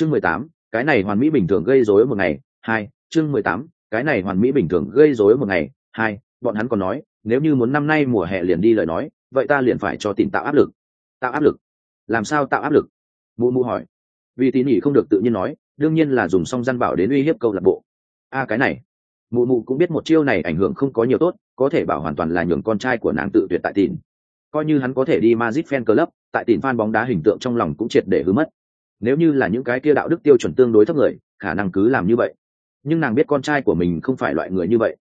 chương mười tám, cái này hoàn mỹ bình thường gây rối một ngày, hai, chương mười tám, cái này hoàn mỹ bình thường gây rối một ngày, hai, bọn hắn còn nói, nếu như muốn năm nay mùa hè liền đi lời nói, vậy ta liền phải cho tìm tạo áp lực. Tạo áp lực? Làm sao tạo áp lực? Mụ mụ hỏi. Vì tín nhỉ không được tự nhiên nói, đương nhiên là dùng song gian bảo đến uy hiếp câu lạc bộ. A, cái này. Mụ mụ cũng biết một chiêu này ảnh hưởng không có nhiều tốt, có thể bảo hoàn toàn là nhường con trai của nàng tự tuyệt tại tìn coi như hắn có thể đi Madrid fan club, tại tìn fan bóng đá hình tượng trong lòng cũng triệt để hư mất nếu như là những cái kia đạo đức tiêu chuẩn tương đối thấp người khả năng cứ làm như vậy. Nhưng nàng biết con trai của mình không phải loại người như vậy.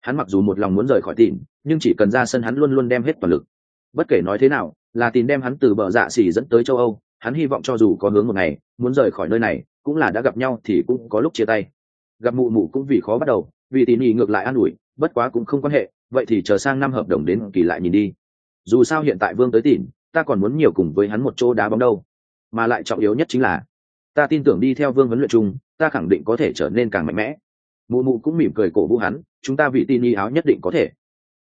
Hắn mặc dù một lòng muốn rời khỏi tỉn, nhưng chỉ cần ra sân hắn luôn luôn đem hết toàn lực. Bất kể nói thế nào là tìm đem hắn từ bờ dạ xỉ dẫn tới châu âu hắn hy vọng cho dù có hướng một ngày muốn rời khỏi nơi này cũng là đã gặp nhau thì cũng có lúc chia tay. Gặp mụ mụ cũng vì khó bắt đầu vì tỉ nỉ ngược lại an ủi bất quá cũng không quan hệ vậy thì chờ sang năm hợp đồng đến kỳ lại nhìn đi. Dù sao hiện tại vương tới tỉn ta còn muốn nhiều cùng với hắn một chỗ đá bóng đâu mà lại trọng yếu nhất chính là, ta tin tưởng đi theo vương huấn luyện chung, ta khẳng định có thể trở nên càng mạnh mẽ. Mụ mụ cũng mỉm cười cổ vũ hắn, chúng ta vị tin y áo nhất định có thể.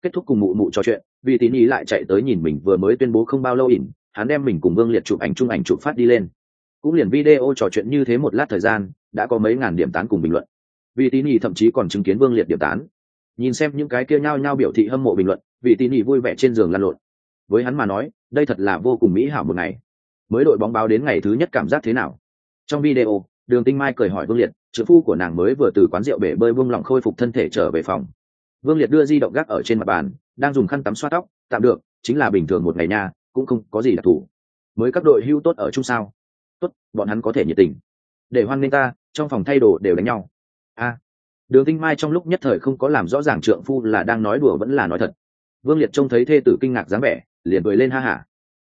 Kết thúc cùng mụ mụ trò chuyện, vị tín ý lại chạy tới nhìn mình vừa mới tuyên bố không bao lâu ỉn, hắn đem mình cùng vương liệt chụp ảnh chung ảnh chụp phát đi lên. Cũng liền video trò chuyện như thế một lát thời gian, đã có mấy ngàn điểm tán cùng bình luận. Vị tín ý thậm chí còn chứng kiến vương liệt điểm tán. Nhìn xem những cái kia nhao nhao biểu thị hâm mộ bình luận, vị tín ý vui vẻ trên giường lăn lộn. Với hắn mà nói, đây thật là vô cùng mỹ hảo một ngày mới đội bóng báo đến ngày thứ nhất cảm giác thế nào. Trong video, đường tinh mai cười hỏi vương liệt trợ phu của nàng mới vừa từ quán rượu bể bơi buông lòng khôi phục thân thể trở về phòng. Vương liệt đưa di động gác ở trên mặt bàn, đang dùng khăn tắm xoa tóc, tạm được, chính là bình thường một ngày nha, cũng không có gì đặc thù. Mới các đội hưu tốt ở chung sao? Tốt, bọn hắn có thể nhiệt tình. Để hoan nghênh ta, trong phòng thay đồ đều đánh nhau. A. Đường tinh mai trong lúc nhất thời không có làm rõ ràng trượng phu là đang nói đùa vẫn là nói thật. Vương liệt trông thấy thê tử kinh ngạc dáng vẻ, liền cười lên ha hả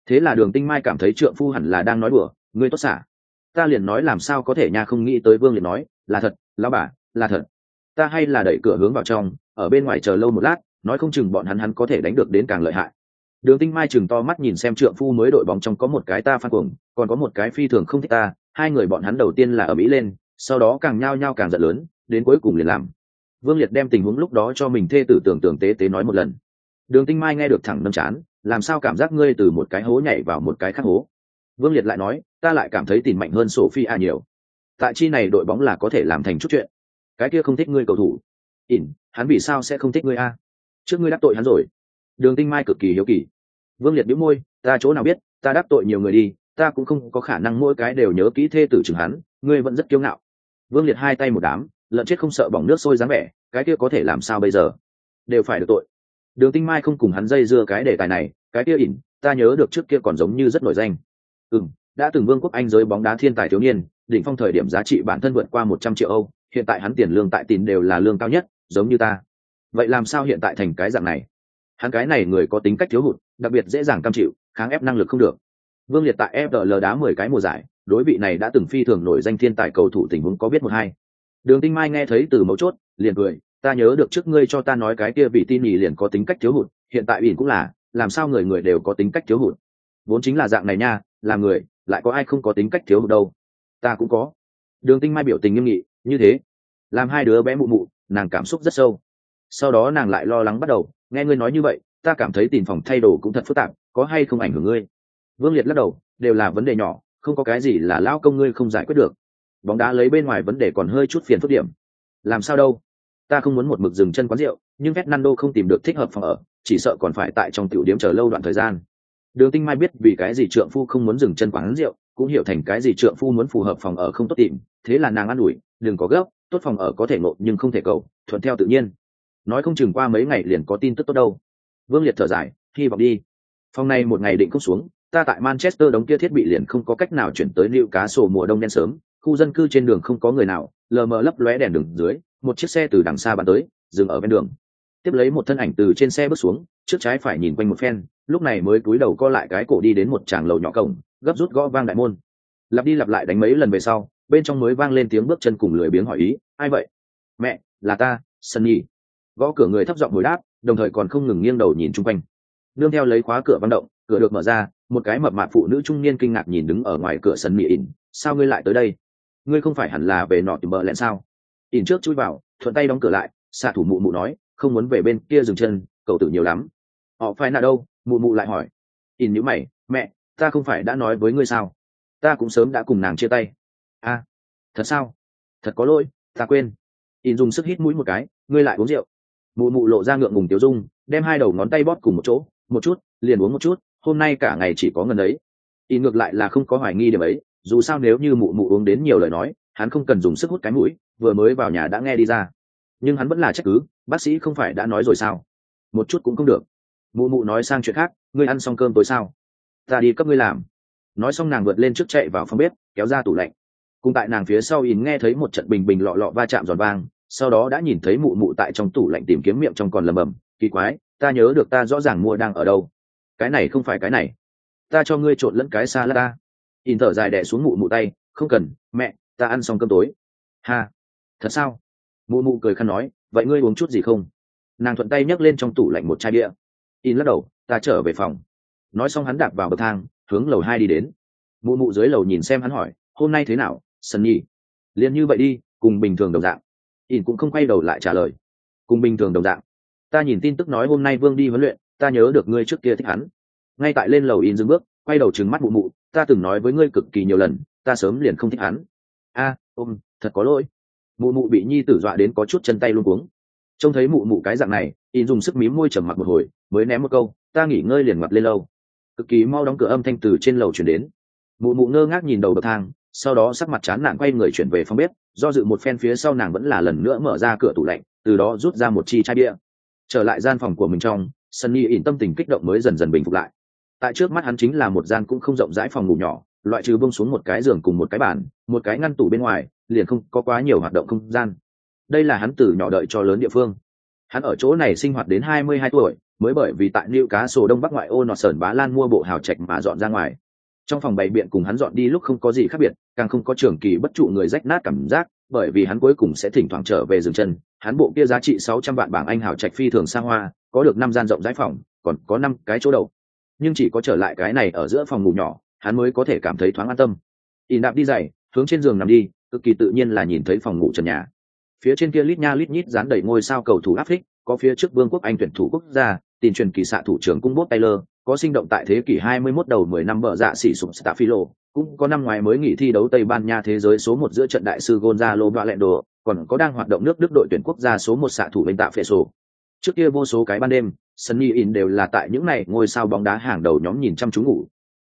thế là đường tinh mai cảm thấy trượng phu hẳn là đang nói đùa, ngươi tốt xả. Ta liền nói làm sao có thể nha không nghĩ tới vương liệt nói, là thật, lão bà, là thật. Ta hay là đẩy cửa hướng vào trong, ở bên ngoài chờ lâu một lát, nói không chừng bọn hắn hắn có thể đánh được đến càng lợi hại. Đường tinh mai chừng to mắt nhìn xem trượng phu mới đội bóng trong có một cái ta phan cuồng, còn có một cái phi thường không thích ta, hai người bọn hắn đầu tiên là ở mỹ lên, sau đó càng nhao nhao càng giận lớn, đến cuối cùng liền làm. Vương liệt đem tình huống lúc đó cho mình thê tử tưởng tưởng tế tế nói một lần. Đường tinh mai nghe được thẳng nâm chán làm sao cảm giác ngươi từ một cái hố nhảy vào một cái khác hố? Vương liệt lại nói, ta lại cảm thấy tìm mạnh hơn sophie a nhiều. Tại chi này đội bóng là có thể làm thành chút chuyện. Cái kia không thích ngươi cầu thủ. Ỉn, hắn vì sao sẽ không thích ngươi a? Trước ngươi đắc tội hắn rồi. Đường tinh mai cực kỳ hiếu kỳ. Vương liệt biếu môi, ta chỗ nào biết, ta đắc tội nhiều người đi, ta cũng không có khả năng mỗi cái đều nhớ kỹ thê tử chừng hắn, ngươi vẫn rất kiêu ngạo. Vương liệt hai tay một đám, lợn chết không sợ bỏng nước sôi dáng vẻ, cái kia có thể làm sao bây giờ? Đều phải được tội đường tinh mai không cùng hắn dây dưa cái đề tài này, cái kia ỉn, ta nhớ được trước kia còn giống như rất nổi danh. Ừ đã từng vương quốc anh giới bóng đá thiên tài thiếu niên, đỉnh phong thời điểm giá trị bản thân vượt qua một trăm triệu âu, hiện tại hắn tiền lương tại tín đều là lương cao nhất, giống như ta. Vậy làm sao hiện tại thành cái dạng này? Hắn cái này người có tính cách thiếu hụt, đặc biệt dễ dàng cam chịu, kháng ép năng lực không được. Vương liệt tại fl đá mười cái mùa giải, đối vị này đã từng phi thường nổi danh thiên tài cầu thủ tình huống có biết một hai. Đường tinh mai nghe thấy từ mấu chốt, liền cười ta nhớ được trước ngươi cho ta nói cái kia vị tin nhì liền có tính cách thiếu hụt, hiện tại ỉn cũng là, làm sao người người đều có tính cách thiếu hụt? Vốn chính là dạng này nha, là người, lại có ai không có tính cách thiếu hụt đâu? Ta cũng có. Đường tinh mai biểu tình nghiêm nghị, như thế. Làm hai đứa bé mụ mụ, nàng cảm xúc rất sâu. Sau đó nàng lại lo lắng bắt đầu, nghe ngươi nói như vậy, ta cảm thấy tìm phòng thay đồ cũng thật phức tạp, có hay không ảnh hưởng ngươi? Vương liệt lắc đầu, đều là vấn đề nhỏ, không có cái gì là lao công ngươi không giải quyết được. Bóng đá lấy bên ngoài vấn đề còn hơi chút phiền phức điểm. Làm sao đâu? Ta không muốn một mực dừng chân quán rượu, nhưng fernando không tìm được thích hợp phòng ở, chỉ sợ còn phải tại trong tiểu điểm chờ lâu đoạn thời gian. Đường tinh mai biết vì cái gì trượng phu không muốn dừng chân quán rượu, cũng hiểu thành cái gì trượng phu muốn phù hợp phòng ở không tốt tìm, thế là nàng an ủi, đừng có gấp, tốt phòng ở có thể nộp nhưng không thể cầu, thuận theo tự nhiên. Nói không chừng qua mấy ngày liền có tin tức tốt đâu. Vương liệt thở dài, hy vọng đi. Phòng này một ngày định cốc xuống, ta tại manchester đóng kia thiết bị liền không có cách nào chuyển tới liệu cá sổ mùa đông đen sớm, khu dân cư trên đường không có người nào, lờ mờ lấp lóe đèn đường dưới một chiếc xe từ đằng xa bắn tới, dừng ở ven đường. Tiếp lấy một thân ảnh từ trên xe bước xuống, trước trái phải nhìn quanh một phen, lúc này mới cúi đầu co lại cái cổ đi đến một tràng lầu nhỏ cổng, gấp rút gõ vang đại môn. Lặp đi lặp lại đánh mấy lần về sau, bên trong mới vang lên tiếng bước chân cùng lười biếng hỏi ý, ai vậy? Mẹ, là ta sunny gõ cửa người thấp giọng hồi đáp, đồng thời còn không ngừng nghiêng đầu nhìn chung quanh. Nương theo lấy khóa cửa văn động, cửa được mở ra, một cái mập mạp phụ nữ trung niên kinh ngạc nhìn đứng ở ngoài cửa sân mỹ ỉn, sao ngươi lại tới đây? Ngươi không phải hẳn là về nọ tìm bờ lẹn sao? Ỉn trước chui vào, thuận tay đóng cửa lại xạ thủ mụ mụ nói, không muốn về bên kia dừng chân, cậu tử nhiều lắm. Họ phải nạ đâu? mụ mụ lại hỏi. Ỉn nhữ mày, mẹ, ta không phải đã nói với ngươi sao? Ta cũng sớm đã cùng nàng chia tay. A, thật sao? Thật có lỗi, ta quên. In dùng sức hít mũi một cái, ngươi lại uống rượu. Mụ mụ lộ ra ngượng ngùng tiêu dung, đem hai đầu ngón tay bóp cùng một chỗ, một chút, liền uống một chút, hôm nay cả ngày chỉ có ngần ấy. In ngược lại là không có hoài nghi điểm ấy, dù sao nếu như mụ mụ uống đến nhiều lời nói, hắn không cần dùng sức hút cái mũi vừa mới vào nhà đã nghe đi ra. Nhưng hắn vẫn là trách cứ, bác sĩ không phải đã nói rồi sao? Một chút cũng không được. Mụ mụ nói sang chuyện khác, ngươi ăn xong cơm tối sao? Ta đi cấp ngươi làm. Nói xong nàng vượt lên trước chạy vào phòng bếp, kéo ra tủ lạnh. Cùng tại nàng phía sau ìn nghe thấy một trận bình bình lọ lọ va chạm giòn vang, sau đó đã nhìn thấy mụ mụ tại trong tủ lạnh tìm kiếm miệng trong còn lầm bầm, kỳ quái, ta nhớ được ta rõ ràng mua đang ở đâu. Cái này không phải cái này. Ta cho ngươi trộn lẫn cái xa lát ta. In thở dài đẻ xuống mụ mụ tay, không cần, mẹ, ta ăn xong cơm tối. Ha thật sao? Mụ mụ cười khăn nói, vậy ngươi uống chút gì không? Nàng thuận tay nhấc lên trong tủ lạnh một chai bia. In lắc đầu, ta trở về phòng. Nói xong hắn đạp vào bậc thang, hướng lầu hai đi đến. Mụ mụ dưới lầu nhìn xem hắn hỏi, hôm nay thế nào sân nhi? Liền như vậy đi, cùng bình thường đồng dạng. In cũng không quay đầu lại trả lời. Cùng bình thường đồng dạng. Ta nhìn tin tức nói hôm nay vương đi huấn luyện, ta nhớ được ngươi trước kia thích hắn. Ngay tại lên lầu in dừng bước, quay đầu trừng mắt mụ mụ, ta từng nói với ngươi cực kỳ nhiều lần, ta sớm liền không thích hắn. A, ôm, thật có lỗi mụ mụ bị nhi tử dọa đến có chút chân tay luôn cuống. Trông thấy mụ mụ cái dạng này, in dùng sức mím môi trầm mặc một hồi, mới ném một câu, ta nghỉ ngơi liền mặt lên lâu. Cực kỳ mau đóng cửa âm thanh từ trên lầu chuyển đến. Mụ mụ ngơ ngác nhìn đầu bậc thang, sau đó sắc mặt chán nản quay người chuyển về phòng bếp, do dự một phen phía sau nàng vẫn là lần nữa mở ra cửa tủ lạnh, từ đó rút ra một chi chai bia. Trở lại gian phòng của mình trong, sunny ỉn tâm tình kích động mới dần dần bình phục lại. Tại trước mắt hắn chính là một gian cũng không rộng rãi phòng ngủ nhỏ, loại trừ bông xuống một cái giường cùng một cái bàn, một cái ngăn tủ bên ngoài liền không có quá nhiều hoạt động không gian đây là hắn từ nhỏ đợi cho lớn địa phương hắn ở chỗ này sinh hoạt đến hai mươi hai tuổi mới bởi vì tại Lưu Cá Sổ Đông Bắc ngoại ô nọ sởn bá lan mua bộ hào trạch mà dọn ra ngoài. Trong phòng bày biện cùng hắn dọn đi lúc không có gì khác biệt, càng không có trường kỳ bất trụ người rách nát cảm giác, bởi vì hắn cuối cùng sẽ thỉnh thoảng trở về dừng chân. Hắn bộ kia giá trị sáu trăm vạn bảng Anh hào trạch phi thường xa hoa, có được năm gian rộng rãi phòng, còn có năm cái chỗ đầu. Nhưng chỉ có trở lại cái này ở giữa phòng ngủ nhỏ, hắn mới có thể cảm thấy thoáng an tâm. In đạp đi giày, hướng trên giường nằm đi, cực kỳ tự nhiên là nhìn thấy phòng ngủ trần nhà. Phía trên kia lít nha lít nhít dán đầy ngôi sao cầu thủ áp phích, có phía trước vương quốc Anh tuyển thủ quốc gia, tiền truyền kỳ xạ thủ trưởng cung bốt Taylor, có sinh động tại thế kỷ 21 đầu 10 năm bờ dạ sĩ sụp Stafilo, cũng có năm ngoái mới nghỉ thi đấu Tây Ban Nha thế giới số 1 giữa trận đại sư Gonzalo Valendo, còn có đang hoạt động nước Đức đội tuyển quốc gia số 1 xạ thủ bên tạ phệ sổ. Trước kia vô số cái ban đêm, Sunny In đều là tại những này ngôi sao bóng đá hàng đầu nhóm nhìn chăm chú ngủ.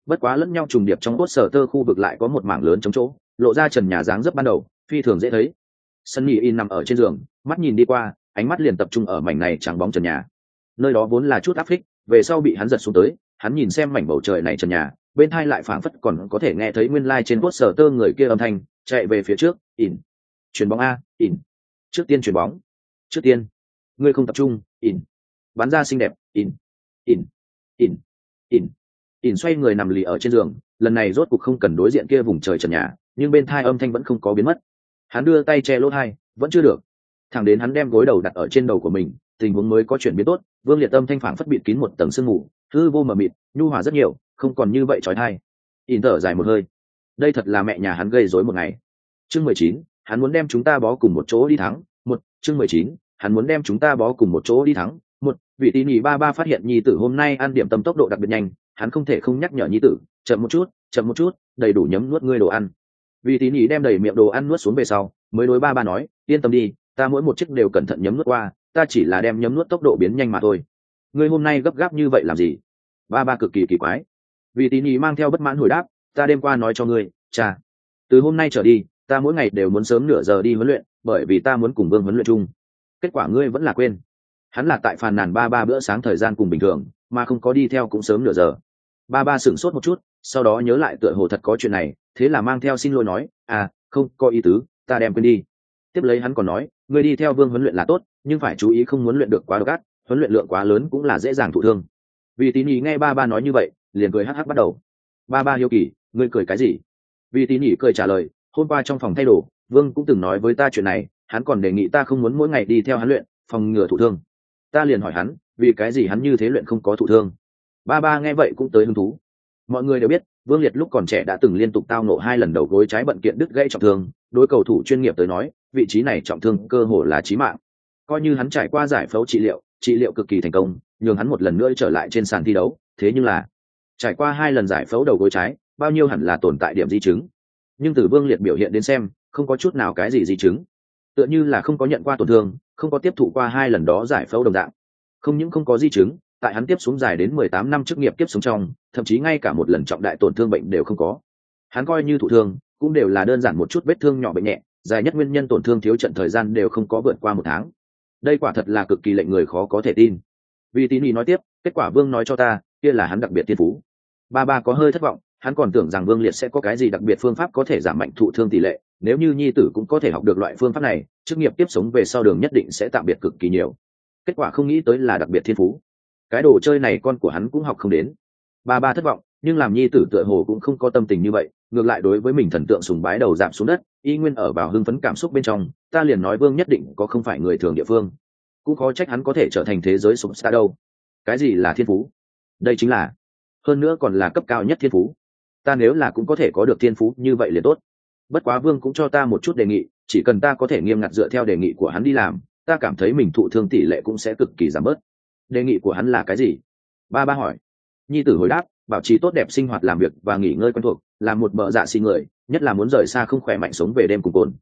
Bất quá lẫn nhau trùng điệp trong cốt sở tơ khu vực lại có một mảng lớn chống chỗ, lộ ra trần nhà dáng dấp ban đầu, phi thường dễ thấy. sân Sunny In nằm ở trên giường, mắt nhìn đi qua, ánh mắt liền tập trung ở mảnh này trắng bóng trần nhà nơi đó vốn là chút áp phích về sau bị hắn giật xuống tới hắn nhìn xem mảnh bầu trời này trần nhà bên thai lại phảng phất còn có thể nghe thấy nguyên lai、like、trên cốt sở tơ người kia âm thanh chạy về phía trước in chuyền bóng a in trước tiên chuyền bóng trước tiên ngươi không tập trung in bắn ra xinh đẹp in in in in in xoay người nằm lì ở trên giường lần này rốt cuộc không cần đối diện kia vùng trời trần nhà nhưng bên thai âm thanh vẫn không có biến mất. Hắn đưa tay che lỗ thai, vẫn chưa được. Thẳng đến hắn đem gối đầu đặt ở trên đầu của mình, tình huống mới có chuyển biến tốt, vương liệt âm thanh phản phất bịt kín một tầng sương mù, hư vô mờ mịt, nhu hòa rất nhiều, không còn như vậy trói thai. In thở dài một hơi. Đây thật là mẹ nhà hắn gây rối một ngày. Chương mười chín, hắn muốn đem chúng ta bó cùng một chỗ đi thắng. Một, chương mười chín, hắn muốn đem chúng ta bó cùng một chỗ đi thắng. Một, vị tỉ nhị ba ba phát hiện nhi tử hôm nay ăn điểm tâm tốc độ đặc biệt nhanh, hắn không thể không nhắc nhở nhi tử, chậm một chút, chậm một chút, đầy đủ nhấm nuốt ngươi đồ ăn vì tín ý đem đầy miệng đồ ăn nuốt xuống về sau, mới đối ba ba nói, yên tâm đi, ta mỗi một chiếc đều cẩn thận nhấm nuốt qua, ta chỉ là đem nhấm nuốt tốc độ biến nhanh mà thôi. Ngươi hôm nay gấp gáp như vậy làm gì? Ba ba cực kỳ kỳ quái. Vì tín ý mang theo bất mãn hồi đáp, ta đêm qua nói cho ngươi, cha, từ hôm nay trở đi, ta mỗi ngày đều muốn sớm nửa giờ đi huấn luyện, bởi vì ta muốn cùng vương huấn luyện chung. Kết quả ngươi vẫn là quên. Hắn là tại phàn nàn ba ba bữa sáng thời gian cùng bình thường, mà không có đi theo cũng sớm nửa giờ. Ba ba sửng sốt một chút, sau đó nhớ lại tựa hồ thật có chuyện này thế là mang theo xin lỗi nói à không, có ý tứ, ta đem quên đi. Tiếp lấy hắn còn nói, người đi theo vương huấn luyện là tốt, nhưng phải chú ý không muốn luyện được quá độc ác, huấn luyện lượng quá lớn cũng là dễ dàng thụ thương. Vì tín ý nghe ba ba nói như vậy, liền cười hắc hắc bắt đầu. Ba ba hiếu kỳ, ngươi cười cái gì? Vì tín ý cười trả lời, hôm qua trong phòng thay đồ, vương cũng từng nói với ta chuyện này, hắn còn đề nghị ta không muốn mỗi ngày đi theo hắn luyện, phòng ngừa thụ thương. Ta liền hỏi hắn, vì cái gì hắn như thế luyện không có thụ thương? Ba ba nghe vậy cũng tới hứng thú. Mọi người đều biết vương liệt lúc còn trẻ đã từng liên tục tao nộ hai lần đầu gối trái bận kiện đứt gãy trọng thương, đối cầu thủ chuyên nghiệp tới nói, vị trí này trọng thương cơ hồ là chí mạng. Coi như hắn trải qua giải phẫu trị liệu trị liệu cực kỳ thành công, nhường hắn một lần nữa trở lại trên sàn thi đấu, thế nhưng là, trải qua hai lần giải phẫu đầu gối trái, bao nhiêu hẳn là tồn tại điểm di chứng. Nhưng từ vương liệt biểu hiện đến xem, không có chút nào cái gì di chứng. Tựa như là không có nhận qua tổn thương, không có tiếp thụ qua hai lần đó giải phẫu đồng dạng. Không những không có di chứng tại hắn tiếp xuống dài đến mười tám năm chức nghiệp tiếp xuống trong, thậm chí ngay cả một lần trọng đại tổn thương bệnh đều không có. Hắn coi như thụ thương, cũng đều là đơn giản một chút vết thương nhỏ bệnh nhẹ, dài nhất nguyên nhân tổn thương thiếu trận thời gian đều không có vượt qua một tháng. Đây quả thật là cực kỳ lệnh người khó có thể tin. Vì tín ý nói tiếp, kết quả vương nói cho ta, kia là hắn đặc biệt tiên phú. Ba ba có hơi thất vọng, hắn còn tưởng rằng vương liệt sẽ có cái gì đặc biệt phương pháp có thể giảm mạnh thụ thương tỷ lệ, nếu như nhi tử cũng có thể học được loại phương pháp này, chức nghiệp tiếp sống về sau đường nhất định sẽ tạm biệt cực kỳ nhiều. Kết quả không nghĩ tới là đặc biệt thiên phú cái đồ chơi này con của hắn cũng học không đến. Ba ba thất vọng, nhưng làm nhi tử tựa hồ cũng không có tâm tình như vậy, ngược lại đối với mình thần tượng sùng bái đầu giảm xuống đất, y nguyên ở vào hưng phấn cảm xúc bên trong, ta liền nói vương nhất định có không phải người thường địa phương. Cũng có trách hắn có thể trở thành thế giới sùng xa đâu. Cái gì là thiên phú? Đây chính là, hơn nữa còn là cấp cao nhất thiên phú. Ta nếu là cũng có thể có được thiên phú như vậy liền tốt. Bất quá vương cũng cho ta một chút đề nghị, chỉ cần ta có thể nghiêm ngặt dựa theo đề nghị của hắn đi làm, ta cảm thấy mình thụ thương tỷ lệ cũng sẽ cực kỳ giảm bớt đề nghị của hắn là cái gì? Ba ba hỏi. Nhi tử hồi đáp, bảo trì tốt đẹp sinh hoạt làm việc và nghỉ ngơi quen thuộc, là một mợ dạ xì người, nhất là muốn rời xa không khỏe mạnh sống về đêm cùng cồn.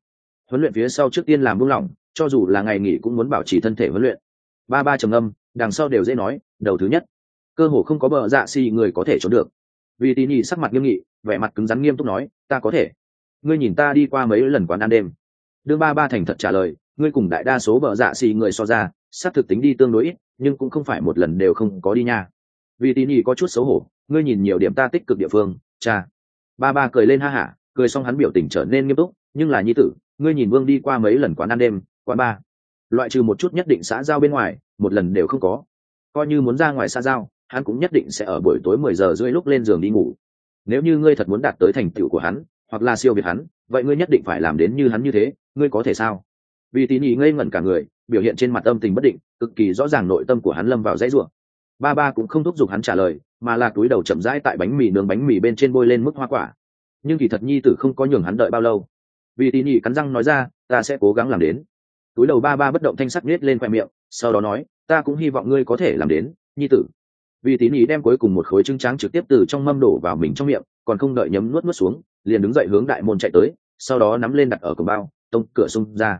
Huấn luyện phía sau trước tiên làm buông lỏng, cho dù là ngày nghỉ cũng muốn bảo trì thân thể huấn luyện. Ba ba trầm âm đằng sau đều dễ nói, đầu thứ nhất. Cơ hồ không có bờ dạ xì người có thể trốn được. Vì tỉ nhị sắc mặt nghiêm nghị, vẻ mặt cứng rắn nghiêm túc nói, ta có thể. Ngươi nhìn ta đi qua mấy lần quán ăn đêm. Đương ba ba thành thật trả lời, ngươi cùng đại đa số bờ dạ xì người so ra, xác thực tính đi tương đối ít nhưng cũng không phải một lần đều không có đi nha. Vì tỉ nhị có chút xấu hổ, ngươi nhìn nhiều điểm ta tích cực địa phương, cha. Ba ba cười lên ha hả, cười xong hắn biểu tình trở nên nghiêm túc, nhưng là nhi tử, ngươi nhìn vương đi qua mấy lần quán ăn đêm, quán ba. Loại trừ một chút nhất định xã giao bên ngoài, một lần đều không có. Coi như muốn ra ngoài xã giao, hắn cũng nhất định sẽ ở buổi tối mười giờ rưỡi lúc lên giường đi ngủ. Nếu như ngươi thật muốn đạt tới thành tựu của hắn, hoặc là siêu việt hắn, vậy ngươi nhất định phải làm đến như hắn như thế, ngươi có thể sao? Vì tín ý ngây ngẩn cả người, biểu hiện trên mặt âm tình bất định, cực kỳ rõ ràng nội tâm của hắn lâm vào dãy ruộng ba ba cũng không thúc giục hắn trả lời, mà là túi đầu chậm rãi tại bánh mì nướng bánh mì bên trên bôi lên mức hoa quả. Nhưng kỳ thật nhi tử không có nhường hắn đợi bao lâu. Vì tín ý cắn răng nói ra, ta sẽ cố gắng làm đến. Túi đầu ba ba bất động thanh sắc nết lên khoe miệng, sau đó nói, ta cũng hy vọng ngươi có thể làm đến, nhi tử. Vì tín ý đem cuối cùng một khối trứng trắng trực tiếp từ trong mâm đổ vào mình trong miệng, còn không đợi nhấm nuốt nuốt xuống, liền đứng dậy hướng đại môn chạy tới, sau đó nắm lên đặt ở cổng bao, tông cửa xung ra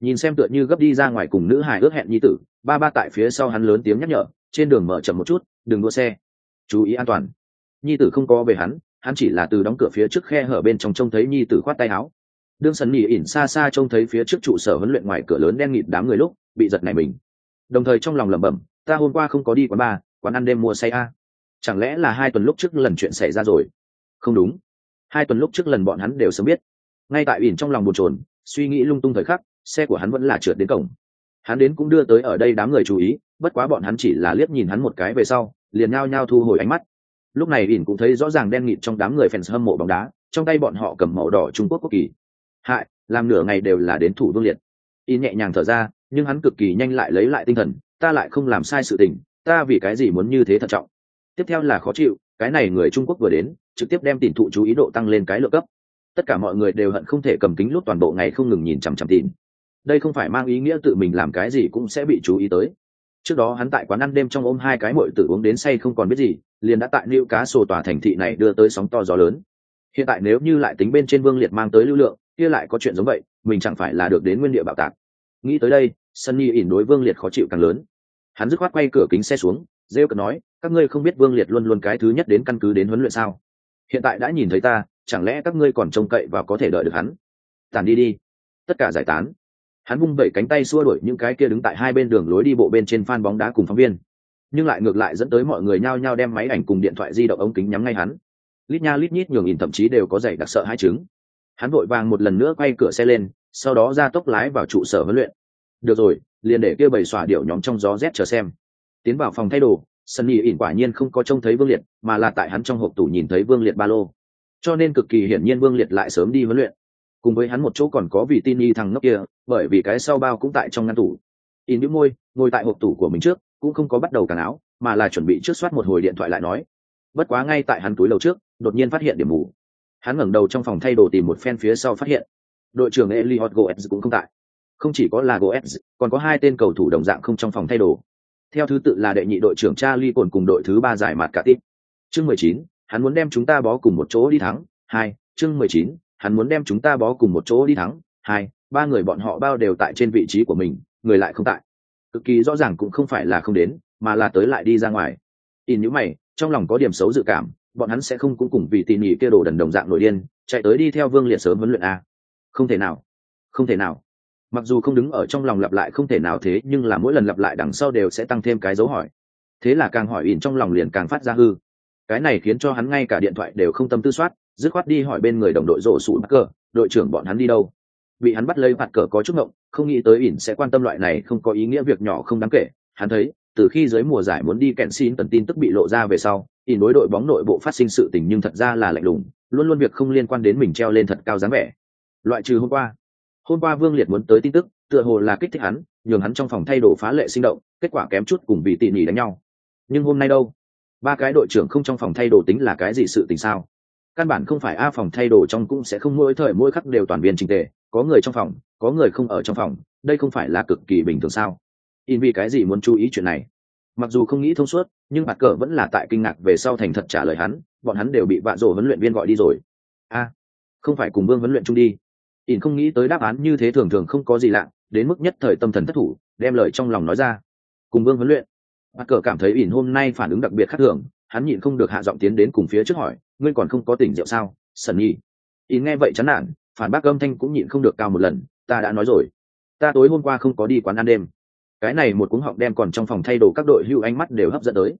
nhìn xem tựa như gấp đi ra ngoài cùng nữ hài ước hẹn nhi tử, ba ba tại phía sau hắn lớn tiếng nhắc nhở, trên đường mở chậm một chút, đừng đua xe. Chú ý an toàn. Nhi tử không có về hắn hắn chỉ là từ đóng cửa phía trước khe hở bên trong trông thấy nhi tử khoát tay áo. Đương sân nhì ỉn xa xa trông thấy phía trước trụ sở huấn luyện ngoài cửa lớn đen nghịt đám người lúc, bị giật này mình. Đồng thời trong lòng lẩm bẩm, ta hôm qua không có đi quán bar quán ăn đêm mua say a. Chẳng lẽ là hai tuần lúc trước lần chuyện xảy ra rồi? Không đúng. Hai tuần lúc trước lần bọn hắn đều sớm biết. Ngay tại ỉn trong lòng bồn chồn, suy nghĩ lung tung thời khắc xe của hắn vẫn là trượt đến cổng. Hắn đến cũng đưa tới ở đây đám người chú ý, bất quá bọn hắn chỉ là liếc nhìn hắn một cái về sau, liền nhao nhao thu hồi ánh mắt. Lúc này ỉn cũng thấy rõ ràng đen nghịt trong đám người fans hâm mộ bóng đá, trong tay bọn họ cầm màu đỏ trung quốc quốc kỳ. Hại, làm nửa ngày đều là đến thủ vương liệt. Ỉn nhẹ nhàng thở ra, nhưng hắn cực kỳ nhanh lại lấy lại tinh thần, ta lại không làm sai sự tình, ta vì cái gì muốn như thế thận trọng? Tiếp theo là khó chịu, cái này người trung quốc vừa đến, trực tiếp đem tỉn thụ chú ý độ tăng lên cái lượng cấp. Tất cả mọi người đều hận không thể cầm kính lút toàn bộ ngày không ngừng nhìn chằm chằm tin đây không phải mang ý nghĩa tự mình làm cái gì cũng sẽ bị chú ý tới. Trước đó hắn tại quán ăn đêm trong ôm hai cái mội tử uống đến say không còn biết gì, liền đã tại nữ cá sổ tòa thành thị này đưa tới sóng to gió lớn. Hiện tại nếu như lại tính bên trên vương liệt mang tới lưu lượng, kia lại có chuyện giống vậy, mình chẳng phải là được đến nguyên địa bảo tạc. Nghĩ tới đây sunny ỉn đối vương liệt khó chịu càng lớn. Hắn dứt khoát quay cửa kính xe xuống, rêu cật nói, các ngươi không biết vương liệt luôn luôn cái thứ nhất đến căn cứ đến huấn luyện sao? Hiện tại đã nhìn thấy ta, chẳng lẽ các ngươi còn trông cậy và có thể đợi được hắn? Tàn đi đi. Tất cả giải tán hắn vung vẩy cánh tay xua đuổi những cái kia đứng tại hai bên đường lối đi bộ bên trên phan bóng đá cùng phóng viên. Nhưng lại ngược lại dẫn tới mọi người nhao nhao đem máy ảnh cùng điện thoại di động ống kính nhắm ngay hắn. Lít nha lít nhít nhường nhìn thậm chí đều có giày đặc sợ hai chứng. Hắn vội vàng một lần nữa quay cửa xe lên, sau đó ra tốc lái vào trụ sở huấn luyện. Được rồi, liền để kia bầy xỏa điệu nhóm trong gió rét chờ xem. Tiến vào phòng thay đồ sân nhị ỉn quả nhiên không có trông thấy vương liệt, mà là tại hắn trong hộp tủ nhìn thấy vương liệt ba lô. Cho nên cực kỳ hiển nhiên vương liệt lại sớm đi huấn luyện cùng với hắn một chỗ còn có vị tin y thằng ngốc kia, bởi vì cái sau bao cũng tại trong ngăn tủ. In những môi, ngồi tại hộp tủ của mình trước, cũng không có bắt đầu càng áo, mà là chuẩn bị trước soát một hồi điện thoại lại nói. Bất quá ngay tại hắn túi lầu trước, đột nhiên phát hiện điểm mù. Hắn ngẩng đầu trong phòng thay đồ tìm một phen phía sau phát hiện, đội trưởng Eliot Goetz cũng không tại. Không chỉ có là Goetz, còn có hai tên cầu thủ đồng dạng không trong phòng thay đồ. Theo thứ tự là đệ nhị đội trưởng Charlie cồn cùng đội thứ ba giải mặt cả tít. Chương mười chín, hắn muốn đem chúng ta bó cùng một chỗ đi thắng. Hai, chương mười chín hắn muốn đem chúng ta bó cùng một chỗ đi thắng. Hai, ba người bọn họ bao đều tại trên vị trí của mình, người lại không tại. Cực kỳ rõ ràng cũng không phải là không đến, mà là tới lại đi ra ngoài. In nhữ mày, trong lòng có điểm xấu dự cảm, bọn hắn sẽ không cũng cùng vì tỉ nhỉ kia đồ đần đồng dạng nội điên, chạy tới đi theo vương liệt sớm huấn luyện a. Không thể nào. Không thể nào. Mặc dù không đứng ở trong lòng lặp lại không thể nào thế, nhưng là mỗi lần lặp lại đằng sau đều sẽ tăng thêm cái dấu hỏi. Thế là càng hỏi ỉn trong lòng liền càng phát ra hư. Cái này khiến cho hắn ngay cả điện thoại đều không tâm tư soát dứt khoát đi hỏi bên người đồng đội rổ sụt bắt cờ, đội trưởng bọn hắn đi đâu. Bị hắn bắt lấy mặt cờ có chút ngộng, không nghĩ tới ỉn sẽ quan tâm loại này không có ý nghĩa việc nhỏ không đáng kể. Hắn thấy, từ khi dưới mùa giải muốn đi kẹn xin tần tin tức bị lộ ra về sau, ỉn đối đội bóng nội bộ phát sinh sự tình nhưng thật ra là lạnh lùng, luôn luôn việc không liên quan đến mình treo lên thật cao dáng vẻ. Loại trừ hôm qua hôm qua vương liệt muốn tới tin tức, tựa hồ là kích thích hắn, nhường hắn trong phòng thay đồ phá lệ sinh động, kết quả kém chút cùng vì tỉ mỉ đánh nhau. Nhưng hôm nay đâu? Ba cái đội trưởng không trong phòng thay đồ tính là cái gì sự tình sao? Căn bản không phải a phòng thay đồ trong cũng sẽ không mỗi thời mỗi khắc đều toàn viên trình tề, có người trong phòng, có người không ở trong phòng, đây không phải là cực kỳ bình thường sao? In vì cái gì muốn chú ý chuyện này? Mặc dù không nghĩ thông suốt, nhưng mặt cờ vẫn là tại kinh ngạc về sau thành thật trả lời hắn, bọn hắn đều bị vạ rổ huấn luyện viên gọi đi rồi. A, không phải cùng vương huấn luyện chung đi. In không nghĩ tới đáp án như thế thường thường không có gì lạ, đến mức nhất thời tâm thần thất thủ, đem lời trong lòng nói ra. Cùng vương huấn luyện. Mặt cờ cảm thấy in hôm nay phản ứng đặc biệt khác thường hắn nhịn không được hạ giọng tiến đến cùng phía trước hỏi, ngươi còn không có tỉnh rượu sao sần nhi? Ý nghe vậy chán nản, phản bác âm thanh cũng nhịn không được cao một lần, ta đã nói rồi. Ta tối hôm qua không có đi quán ăn đêm. Cái này một cuống họng đem còn trong phòng thay đồ các đội hưu ánh mắt đều hấp dẫn tới.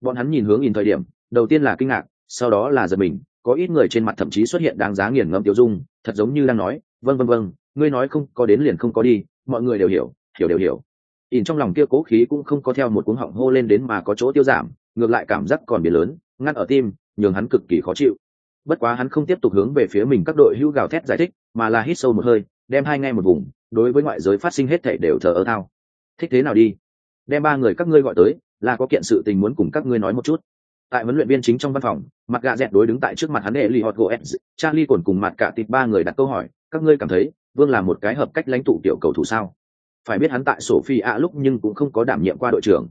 Bọn hắn nhìn hướng nhìn thời điểm, đầu tiên là kinh ngạc, sau đó là giật mình, có ít người trên mặt thậm chí xuất hiện đáng giá nghiền ngẫm tiêu dung, thật giống như đang nói vâng vâng vâng ngươi nói không có đến liền không có đi, mọi người đều hiểu hiểu, đều hiểu. Ỉn trong lòng kia cố khí cũng không có theo một cuống họng hô lên đến mà có chỗ tiêu giảm ngược lại cảm giác còn biển lớn ngăn ở tim, nhường hắn cực kỳ khó chịu. Bất quá hắn không tiếp tục hướng về phía mình các đội hữu gào thét giải thích, mà là hít sâu một hơi, đem hai ngay một vùng, đối với ngoại giới phát sinh hết thể đều thờ ơ thao. Thích thế nào đi? Đem ba người các ngươi gọi tới, là có kiện sự tình muốn cùng các ngươi nói một chút. Tại huấn luyện viên chính trong văn phòng, mặt gạ dẹt đối đứng tại trước mặt hắn hệ lì hot goetz charlie cồn cùng mặt cả tịt ba người đặt câu hỏi, các ngươi cảm thấy, vương là một cái hợp cách lãnh tụ tiểu cầu thủ sao? Phải biết hắn tại sổ phi ạ lúc nhưng cũng không có đảm nhiệm qua đội trưởng.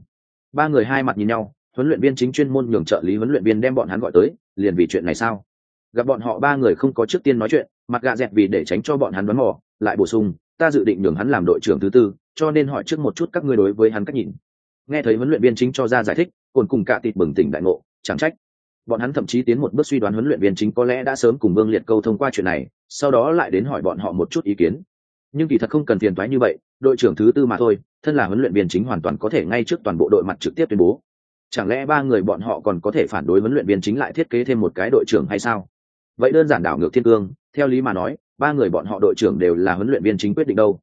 Ba người hai mặt nhìn nhau huấn luyện viên chính chuyên môn nhường trợ lý huấn luyện viên đem bọn hắn gọi tới, liền vì chuyện này sao? Gặp bọn họ ba người không có trước tiên nói chuyện, mặt gạ dẹt vì để tránh cho bọn hắn đoán mò, lại bổ sung, ta dự định nhường hắn làm đội trưởng thứ tư, cho nên hỏi trước một chút các ngươi đối với hắn cách nhìn. Nghe thấy huấn luyện viên chính cho ra giải thích, cồn cùng cả tịt bừng tỉnh đại ngộ, chẳng trách. Bọn hắn thậm chí tiến một bước suy đoán huấn luyện viên chính có lẽ đã sớm cùng vương liệt câu thông qua chuyện này, sau đó lại đến hỏi bọn họ một chút ý kiến. Nhưng kỳ thật không cần phiền thoái như vậy, đội trưởng thứ tư mà thôi, thân là huấn luyện viên chính hoàn toàn có thể ngay trước toàn bộ đội mặt trực tiếp tuyên bố chẳng lẽ ba người bọn họ còn có thể phản đối huấn luyện viên chính lại thiết kế thêm một cái đội trưởng hay sao? Vậy đơn giản đảo ngược thiên cương, theo lý mà nói, ba người bọn họ đội trưởng đều là huấn luyện viên chính quyết định đâu.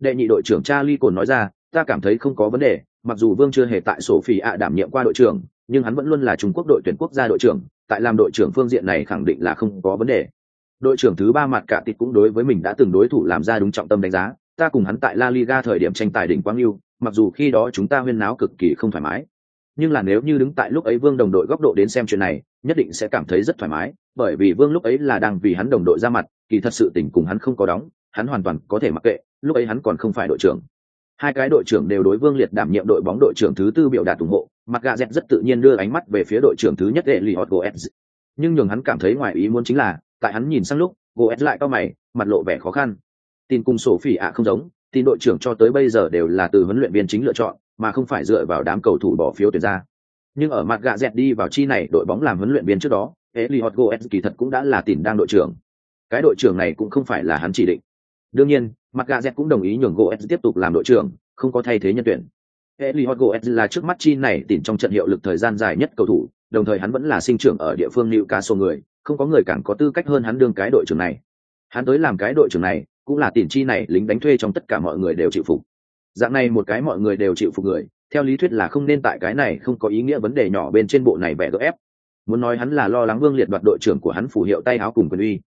Đệ nhị đội trưởng charlie cồn nói ra, ta cảm thấy không có vấn đề, mặc dù vương chưa hề tại sổ phi ạ đảm nhiệm qua đội trưởng, nhưng hắn vẫn luôn là trung quốc đội tuyển quốc gia đội trưởng, tại làm đội trưởng phương diện này khẳng định là không có vấn đề. Đội trưởng thứ ba mặt cả tịt cũng đối với mình đã từng đối thủ làm ra đúng trọng tâm đánh giá, ta cùng hắn tại la liga thời điểm tranh tài đỉnh quang lưu, mặc dù khi đó chúng ta huyên náo cực kỳ không thoải mái nhưng là nếu như đứng tại lúc ấy vương đồng đội góc độ đến xem chuyện này, nhất định sẽ cảm thấy rất thoải mái, bởi vì vương lúc ấy là đang vì hắn đồng đội ra mặt, kỳ thật sự tình cùng hắn không có đóng, hắn hoàn toàn có thể mặc kệ, lúc ấy hắn còn không phải đội trưởng. Hai cái đội trưởng đều đối vương liệt đảm nhiệm đội bóng đội trưởng thứ tư biểu đạt ủng hộ mặt gà dẹt rất tự nhiên đưa ánh mắt về phía đội trưởng thứ nhất để lì hot goetz nhưng nhường hắn cảm thấy ngoài ý muốn chính là, tại hắn nhìn sang lúc goetz lại cao mày, mặt lộ vẻ khó khăn. Tin cùng sổ phỉ ạ không giống, tin đội trưởng cho tới bây giờ đều là từ huấn luyện viên chính lựa chọn mà không phải dựa vào đám cầu thủ bỏ phiếu tuyển ra. Nhưng ở mặt gạ dẹt đi vào chi này, đội bóng làm huấn luyện viên trước đó, Eliot Goetz kỳ thật cũng đã là tỉnh đang đội trưởng. Cái đội trưởng này cũng không phải là hắn chỉ định. Đương nhiên, mặt gạ dẹt cũng đồng ý nhường Goetz tiếp tục làm đội trưởng, không có thay thế nhân tuyển. Eliot Goetz là trước mắt chi này tỉnh trong trận hiệu lực thời gian dài nhất cầu thủ, đồng thời hắn vẫn là sinh trưởng ở địa phương Newcastle người, không có người càng có tư cách hơn hắn đương cái đội trưởng này. Hắn tới làm cái đội trưởng này, cũng là tiền chi này lính đánh thuê trong tất cả mọi người đều chịu phục dạng này một cái mọi người đều chịu phục người, theo lý thuyết là không nên tại cái này không có ý nghĩa vấn đề nhỏ bên trên bộ này vẽ gỡ ép. Muốn nói hắn là lo lắng vương liệt đoạt đội trưởng của hắn phù hiệu tay áo cùng quyền uy.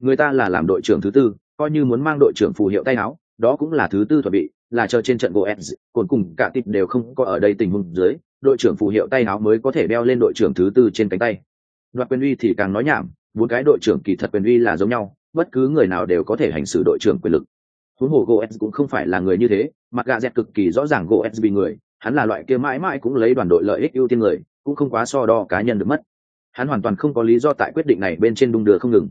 Người ta là làm đội trưởng thứ tư, coi như muốn mang đội trưởng phù hiệu tay áo, đó cũng là thứ tư chuẩn bị, là chờ trên trận goetz cồn cùng cả tịp đều không có ở đây tình huống dưới, đội trưởng phù hiệu tay áo mới có thể đeo lên đội trưởng thứ tư trên cánh tay. Đoạt quyền uy thì càng nói nhảm, bốn cái đội trưởng kỳ thật quyền uy là giống nhau, bất cứ người nào đều có thể hành xử đội trưởng quyền lực huống hồ goetz cũng không phải là người như thế mặt gà dẹt cực kỳ rõ ràng goetz vì người hắn là loại kia mãi mãi cũng lấy đoàn đội lợi ích ưu tiên người cũng không quá so đo cá nhân được mất. Hắn hoàn toàn không có lý do tại quyết định này bên trên đung đưa không ngừng.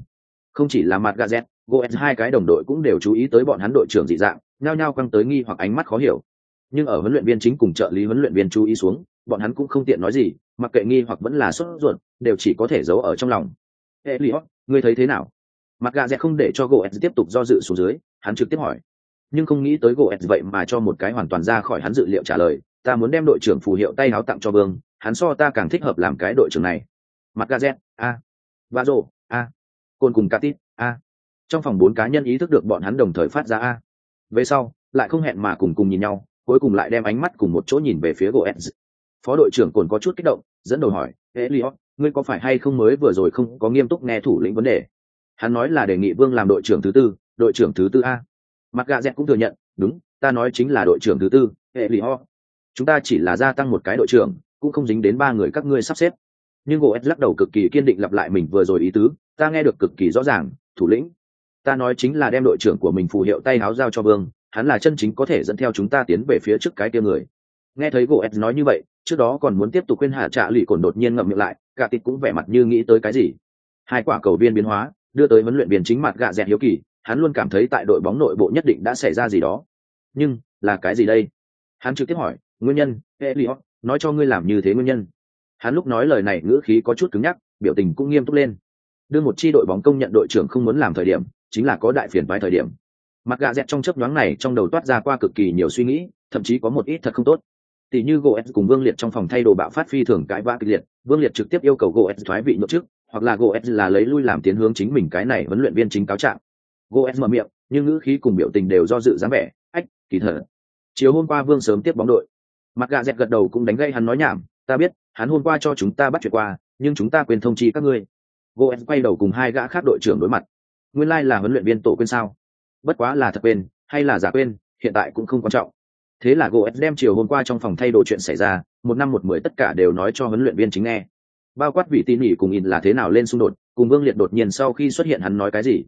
Không chỉ là mặt gazet goetz hai cái đồng đội cũng đều chú ý tới bọn hắn đội trưởng dị dạng nhao nhao căng tới nghi hoặc ánh mắt khó hiểu. Nhưng ở huấn luyện viên chính cùng trợ lý huấn luyện viên chú ý xuống bọn hắn cũng không tiện nói gì mặc kệ nghi hoặc vẫn là sốt ruột đều chỉ có thể giấu ở trong lòng. Eliot, ngươi thấy thế nào? Mặt gà dẹt không để cho goetz tiếp tục do dự xuống dưới hắn trực tiếp hỏi. Nhưng không nghĩ tới goetz vậy mà cho một cái hoàn toàn ra khỏi hắn dự liệu trả lời ta muốn đem đội trưởng phù hiệu tay áo tặng cho vương hắn so ta càng thích hợp làm cái đội trưởng này. Mặt gà dẹt a và rồ a côn cùng catit a. Trong phòng bốn cá nhân ý thức được bọn hắn đồng thời phát ra a. Về sau lại không hẹn mà cùng cùng nhìn nhau cuối cùng lại đem ánh mắt cùng một chỗ nhìn về phía goetz. Phó đội trưởng cồn có chút kích động dẫn đầu hỏi Eliot, ngươi có phải hay không mới vừa rồi không có nghiêm túc nghe thủ lĩnh vấn đề? Hắn nói là đề nghị vương làm đội trưởng thứ tư, đội trưởng thứ tư a. Mặt gà dẹt cũng thừa nhận, đúng, ta nói chính là đội trưởng thứ tư, hệ lì ho. Chúng ta chỉ là gia tăng một cái đội trưởng, cũng không dính đến ba người các ngươi sắp xếp. Nhưng gỗ lắc đầu cực kỳ kiên định lặp lại mình vừa rồi ý tứ, ta nghe được cực kỳ rõ ràng, thủ lĩnh. Ta nói chính là đem đội trưởng của mình phù hiệu tay áo giao cho vương, hắn là chân chính có thể dẫn theo chúng ta tiến về phía trước cái tia người. Nghe thấy gỗ nói như vậy, trước đó còn muốn tiếp tục khuyên hạ trạ lì cồn đột nhiên ngậm miệng lại, cả tịt cũng vẻ mặt như nghĩ tới cái gì. Hai quả cầu viên biến hóa đưa tới huấn luyện viên chính mặt gạ dẹt hiếu kỳ, hắn luôn cảm thấy tại đội bóng nội bộ nhất định đã xảy ra gì đó. Nhưng, là cái gì đây? Hắn trực tiếp hỏi, nguyên nhân eliot nói cho ngươi làm như thế nguyên nhân. Hắn lúc nói lời này ngữ khí có chút cứng nhắc, biểu tình cũng nghiêm túc lên. Đưa một chi đội bóng công nhận đội trưởng không muốn làm thời điểm, chính là có đại phiền vài thời điểm. Mặt gạ dẹt trong chớp nhoáng này trong đầu toát ra qua cực kỳ nhiều suy nghĩ, thậm chí có một ít thật không tốt. Tỷ như goetz cùng vương liệt trong phòng thay đồ bạo phát phi thường cãi vã kịch liệt, vương liệt trực tiếp yêu cầu goetz thoái vị nhậm chức hoặc là goetz là lấy lui làm tiến hướng chính mình cái này huấn luyện viên chính cáo trạng. Goetz mở miệng, nhưng ngữ khí cùng biểu tình đều do dự dáng vẻ, ách, kỳ thở chiều hôm qua vương sớm tiếp bóng đội. Mặt gạ dẹt gật đầu cũng đánh gây hắn nói nhảm, ta biết, hắn hôm qua cho chúng ta bắt chuyện qua, nhưng chúng ta quên thông chi các ngươi. Goetz quay đầu cùng hai gã khác đội trưởng đối mặt. Nguyên lai là huấn luyện viên tổ quên sao? Bất quá là thật quên, hay là giả quên, hiện tại cũng không quan trọng. Thế là goetz đem chiều hôm qua trong phòng thay đồ chuyện xảy ra, một năm một mười tất cả đều nói cho huấn luyện viên chính nghe bao quát vị tin nhỉ cùng in là thế nào lên xung đột, cùng vương liệt đột nhiên sau khi xuất hiện hắn nói cái gì.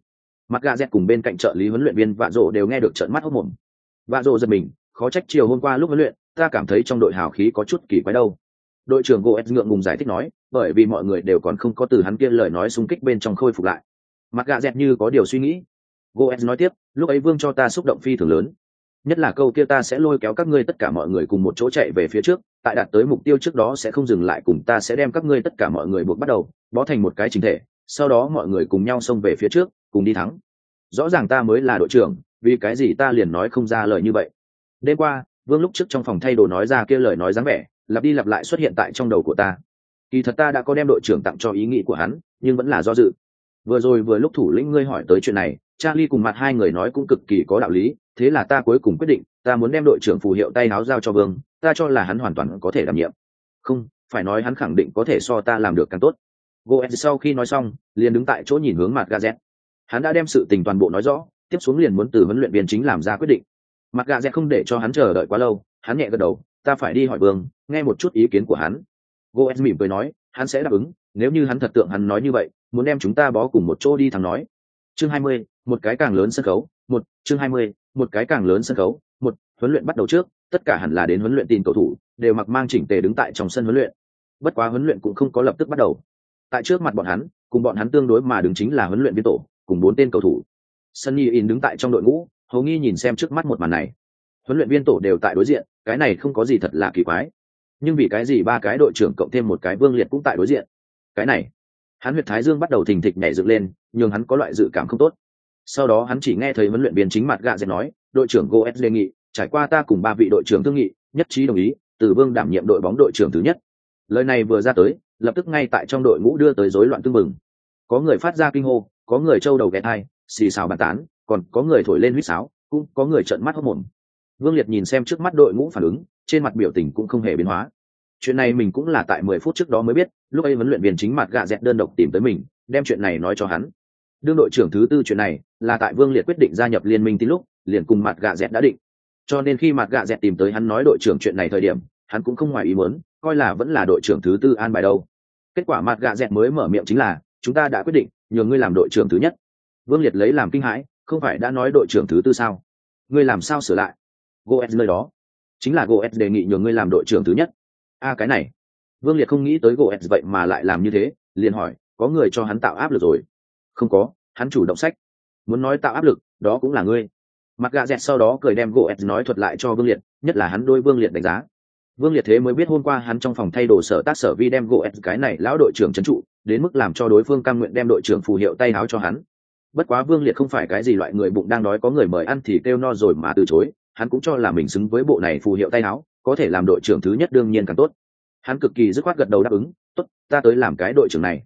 Mặt gà z cùng bên cạnh trợ lý huấn luyện viên vạ rộ đều nghe được trận mắt hốc mồm vạ rộ giật mình, khó trách chiều hôm qua lúc huấn luyện, ta cảm thấy trong đội hào khí có chút kỳ quái đâu. Đội trưởng goetz ngượng ngùng giải thích nói, bởi vì mọi người đều còn không có từ hắn kia lời nói xung kích bên trong khôi phục lại. Mặt gà z như có điều suy nghĩ. Goetz nói tiếp, lúc ấy vương cho ta xúc động phi thường lớn nhất là câu kia ta sẽ lôi kéo các ngươi tất cả mọi người cùng một chỗ chạy về phía trước, tại đạt tới mục tiêu trước đó sẽ không dừng lại cùng ta sẽ đem các ngươi tất cả mọi người buộc bắt đầu, bó thành một cái chính thể, sau đó mọi người cùng nhau xông về phía trước, cùng đi thắng. Rõ ràng ta mới là đội trưởng, vì cái gì ta liền nói không ra lời như vậy. Đêm qua, vương lúc trước trong phòng thay đồ nói ra kia lời nói dáng vẻ, lặp đi lặp lại xuất hiện tại trong đầu của ta. Kỳ thật ta đã có đem đội trưởng tặng cho ý nghĩ của hắn, nhưng vẫn là do dự. Vừa rồi vừa lúc thủ lĩnh ngươi hỏi tới chuyện này charlie cùng mặt hai người nói cũng cực kỳ có đạo lý, thế là ta cuối cùng quyết định, ta muốn đem đội trưởng phù hiệu tay áo giao cho vương, ta cho là hắn hoàn toàn có thể đảm nhiệm. Không, phải nói hắn khẳng định có thể so ta làm được càng tốt. Goen sau khi nói xong, liền đứng tại chỗ nhìn hướng mặt gazet hắn đã đem sự tình toàn bộ nói rõ, tiếp xuống liền muốn từ huấn luyện viên chính làm ra quyết định. Mặt gazet không để cho hắn chờ đợi quá lâu, hắn nhẹ gật đầu, ta phải đi hỏi vương, nghe một chút ý kiến của hắn. Goen mỉm cười nói, hắn sẽ đáp ứng, nếu như hắn thật tượng hắn nói như vậy, muốn đem chúng ta bó cùng một chỗ đi thằng nói chương hai mươi, một cái càng lớn sân khấu, một, chương hai mươi, một cái càng lớn sân khấu, một, huấn luyện bắt đầu trước, tất cả hẳn là đến huấn luyện tin cầu thủ, đều mặc mang chỉnh tề đứng tại trong sân huấn luyện. Bất quá huấn luyện cũng không có lập tức bắt đầu. Tại trước mặt bọn hắn, cùng bọn hắn tương đối mà đứng chính là huấn luyện viên tổ, cùng bốn tên cầu thủ. Sunny in đứng tại trong đội ngũ hầu nghi nhìn xem trước mắt một màn này. Huấn luyện viên tổ đều tại đối diện, cái này không có gì thật là kỳ quái. Nhưng vì cái gì ba cái đội trưởng cộng thêm một cái vương liệt cũng tại đối diện? Cái này, hắn huyệt thái dương bắt đầu thình thịch nhảy dựng lên nhưng hắn có loại dự cảm không tốt. Sau đó hắn chỉ nghe thấy huấn luyện viên chính mặt gạ dẹt nói, đội trưởng goes đề nghị, trải qua ta cùng ba vị đội trưởng thương nghị, nhất trí đồng ý, từ vương đảm nhiệm đội bóng đội trưởng thứ nhất. Lời này vừa ra tới, lập tức ngay tại trong đội ngũ đưa tới rối loạn tương mừng có người phát ra kinh hô, có người trâu đầu ghé thai xì xào bàn tán, còn có người thổi lên huýt sáo, cũng có người trợn mắt hốc mồm. Vương liệt nhìn xem trước mắt đội ngũ phản ứng, trên mặt biểu tình cũng không hề biến hóa. Chuyện này mình cũng là tại mười phút trước đó mới biết, lúc ấy huấn luyện viên chính mặt gạ dẹt đơn độc tìm tới mình, đem chuyện này nói cho hắn đương đội trưởng thứ tư chuyện này là tại vương liệt quyết định gia nhập liên minh tin lúc, liền cùng mặt gạ dẹt đã định. Cho nên khi mặt gạ dẹt tìm tới hắn nói đội trưởng chuyện này thời điểm, hắn cũng không ngoài ý muốn, coi là vẫn là đội trưởng thứ tư an bài đâu. Kết quả mặt gạ dẹt mới mở miệng chính là, chúng ta đã quyết định, nhờ ngươi làm đội trưởng thứ nhất. Vương liệt lấy làm kinh hãi, không phải đã nói đội trưởng thứ tư sao? Ngươi làm sao sửa lại? Goes nơi đó. Chính là goes đề nghị nhờ ngươi làm đội trưởng thứ nhất. A, cái này. Vương liệt không nghĩ tới goes vậy mà lại làm như thế, liền hỏi, có người cho hắn tạo áp lực rồi? Không có, hắn chủ động sách. Muốn nói tạo áp lực, đó cũng là ngươi. Mặt gà dẹt sau đó cười đem gỗ ed nói thuật lại cho vương liệt, nhất là hắn đôi vương liệt đánh giá. Vương liệt thế mới biết hôm qua hắn trong phòng thay đồ sở tác sở vi đem gỗ ed cái này lão đội trưởng trấn trụ, đến mức làm cho đối phương cam nguyện đem đội trưởng phù hiệu tay áo cho hắn. Bất quá vương liệt không phải cái gì loại người bụng đang đói có người mời ăn thì kêu no rồi mà từ chối, hắn cũng cho là mình xứng với bộ này phù hiệu tay áo có thể làm đội trưởng thứ nhất đương nhiên càng tốt. Hắn cực kỳ dứt khoát gật đầu đáp ứng, tốt, ta tới làm cái đội trưởng này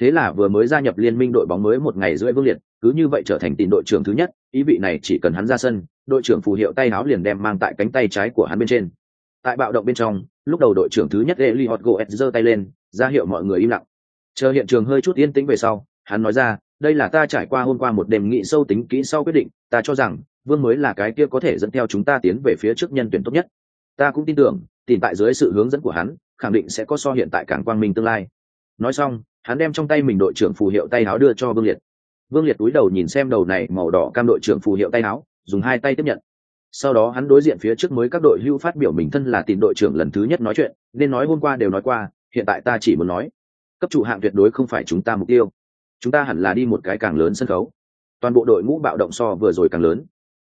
thế là vừa mới gia nhập liên minh đội bóng mới một ngày rưỡi vương liệt, cứ như vậy trở thành tìm đội trưởng thứ nhất, ý vị này chỉ cần hắn ra sân, đội trưởng phù hiệu tay áo liền đem mang tại cánh tay trái của hắn bên trên. Tại bạo động bên trong, lúc đầu đội trưởng thứ nhất Eli Hot Goetz giơ tay lên, ra hiệu mọi người im lặng. Chờ hiện trường hơi chút yên tĩnh về sau, hắn nói ra, đây là ta trải qua hôm qua một đêm nghị sâu tính kỹ sau quyết định, ta cho rằng, vương mới là cái kia có thể dẫn theo chúng ta tiến về phía trước nhân tuyển tốt nhất. Ta cũng tin tưởng, tìm tại dưới sự hướng dẫn của hắn, khẳng định sẽ có so hiện tại càng quang minh tương lai. Nói xong hắn đem trong tay mình đội trưởng phù hiệu tay áo đưa cho vương liệt. Vương liệt túi đầu nhìn xem đầu này màu đỏ cam đội trưởng phù hiệu tay áo, dùng hai tay tiếp nhận. Sau đó hắn đối diện phía trước mới các đội hưu phát biểu mình thân là tìm đội trưởng lần thứ nhất nói chuyện, nên nói hôm qua đều nói qua, hiện tại ta chỉ muốn nói. Cấp chủ hạng tuyệt đối không phải chúng ta mục tiêu. Chúng ta hẳn là đi một cái càng lớn sân khấu. Toàn bộ đội ngũ bạo động so vừa rồi càng lớn.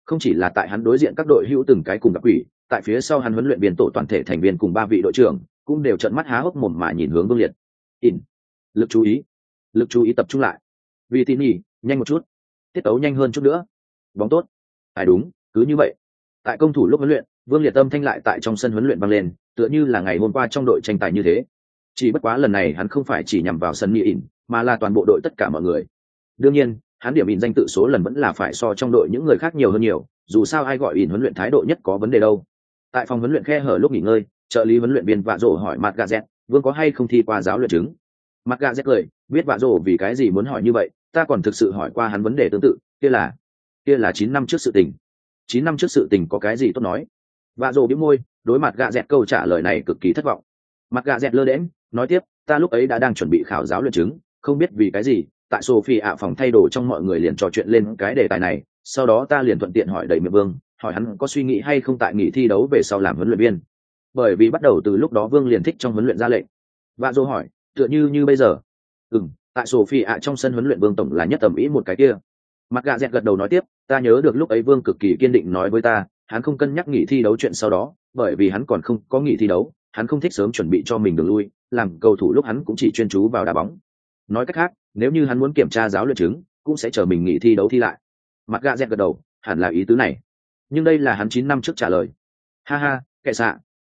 Không chỉ là tại hắn đối diện các đội hữu từng cái cùng gặp quỷ tại phía sau hắn huấn luyện viên tổ toàn thể thành viên cùng ba vị đội trưởng, cũng đều trận mắt há hốc mồm mà nhìn hướng vương liệt. In lực chú ý. Lực chú ý tập trung lại. Vì tin nhỉ, nhanh một chút. Tiết tấu nhanh hơn chút nữa. Bóng tốt. Ai đúng, cứ như vậy. Tại công thủ lúc huấn luyện, vương liệt tâm thanh lại tại trong sân huấn luyện vang lên, tựa như là ngày hôm qua trong đội tranh tài như thế. Chỉ bất quá lần này hắn không phải chỉ nhằm vào sân mỹ ỉn, mà là toàn bộ đội tất cả mọi người. Đương nhiên, hắn điểm ỉn danh tự số lần vẫn là phải so trong đội những người khác nhiều hơn nhiều, dù sao ai gọi ỉn huấn luyện thái độ nhất có vấn đề đâu. Tại phòng huấn luyện khe hở lúc nghỉ ngơi, trợ lý huấn luyện viên vạ rổ hỏi mặt gà z vương có hay không thi qua giáo luyện chứng? Mặt gà rét cười, biết vạ rổ vì cái gì muốn hỏi như vậy, ta còn thực sự hỏi qua hắn vấn đề tương tự, kia là kia là chín năm trước sự tình. Chín năm trước sự tình có cái gì tốt nói? Vạ rổ bĩu môi, đối mặt gà dẹt câu trả lời này cực kỳ thất vọng. Mặt gà dẹt lơ đễm nói tiếp, ta lúc ấy đã đang chuẩn bị khảo giáo luyện chứng, không biết vì cái gì, tại sophie ạ phòng thay đồ trong mọi người liền trò chuyện lên cái đề tài này, sau đó ta liền thuận tiện hỏi đầy miệng vương, hỏi hắn có suy nghĩ hay không tại nghỉ thi đấu về sau làm huấn luyện viên. Bởi vì bắt đầu từ lúc đó vương liền thích trong huấn luyện ra lệnh. Và dô hỏi tựa như như bây giờ. Ừ m tại sophie ạ trong sân huấn luyện vương tổng là nhất tầm ý một cái kia. Mặt gà dẹt gật đầu nói tiếp, ta nhớ được lúc ấy vương cực kỳ kiên định nói với ta, hắn không cân nhắc nghỉ thi đấu chuyện sau đó, bởi vì hắn còn không có nghỉ thi đấu, hắn không thích sớm chuẩn bị cho mình đường lui, làm cầu thủ lúc hắn cũng chỉ chuyên chú vào đá bóng. Nói cách khác, nếu như hắn muốn kiểm tra giáo luyện chứng, cũng sẽ chờ mình nghỉ thi đấu thi lại. Mặt gà dẹt gật đầu, hẳn là ý tứ này. Nhưng đây là hắn chín năm trước trả lời. Ha ha, kệ xạ.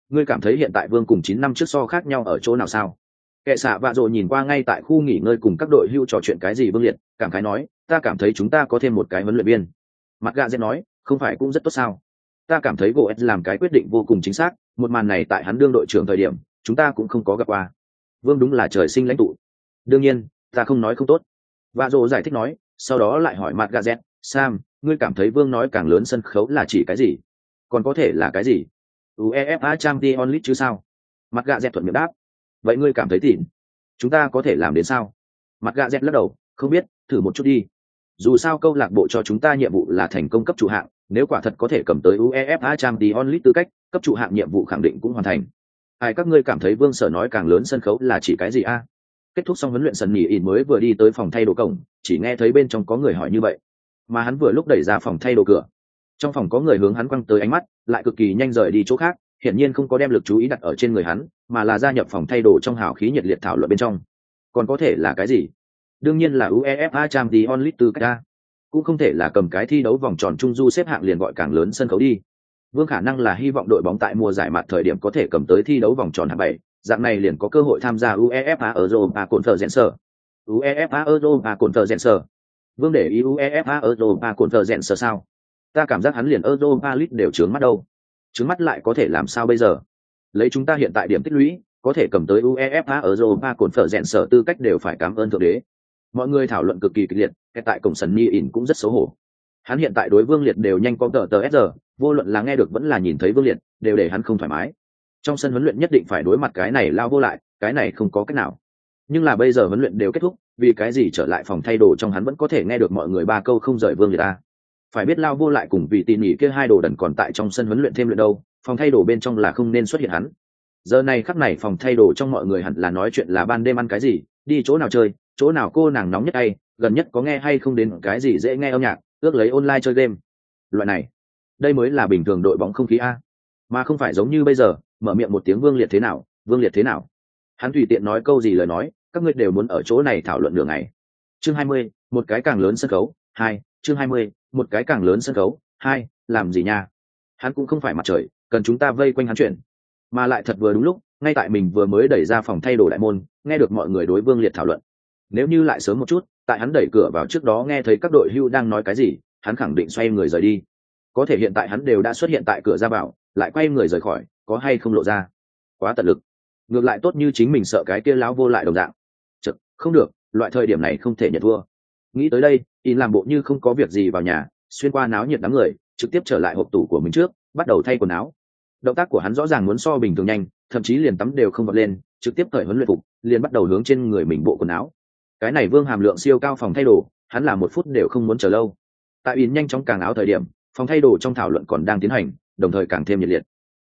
Ngươi cảm thấy hiện tại vương cùng chín năm trước so khác nhau ở chỗ nào sao? Kệ xạ vạ rồi nhìn qua ngay tại khu nghỉ ngơi cùng các đội hưu trò chuyện cái gì vương liệt, cảm khái nói, ta cảm thấy chúng ta có thêm một cái huấn luyện viên. Mặt gạ dễ nói, không phải cũng rất tốt sao? Ta cảm thấy gỗ làm cái quyết định vô cùng chính xác, một màn này tại hắn đương đội trưởng thời điểm, chúng ta cũng không có gặp qua. Vương đúng là trời sinh lãnh tụ. Đương nhiên, ta không nói không tốt. Và dồ giải thích nói, sau đó lại hỏi mặt gazet sam, ngươi cảm thấy vương nói càng lớn sân khấu là chỉ cái gì? Còn có thể là cái gì? Uefa trang t onlit chứ sao? Mặt gạ dẹt thuận miệng đáp vậy ngươi cảm thấy tỉn chúng ta có thể làm đến sao? Mặt gạ dẹt lắc đầu, không biết, thử một chút đi. Dù sao câu lạc bộ cho chúng ta nhiệm vụ là thành công cấp chủ hạng, nếu quả thật có thể cầm tới uefa trang t onlit tư cách, cấp chủ hạng nhiệm vụ khẳng định cũng hoàn thành. Ai các ngươi cảm thấy vương sở nói càng lớn sân khấu là chỉ cái gì a? Kết thúc xong huấn luyện sân nghỉ ỉn mới vừa đi tới phòng thay đồ cổng, chỉ nghe thấy bên trong có người hỏi như vậy. Mà hắn vừa lúc đẩy ra phòng thay đồ cửa. Trong phòng có người hướng hắn quăng tới ánh mắt, lại cực kỳ nhanh rời đi chỗ khác hiển nhiên không có đem lực chú ý đặt ở trên người hắn, mà là gia nhập phòng thay đồ trong hào khí nhiệt liệt thảo luận bên trong. Còn có thể là cái gì? Đương nhiên là uefa trang League onlit từ cách cũng không thể là cầm cái thi đấu vòng tròn trung du xếp hạng liền gọi càng lớn sân khấu đi. Vương khả năng là hy vọng đội bóng tại mùa giải mặt thời điểm có thể cầm tới thi đấu vòng tròn hạng bảy, dạng này liền có cơ hội tham gia uefa europa conference uefa europa conference vương để ý uefa europa conference sao? Ta cảm giác hắn liền europa league đều trướng mắt đâu trước mắt lại có thể làm sao bây giờ? Lấy chúng ta hiện tại điểm tích lũy, có thể cầm tới uefa europa sở tư cách đều phải cảm ơn thượng đế. Mọi người thảo luận cực kỳ kịch liệt cái tại cổng sân ni ỉn cũng rất xấu hổ. Hắn hiện tại đối vương liệt đều nhanh có tờ tờ s vô luận là nghe được vẫn là nhìn thấy vương liệt, đều để hắn không thoải mái. Trong sân huấn luyện nhất định phải đối mặt cái này lao vô lại, cái này không có cách nào. Nhưng là bây giờ huấn luyện đều kết thúc, vì cái gì trở lại phòng thay đồ trong hắn vẫn có thể nghe được mọi người ba câu không rời vương liệt ta phải biết lao vô lại cùng vì tỉ mỉ kia hai đồ đần còn tại trong sân huấn luyện thêm luyện đâu, phòng thay đồ bên trong là không nên xuất hiện hắn. Giờ này khắc này phòng thay đồ trong mọi người hẳn là nói chuyện là ban đêm ăn cái gì, đi chỗ nào chơi, chỗ nào cô nàng nóng nhất hay, gần nhất có nghe hay không đến cái gì dễ nghe âm nhạc, ước lấy online chơi game. Loại này, đây mới là bình thường đội bóng không khí a. Mà không phải giống như bây giờ, mở miệng một tiếng vương liệt thế nào, vương liệt thế nào. Hắn tùy tiện nói câu gì lời nói, các ngươi đều muốn ở chỗ này thảo luận đường này chương hai mươi, một cái càng lớn sân khấu, hai chương hai mươi, một cái càng lớn sân khấu, hai, làm gì nha? Hắn cũng không phải mặt trời, cần chúng ta vây quanh hắn chuyện mà lại thật vừa đúng lúc, ngay tại mình vừa mới đẩy ra phòng thay đồ đại môn, nghe được mọi người đối vương liệt thảo luận. Nếu như lại sớm một chút, tại hắn đẩy cửa vào trước đó nghe thấy các đội hưu đang nói cái gì, hắn khẳng định xoay người rời đi. Có thể hiện tại hắn đều đã xuất hiện tại cửa ra vào, lại quay người rời khỏi, có hay không lộ ra? Quá tận lực. Ngược lại tốt như chính mình sợ cái kia láo vô lại đồng dạng. Chật không được, loại thời điểm này không thể nhận thua nghĩ tới đây, in làm bộ như không có việc gì vào nhà, xuyên qua náo nhiệt đám người, trực tiếp trở lại hộp tủ của mình trước, bắt đầu thay quần áo. Động tác của hắn rõ ràng muốn so bình thường nhanh, thậm chí liền tắm đều không bật lên, trực tiếp cởi huấn luyện phục, liền bắt đầu hướng trên người mình bộ quần áo. Cái này vương hàm lượng siêu cao phòng thay đồ, hắn làm một phút đều không muốn chờ lâu. Tại in nhanh chóng càng áo thời điểm, phòng thay đồ trong thảo luận còn đang tiến hành, đồng thời càng thêm nhiệt liệt.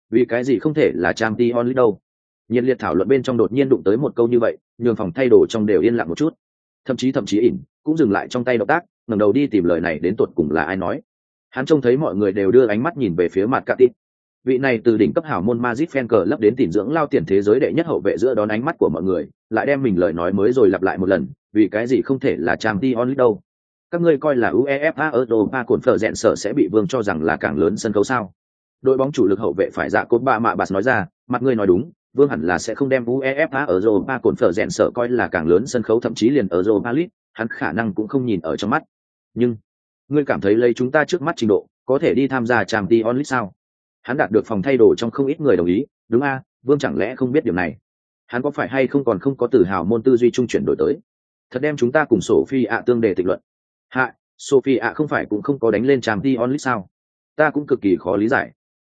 Vì cái gì không thể là trang t onlit đâu? Nhiệt liệt thảo luận bên trong đột nhiên đụng tới một câu như vậy, nhường phòng thay đồ trong đều yên lặng một chút. Thậm chí thậm chí ỉn cũng dừng lại trong tay động tác ngẩng đầu đi tìm lời này đến tột cùng là ai nói hắn trông thấy mọi người đều đưa ánh mắt nhìn về phía mặt cà tít vị này từ đỉnh cấp hảo môn Magic fan cờ lấp đến tìm dưỡng lao tiền thế giới đệ nhất hậu vệ giữa đón ánh mắt của mọi người, lại đem mình lời nói mới rồi lặp lại một lần, vì cái gì không thể là Champions đâu? Các ngươi coi là UEFA Europa Cổn phở rèn sở sẽ bị vương cho rằng là càng lớn sân khấu sao? Đội bóng chủ lực hậu vệ phải dạ cốt ba mạ bạt nói ra, mặt ngươi nói đúng, vương hẳn là sẽ không đem UEFA ở Europa Cổn phở rèn sở coi là càng lớn sân khấu thậm chí liền ở Europa League, hắn khả năng cũng không nhìn ở trong mắt. Nhưng, ngươi cảm thấy lấy chúng ta trước mắt trình độ, có thể đi tham gia Champions onlit sao? hắn đạt được phòng thay đồ trong không ít người đồng ý. Đúng a vương chẳng lẽ không biết điều này? Hắn có phải hay không còn không có tự hào môn tư duy trung chuyển đổi tới? Thật đem chúng ta cùng sophie ạ tương đề tịch luận. Hạ sophie ạ không phải cũng không có đánh lên tràng t onlit sao? Ta cũng cực kỳ khó lý giải.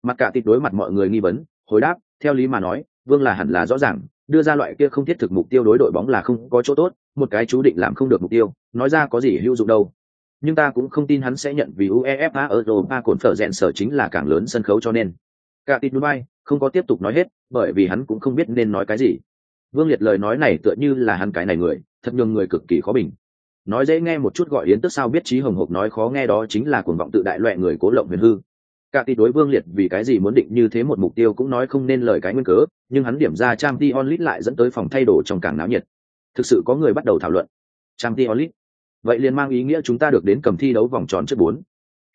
Mặt cả tịch đối mặt mọi người nghi vấn hồi đáp theo lý mà nói vương là hẳn là rõ ràng đưa ra loại kia không thiết thực mục tiêu đối đội bóng là không có chỗ tốt, một cái chú định làm không được mục tiêu, nói ra có gì hữu dụng đâu. Nhưng ta cũng không tin hắn sẽ nhận vì uefa europa cồn phở rẽn sở chính là càng lớn sân khấu cho nên. Cả tin dubai không có tiếp tục nói hết, bởi vì hắn cũng không biết nên nói cái gì. Vương liệt lời nói này tựa như là hắn cái này người, thật nhường người cực kỳ khó bình. Nói dễ nghe một chút gọi yến tức sao biết trí hồng hộc nói khó nghe đó chính là cuồng vọng tự đại loại người cố lộng huyền hư cả tỷ đối vương liệt vì cái gì muốn định như thế một mục tiêu cũng nói không nên lời cái nguyên cớ, nhưng hắn điểm ra trang t onlit lại dẫn tới phòng thay đồ trong càng náo nhiệt. Thực sự có người bắt đầu thảo luận. Trang t onlit? Vậy liền mang ý nghĩa chúng ta được đến cầm thi đấu vòng tròn trước bốn.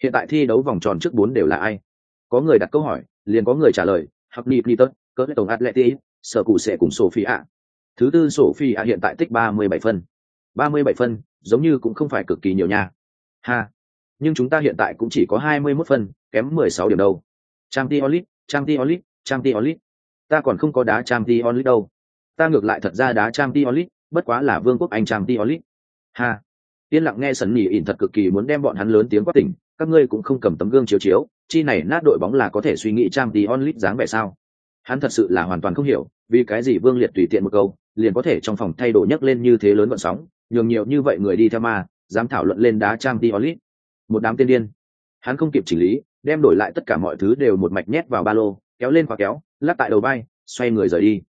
Hiện tại thi đấu vòng tròn trước bốn đều là ai? Có người đặt câu hỏi, liền có người trả lời hoặc nịp nịp cỡ tổng atleti, sở cụ sẽ cùng sophie ạ thứ tư sophie ạ hiện tại tích ba mươi bảy phân. Ba mươi bảy phân, giống như cũng không phải cực kỳ nhiều nha. Ha nhưng chúng ta hiện tại cũng chỉ có hai mươi 21 phân kém mười sáu điểm đâu. Trang League, Champions trang Champions League. trang ta còn không có đá trang League đâu. Ta ngược lại thật ra đá trang League, bất quá là vương quốc anh trang League. ha. Tiên lặng nghe sần nhỉ ỉn thật cực kỳ muốn đem bọn hắn lớn tiếng quát tỉnh các ngươi cũng không cầm tấm gương chiếu chiếu chi này nát đội bóng là có thể suy nghĩ trang League dáng vẻ sao? Hắn thật sự là hoàn toàn không hiểu vì cái gì vương liệt tùy tiện một câu liền có thể trong phòng thay đổi nhấc lên như thế lớn vận sóng nhường nhiều như vậy người đi theo mà, dám thảo luận lên đá trang League một đám tiên điên. Hắn không kịp chỉnh lý, đem đổi lại tất cả mọi thứ đều một mạch nhét vào ba lô, kéo lên khóa kéo, lắc tại đầu bay xoay người rời đi.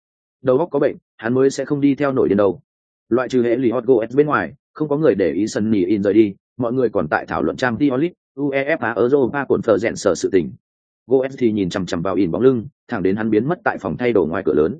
Đầu óc có bệnh, hắn mới sẽ không đi theo nổi điên đầu loại trừ hệ lì hot goes bên ngoài, không có người để ý sân nỉ in rời đi, mọi người còn tại thảo luận trang tiolit uefa europa cổn thờ rẽn sở sự tình. Goes thì nhìn chằm chằm vào in bóng lưng, thẳng đến hắn biến mất tại phòng thay đồ ngoài cửa lớn.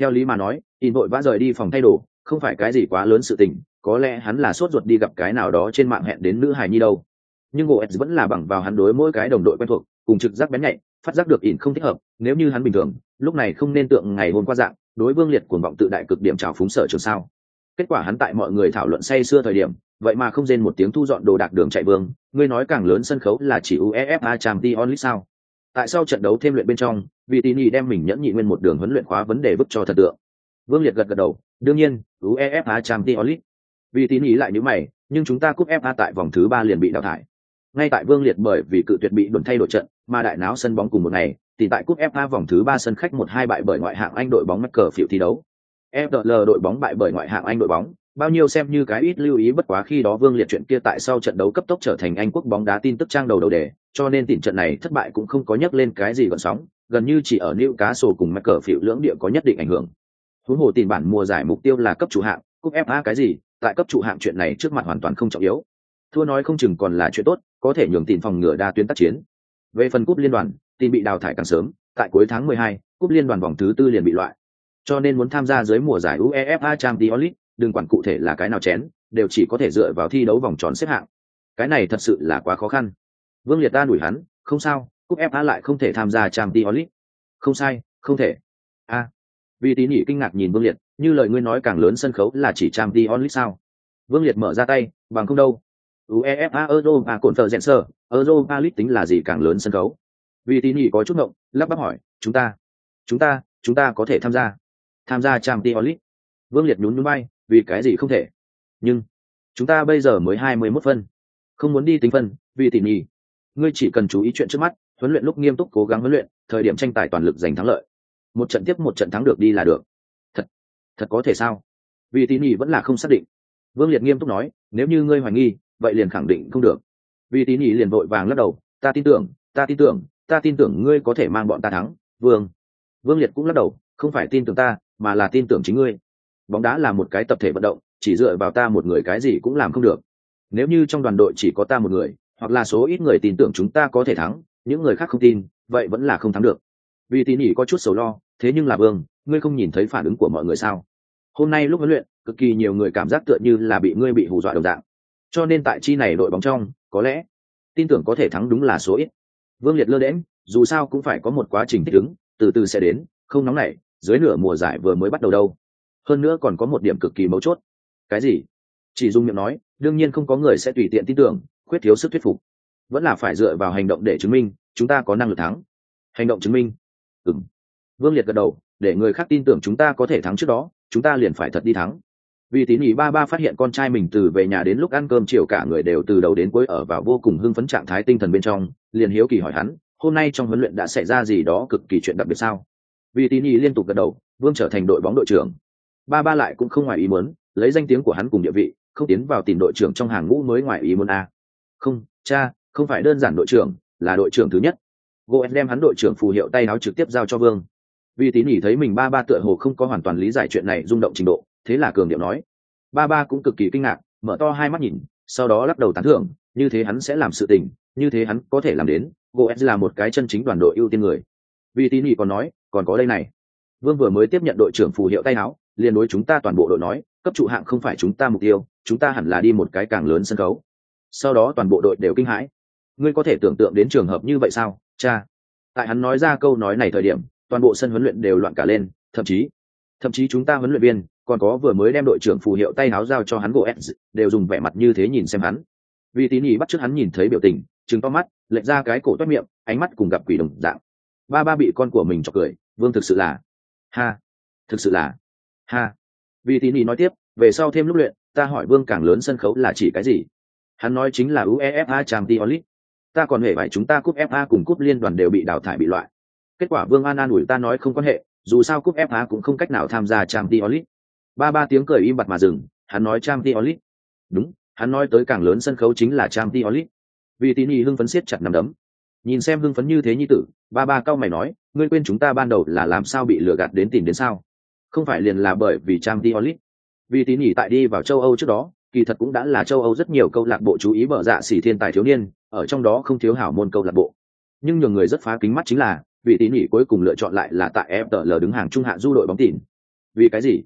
Theo lý mà nói, in vội vã rời đi phòng thay đồ không phải cái gì quá lớn sự tình, có lẽ hắn là sốt ruột đi gặp cái nào đó trên mạng hẹn đến nữ hài nhi đâu nhưng goes vẫn là bằng vào hắn đối mỗi cái đồng đội quen thuộc, cùng trực giác bén nhạy, phát giác được ỉn không thích hợp, nếu như hắn bình thường, lúc này không nên tượng ngày hôm qua dạng, đối vương liệt cuồng vọng tự đại cực điểm trào phúng sở trường sao. Kết quả hắn tại mọi người thảo luận say xưa thời điểm, vậy mà không rên một tiếng thu dọn đồ đạc đường chạy vương, ngươi nói càng lớn sân khấu là chỉ uefa champions league sao? Tại sao trận đấu thêm luyện bên trong vị tín nhị đem mình nhẫn nhị nguyên một đường huấn luyện khóa vấn đề vứt cho thật tượng. Vương liệt gật gật đầu, đương nhiên, uefa champions league. Vị tín nhị lại như mày, nhưng chúng ta cúp fa tại vòng thứ ba liền bị đào thải ngay tại vương liệt bởi vì cự tuyệt bị đồn thay đổi trận mà đại náo sân bóng cùng một ngày thì tại cúp fa vòng thứ ba sân khách một hai bại bởi ngoại hạng anh đội bóng mắc cờ phiểu thi đấu. FDL đội bóng bại bởi ngoại hạng Anh đội bóng, bao nhiêu xem như cái ít lưu ý bất quá khi đó Vương Liệt chuyện kia tại sau trận đấu cấp tốc trở thành Anh quốc bóng đá tin tức trang đầu đầu đề, cho nên tỉnh trận này thất bại cũng không có nhắc lên cái gì gợn sóng, gần như chỉ ở Newcastle cùng mắc cờ phiểu lưỡng địa có nhất định ảnh hưởng. Huống hồ tiền bản mùa giải mục tiêu là cấp chủ hạng, cúp FA cái gì, tại cấp trụ hạng chuyện này trước mặt hoàn toàn không trọng yếu thua nói không chừng còn là chuyện tốt có thể nhường tìm phòng ngừa đa tuyến tác chiến. Về phần cúp liên đoàn tin bị đào thải càng sớm tại cuối tháng 12, cúp liên đoàn vòng thứ tư liền bị loại. Cho nên muốn tham gia dưới mùa giải uefa champions league đừng quản cụ thể là cái nào chén đều chỉ có thể dựa vào thi đấu vòng tròn xếp hạng. Cái này thật sự là quá khó khăn. Vương liệt ta đuổi hắn không sao cúp fa lại không thể tham gia champions league. Không sai không thể. A. Vì tín nhị kinh ngạc nhìn vương liệt như lời ngươi nói càng lớn sân khấu là chỉ champions league sao? Vương liệt mở ra tay bằng không đâu uefa euro và europa league tính là gì càng lớn sân khấu? Vì tín có chút ngộng, lắp bắp hỏi, chúng ta chúng ta chúng ta có thể tham gia tham gia champions league? Vương liệt nhún nhún bay vì cái gì không thể? Nhưng chúng ta bây giờ mới hai mươi mốt phân, không muốn đi tính phân vì tỉ nhỉ ngươi chỉ cần chú ý chuyện trước mắt, huấn luyện lúc nghiêm túc cố gắng huấn luyện, thời điểm tranh tài toàn lực giành thắng lợi. Một trận tiếp một trận thắng được đi là được. Thật thật có thể sao? Vì tỉ nhỉ vẫn là không xác định. Vương liệt nghiêm túc nói, nếu như ngươi hoài nghi vậy liền khẳng định không được. Vì tỉ nhỉ liền vội vàng lắc đầu, ta tin tưởng, ta tin tưởng, ta tin tưởng ngươi có thể mang bọn ta thắng, vương. Vương liệt cũng lắc đầu, không phải tin tưởng ta, mà là tin tưởng chính ngươi. Bóng đá là một cái tập thể vận động, chỉ dựa vào ta một người cái gì cũng làm không được. Nếu như trong đoàn đội chỉ có ta một người, hoặc là số ít người tin tưởng chúng ta có thể thắng, những người khác không tin, vậy vẫn là không thắng được. Vì tín nhỉ có chút sầu lo, thế nhưng là vương, ngươi không nhìn thấy phản ứng của mọi người sao? Hôm nay lúc huấn luyện, cực kỳ nhiều người cảm giác tựa như là bị ngươi bị hù dọa đồng dạng cho nên tại chi này đội bóng trong, có lẽ, tin tưởng có thể thắng đúng là số ít. Vương liệt lơ đễm dù sao cũng phải có một quá trình thích ứng, từ từ sẽ đến, không nóng nảy, dưới nửa mùa giải vừa mới bắt đầu đâu. Hơn nữa còn có một điểm cực kỳ mấu chốt. Cái gì? Chỉ dùng miệng nói, đương nhiên không có người sẽ tùy tiện tin tưởng, khuyết thiếu sức thuyết phục. Vẫn là phải dựa vào hành động để chứng minh, chúng ta có năng lực thắng. Hành động chứng minh. Ừ m vương liệt gật đầu, để người khác tin tưởng chúng ta có thể thắng trước đó, chúng ta liền phải thật đi thắng vì tín ý ba ba phát hiện con trai mình từ về nhà đến lúc ăn cơm chiều cả người đều từ đầu đến cuối ở vào vô cùng hưng phấn trạng thái tinh thần bên trong, liền hiếu kỳ hỏi hắn, hôm nay trong huấn luyện đã xảy ra gì đó cực kỳ chuyện đặc biệt sao? Vì tín ý liên tục gật đầu, vương trở thành đội bóng đội trưởng. Ba ba lại cũng không ngoài ý muốn, lấy danh tiếng của hắn cùng địa vị, không tiến vào tìm đội trưởng trong hàng ngũ mới ngoài ý muốn a. Không, cha, không phải đơn giản đội trưởng, là đội trưởng thứ nhất. Goen đem hắn đội trưởng phù hiệu tay áo trực tiếp giao cho vương. Vì tín ý thấy mình ba ba tựa hồ không có hoàn toàn lý giải chuyện này rung động trình độ thế là cường điệu nói. Ba ba cũng cực kỳ kinh ngạc, mở to hai mắt nhìn, sau đó lắc đầu tán thưởng, như thế hắn sẽ làm sự tình, như thế hắn có thể làm đến goen là một cái chân chính đoàn đội ưu tiên người. Vì tín ý còn nói, còn có đây này. Vương vừa mới tiếp nhận đội trưởng phù hiệu tay áo, liền đối chúng ta toàn bộ đội nói, cấp trụ hạng không phải chúng ta mục tiêu, chúng ta hẳn là đi một cái càng lớn sân khấu. Sau đó toàn bộ đội đều kinh hãi. Ngươi có thể tưởng tượng đến trường hợp như vậy sao, cha? Tại hắn nói ra câu nói này thời điểm, toàn bộ sân huấn luyện đều loạn cả lên, thậm chí thậm chí chúng ta huấn luyện viên còn có vừa mới đem đội trưởng phù hiệu tay áo giao cho hắn gỗ s đều dùng vẻ mặt như thế nhìn xem hắn. Vì tín ý bắt trước hắn nhìn thấy biểu tình chứng to mắt, lệch ra cái cổ toét miệng, ánh mắt cùng gặp quỷ đồng dạng. Ba ba bị con của mình chọc cười, vương thực sự là ha, thực sự là ha. Vì tín ý nói tiếp, về sau thêm lúc luyện, ta hỏi vương càng lớn sân khấu là chỉ cái gì? Hắn nói chính là uefa champions league. Ta còn hề phải chúng ta cúp fa cùng cúp liên đoàn đều bị đào thải bị loại. Kết quả vương an an ủi ta nói không quan hệ, dù sao cúp fa cũng không cách nào tham gia champions league ba ba tiếng cười im bặt mà dừng, hắn nói champions league đúng, hắn nói tới càng lớn sân khấu chính là champions league vì tín ý hưng phấn siết chặt nằm đấm. Nhìn xem hưng phấn như thế như tử, ba ba cao mày nói, ngươi quên chúng ta ban đầu là làm sao bị lừa gạt đến tìm đến sao? Không phải liền là bởi vì trang t onlit vì tín nhỉ tại đi vào châu âu trước đó, kỳ thật cũng đã là châu âu rất nhiều câu lạc bộ chú ý bở dạ xỉ thiên tài thiếu niên, ở trong đó không thiếu hảo môn câu lạc bộ. Nhưng nhiều người rất phá kính mắt chính là, vì tín nhỉ cuối cùng lựa chọn lại là tại fl đứng hàng trung hạ du đội bóng tỉn vì cái gì?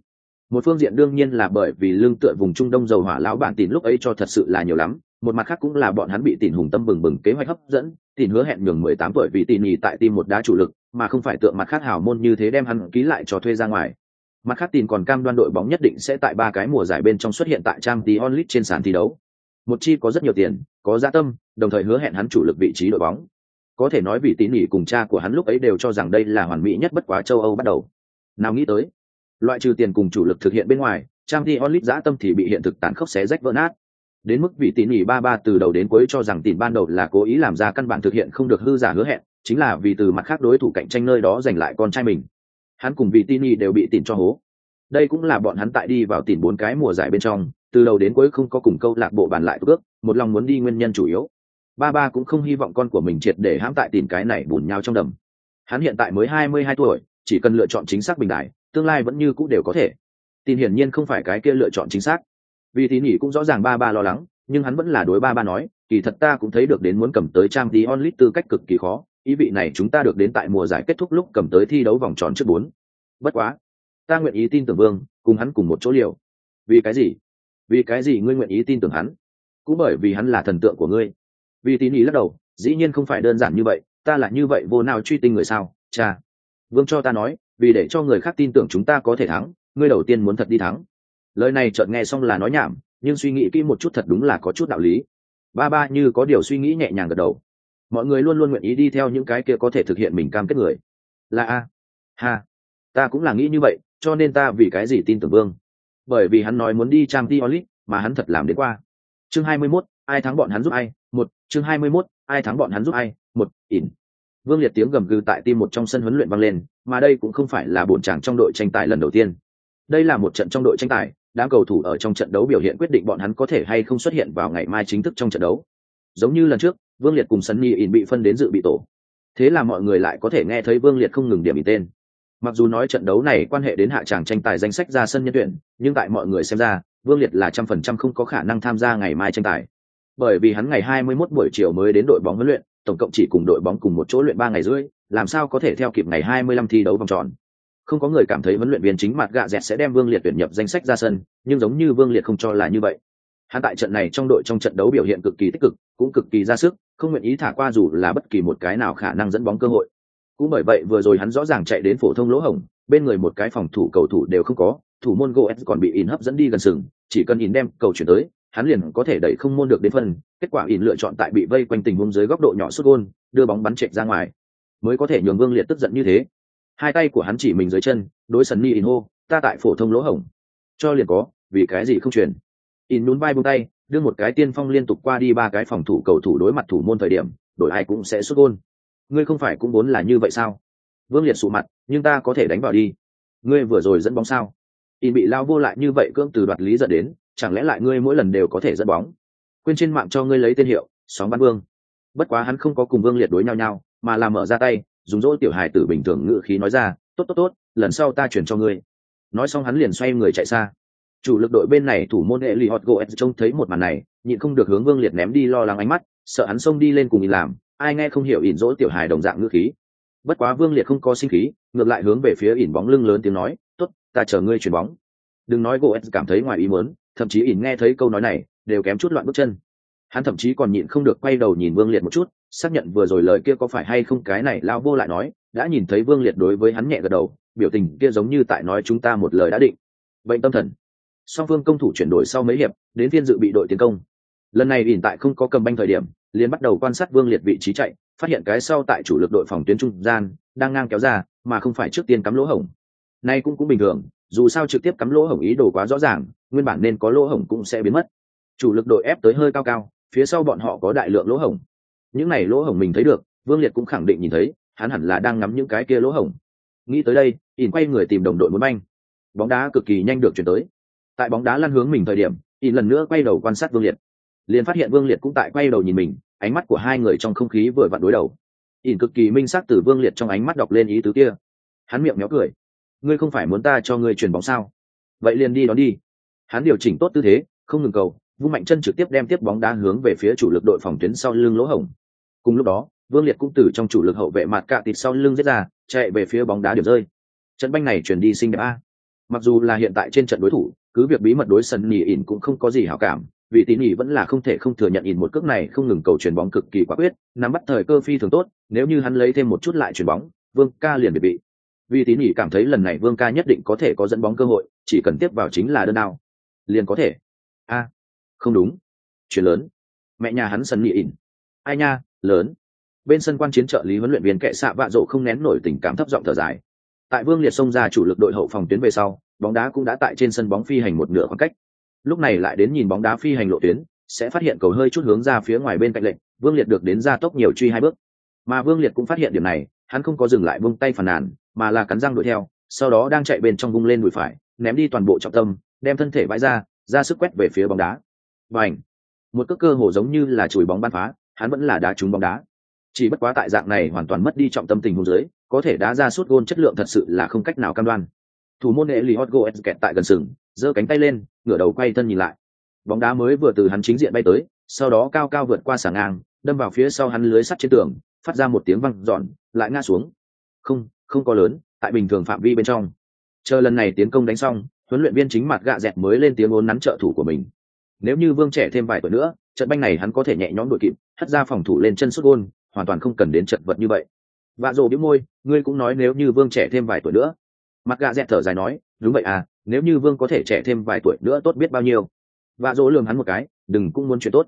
Một phương diện đương nhiên là bởi vì lương tựa vùng trung đông dầu hỏa lão bản tỉn lúc ấy cho thật sự là nhiều lắm một mặt khác cũng là bọn hắn bị tỉn hùng tâm bừng bừng kế hoạch hấp dẫn tỉn hứa hẹn nhường mười tám tuổi vì tỉn nhì tại tim một đá chủ lực mà không phải tượng mặt khác hảo môn như thế đem hắn ký lại cho thuê ra ngoài Mặt khác tin còn cam đoan đội bóng nhất định sẽ tại ba cái mùa giải bên trong xuất hiện tại trang tí onlit trên sàn thi đấu. Một chi có rất nhiều tiền, có gia tâm, đồng thời hứa hẹn hắn chủ lực vị trí đội bóng. Có thể nói vì tín nhì cùng cha của hắn lúc ấy đều cho rằng đây là hoàn mỹ nhất bất quá châu Âu bắt đầu. Nào nghĩ tới, loại trừ tiền cùng chủ lực thực hiện bên ngoài, trang tí onlit giá tâm thì bị hiện thực tàn khốc xé rách vỡ nát. Đến mức vị tín nhỉ ba ba từ đầu đến cuối cho rằng tỉn ban đầu là cố ý làm ra căn bản thực hiện không được hư giả hứa hẹn, chính là vì từ mặt khác đối thủ cạnh tranh nơi đó giành lại con trai mình. Hắn cùng vị tini đều bị tỉn cho hố. Đây cũng là bọn hắn tại đi vào tìm bốn cái mùa giải bên trong từ đầu đến cuối không có cùng câu lạc bộ bàn lại ước một lòng muốn đi nguyên nhân chủ yếu. Ba ba cũng không hy vọng con của mình triệt để hãm tại tìm cái này bùn nhau trong đầm. Hắn hiện tại mới hai mươi hai tuổi chỉ cần lựa chọn chính xác bình đại tương lai vẫn như cũ đều có thể. Tin hiển nhiên không phải cái kia lựa chọn chính xác. Vì tín nhỉ cũng rõ ràng ba ba lo lắng, nhưng hắn vẫn là đối ba ba nói, kỳ thật ta cũng thấy được đến muốn cầm tới trang tí onlit tư cách cực kỳ khó, ý vị này chúng ta được đến tại mùa giải kết thúc lúc cầm tới thi đấu vòng tròn trước bốn. Bất quá, ta nguyện ý tin tưởng vương, cùng hắn cùng một chỗ liều. Vì cái gì? Vì cái gì ngươi nguyện ý tin tưởng hắn? Cũng bởi vì hắn là thần tượng của ngươi. Vì tín ý lắc đầu, dĩ nhiên không phải đơn giản như vậy, ta là như vậy vô nào truy tinh người sao? Cha vương cho ta nói vì để cho người khác tin tưởng chúng ta có thể thắng ngươi đầu tiên muốn thật đi thắng. Lời này chợt nghe xong là nói nhảm nhưng suy nghĩ kỹ một chút thật đúng là có chút đạo lý. Ba ba như có điều suy nghĩ nhẹ nhàng gật đầu. Mọi người luôn luôn nguyện ý đi theo những cái kia có thể thực hiện mình cam kết người. Là a. Ha. Ta cũng là nghĩ như vậy cho nên ta vì cái gì tin tưởng vương? Bởi vì hắn nói muốn đi trang t onlit mà hắn thật làm đến qua. Chương hai mươi 21, ai thắng bọn hắn giúp ai? Một chương hai mươi 21, ai thắng bọn hắn giúp ai? Một ỉn vương liệt tiếng gầm gừ tại tim một trong sân huấn luyện vang lên, mà đây cũng không phải là bổn chàng trong đội tranh tài lần đầu tiên. Đây là một trận trong đội tranh tài, đám cầu thủ ở trong trận đấu biểu hiện quyết định bọn hắn có thể hay không xuất hiện vào ngày mai chính thức trong trận đấu. Giống như lần trước, vương liệt cùng sunny ỉn bị phân đến dự bị tổ. Thế là mọi người lại có thể nghe thấy vương liệt không ngừng điểm ý tên. Mặc dù nói trận đấu này quan hệ đến hạ tràng tranh tài danh sách ra sân nhân tuyển, nhưng tại mọi người xem ra, vương liệt là trăm phần trăm không có khả năng tham gia ngày mai tranh tài. Bởi vì hắn ngày 21 buổi chiều mới đến đội bóng huấn luyện tổng cộng chỉ cùng đội bóng cùng một chỗ luyện ba ngày rưỡi, làm sao có thể theo kịp ngày 25 thi đấu vòng tròn? Không có người cảm thấy huấn luyện viên chính mặt gạ dẹt sẽ đem vương liệt tuyển nhập danh sách ra sân, nhưng giống như vương liệt không cho là như vậy. Hắn tại trận này trong đội trong trận đấu biểu hiện cực kỳ tích cực, cũng cực kỳ ra sức, không nguyện ý thả qua dù là bất kỳ một cái nào khả năng dẫn bóng cơ hội. Cũng bởi vậy vừa rồi hắn rõ ràng chạy đến phổ thông lỗ hổng, bên người một cái phòng thủ cầu thủ đều không có, thủ môn Goetz còn bị in hấp dẫn đi gần sừng, chỉ cần in đem cầu chuyển tới hắn liền có thể đẩy không môn được đến phần kết quả in lựa chọn tại bị vây quanh tình huống dưới góc độ nhỏ xuất gôn, đưa bóng bắn chạy ra ngoài. Mới có thể nhường vương liệt tức giận như thế. Hai tay của hắn chỉ mình dưới chân, đối sần ni in hô, ta tại phổ thông lỗ hổng. Cho liền có, vì cái gì không truyền? In nhún vai buông tay, đưa một cái tiên phong liên tục qua đi ba cái phòng thủ cầu thủ đối mặt thủ môn thời điểm đổi ai cũng sẽ xuất gôn. Ngươi không phải cũng muốn là như vậy sao? Vương liệt sụ mặt, nhưng ta có thể đánh vào đi. Ngươi vừa rồi dẫn bóng sao? In bị lao vô lại như vậy cưỡng từ đoạt lý dẫn đến chẳng lẽ lại ngươi mỗi lần đều có thể dẫn bóng? Quên trên mạng cho ngươi lấy tên hiệu, sóng bắn vương. Bất quá hắn không có cùng vương liệt đối nhau nhau, mà làm mở ra tay, dùng dỗ tiểu hài tử bình thường ngự khí nói ra, tốt tốt tốt, lần sau ta chuyển cho ngươi. Nói xong hắn liền xoay người chạy xa. Chủ lực đội bên này thủ môn hệ lì hot goetz trông thấy một màn này, nhịn không được hướng vương liệt ném đi lo lắng ánh mắt, sợ hắn xông đi lên cùng mình làm, ai nghe không hiểu ỉn dỗ tiểu hài đồng dạng ngữ khí. Bất quá vương liệt không có sinh khí, ngược lại hướng về phía ỉn bóng lưng lớn tiếng nói t ố t ta chờ ngươi chuyền bóng. Đừng nói goetz cảm thấy ngoài ý muốn thậm chí ỉn nghe thấy câu nói này, đều kém chút loạn bước chân. Hắn thậm chí còn nhịn không được quay đầu nhìn vương liệt một chút, xác nhận vừa rồi lời kia có phải hay không cái này lao vô lại nói, đã nhìn thấy vương liệt đối với hắn nhẹ gật đầu, biểu tình kia giống như tại nói chúng ta một lời đã định. Bệnh tâm thần. Song phương công thủ chuyển đổi sau mấy hiệp, đến phiên dự bị đội tiến công. Lần này ỉn tại không có cầm banh thời điểm, liền bắt đầu quan sát vương liệt vị trí chạy, phát hiện cái sau tại chủ lực đội phòng tuyến trung gian, đang ngang kéo ra, mà không phải trước tiên cắm lỗ hổng. Nay cũng cũng bình thường dù sao trực tiếp cắm lỗ hổng ý đồ quá rõ ràng, nguyên bản nên có lỗ hổng cũng sẽ biến mất. Chủ lực đội ép tới hơi cao cao, phía sau bọn họ có đại lượng lỗ hổng. Những này lỗ hổng mình thấy được, vương liệt cũng khẳng định nhìn thấy, hắn hẳn là đang ngắm những cái kia lỗ hổng. Nghĩ tới đây, ỉn quay người tìm đồng đội muốn manh. bóng đá cực kỳ nhanh được chuyển tới. Tại bóng đá lăn hướng mình thời điểm, ỉn lần nữa quay đầu quan sát vương liệt. Liền phát hiện vương liệt cũng tại quay đầu nhìn mình, ánh mắt của hai người trong không khí vừa vặn đối đầu. Ỉn cực kỳ minh xác từ vương liệt trong ánh mắt đọc lên ý tứ kia. Hắn miệng méo cười ngươi không phải muốn ta cho ngươi chuyền bóng sao? Vậy liền đi đón đi. Hắn điều chỉnh tốt tư thế, không ngừng cầu, vung mạnh chân trực tiếp đem tiếp bóng đá hướng về phía chủ lực đội phòng tuyến sau lưng lỗ hổng cùng lúc đó, vương liệt cũng từ trong chủ lực hậu vệ mặt cạ tịt sau lưng giết ra, chạy về phía bóng đá điểm rơi. Trận banh này chuyển đi sinh đẹp a. Mặc dù là hiện tại trên trận đối thủ, cứ việc bí mật đối sân nhì ỉn cũng không có gì hảo cảm vị tín nhì vẫn là không thể không thừa nhận ỉn một cước này không ngừng cầu chuyền bóng cực kỳ quả quyết, nắm bắt thời cơ phi thường tốt, nếu như hắn lấy thêm một chút lại chuyền bóng, vương ca liền bị bị vì tín nhì cảm thấy lần này vương ca nhất định có thể có dẫn bóng cơ hội, chỉ cần tiếp vào chính là đơn nào liền có thể. A, không đúng. Chuyện lớn. Mẹ nhà hắn sân nhị ỉn. Ai nha, lớn. Bên sân quan chiến trợ lý huấn luyện viên kệ xạ vạ rộ không nén nổi tình cảm thấp giọng thở dài. Tại vương liệt xông ra chủ lực đội hậu phòng tuyến về sau, bóng đá cũng đã tại trên sân bóng phi hành một nửa khoảng cách. Lúc này lại đến nhìn bóng đá phi hành lộ tuyến, sẽ phát hiện cầu hơi chút hướng ra phía ngoài bên cạnh lệnh, vương liệt được đến ra tốc nhiều truy hai bước. Mà vương liệt cũng phát hiện điểm này, hắn không có dừng lại vung tay phàn nàn mà là cắn răng đuổi theo, sau đó đang chạy bên trong bung lên đùi phải, ném đi toàn bộ trọng tâm, đem thân thể bãi ra ra sức quét về phía bóng đá. Và ảnh một cước cơ hồ giống như là chùi bóng bắn phá, hắn vẫn là đá trúng bóng đá. Chỉ bất quá tại dạng này hoàn toàn mất đi trọng tâm tình huống dưới, có thể đá ra suốt gôn chất lượng thật sự là không cách nào cam đoan. Thủ môn hệ li hot go kẹt tại gần sừng, giơ cánh tay lên, ngửa đầu quay thân nhìn lại. Bóng đá mới vừa từ hắn chính diện bay tới, sau đó cao cao vượt qua sảng ngang, đâm vào phía sau hắn lưới sắt trên tường, phát ra một tiếng văng giòn lại ngã xuống. Không không có lớn, tại bình thường phạm vi bên trong. Chờ lần này tiến công đánh xong, huấn luyện viên chính mặt gạ dẹt mới lên tiếng ốn nắn trợ thủ của mình. Nếu như vương trẻ thêm vài tuổi nữa, trận banh này hắn có thể nhẹ nhõm đội kịp, hất ra phòng thủ lên chân xuất gôn, hoàn toàn không cần đến trận vật như vậy. Vạ rồ biếu môi, ngươi cũng nói nếu như vương trẻ thêm vài tuổi nữa. Mặt gạ dẹt thở dài nói, đúng vậy à nếu như vương có thể trẻ thêm vài tuổi nữa tốt biết bao nhiêu. Vạ rồ lường hắn một cái, đừng cũng muốn chuyện tốt.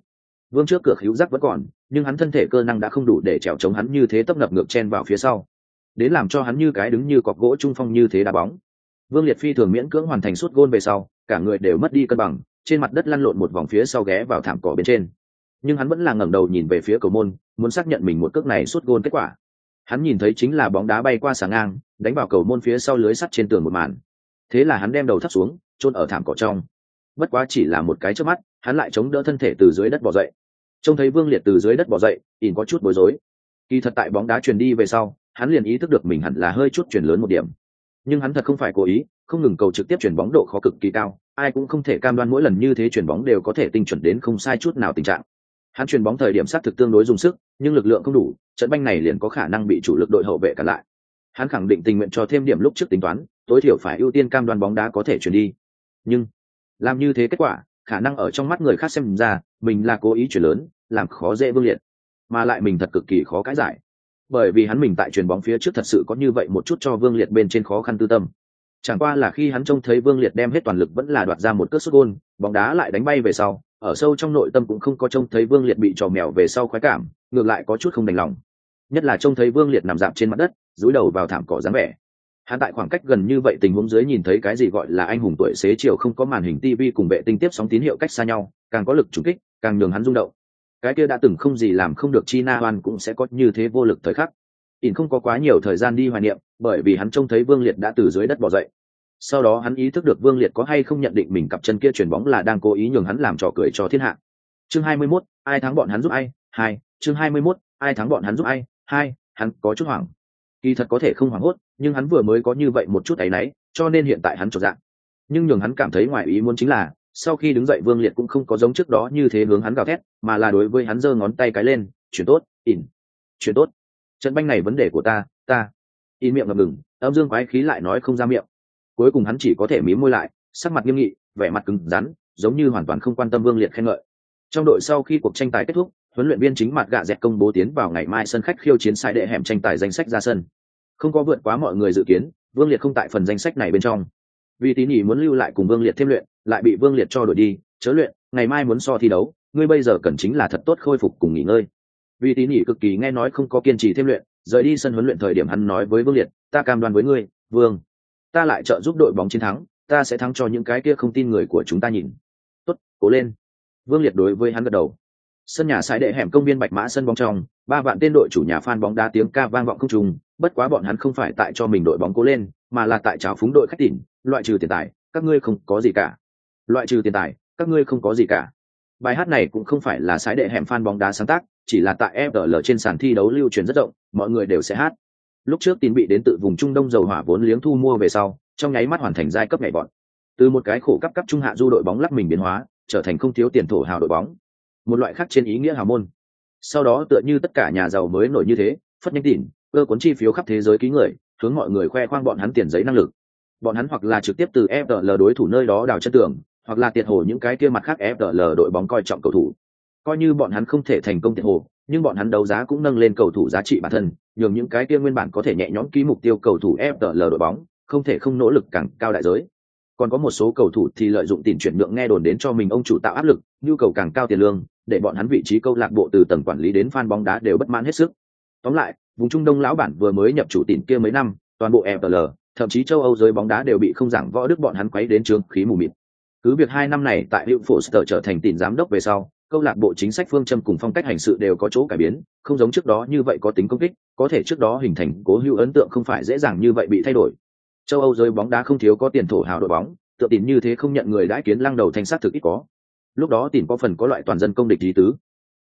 Vương trước cửa khíu rắc vẫn còn, nhưng hắn thân thể cơ năng đã không đủ để trèo chống hắn như thế tấp nập ngược chen vào phía sau đến làm cho hắn như cái đứng như cọc gỗ trung phong như thế đá bóng. Vương liệt phi thường miễn cưỡng hoàn thành suốt gôn về sau, cả người đều mất đi cân bằng, trên mặt đất lăn lộn một vòng phía sau ghé vào thảm cỏ bên trên. Nhưng hắn vẫn là ngẩng đầu nhìn về phía cầu môn, muốn xác nhận mình một cước này suốt gôn kết quả. Hắn nhìn thấy chính là bóng đá bay qua sáng ngang, đánh vào cầu môn phía sau lưới sắt trên tường một màn. Thế là hắn đem đầu thắt xuống, chôn ở thảm cỏ trong. Bất quá chỉ là một cái trước mắt, hắn lại chống đỡ thân thể từ dưới đất bỏ dậy. Trông thấy vương liệt từ dưới đất bỏ dậy, ỉn có chút bối rối. Kỳ thật tại bóng đá truyền đi về sau hắn liền ý thức được mình hẳn là hơi chút chuyển lớn một điểm. Nhưng hắn thật không phải cố ý, không ngừng cầu trực tiếp chuyển bóng độ khó cực kỳ cao, ai cũng không thể cam đoan mỗi lần như thế chuyển bóng đều có thể tinh chuẩn đến không sai chút nào tình trạng. Hắn chuyển bóng thời điểm xác thực tương đối dùng sức, nhưng lực lượng không đủ, trận banh này liền có khả năng bị chủ lực đội hậu vệ cả lại. Hắn khẳng định tình nguyện cho thêm điểm lúc trước tính toán, tối thiểu phải ưu tiên cam đoan bóng đá có thể chuyển đi. Nhưng, làm như thế kết quả, khả năng ở trong mắt người khác xem ra, mình là cố ý chuyển lớn, làm khó dễ vương liệt. Mà lại mình thật cực kỳ khó cãi giải bởi vì hắn mình tại chuyền bóng phía trước thật sự có như vậy một chút cho vương liệt bên trên khó khăn tư tâm. Chẳng qua là khi hắn trông thấy vương liệt đem hết toàn lực vẫn là đoạt ra một cước sút gôn, bóng đá lại đánh bay về sau, ở sâu trong nội tâm cũng không có trông thấy vương liệt bị trò mèo về sau khoái cảm, ngược lại có chút không đành lòng. Nhất là trông thấy vương liệt nằm rạp trên mặt đất dúi đầu vào thảm cỏ dáng vẻ. Hắn tại khoảng cách gần như vậy tình huống dưới nhìn thấy cái gì gọi là anh hùng tuổi xế chiều không có màn hình tv cùng vệ tinh tiếp sóng tín hiệu cách xa nhau, càng có lực chủ kích, càng nhường hắn rung động cái kia đã từng không gì làm không được chi na hoan cũng sẽ có như thế vô lực thời khắc. Ỉn không có quá nhiều thời gian đi hoài niệm bởi vì hắn trông thấy vương liệt đã từ dưới đất bỏ dậy. Sau đó hắn ý thức được vương liệt có hay không nhận định mình cặp chân kia chuyền bóng là đang cố ý nhường hắn làm trò cười cho thiên hạ. Chương 21, ai thắng bọn hắn giúp ai? Hai chương 21, ai thắng bọn hắn giúp ai? Hai hắn có chút hoảng. Kỳ thật có thể không hoảng hốt nhưng hắn vừa mới có như vậy một chút áy náy cho nên hiện tại hắn trọn dạng. Nhưng nhường hắn cảm thấy ngoài ý muốn chính là sau khi đứng dậy vương liệt cũng không có giống trước đó như thế hướng hắn gào thét, mà là đối với hắn giơ ngón tay cái lên, chuyển tốt, ỉn, chuyển tốt. Trận banh này vấn đề của ta ta. In miệng ngập ngừng, âm dương quái khí lại nói không ra miệng. Cuối cùng hắn chỉ có thể mím môi lại, sắc mặt nghiêm nghị, vẻ mặt cứng rắn, giống như hoàn toàn không quan tâm vương liệt khen ngợi. Trong đội sau khi cuộc tranh tài kết thúc, huấn luyện viên chính mặt gạ dẹt công bố tiến vào ngày mai sân khách khiêu chiến sai đệ hẻm tranh tài danh sách ra sân. Không có vượt quá mọi người dự kiến, vương liệt không tại phần danh sách này bên trong. Vì tín nhỉ muốn lưu lại cùng vương liệt thêm luyện lại bị vương liệt cho đổi đi, chớ luyện, ngày mai muốn so thi đấu, ngươi bây giờ cần chính là thật tốt khôi phục cùng nghỉ ngơi. Vì tín nhỉ cực kỳ nghe nói không có kiên trì thêm luyện, rời đi sân huấn luyện thời điểm hắn nói với vương liệt, ta cam đoan với ngươi, vương, ta lại trợ giúp đội bóng chiến thắng, ta sẽ thắng cho những cái kia không tin người của chúng ta nhìn. Tốt, cố lên. Vương liệt đối với hắn gật đầu. Sân nhà sai đệ hẻm công viên bạch mã sân bóng trong, ba vạn tên đội chủ nhà phan bóng đá tiếng ca vang vọng không trùng bất quá bọn hắn không phải tại cho mình đội bóng cố lên, mà là tại cháo phúng đội khách tỉnh loại trừ tiền tài, các ngươi không có gì cả loại trừ tiền tài, các ngươi không có gì cả. Bài hát này cũng không phải là sái đệ hẻm fan bóng đá sáng tác, chỉ là tại fl trên sàn thi đấu lưu truyền rất rộng, mọi người đều sẽ hát. Lúc trước tín bị đến từ vùng trung đông dầu hỏa vốn liếng thu mua về sau, trong nháy mắt hoàn thành giai cấp nhảy bọn từ một cái khổ cấp cấp trung hạ du đội bóng lắc mình biến hóa, trở thành không thiếu tiền thổ hào đội bóng. Một loại khác trên ý nghĩa hào môn. Sau đó tựa như tất cả nhà giàu mới nổi như thế, phất nhanh tỉn, cơ cuốn chi phiếu khắp thế giới ký người, hướng mọi người khoe khoang bọn hắn tiền giấy năng lực. Bọn hắn hoặc là trực tiếp từ fl đối thủ nơi đó đào chân tường hoặc là tiệt hồ những cái kia mặt khác fl đội bóng coi trọng cầu thủ. Coi như bọn hắn không thể thành công tiệt hồ, nhưng bọn hắn đấu giá cũng nâng lên cầu thủ giá trị bản thân, nhường những cái kia nguyên bản có thể nhẹ nhõm ký mục tiêu cầu thủ fl đội bóng, không thể không nỗ lực càng cao đại giới. Còn có một số cầu thủ thì lợi dụng tiền chuyển nhượng nghe đồn đến cho mình ông chủ tạo áp lực, nhu cầu càng cao tiền lương, để bọn hắn vị trí câu lạc bộ từ tầng quản lý đến fan bóng đá đều bất mãn hết sức. Tóm lại, vùng trung đông lão bản vừa mới nhập chủ tiền kia mấy năm, toàn bộ fl thậm chí châu âu giới bóng đá đều bị không giảng võ đức bọn hắn quấy đến trường khí mù mịt cứ việc hai năm này tại hiệu sở trở thành tiền giám đốc về sau, câu lạc bộ chính sách phương châm cùng phong cách hành sự đều có chỗ cải biến, không giống trước đó như vậy có tính công kích, có thể trước đó hình thành cố hữu ấn tượng không phải dễ dàng như vậy bị thay đổi. Châu âu giới bóng đá không thiếu có tiền thổ hào đội bóng, tựa tìm như thế không nhận người đãi kiến lăng đầu thanh sát thực ít có. Lúc đó tìm có phần có loại toàn dân công địch lý tứ.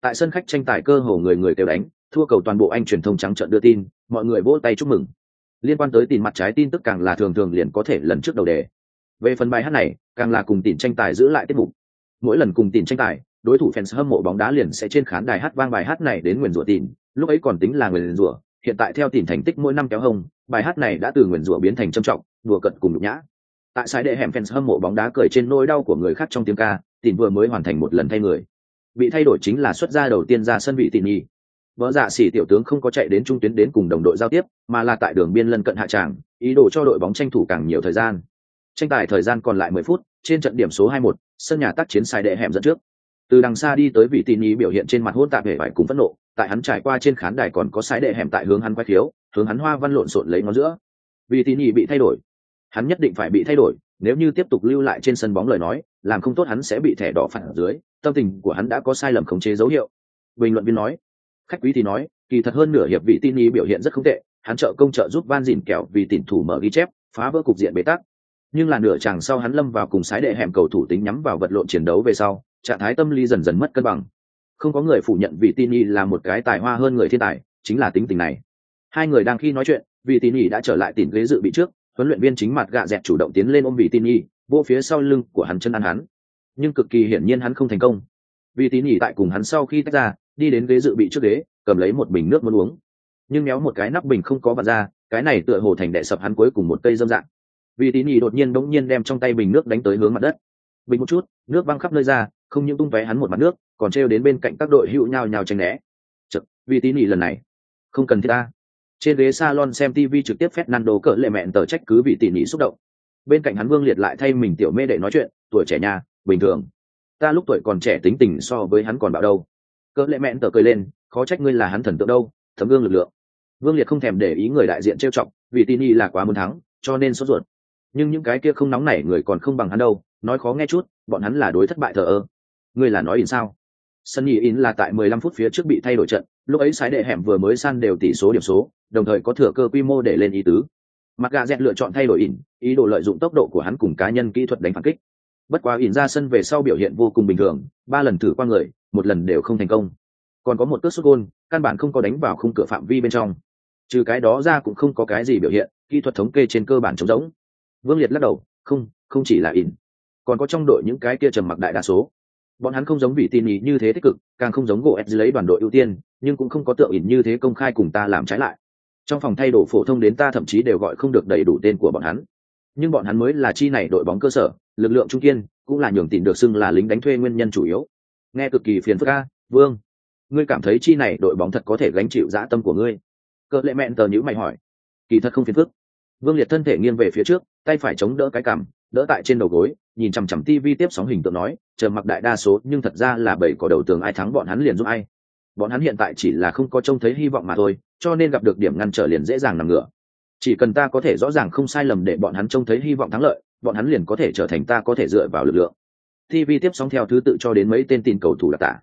Tại sân khách tranh tài cơ hồ người người kêu đánh, thua cầu toàn bộ anh truyền thông trắng trợn đưa tin, mọi người vỗ tay chúc mừng. Liên quan tới tìm mặt trái tin tức càng là thường thường liền có thể lần trước đầu đề. Về phần bài hát này càng là cùng tìm tranh tài giữ lại tiết mục. Mỗi lần cùng tìm tranh tài, đối thủ fans hâm mộ bóng đá liền sẽ trên khán đài hát vang bài hát này đến nguyền rủa tìm lúc ấy còn tính là nguyền rủa, hiện tại theo tìm thành tích mỗi năm kéo hông bài hát này đã từ nguyền rủa biến thành trầm trọng, đùa cận cùng nhục nhã. Tại sái đệ hẻm fans hâm mộ bóng đá cười trên nỗi đau của người khác trong tiếng ca tìm vừa mới hoàn thành một lần thay người. Bị thay đổi chính là xuất gia đầu tiên ra sân vị tỉ nhi vợ dạ xỉ tiểu tướng không có chạy đến trung tuyến đến cùng đồng đội giao tiếp, mà là tại đường biên lân cận hạ tràng, ý đồ cho đội bóng tranh thủ càng nhiều thời gian tranh tài thời gian còn lại mười phút, trên trận điểm số hai một, sân nhà tác chiến sai đệ hẻm dẫn trước. Từ đằng xa đi tới vị tỉ nhi biểu hiện trên mặt hôn tạp hệ vải cùng phẫn nộ, tại hắn trải qua trên khán đài còn có sai đệ hẻm tại hướng hắn quay thiếu hướng hắn hoa văn lộn xộn lấy ngón giữa. Vị tỉ nhi bị thay đổi. Hắn nhất định phải bị thay đổi, nếu như tiếp tục lưu lại trên sân bóng lời nói, làm không tốt hắn sẽ bị thẻ đỏ phản ở dưới, tâm tình của hắn đã có sai lầm khống chế dấu hiệu. Bình luận viên nói, khách quý thì nói, kỳ thật hơn nửa hiệp vị tin y biểu hiện rất không tệ, hắn trợ công trợ giúp van dìn kẹo vì tỉnh thủ mở ghi chép, phá vỡ cục diện bế tắc nhưng là nửa chàng sau hắn lâm vào cùng sái đệ hẻm cầu thủ tính nhắm vào vật lộn chiến đấu về sau, trạng thái tâm lý dần dần mất cân bằng. Không có người phủ nhận vị tin y là một cái tài hoa hơn người thiên tài, chính là tính tình này. Hai người đang khi nói chuyện vị tin y đã trở lại tìm ghế dự bị trước, huấn luyện viên chính mặt gạ dẹp chủ động tiến lên ôm vị tin y vô phía sau lưng của hắn chân ăn hắn. Nhưng cực kỳ hiển nhiên hắn không thành công. Vì tín nhỉ tại cùng hắn sau khi tách ra, đi đến ghế dự bị trước ghế, cầm lấy một bình nước muốn uống. Nhưng méo một cái nắp bình không có vặt ra, cái này tựa hồ thành đệ sập hắn cuối cùng một cây dâm dạng vì tín nhị đột nhiên đống nhiên đem trong tay bình nước đánh tới hướng mặt đất. Bình một chút, nước văng khắp nơi ra, không những tung vé hắn một mặt nước, còn treo đến bên cạnh các đội hữu nhào nhào tranh né. Chật vì tín nhị lần này, không cần thiết ta. Trên ghế salon xem tv trực tiếp Fernando cỡ lệ mẹn tờ trách cứ vị tỉ nhị xúc động. Bên cạnh hắn vương liệt lại thay mình tiểu mê để nói chuyện, tuổi trẻ nhà, bình thường. Ta lúc tuổi còn trẻ tính tình so với hắn còn bạo đâu. Cỡ lệ mẹn tờ cười lên, khó trách ngươi là hắn thần tượng đâu, thấm gương lực lượng. Vương liệt không thèm để ý người đại diện trêu chọc, vì tin y là quá muốn thắng, cho nên sốt ruột nhưng những cái kia không nóng nảy người còn không bằng hắn đâu nói khó nghe chút bọn hắn là đối thất bại thờ ơ. Ngươi là nói in sao? Sunny In là tại 15 phút phía trước bị thay đổi trận, lúc ấy sái đệ hẻm vừa mới san đều tỷ số điểm số, đồng thời có thừa cơ quy mô để lên ý tứ. Mặt gà dẹt lựa chọn thay đổi In, ý đồ lợi dụng tốc độ của hắn cùng cá nhân kỹ thuật đánh phản kích. Bất quá ỉn ra sân về sau biểu hiện vô cùng bình thường ba lần thử qua người một lần đều không thành công. Còn có một cước xuất gôn căn bản không có đánh vào khung cửa phạm vi bên trong. Trừ cái đó ra cũng không có cái gì biểu hiện kỹ thuật thống kê trên cơ bản trống rỗng vương liệt lắc đầu, không không chỉ là in còn có trong đội những cái kia trầm mặc đại đa số. Bọn hắn không giống vị tin ý như thế tích cực, càng không giống gỗ ed lấy đoàn đội ưu tiên, nhưng cũng không có tượng ỉn như thế công khai cùng ta làm trái lại. Trong phòng thay đổi phổ thông đến ta thậm chí đều gọi không được đầy đủ tên của bọn hắn. Nhưng bọn hắn mới là chi này đội bóng cơ sở, lực lượng trung kiên, cũng là nhường tìm được xưng là lính đánh thuê nguyên nhân chủ yếu. Nghe cực kỳ phiền phức ca vương, ngươi cảm thấy chi này đội bóng thật có thể gánh chịu dã tâm của ngươi? Cỡ lệ mẹn tờ nhữ mày hỏi. Kỳ thật không phiền phức. Vương liệt thân thể nghiêng về phía trước tay phải chống đỡ cái cằm, đỡ tại trên đầu gối, nhìn chằm chằm tv tiếp sóng hình tượng nói, chờ mặc đại đa số, nhưng thật ra là bảy có đầu tường ai thắng bọn hắn liền giúp ai. Bọn hắn hiện tại chỉ là không có trông thấy hy vọng mà thôi, cho nên gặp được điểm ngăn trở liền dễ dàng nằm ngửa. Chỉ cần ta có thể rõ ràng không sai lầm để bọn hắn trông thấy hy vọng thắng lợi, bọn hắn liền có thể trở thành ta có thể dựa vào lực lượng. Tv tiếp sóng theo thứ tự cho đến mấy tên tin cầu thủ đặc tả.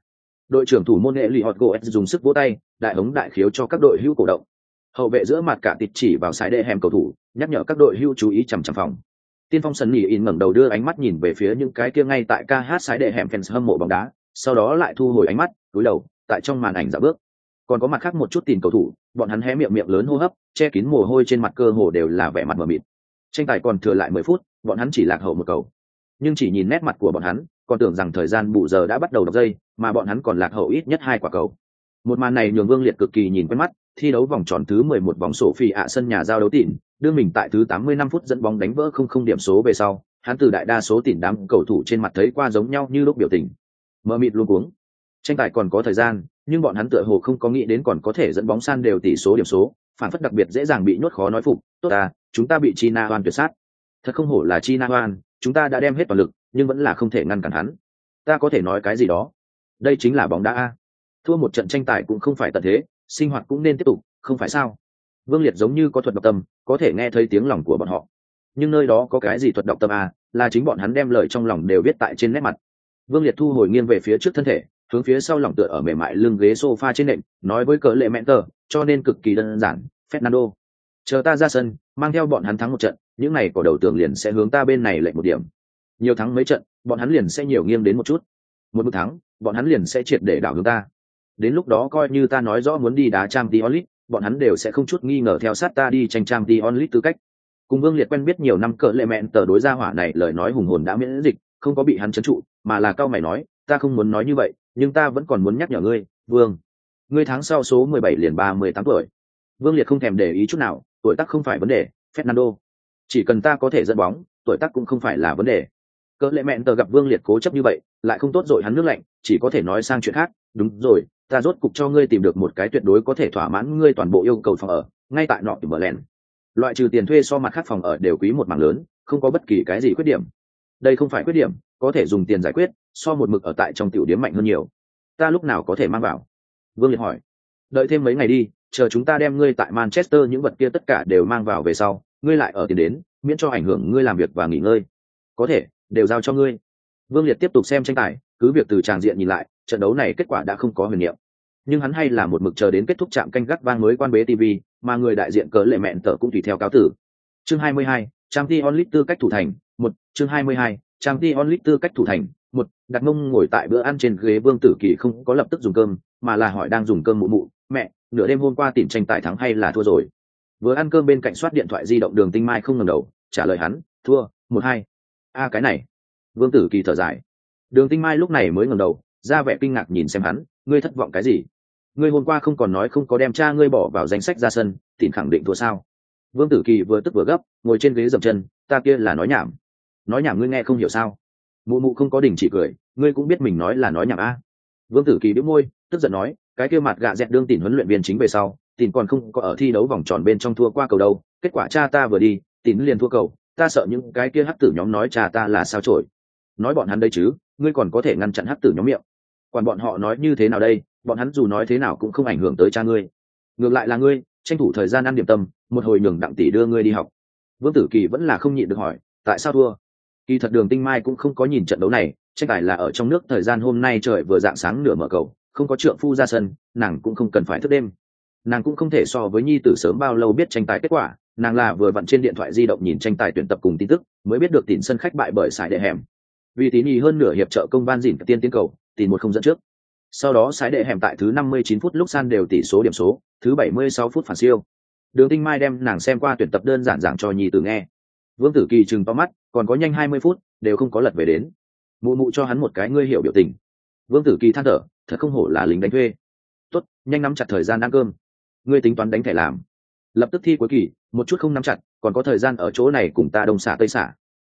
Đội trưởng thủ môn nghệ lì hot goes dùng sức vỗ tay, đại hống đại khiếu cho các đội hữu cổ động. Hậu vệ giữa mặt cả tịt chỉ vào sải đệ hẻm cầu thủ nhắc nhở các đội hưu chú ý chằm chằm phòng. Tiên phong sân nhỉ in ngẩng đầu đưa ánh mắt nhìn về phía những cái kia ngay tại ca hát sái đệ hẻm fans hâm mộ bóng đá, sau đó lại thu hồi ánh mắt cúi đầu, tại trong màn ảnh giả bước. Còn có mặt khác một chút tiền cầu thủ, bọn hắn hé miệng miệng lớn hô hấp, che kín mồ hôi trên mặt cơ hồ đều là vẻ mặt mờ mịt. Tranh tài còn thừa lại mười phút, bọn hắn chỉ lạc hậu một cầu. Nhưng chỉ nhìn nét mặt của bọn hắn, còn tưởng rằng thời gian bù giờ đã bắt đầu đọc dây, mà bọn hắn còn lạc hậu ít nhất hai quả cầu. Một màn này nhường vương liệt cực kỳ nhìn quen mắt thi đấu vòng tròn thứ mười một vòng sổ phi ạ sân nhà giao đấu tỉn, đưa mình tại thứ tám mươi năm phút dẫn bóng đánh vỡ không không điểm số về sau, hắn từ đại đa số tỉn đám cầu thủ trên mặt thấy qua giống nhau như lúc biểu tình. Mơ mịt luôn cuống. Tranh tài còn có thời gian, nhưng bọn hắn tựa hồ không có nghĩ đến còn có thể dẫn bóng san đều tỷ số điểm số, phản phất đặc biệt dễ dàng bị nhốt khó nói phục. Tốt ta, chúng ta bị china hoan tuyệt sát. Thật không hổ là china hoan chúng ta đã đem hết toàn lực, nhưng vẫn là không thể ngăn cản hắn. Ta có thể nói cái gì đó? Đây chính là bóng đá a. Thua một trận tranh tài cũng không phải tận thế sinh hoạt cũng nên tiếp tục, không phải sao? Vương liệt giống như có thuật đọc tâm, có thể nghe thấy tiếng lòng của bọn họ. Nhưng nơi đó có cái gì thuật đọc tâm à? là chính bọn hắn đem lời trong lòng đều viết tại trên nét mặt. Vương liệt thu hồi nghiêng về phía trước thân thể, hướng phía sau lòng tựa ở mềm mại lưng ghế sofa trên nệm, nói với cỡ lệ mẹn tờ, cho nên cực kỳ đơn giản, fernando. Chờ ta ra sân, mang theo bọn hắn thắng một trận, những này của đầu tường liền sẽ hướng ta bên này lệnh một điểm. Nhiều thắng mấy trận, bọn hắn liền sẽ nhiều nghiêng đến một chút. Một một thắng, bọn hắn liền sẽ triệt để đảo hướng ta đến lúc đó coi như ta nói rõ muốn đi đá trang tí onlit bọn hắn đều sẽ không chút nghi ngờ theo sát ta đi tranh trang tí onlit tư cách. Cùng vương liệt quen biết nhiều năm cỡ lệ mẹn tờ đối gia hỏa này, lời nói hùng hồn đã miễn dịch, không có bị hắn trấn trụ, mà là cao mày nói, ta không muốn nói như vậy, nhưng ta vẫn còn muốn nhắc nhở ngươi, vương. Ngươi tháng sau số mười bảy liền ba mươi tám tuổi. Vương liệt không thèm để ý chút nào, tuổi tác không phải vấn đề, fernando. Chỉ cần ta có thể dẫn bóng, tuổi tác cũng không phải là vấn đề cỡ lệ mẹn tờ gặp vương liệt cố chấp như vậy, lại không tốt rồi hắn nước lạnh, chỉ có thể nói sang chuyện khác. Đúng rồi, ta rốt cục cho ngươi tìm được một cái tuyệt đối có thể thỏa mãn ngươi toàn bộ yêu cầu phòng ở, ngay tại nọ tìm bờ lèn loại trừ tiền thuê so mặt khác phòng ở đều quý một mảng lớn, không có bất kỳ cái gì khuyết điểm. Đây không phải khuyết điểm, có thể dùng tiền giải quyết, so một mực ở tại trong tiểu điếm mạnh hơn nhiều. Ta lúc nào có thể mang vào? Vương liệt hỏi. Đợi thêm mấy ngày đi, chờ chúng ta đem ngươi tại manchester những vật kia tất cả đều mang vào về sau, ngươi lại ở tiền đến, miễn cho ảnh hưởng ngươi làm việc và nghỉ ngơi. Có thể đều giao cho ngươi. Vương liệt tiếp tục xem tranh tài cứ việc từ tràng diện nhìn lại trận đấu này kết quả đã không có huyền niệm. Nhưng hắn hay là một mực chờ đến kết thúc trạm canh gác vang mới quan bế tv mà người đại diện cớ lệ mẹn tở cũng tùy theo cáo tử. Chương 22, trang t onlit tư cách thủ thành một chương 22, trang t onlit tư cách thủ thành một đặt mông ngồi tại bữa ăn trên ghế vương tử kỳ không có lập tức dùng cơm mà là hỏi đang dùng cơm mụ mụ mẹ nửa đêm hôm qua tìm tranh tài thắng hay là thua rồi? Vừa ăn cơm bên cạnh soát điện thoại di động đường tinh mai không ngừng đầu trả lời hắn thua một hai a, cái này. Vương tử kỳ thở dài. Đường tinh mai lúc này mới ngẩng đầu, ra vẻ kinh ngạc nhìn xem hắn, ngươi thất vọng cái gì? Ngươi hôm qua không còn nói không có đem cha ngươi bỏ vào danh sách ra sân tìm khẳng định thua sao? Vương tử kỳ vừa tức vừa gấp, ngồi trên ghế dậm chân, ta kia là nói nhảm. Nói nhảm ngươi nghe không hiểu sao? Mụ mụ không có đình chỉ cười, ngươi cũng biết mình nói là nói nhảm a. Vương tử kỳ đĩu môi, tức giận nói, cái kia mặt gạ dẹt đương tìm huấn luyện viên chính về sau, tìm còn không có ở thi đấu vòng tròn bên trong thua qua cầu đâu, kết quả cha ta vừa đi tín liền thua cầu ta sợ những cái kia hắc tử nhóm nói cha ta là sao trổi nói bọn hắn đây chứ, ngươi còn có thể ngăn chặn hắc tử nhóm miệng. Còn bọn họ nói như thế nào đây, bọn hắn dù nói thế nào cũng không ảnh hưởng tới cha ngươi. Ngược lại là ngươi, tranh thủ thời gian ăn điểm tâm, một hồi nhường đặng tỷ đưa ngươi đi học. Vương tử kỳ vẫn là không nhịn được hỏi, tại sao thua? Kỳ thật đường tinh mai cũng không có nhìn trận đấu này, tranh tài là ở trong nước thời gian hôm nay trời vừa dạng sáng nửa mở cầu, không có trượng phu ra sân, nàng cũng không cần phải thức đêm. Nàng cũng không thể so với nhi tử sớm bao lâu biết tranh tài kết quả nàng là vừa vặn trên điện thoại di động nhìn tranh tài tuyển tập cùng tin tức, mới biết được tỉn sân khách bại bởi sải đệ hẻm. Vì tín nhì hơn nửa hiệp trợ công ban dìn tiên tiến cầu tìm một không dẫn trước. Sau đó sải đệ hẻm tại thứ 59 phút lúc san đều tỷ số điểm số, thứ 76 phút phản siêu. Đường tinh mai đem nàng xem qua tuyển tập đơn giản giảng cho nhi tử nghe. Vương tử kỳ chừng to mắt, còn có nhanh 20 phút, đều không có lật về đến. Mụ mụ cho hắn một cái ngươi hiểu biểu tình. Vương tử kỳ than thở, thật không hổ là lính đánh thuê. Tốt, nhanh nắm chặt thời gian ăn cơm. Ngươi tính toán đánh thẻ làm lập tức thi cuối kỳ, một chút không nắm chặt, còn có thời gian ở chỗ này cùng ta đông xả tây xả.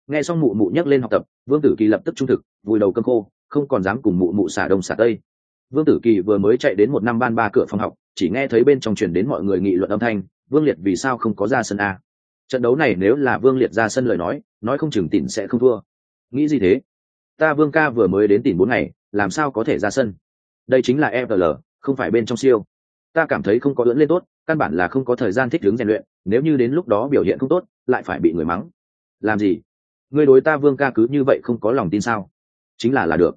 Nghe xong mụ mụ nhắc lên học tập, vương tử kỳ lập tức trung thực, vùi đầu cơm khô, không còn dám cùng mụ mụ xả đông xả tây. Vương tử kỳ vừa mới chạy đến một năm ban ba cửa phòng học, chỉ nghe thấy bên trong truyền đến mọi người nghị luận âm thanh, vương liệt, vì sao không có ra sân a? Trận đấu này nếu là vương liệt ra sân lời nói nói không chừng tỉn sẽ không thua. Nghĩ gì thế? Ta vương ca vừa mới đến tỉnh bốn ngày, làm sao có thể ra sân? Đây chính là fl không phải bên trong siêu ta cảm thấy không có lẫn lên tốt, căn bản là không có thời gian thích ứng rèn luyện, nếu như đến lúc đó biểu hiện không tốt, lại phải bị người mắng. Làm gì? Người đối ta vương ca cứ như vậy không có lòng tin sao? Chính là là được.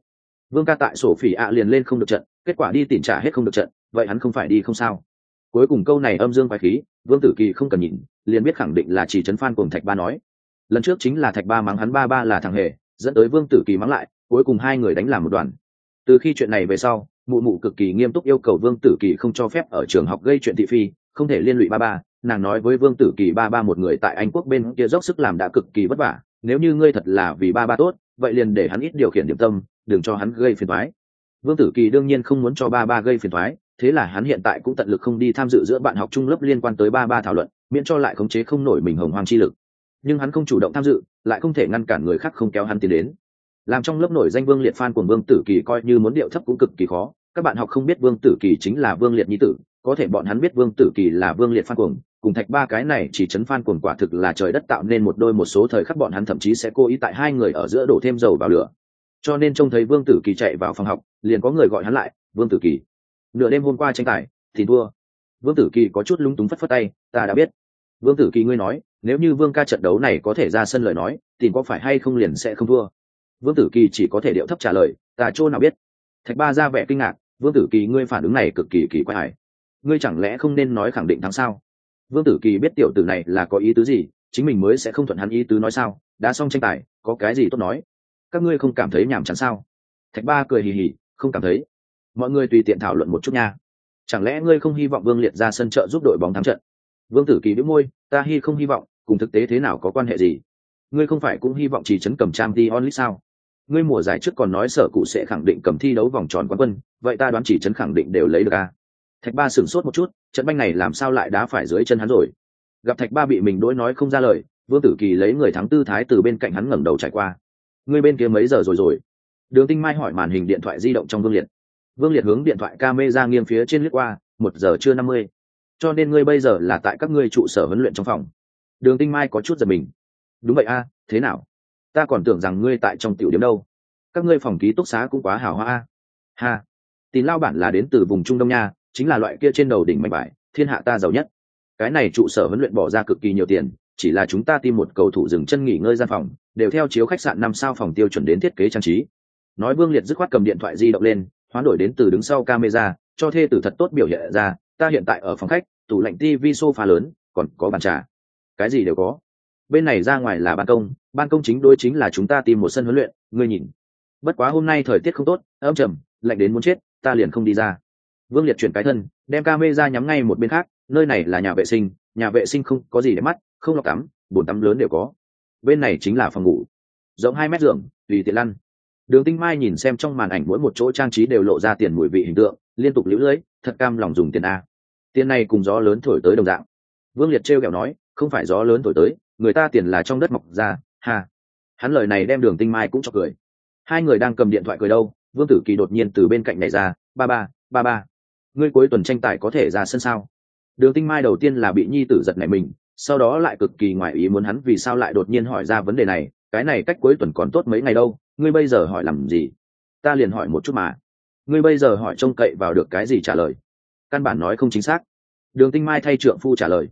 Vương ca tại sổ phỉ ạ liền lên không được trận, kết quả đi tìm trả hết không được trận, vậy hắn không phải đi không sao? Cuối cùng câu này âm dương quái khí, vương tử kỳ không cần nhìn, liền biết khẳng định là chỉ trấn phan cùng thạch ba nói. Lần trước chính là thạch ba mắng hắn ba ba là thằng hề, dẫn tới vương tử kỳ mắng lại, cuối cùng hai người đánh làm một đoàn. Từ khi chuyện này về sau mụ mụ cực kỳ nghiêm túc yêu cầu vương tử kỳ không cho phép ở trường học gây chuyện thị phi, không thể liên lụy ba ba. Nàng nói với vương tử kỳ ba ba một người tại anh quốc bên kia dốc sức làm đã cực kỳ vất vả. Nếu như ngươi thật là vì ba ba tốt, vậy liền để hắn ít điều khiển điểm tâm, đừng cho hắn gây phiền thoái vương tử kỳ đương nhiên không muốn cho ba ba gây phiền thoái thế là hắn hiện tại cũng tận lực không đi tham dự giữa bạn học trung lớp liên quan tới ba ba thảo luận, miễn cho lại khống chế không nổi mình hồng hoang chi lực. Nhưng hắn không chủ động tham dự, lại không thể ngăn cản người khác không kéo hắn tiến đến làm trong lớp nổi danh vương liệt phan của vương tử kỳ coi như muốn điệu thấp cũng cực kỳ khó. Các bạn học không biết vương tử kỳ chính là vương liệt nhi tử, có thể bọn hắn biết vương tử kỳ là vương liệt phan cuồng, cùng thạch ba cái này chỉ chấn phan cuồng quả thực là trời đất tạo nên một đôi một số thời khắc bọn hắn thậm chí sẽ cố ý tại hai người ở giữa đổ thêm dầu vào lửa. Cho nên trông thấy vương tử kỳ chạy vào phòng học, liền có người gọi hắn lại, vương tử kỳ. Nửa đêm hôm qua tranh tài, thì thua. Vương tử kỳ có chút lúng túng phất phất tay, ta đã biết. Vương tử kỳ ngươi nói, nếu như vương ca trận đấu này có thể ra sân lời nói, thì có phải hay không liền sẽ không thua? Vương tử kỳ chỉ có thể điệu thấp trả lời, ta chỗ nào biết? Thạch ba ra vẻ kinh ngạc, vương tử kỳ, ngươi phản ứng này cực kỳ kỳ quái. Ngươi chẳng lẽ không nên nói khẳng định thắng sao? Vương tử kỳ biết tiểu tử này là có ý tứ gì, chính mình mới sẽ không thuận hắn ý tứ nói sao, đã xong tranh tài, có cái gì tốt nói? Các ngươi không cảm thấy nhàm chán sao? Thạch ba cười hì hì, không cảm thấy. Mọi người tùy tiện thảo luận một chút nha. Chẳng lẽ ngươi không hy vọng vương liệt ra sân trợ giúp đội bóng thắng trận? Vương tử kỳ đĩu môi, ta hy không hy vọng, cùng thực tế thế nào có quan hệ gì? Ngươi không phải cũng hy vọng chỉ chấn cầm trang t onlit sao? Ngươi mùa giải trước còn nói sở cụ sẽ khẳng định cầm thi đấu vòng tròn quán quân, vậy ta đoán chỉ trấn khẳng định đều lấy được a. Thạch ba sửng sốt một chút, trận banh này làm sao lại đá phải dưới chân hắn rồi? Gặp thạch ba bị mình đỗi nói không ra lời, vương tử kỳ lấy người thắng tư thái từ bên cạnh hắn ngẩng đầu trải qua. Ngươi bên kia mấy giờ rồi rồi? Đường tinh mai hỏi màn hình điện thoại di động trong vương liệt. Vương liệt hướng điện thoại ca mê ra nghiêng phía trên lướt qua, một giờ chưa năm mươi. Cho nên ngươi bây giờ là tại các ngươi trụ sở huấn luyện trong phòng. Đường tinh mai có chút giật mình. Đúng vậy a, thế nào? Ta còn tưởng rằng ngươi tại trong tiểu điểm đâu. Các ngươi phòng ký túc xá cũng quá hào hoa a. Ha. Tín lao bản là đến từ vùng trung đông nha, chính là loại kia trên đầu đỉnh mạnh vải thiên hạ ta giàu nhất. Cái này trụ sở huấn luyện bỏ ra cực kỳ nhiều tiền, chỉ là chúng ta tìm một cầu thủ dừng chân nghỉ ngơi gian phòng, đều theo chiếu khách sạn năm sao phòng tiêu chuẩn đến thiết kế trang trí. Nói vương liệt dứt khoát cầm điện thoại di động lên, hoán đổi đến từ đứng sau camera, cho thê tử thật tốt biểu hiện ra, ta hiện tại ở phòng khách, tủ lạnh tv sofa lớn, còn có bàn trà. Cái gì đều có bên này ra ngoài là ban công ban công chính đối chính là chúng ta tìm một sân huấn luyện, ngươi nhìn. Bất quá hôm nay thời tiết không tốt, ấm trầm, lạnh đến muốn chết, ta liền không đi ra. Vương liệt chuyển cái thân, đem ca mê ra nhắm ngay một bên khác, nơi này là nhà vệ sinh, nhà vệ sinh không có gì để mắt, không lọc tắm, bồn tắm lớn đều có. Bên này chính là phòng ngủ. Rộng hai mét giường, tùy tiện lăn. Đường tinh mai nhìn xem trong màn ảnh mỗi một chỗ trang trí đều lộ ra tiền mùi vị hình tượng, liên tục lũ lưỡi thật cam lòng dùng tiền a. Tiền này cùng gió lớn thổi tới đồng dạng. Vương liệt trêu kẹo nói, không phải gió lớn thổi tới người ta tiền là trong đất mọc ra, ha. Hắn lời này đem đường tinh mai cũng cho cười. Hai người đang cầm điện thoại cười đâu, vương tử kỳ đột nhiên từ bên cạnh này ra, ba ba ba ba, ngươi cuối tuần tranh tài có thể ra sân sao? Đường tinh mai đầu tiên là bị nhi tử giật này mình, sau đó lại cực kỳ ngoại ý muốn hắn vì sao lại đột nhiên hỏi ra vấn đề này, cái này cách cuối tuần còn tốt mấy ngày đâu, ngươi bây giờ hỏi làm gì? Ta liền hỏi một chút mà. Ngươi bây giờ hỏi trông cậy vào được cái gì trả lời? Căn bản nói không chính xác. Đường tinh mai thay trượng phu trả lời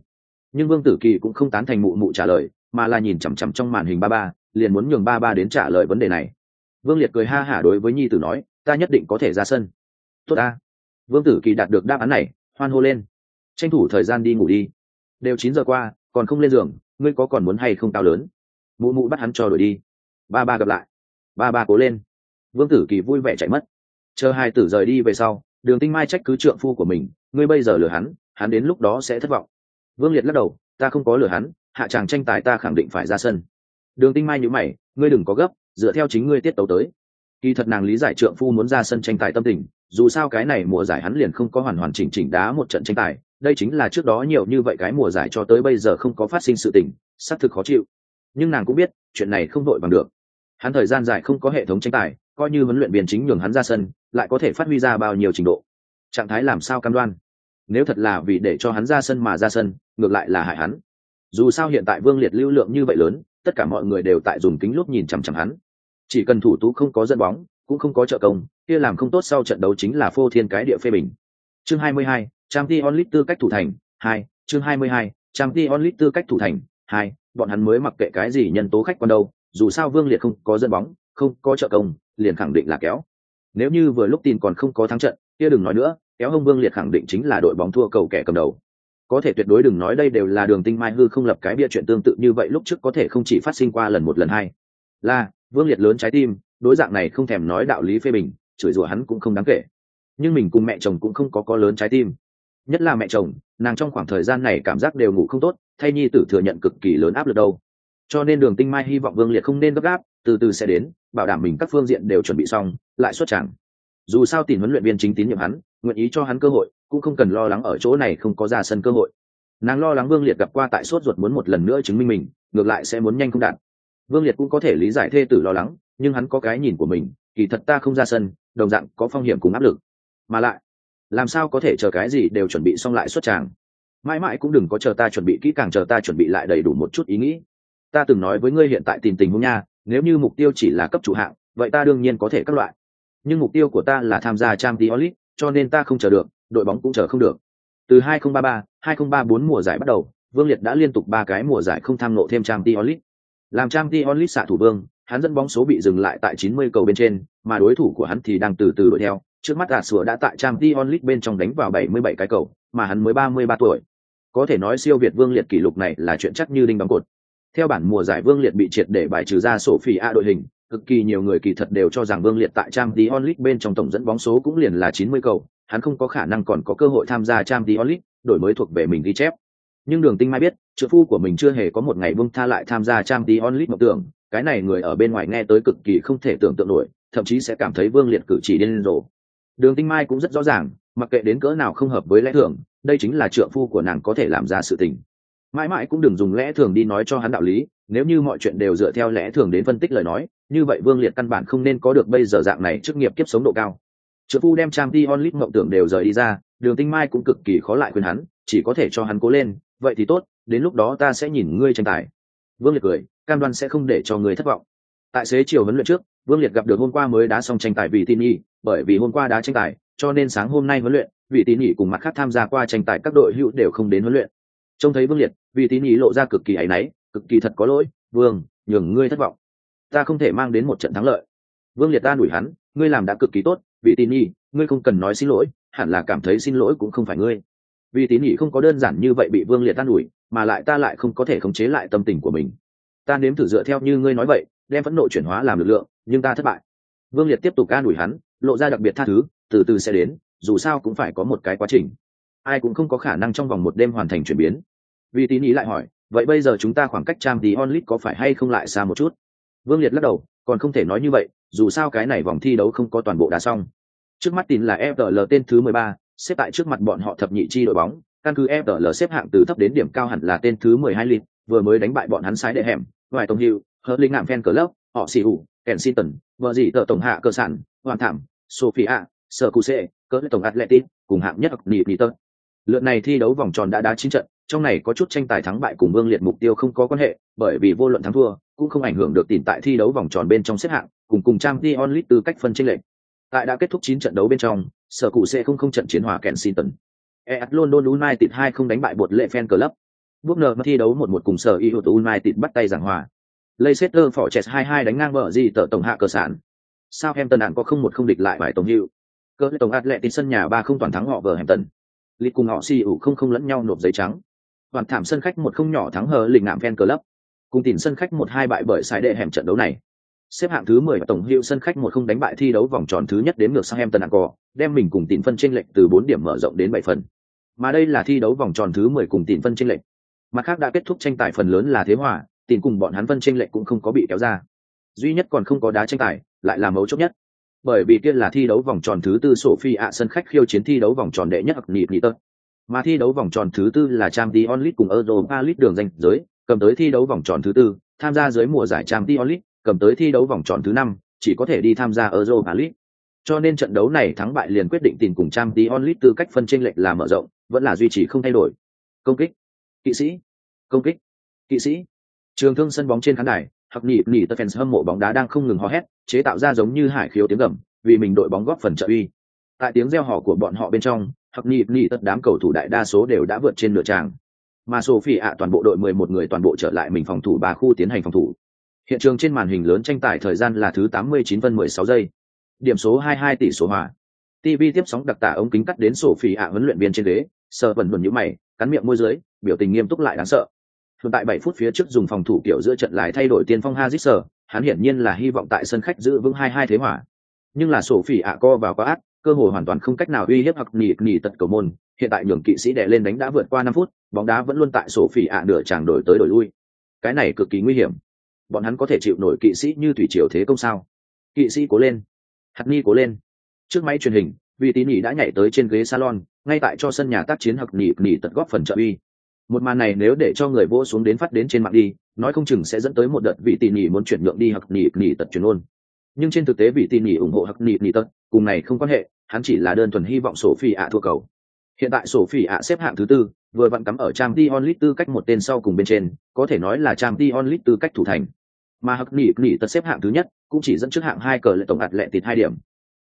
nhưng vương tử kỳ cũng không tán thành mụ mụ trả lời, mà là nhìn chằm chằm trong màn hình ba ba, liền muốn nhường ba ba đến trả lời vấn đề này. Vương liệt cười ha hả đối với nhi tử nói, ta nhất định có thể ra sân. Tốt ta. Vương tử kỳ đạt được đáp án này, hoan hô lên. Tranh thủ thời gian đi ngủ đi. Đều chín giờ qua, còn không lên giường, ngươi có còn muốn hay không cao lớn? Mụ mụ bắt hắn cho đổi đi. Ba ba gặp lại. Ba ba cố lên. Vương tử kỳ vui vẻ chạy mất. Chờ hai tử rời đi về sau, đường tinh mai trách cứ trượng phu của mình, ngươi bây giờ lừa hắn hắn đến lúc đó sẽ thất vọng vương liệt lắc đầu, ta không có lừa hắn, hạ tràng tranh tài ta khẳng định phải ra sân. Đường tinh mai nhữ mày, ngươi đừng có gấp, dựa theo chính ngươi tiết tấu tới. Kỳ thật nàng lý giải trượng phu muốn ra sân tranh tài tâm tình, dù sao cái này mùa giải hắn liền không có hoàn hoàn chỉnh chỉnh đá một trận tranh tài, đây chính là trước đó nhiều như vậy cái mùa giải cho tới bây giờ không có phát sinh sự tình, xác thực khó chịu. Nhưng nàng cũng biết, chuyện này không đội bằng được. Hắn thời gian dài không có hệ thống tranh tài, coi như huấn luyện viên chính nhường hắn ra sân, lại có thể phát huy ra bao nhiêu trình độ. Trạng thái làm sao cam đoan? Nếu thật là vì để cho hắn ra sân mà ra sân ngược lại là hại hắn. Dù sao hiện tại vương liệt lưu lượng như vậy lớn tất cả mọi người đều tại dùng kính lúc nhìn chằm chằm hắn. Chỉ cần thủ tú không có dẫn bóng cũng không có trợ công kia làm không tốt sau trận đấu chính là phô thiên cái địa phê bình. Chương 22, trang t onlit tư cách thủ thành hai chương 22, trang t onlit tư cách thủ thành hai bọn hắn mới mặc kệ cái gì nhân tố khách quan đâu dù sao vương liệt không có dẫn bóng không có trợ công liền khẳng định là kéo. Nếu như vừa lúc tin còn không có thắng trận kia đừng nói nữa kéo hông vương liệt khẳng định chính là đội bóng thua cầu kẻ cầm đầu. Có thể tuyệt đối đừng nói đây đều là đường tinh mai hư không lập cái bia chuyện tương tự như vậy, lúc trước có thể không chỉ phát sinh qua lần một lần hai. Là, vương liệt lớn trái tim, đối dạng này không thèm nói đạo lý phê bình, chửi rủa hắn cũng không đáng kể. Nhưng mình cùng mẹ chồng cũng không có có lớn trái tim. Nhất là mẹ chồng, nàng trong khoảng thời gian này cảm giác đều ngủ không tốt, thay nhi tử thừa nhận cực kỳ lớn áp lực đâu. Cho nên đường tinh mai hy vọng vương liệt không nên gấp gáp, từ từ sẽ đến, bảo đảm mình các phương diện đều chuẩn bị xong, lại xuất chẳng dù sao tìm huấn luyện viên chính tín nhiệm hắn, nguyện ý cho hắn cơ hội, cũng không cần lo lắng ở chỗ này không có ra sân cơ hội. Nàng lo lắng vương liệt gặp qua tại sốt ruột muốn một lần nữa chứng minh mình, ngược lại sẽ muốn nhanh không đạt. Vương liệt cũng có thể lý giải thê tử lo lắng, nhưng hắn có cái nhìn của mình, kỳ thật ta không ra sân, đồng dạng có phong hiểm cùng áp lực. Mà lại, làm sao có thể chờ cái gì đều chuẩn bị xong lại xuất tràng? Mãi mãi cũng đừng có chờ ta chuẩn bị kỹ càng chờ ta chuẩn bị lại đầy đủ một chút ý nghĩ. Ta từng nói với ngươi hiện tại tìm tình huống nha, nếu như mục tiêu chỉ là cấp chủ hạng, vậy ta đương nhiên có thể các loại nhưng mục tiêu của ta là tham gia trang tí olit cho nên ta không chờ được đội bóng cũng chờ không được. Từ 2033, 2034 mùa giải bắt đầu vương liệt đã liên tục ba cái mùa giải không tham nộ thêm trang tí olit làm trang tí olit xạ thủ vương hắn dẫn bóng số bị dừng lại tại 90 cầu bên trên mà đối thủ của hắn thì đang từ từ đuổi theo. Trước mắt gà sủa đã tại trang tí olit bên trong đánh vào 77 cái cầu mà hắn mới 33 tuổi. Có thể nói siêu việt vương liệt kỷ lục này là chuyện chắc như đinh đóng cột. Theo bản mùa giải vương liệt bị triệt để bài trừ ra sổ phỉ a đội hình cực kỳ nhiều người kỳ thật đều cho rằng vương liệt tại trang tí onlit bên trong tổng dẫn bóng số cũng liền là 90 cầu, hắn không có khả năng còn có cơ hội tham gia trang tí onlit đổi mới thuộc về mình ghi chép. Nhưng đường tinh mai biết, trợ phu của mình chưa hề có một ngày buông tha lại tham gia trang tí onlit mộng tưởng, cái này người ở bên ngoài nghe tới cực kỳ không thể tưởng tượng nổi, thậm chí sẽ cảm thấy vương liệt cử chỉ điên rồ. Đường tinh mai cũng rất rõ ràng, mặc kệ đến cỡ nào không hợp với lẽ thường, đây chính là trợ phu của nàng có thể làm ra sự tình. Mãi mãi cũng đừng dùng lẽ thường đi nói cho hắn đạo lý nếu như mọi chuyện đều dựa theo lẽ thường đến phân tích lời nói, như vậy vương liệt căn bản không nên có được bây giờ dạng này chức nghiệp kiếp sống độ cao. Trợ phu đem trang t onlit mộng tưởng đều rời đi ra, đường tinh mai cũng cực kỳ khó lại khuyên hắn, chỉ có thể cho hắn cố lên, vậy thì tốt, đến lúc đó ta sẽ nhìn ngươi tranh tài. Vương liệt cười, cam đoan sẽ không để cho ngươi thất vọng. Tại xế chiều huấn luyện trước, vương liệt gặp được hôm qua mới đá xong tranh tài vì tin nhi bởi vì hôm qua đá tranh tài, cho nên sáng hôm nay huấn luyện vị tín nhị cùng mặt khác tham gia qua tranh tài các đội hữu đều không đến huấn luyện. Trông thấy vương liệt vị tín nhị lộ ra cực kỳ áy náy cực kỳ thật có lỗi, vương, nhường ngươi thất vọng. Ta không thể mang đến một trận thắng lợi. Vương liệt ta đuổi hắn, ngươi làm đã cực kỳ tốt, vì tín nhi ngươi không cần nói xin lỗi, hẳn là cảm thấy xin lỗi cũng không phải ngươi. Vì tín nhị không có đơn giản như vậy bị vương liệt tan đuổi mà lại ta lại không có thể khống chế lại tâm tình của mình. Ta nếm thử dựa theo như ngươi nói vậy, đem phẫn nộ chuyển hóa làm lực lượng, nhưng ta thất bại. Vương liệt tiếp tục ca đuổi hắn, lộ ra đặc biệt tha thứ, từ từ sẽ đến, dù sao cũng phải có một cái quá trình. Ai cũng không có khả năng trong vòng một đêm hoàn thành chuyển biến. Vì tín ý lại hỏi vậy bây giờ chúng ta khoảng cách trang tí onlit có phải hay không lại xa một chút? Vương liệt lắc đầu, còn không thể nói như vậy, dù sao cái này vòng thi đấu không có toàn bộ đá xong. Trước mắt tín là fl tên thứ mười ba, xếp tại trước mặt bọn họ thập nhị chi đội bóng. Căn cứ fl xếp hạng từ thấp đến điểm cao hẳn là tên thứ mười hai lit vừa mới đánh bại bọn hắn sái đệ hẻm ngoài tổng hiệu hờ linh ngạm fan club, họ xì ủ kensington vợ gì tờ tổng hạ cơ sản, hoàn thảm sophia sở cụ sệ cỡ tổng atletic cùng hạng nhất nị nị tơ. Lượt này thi đấu vòng tròn đã đá chín trận trong này có chút tranh tài thắng bại cùng vương liệt mục tiêu không có quan hệ, bởi vì vô luận thắng thua, cũng không ảnh hưởng được tìm tại thi đấu vòng tròn bên trong xếp hạng, cùng cùng trang t onlit tư cách phân tranh lệch tại đã kết thúc chín trận đấu bên trong, sở cụ sẽ không không trận chiến hòa kensington EAT London United hai không đánh bại bột lệ fan club. Bước nờ thi đấu một một cùng sở Iot United bắt tay giảng hòa. Leicester Fortress hai hai đánh ngang bờ gì tờ tổng hạ cơ sản. Southampton đạn có không một không địch lại bài tổng hiệu. Cỡ tổng atletic sân nhà ba không toàn thắng họ vờ Hampton. Lịch cùng họ si ủ không không lẫn nhau nộp giấy trắng. Toàn thảm sân khách một không nhỏ thắng hờ lình ngạm fan club. Cùng tìm sân khách một hai bại bởi sai đệ hẻm trận đấu này. Xếp hạng thứ 10 tổng hiệu sân khách một không đánh bại thi đấu vòng tròn thứ nhất đến ngược sang Em Tần cò, đem mình cùng tìm phân chênh lệch từ 4 điểm mở rộng đến 7 phần. Mà đây là thi đấu vòng tròn thứ 10 cùng tìm phân chênh lệch. Mặt khác đã kết thúc tranh tài phần lớn là thế hòa, tìm cùng bọn hắn phân chênh lệch cũng không có bị kéo ra. Duy nhất còn không có đá tranh tài, lại là mấu chốt nhất bởi vì kia là thi đấu vòng tròn thứ tư sổ phi ạ sân khách khiêu chiến thi đấu vòng tròn đệ nhất hoặc nhịp nhị tơ. Mà thi đấu vòng tròn thứ tư là Champions League cùng Europa League đường danh giới, cầm tới thi đấu vòng tròn thứ tư, tham gia dưới mùa giải Champions League, cầm tới thi đấu vòng tròn thứ năm, chỉ có thể đi tham gia Europa League. Cho nên trận đấu này thắng bại liền quyết định tìm cùng Champions League tư cách phân chênh lệch là mở rộng, vẫn là duy trì không thay đổi. Công kích, kỵ sĩ, công kích, kỵ sĩ. Trường thương sân bóng trên khán đài, hoặc nhị nhị tật fans hâm mộ bóng đá đang không ngừng hò hét chế tạo ra giống như hải khiếu tiếng gầm vì mình đội bóng góp phần trợ uy tại tiếng reo hò của bọn họ bên trong hoặc nhịp nhị tất đám cầu thủ đại đa số đều đã vượt trên nửa tràng. Mà sophie ạ toàn bộ đội mười một người toàn bộ trở lại mình phòng thủ ba khu tiến hành phòng thủ. Hiện trường trên màn hình lớn tranh tài thời gian là thứ tám mươi chín phân mười sáu giây. Điểm số hai hai tỷ số hòa. Tv tiếp sóng đặc tả ống kính cắt đến sophie ạ huấn luyện viên trên ghế. Sờ vẩn vẩn nhũ mày cắn miệng môi dưới biểu tình nghiêm túc lại đáng sợ. Thường tại 7 phút phía trước dùng phòng thủ kiểu giữa trận lại thay đổi tiên phong Hazard, hắn hiển nhiên là hy vọng tại sân khách giữ vững 2-2 thế hòa. Nhưng là sổ ạ co vào quá ác, cơ hội hoàn toàn không cách nào uy hiếp hoặc nhị nhị tật cầu môn, hiện tại nhường kỵ sĩ đè lên đánh đã vượt qua 5 phút, bóng đá vẫn luôn tại sổ phỉ ạ nửa chàng đổi tới đổi lui. Cái này cực kỳ nguy hiểm. Bọn hắn có thể chịu nổi kỵ sĩ như thủy triều thế công sao? Kỵ sĩ cố lên. Hạt Ni cố lên. Trước máy truyền hình, vị tín nhỉ đã nhảy tới trên ghế salon, ngay tại cho sân nhà tác chiến hoặc nhị nhị tật góp phần trợ uy một màn này nếu để cho người vỗ xuống đến phát đến trên mạng đi nói không chừng sẽ dẫn tới một đợt vị tỉ nhỉ muốn chuyển nhượng đi hoặc nỉ nỉ tật chuyển ôn nhưng trên thực tế vị tỉ nhỉ ủng hộ hoặc nỉ nỉ tật cùng này không quan hệ, hắn chỉ là đơn thuần hy vọng sổ phi ạ thua cầu. Hiện tại sổ phi ạ xếp hạng thứ tư, vừa vặn cắm ở trang t onlit tư cách một tên sau cùng bên trên, có thể nói là trang t onlit tư cách thủ thành. Mà hắc nỉ nỉ tật xếp hạng thứ nhất, cũng chỉ dẫn trước hạng hai cờ lệ tổng ạt lệ tịt hai điểm.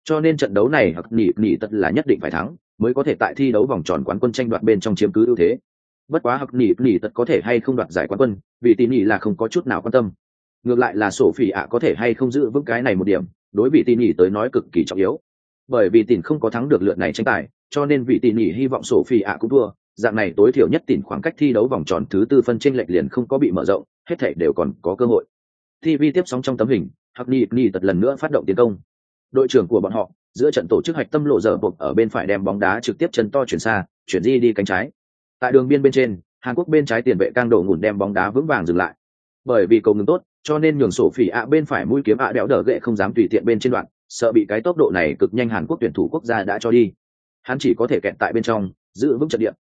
Cho nên trận đấu này hắc nỉ nỉ tật là nhất định phải thắng, mới có thể tại thi đấu vòng tròn quán quân tranh đoạt bên trong chiếm cứ ưu thế. Bất quá hặc nỉ nỉ tật có thể hay không đoạt giải quán quân, vì tỉ nỉ là không có chút nào quan tâm. Ngược lại là sổ phỉ ạ có thể hay không giữ vững cái này một điểm đối vị tỉ nỉ tới nói cực kỳ trọng yếu. Bởi vì tỉ không có thắng được lượt này tranh tài, cho nên vị tỉ nỉ hy vọng sổ phi ạ cũng thua. Dạng này tối thiểu nhất tỉ khoảng cách thi đấu vòng tròn thứ tư phân tranh lệch liền không có bị mở rộng, hết thể đều còn có cơ hội. Tv tiếp sóng trong tấm hình, hắc nỉ Nhi tật lần nữa phát động tiến công. Đội trưởng của bọn họ, giữa trận tổ chức hạch tâm lộ dở buộc ở bên phải đem bóng đá trực tiếp chân to chuyển xa, chuyển di đi cánh trái. Tại đường biên bên trên, hàn quốc bên trái tiền vệ cang đổ ngủn đem bóng đá vững vàng dừng lại. Bởi vì cầu ngừng tốt cho nên nhường sổ phỉ ạ bên phải mũi kiếm ạ đẽo đờ gệ không dám tùy tiện bên trên đoạn, sợ bị cái tốc độ này cực nhanh hàn quốc tuyển thủ quốc gia đã cho đi. Hắn chỉ có thể kẹt tại bên trong, giữ vững trận địa.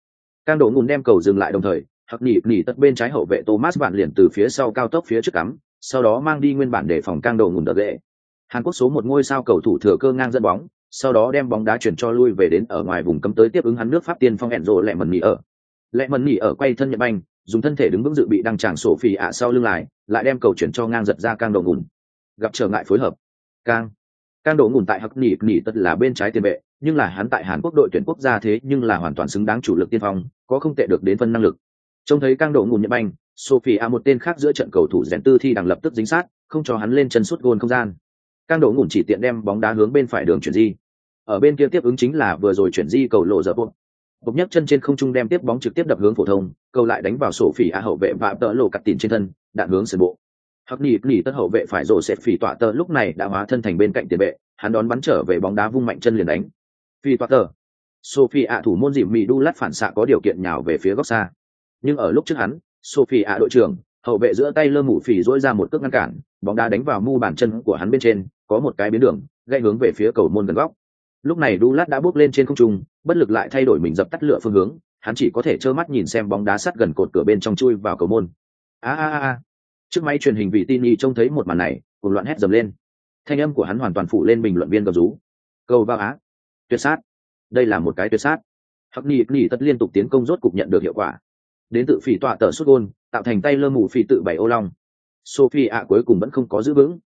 Càng đổ ngùn đem cầu dừng lại đồng thời hặc nỉ nỉ tất bên trái hậu vệ thomas bạn liền từ phía sau cao tốc phía trước cắm, sau đó mang đi nguyên bản để phòng càng đổ ngùn đờ gệ hàn quốc số một ngôi sao cầu thủ thừa cơ ngang dẫn bóng, sau đó đem bóng đá chuyển cho lui về đến ở ngoài vùng cấm tới tiếp ứng hắn nước pháp tiên phong hẹn rộ lẹ mần nỉ ở. Lẹ mần nỉ ở quay thân Nhật banh dùng thân thể đứng vững dự bị đăng tràng sổ phì ạ sau lưng lại lại đem cầu chuyển cho ngang giật ra càng độ ngùn. Gặp trở ngại phối hợp. Càng càng độ ngùn tại hắc nỉ nỉ tất là bên trái tiền vệ, nhưng là hắn tại hàn quốc đội tuyển quốc gia thế nhưng là hoàn toàn xứng đáng chủ lực tiên phong, có không tệ được đến phân năng lực. Trông thấy càng đổ ngùn nhận banh, sophie a một tên khác giữa trận cầu thủ rèn tư thi đằng lập tức dính sát, không cho hắn lên chân suốt gôn không gian. Càng độ ngùn chỉ tiện đem bóng đá hướng bên phải đường chuyển di. Ở bên kia tiếp ứng chính là vừa rồi chuyển di cầu lộ dở bột bộc nhấc chân trên không trung đem tiếp bóng trực tiếp đập hướng phổ thông cầu lại đánh vào sổ phỉ a hậu vệ và tợ lộ cắt tỉn trên thân, đạn hướng sườn bộ. Hắc nỉ nhị tất hậu vệ phải rồ xẹt phỉ tọa tơ lúc này đã hóa thân thành bên cạnh tiền vệ, hắn đón bắn trở về bóng đá vung mạnh chân liền đánh. Phỉ tọa tơ sophie ạ thủ môn dìm mì đu lát phản xạ có điều kiện nhào về phía góc xa. Nhưng ở lúc trước hắn, sophie ạ đội trưởng, hậu vệ giữa tay lơ mủ phỉ dỗi ra một cước ngăn cản, bóng đá đánh vào mu bàn chân của hắn bên trên, có một cái biến đường gây hướng về phía cầu môn gần góc lúc này đu lát đã bước lên trên không trung, bất lực lại thay đổi mình dập tắt lửa phương hướng, hắn chỉ có thể trơ mắt nhìn xem bóng đá sắt gần cột cửa bên trong chui vào cầu môn. A a a trước máy truyền hình vị tin y trông thấy một màn này, cùng loạn hét dầm lên. Thanh âm của hắn hoàn toàn phủ lên bình luận viên gào rú. Cầu vào á. Tuyệt sát. Đây là một cái tuyệt sát. Hắc ni ni tất liên tục tiến công rốt cục nhận được hiệu quả. Đến tự phỉ tọa tờ xuất gôn, tạo thành tay lơ mù phỉ tự bảy ô long. Sophie ạ cuối cùng vẫn không có giữ vững.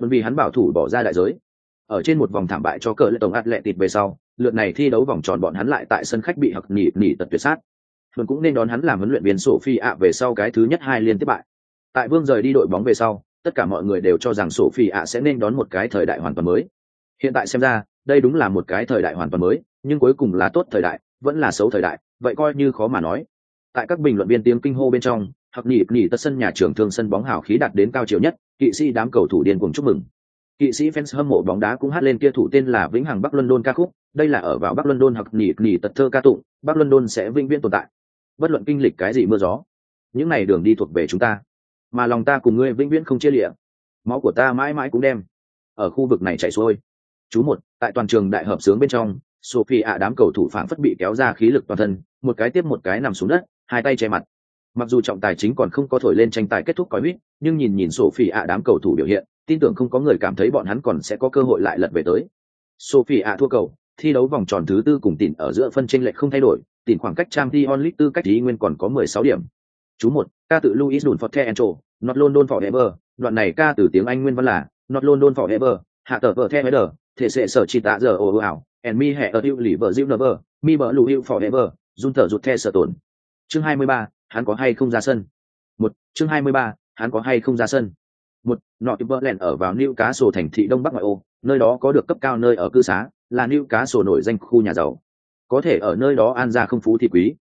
Bởi vì hắn bảo thủ bỏ ra đại giới ở trên một vòng thảm bại cho cờ lệ tổng ạt lệ tịt về sau lượt này thi đấu vòng tròn bọn hắn lại tại sân khách bị hặc nỉ nỉ tật tuyệt sát Huấn cũng nên đón hắn làm huấn luyện viên Sophie ạ về sau cái thứ nhất hai liên tiếp bại. Tại Vương rời đi đội bóng về sau, tất cả mọi người đều cho rằng Sophie ạ sẽ nên đón một cái thời đại hoàn toàn mới. Hiện tại xem ra, đây đúng là một cái thời đại hoàn toàn mới, nhưng cuối cùng là tốt thời đại, vẫn là xấu thời đại, vậy coi như khó mà nói. Tại các bình luận viên tiếng kinh hô bên trong, hặc nhị nhị tất sân nhà trường thương sân bóng hào khí đạt đến cao chiều nhất, kỵ sĩ đám cầu thủ điên cuồng chúc mừng. Kỵ sĩ fans hâm mộ bóng đá cũng hát lên kia thủ tên là Vĩnh Hằng Bắc London ca khúc, đây là ở vào Bắc London hoặc nhị nhị tật thơ ca tụng, Bắc London sẽ vĩnh viễn tồn tại. Bất luận kinh lịch cái gì mưa gió, những này đường đi thuộc về chúng ta, mà lòng ta cùng ngươi vĩnh viễn không chia lìa. Máu của ta mãi mãi cũng đem ở khu vực này chảy xuôi. Chú một, tại toàn trường đại hợp sướng bên trong, Sophie ạ đám cầu thủ phản phất bị kéo ra khí lực toàn thân, một cái tiếp một cái nằm xuống đất, hai tay che mặt. Mặc dù trọng tài chính còn không có thổi lên tranh tài kết thúc còi huýt, nhưng nhìn nhìn Sophie ạ đám cầu thủ biểu hiện, tin tưởng không có người cảm thấy bọn hắn còn sẽ có cơ hội lại lật về tới. Sophie ạ thua cầu, thi đấu vòng tròn thứ tư cùng tỉn ở giữa phân tranh lệch không thay đổi, tỉn khoảng cách Champions League tư cách ý nguyên còn có 16 điểm. Chú một, ca tự Louis Dunforte Encho, Not London Forever, đoạn này ca từ tiếng Anh nguyên văn là Not London Forever, hạ tờ vở theo header, thể sẽ sở chỉ tạ giờ ồ ảo, and me hệ ở hữu lì vợ diệu never, mi bờ lù hữu forever, run thở rụt the sở tổn. Chương 23, hắn có hay không ra sân? Một, chương 23, hắn có hay không ra sân? Một, nọ bơ lẻn ở vào New Cá Sổ thành thị Đông Bắc ngoại ô, nơi đó có được cấp cao nơi ở cư xá, là New Cá Sổ nổi danh khu nhà giàu. Có thể ở nơi đó an ra không phú thì quý.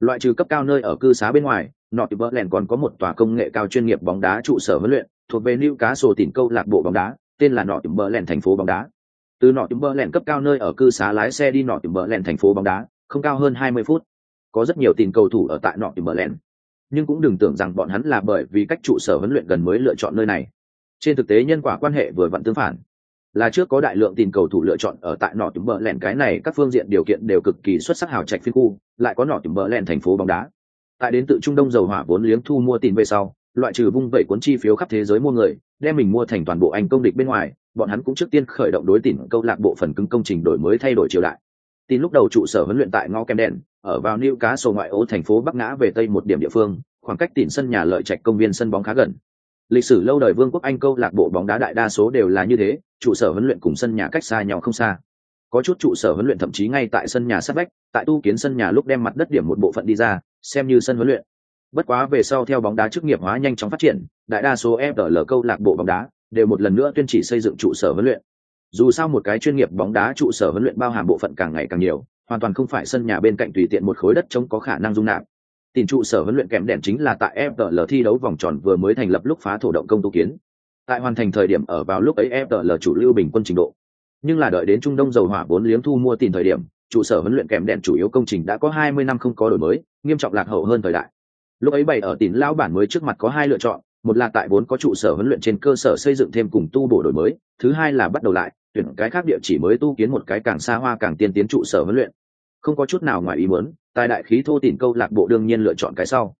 Loại trừ cấp cao nơi ở cư xá bên ngoài, nọ bơ lẻn còn có một tòa công nghệ cao chuyên nghiệp bóng đá trụ sở huấn luyện, thuộc về New Cá Sổ tỉnh câu lạc bộ bóng đá, tên là nọ bơ lẻn thành phố bóng đá từ nọ bờ lẻn cấp cao nơi ở cư xá lái xe đi nọ bờ lẻn thành phố bóng đá không cao hơn 20 phút có rất nhiều tiền cầu thủ ở tại nọ bờ lẻn nhưng cũng đừng tưởng rằng bọn hắn là bởi vì cách trụ sở huấn luyện gần mới lựa chọn nơi này. Trên thực tế nhân quả quan hệ vừa vặn tương phản. Là trước có đại lượng tiền cầu thủ lựa chọn ở tại nọ tìm bờ lẻn cái này các phương diện điều kiện đều cực kỳ xuất sắc hào trạch phiên khu lại có nọ tìm bờ lẻn thành phố bóng đá. Tại đến tự trung đông dầu hỏa vốn liếng thu mua tiền về sau, loại trừ vung vẩy cuốn chi phiếu khắp thế giới mua người, đem mình mua thành toàn bộ anh công địch bên ngoài, bọn hắn cũng trước tiên khởi động đối tỉnh câu lạc bộ phần cứng công trình đổi mới thay đổi triều đại tin lúc đầu trụ sở huấn luyện tại ngõ kem đen, ở vào new cá sổ ngoại ô thành phố bắc ngã về tây một điểm địa phương, khoảng cách tỉnh sân nhà lợi trạch công viên sân bóng khá gần. Lịch sử lâu đời vương quốc anh câu lạc bộ bóng đá đại đa số đều là như thế, trụ sở huấn luyện cùng sân nhà cách xa nhau không xa. Có chút trụ sở huấn luyện thậm chí ngay tại sân nhà sát vách, tại tu kiến sân nhà lúc đem mặt đất điểm một bộ phận đi ra, xem như sân huấn luyện. Bất quá về sau theo bóng đá chức nghiệp hóa nhanh chóng phát triển, đại đa số fl câu lạc bộ bóng đá đều một lần nữa tuyên chỉ xây dựng trụ sở huấn luyện dù sao một cái chuyên nghiệp bóng đá trụ sở huấn luyện bao hàm bộ phận càng ngày càng nhiều, hoàn toàn không phải sân nhà bên cạnh tùy tiện một khối đất trống có khả năng dung nạp. Tìm trụ sở huấn luyện kèm đèn chính là tại FDL thi đấu vòng tròn vừa mới thành lập lúc phá thổ động công tu kiến. Tại hoàn thành thời điểm ở vào lúc ấy FDL chủ lưu bình quân trình độ. Nhưng là đợi đến trung đông dầu hỏa vốn liếng thu mua tiền thời điểm, trụ sở huấn luyện kèm đèn chủ yếu công trình đã có hai mươi năm không có đổi mới, nghiêm trọng lạc hậu hơn thời đại. Lúc ấy bày ở tỉnh lão bản mới trước mặt có hai lựa chọn, một là tại vốn có trụ sở huấn luyện trên cơ sở xây dựng thêm cùng tu bổ đổi mới, thứ hai là bắt đầu lại tuyển cái khác địa chỉ mới tu kiến một cái càng xa hoa càng tiên tiến trụ sở huấn luyện. Không có chút nào ngoài ý muốn, tài đại khí thô tìm câu lạc bộ đương nhiên lựa chọn cái sau.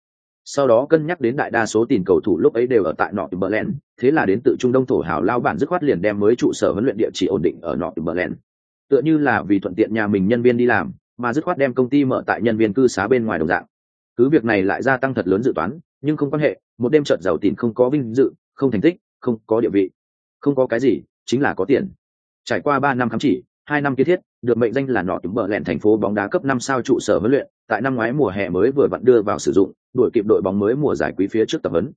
Sau đó cân nhắc đến đại đa số tiền cầu thủ lúc ấy đều ở tại nọ bờ len thế là đến tự trung đông thổ hào lao bản dứt khoát liền đem mới trụ sở huấn luyện địa chỉ ổn định ở nọ bờ len tựa như là vì thuận tiện nhà mình nhân viên đi làm, mà dứt khoát đem công ty mở tại nhân viên cư xá bên ngoài đồng dạng. Cứ việc này lại gia tăng thật lớn dự toán, nhưng không quan hệ, một đêm trợt giàu tiền không có vinh dự, không thành tích, không có địa vị. Không có cái gì, chính là có tiền trải qua ba năm khám chỉ, hai năm kiến thiết, được mệnh danh là nọ túm bờ lẹn thành phố bóng đá cấp năm sao trụ sở huấn luyện, tại năm ngoái mùa hè mới vừa vặn đưa vào sử dụng, đuổi kịp đội bóng mới mùa giải quý phía trước tập huấn.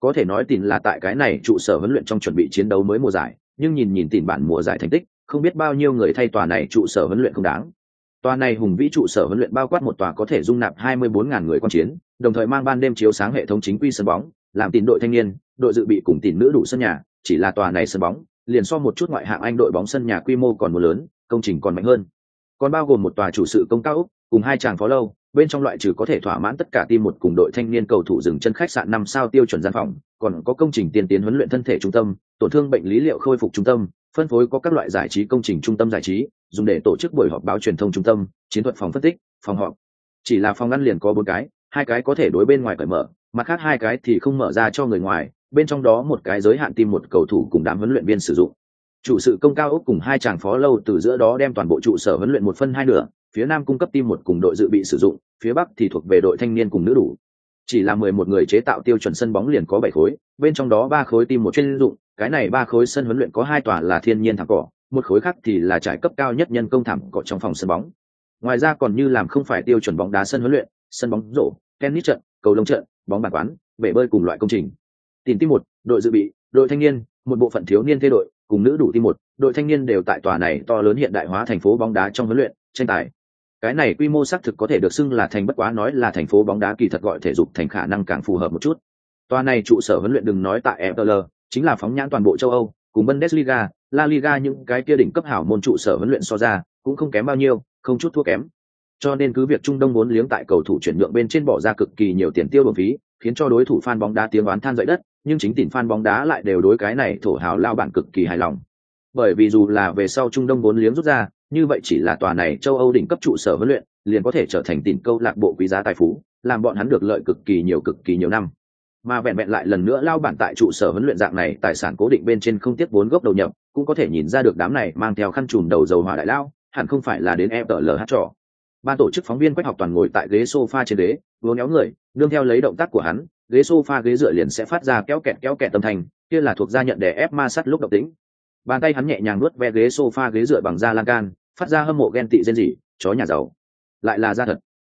Có thể nói tin là tại cái này trụ sở huấn luyện trong chuẩn bị chiến đấu mới mùa giải, nhưng nhìn nhìn tin bản mùa giải thành tích, không biết bao nhiêu người thay tòa này trụ sở huấn luyện không đáng. Tòa này hùng vĩ trụ sở huấn luyện bao quát một tòa có thể dung nạp 24.000 người quan chiến, đồng thời mang ban đêm chiếu sáng hệ thống chính quy sân bóng, làm tiền đội thanh niên, đội dự bị cùng tiền nữ đủ sân nhà, chỉ là tòa này sân bóng liền so một chút ngoại hạng anh đội bóng sân nhà quy mô còn một lớn, công trình còn mạnh hơn. Còn bao gồm một tòa chủ sự công cao úc, cùng hai chàng phó lâu, bên trong loại trừ có thể thỏa mãn tất cả team một cùng đội thanh niên cầu thủ dừng chân khách sạn năm sao tiêu chuẩn gian phòng, còn có công trình tiên tiến huấn luyện thân thể trung tâm, tổn thương bệnh lý liệu khôi phục trung tâm, phân phối có các loại giải trí công trình trung tâm giải trí, dùng để tổ chức buổi họp báo truyền thông trung tâm, chiến thuật phòng phân tích, phòng họp. Chỉ là phòng ngăn liền có bốn cái, hai cái có thể đối bên ngoài cởi mở, mặt khác hai cái thì không mở ra cho người ngoài bên trong đó một cái giới hạn tim một cầu thủ cùng đám huấn luyện viên sử dụng. Chủ sự công cao ốc cùng hai chàng phó lâu từ giữa đó đem toàn bộ trụ sở huấn luyện một phân hai nửa, phía nam cung cấp tim một cùng đội dự bị sử dụng, phía bắc thì thuộc về đội thanh niên cùng nữ đủ. Chỉ là mười một người chế tạo tiêu chuẩn sân bóng liền có bảy khối, bên trong đó ba khối tim một chuyên dụng, cái này ba khối sân huấn luyện có hai tòa là thiên nhiên thảm cỏ, một khối khác thì là trải cấp cao nhất nhân công thảm cỏ trong phòng sân bóng. Ngoài ra còn như làm không phải tiêu chuẩn bóng đá sân huấn luyện, sân bóng rổ, tennis trận, cầu lông trận, bóng bàn quán, bể bơi cùng loại công trình tìm tim một đội dự bị đội thanh niên một bộ phận thiếu niên thay đội cùng nữ đủ tim một đội thanh niên đều tại tòa này to lớn hiện đại hóa thành phố bóng đá trong huấn luyện tranh tài cái này quy mô xác thực có thể được xưng là thành bất quá nói là thành phố bóng đá kỳ thật gọi thể dục thành khả năng càng phù hợp một chút tòa này trụ sở huấn luyện đừng nói tại FPL, chính là phóng nhãn toàn bộ châu Âu, cùng Bundesliga, La Liga những cái kia đỉnh cấp hảo môn trụ sở huấn luyện so ra, cũng không kém bao nhiêu, không chút thua kém. Cho nên cứ việc Trung Đông muốn liếng tại cầu thủ chuyển nhượng bên trên bỏ ra cực kỳ nhiều tiền tiêu bổng phí, khiến cho đối thủ fan bóng đá tiếng oán than dậy đất, nhưng chính tỉnh fan bóng đá lại đều đối cái này thổ hào lao bản cực kỳ hài lòng. Bởi vì dù là về sau Trung Đông vốn liếng rút ra, như vậy chỉ là tòa này châu Âu đỉnh cấp trụ sở huấn luyện, liền có thể trở thành tỉnh câu lạc bộ quý giá tài phú, làm bọn hắn được lợi cực kỳ nhiều cực kỳ nhiều năm. Mà vẹn vẹn lại lần nữa lao bản tại trụ sở huấn luyện dạng này, tài sản cố định bên trên không tiếc vốn gốc đầu nhập, cũng có thể nhìn ra được đám này mang theo khăn trùm đầu dầu hỏa đại lao, hẳn không phải là đến e FTLH trò. Ban tổ chức phóng viên quách học toàn ngồi tại ghế sofa trên đế, vừa nhéo người, đương theo lấy động tác của hắn, ghế sofa ghế dựa liền sẽ phát ra kéo kẹt kéo kẹt tâm thành, kia là thuộc gia nhận để ép ma sát lúc động tĩnh. Bàn tay hắn nhẹ nhàng nuốt ve ghế sofa ghế dựa bằng da lan can, phát ra hâm mộ ghen tị rên rỉ, chó nhà giàu. Lại là ra thật.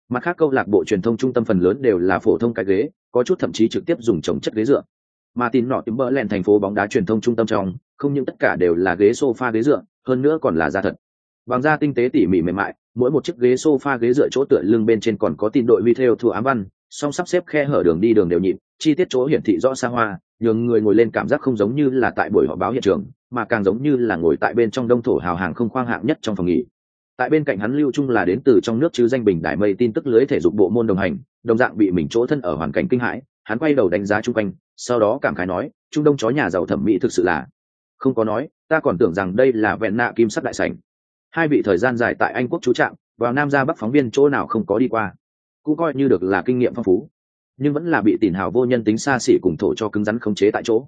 Mặt khác câu lạc bộ truyền thông trung tâm phần lớn đều là phổ thông cái ghế, có chút thậm chí trực tiếp dùng trồng chất ghế dựa. Mà tin nọ tím bỡ lẹn thành phố bóng đá truyền thông trung tâm trong, không những tất cả đều là ghế sofa ghế dựa, hơn nữa còn là da thật. Bằng da tinh tế tỉ mỉ mềm mại, mỗi một chiếc ghế sofa ghế dựa chỗ tựa lưng bên trên còn có tin đội video thua ám văn, song sắp xếp khe hở đường đi đường đều nhịp, chi tiết chỗ hiển thị rõ xa hoa, nhường người ngồi lên cảm giác không giống như là tại buổi họp báo hiện trường, mà càng giống như là ngồi tại bên trong đông thổ hào hàng không khoang hạng nhất trong phòng nghỉ. Tại bên cạnh hắn lưu trung là đến từ trong nước chứ danh bình đại mây tin tức lưới thể dục bộ môn đồng hành, đồng dạng bị mình chỗ thân ở hoàn cảnh kinh hãi, hắn quay đầu đánh giá chung quanh, sau đó cảm khái nói, trung đông chó nhà giàu thẩm mỹ thực sự là không có nói, ta còn tưởng rằng đây là vẹn nạ kim sắc đại sảnh. Hai vị thời gian dài tại Anh quốc chú trạng, vào Nam ra Bắc phóng viên chỗ nào không có đi qua, cũng coi như được là kinh nghiệm phong phú, nhưng vẫn là bị tỉn hào vô nhân tính xa xỉ cùng thổ cho cứng rắn khống chế tại chỗ.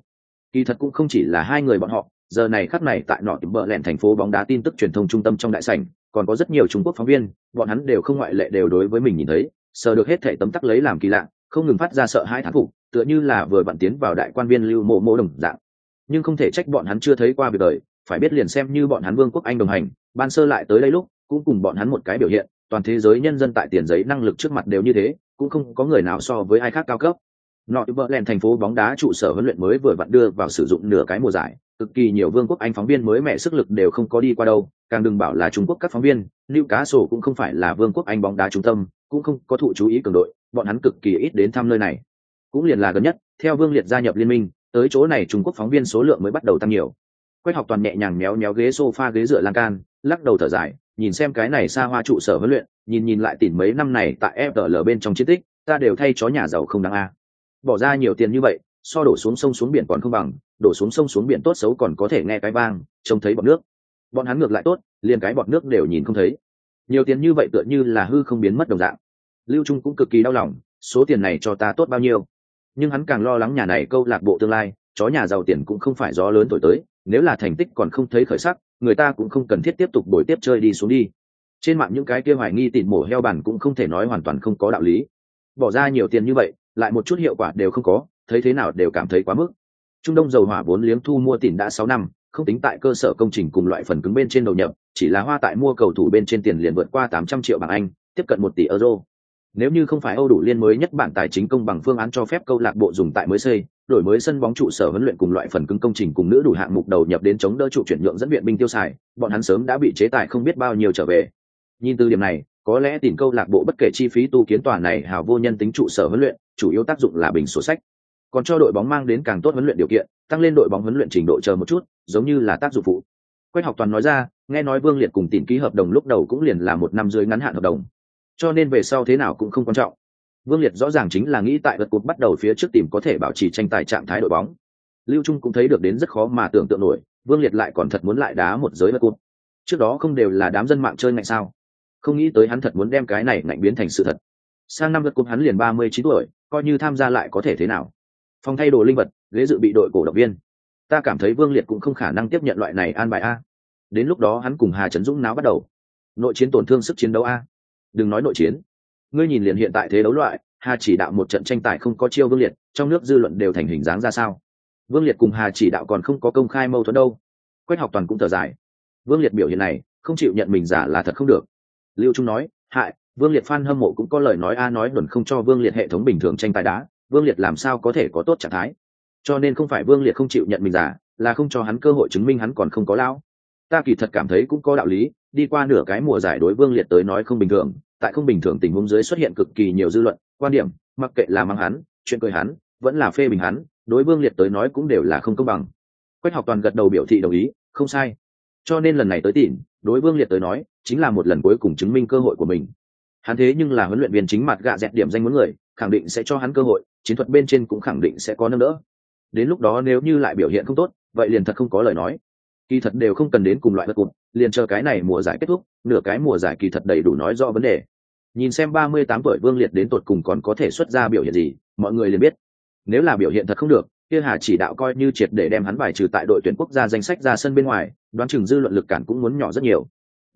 Kỳ thật cũng không chỉ là hai người bọn họ, giờ này khắc này tại nọ tìm bờ lẹn thành phố bóng đá tin tức truyền thông trung tâm trong đại sảnh, còn có rất nhiều trung quốc phóng viên, bọn hắn đều không ngoại lệ đều đối với mình nhìn thấy, sờ được hết thể tấm tắc lấy làm kỳ lạ, không ngừng phát ra sợ hai thán phục, tựa như là vừa vặn tiến vào đại quan viên lưu mộ mộ đồng dạng. Nhưng không thể trách bọn hắn chưa thấy qua việc đời, phải biết liền xem như bọn hắn vương quốc anh đồng hành, ban sơ lại tới đây lúc, cũng cùng bọn hắn một cái biểu hiện toàn thế giới nhân dân tại tiền giấy năng lực trước mặt đều như thế, cũng không có người nào so với ai khác cao cấp. Nọ vợ lẹn thành phố bóng đá trụ sở huấn luyện mới vừa vặn đưa vào sử dụng nửa cái mùa giải, cực kỳ nhiều vương quốc anh phóng viên mới mẹ sức lực đều không có đi qua đâu, càng đừng bảo là trung quốc các phóng viên lưu cá sổ cũng không phải là vương quốc anh bóng đá trung tâm, cũng không có thụ chú ý cường đội, bọn hắn cực kỳ ít đến thăm nơi này. Cũng liền là gần nhất, theo vương liệt gia nhập liên minh, tới chỗ này trung quốc phóng viên số lượng mới bắt đầu tăng nhiều. Quách học toàn nhẹ nhàng méo méo ghế sofa ghế dựa lan can, lắc đầu thở dài nhìn xem cái này xa hoa trụ sở huấn luyện, nhìn nhìn lại tìm mấy năm này tại FL bên trong chiến tích, ta đều thay chó nhà giàu không đáng a. Bỏ ra nhiều tiền như vậy, so đổ xuống sông xuống biển còn không bằng, đổ xuống sông xuống biển tốt xấu còn có thể nghe cái vang, trông thấy bọt nước. Bọn hắn ngược lại tốt, liền cái bọt nước đều nhìn không thấy. Nhiều tiền như vậy tựa như là hư không biến mất đồng dạng. Lưu trung cũng cực kỳ đau lòng, số tiền này cho ta tốt bao nhiêu? Nhưng hắn càng lo lắng nhà này câu lạc bộ tương lai, chó nhà giàu tiền cũng không phải gió lớn thổi tới, nếu là thành tích còn không thấy khởi sắc người ta cũng không cần thiết tiếp tục đổi tiếp chơi đi xuống đi. Trên mạng những cái kia hoài nghi tìm mổ heo bản cũng không thể nói hoàn toàn không có đạo lý. Bỏ ra nhiều tiền như vậy, lại một chút hiệu quả đều không có, thấy thế nào đều cảm thấy quá mức. Trung đông dầu hỏa vốn liếng thu mua tiền đã sáu năm, không tính tại cơ sở công trình cùng loại phần cứng bên trên đầu nhập, chỉ là hoa tại mua cầu thủ bên trên tiền liền vượt qua tám trăm triệu bảng anh, tiếp cận một tỷ euro. Nếu như không phải âu đủ liên mới nhất bản tài chính công bằng phương án cho phép câu lạc bộ dùng tại mới xây đổi mới sân bóng trụ sở huấn luyện cùng loại phần cứng công trình cùng nữ đủ hạng mục đầu nhập đến chống đỡ trụ chuyển nhượng dẫn viện binh tiêu xài, bọn hắn sớm đã bị chế tài không biết bao nhiêu trở về. Nhìn từ điểm này, có lẽ tìm câu lạc bộ bất kể chi phí tu kiến tòa này hào vô nhân tính trụ sở huấn luyện, chủ yếu tác dụng là bình sổ sách. Còn cho đội bóng mang đến càng tốt huấn luyện điều kiện, tăng lên đội bóng huấn luyện trình độ chờ một chút, giống như là tác dụng phụ. Quách học toàn nói ra, nghe nói vương liệt cùng tìm ký hợp đồng lúc đầu cũng liền là một năm dưới ngắn hạn hợp đồng. Cho nên về sau thế nào cũng không quan trọng vương liệt rõ ràng chính là nghĩ tại vật cột bắt đầu phía trước tìm có thể bảo trì tranh tài trạng thái đội bóng. Lưu trung cũng thấy được đến rất khó mà tưởng tượng nổi, vương liệt lại còn thật muốn lại đá một giới vật cột trước đó không đều là đám dân mạng chơi ngạnh sao? Không nghĩ tới hắn thật muốn đem cái này ngạnh biến thành sự thật. Sang năm vật cột hắn liền ba mươi chín tuổi, coi như tham gia lại có thể thế nào? Phòng thay đồ linh vật, ghế dự bị đội cổ động viên. Ta cảm thấy vương liệt cũng không khả năng tiếp nhận loại này an bài a. Đến lúc đó hắn cùng hà trấn dũng náo bắt đầu. Nội chiến tổn thương sức chiến đấu a. Đừng nói nội chiến ngươi nhìn liền hiện tại thế đấu loại, hà chỉ đạo một trận tranh tài không có chiêu vương liệt, trong nước dư luận đều thành hình dáng ra sao? Vương liệt cùng hà chỉ đạo còn không có công khai mâu thuẫn đâu. Quách học toàn cũng thở dài. Vương liệt biểu hiện này, không chịu nhận mình giả là thật không được. Lưu trung nói, hại, vương liệt f hâm mộ cũng có lời nói a, nói đồn không cho vương liệt hệ thống bình thường tranh tài đá, vương liệt làm sao có thể có tốt trạng thái? Cho nên không phải vương liệt không chịu nhận mình giả, là không cho hắn cơ hội chứng minh hắn còn không có lão. Ta kỳ thật cảm thấy cũng có đạo lý, đi qua nửa cái mùa giải đối vương liệt tới nói không bình thường tại không bình thường tình huống dưới xuất hiện cực kỳ nhiều dư luận, quan điểm, mặc kệ là mang hắn, chuyện cười hắn, vẫn là phê bình hắn, đối vương liệt tới nói cũng đều là không công bằng. Quách học toàn gật đầu biểu thị đồng ý, không sai. Cho nên lần này tới tìm, đối vương liệt tới nói, chính là một lần cuối cùng chứng minh cơ hội của mình. Hắn thế nhưng là huấn luyện viên chính mặt gạ dẹt điểm danh muốn người, khẳng định sẽ cho hắn cơ hội, chiến thuật bên trên cũng khẳng định sẽ có nâng đỡ. Đến lúc đó nếu như lại biểu hiện không tốt, vậy liền thật không có lời nói. Kỳ thật đều không cần đến cùng loại vật cụt liền chờ cái này mùa giải kết thúc, nửa cái mùa giải kỳ thật đầy đủ nói rõ vấn đề. Nhìn xem ba mươi tám tuổi vương liệt đến tột cùng còn có thể xuất ra biểu hiện gì, mọi người liền biết. Nếu là biểu hiện thật không được, kia hà chỉ đạo coi như triệt để đem hắn bài trừ tại đội tuyển quốc gia danh sách ra sân bên ngoài, đoán chừng dư luận lực cản cũng muốn nhỏ rất nhiều.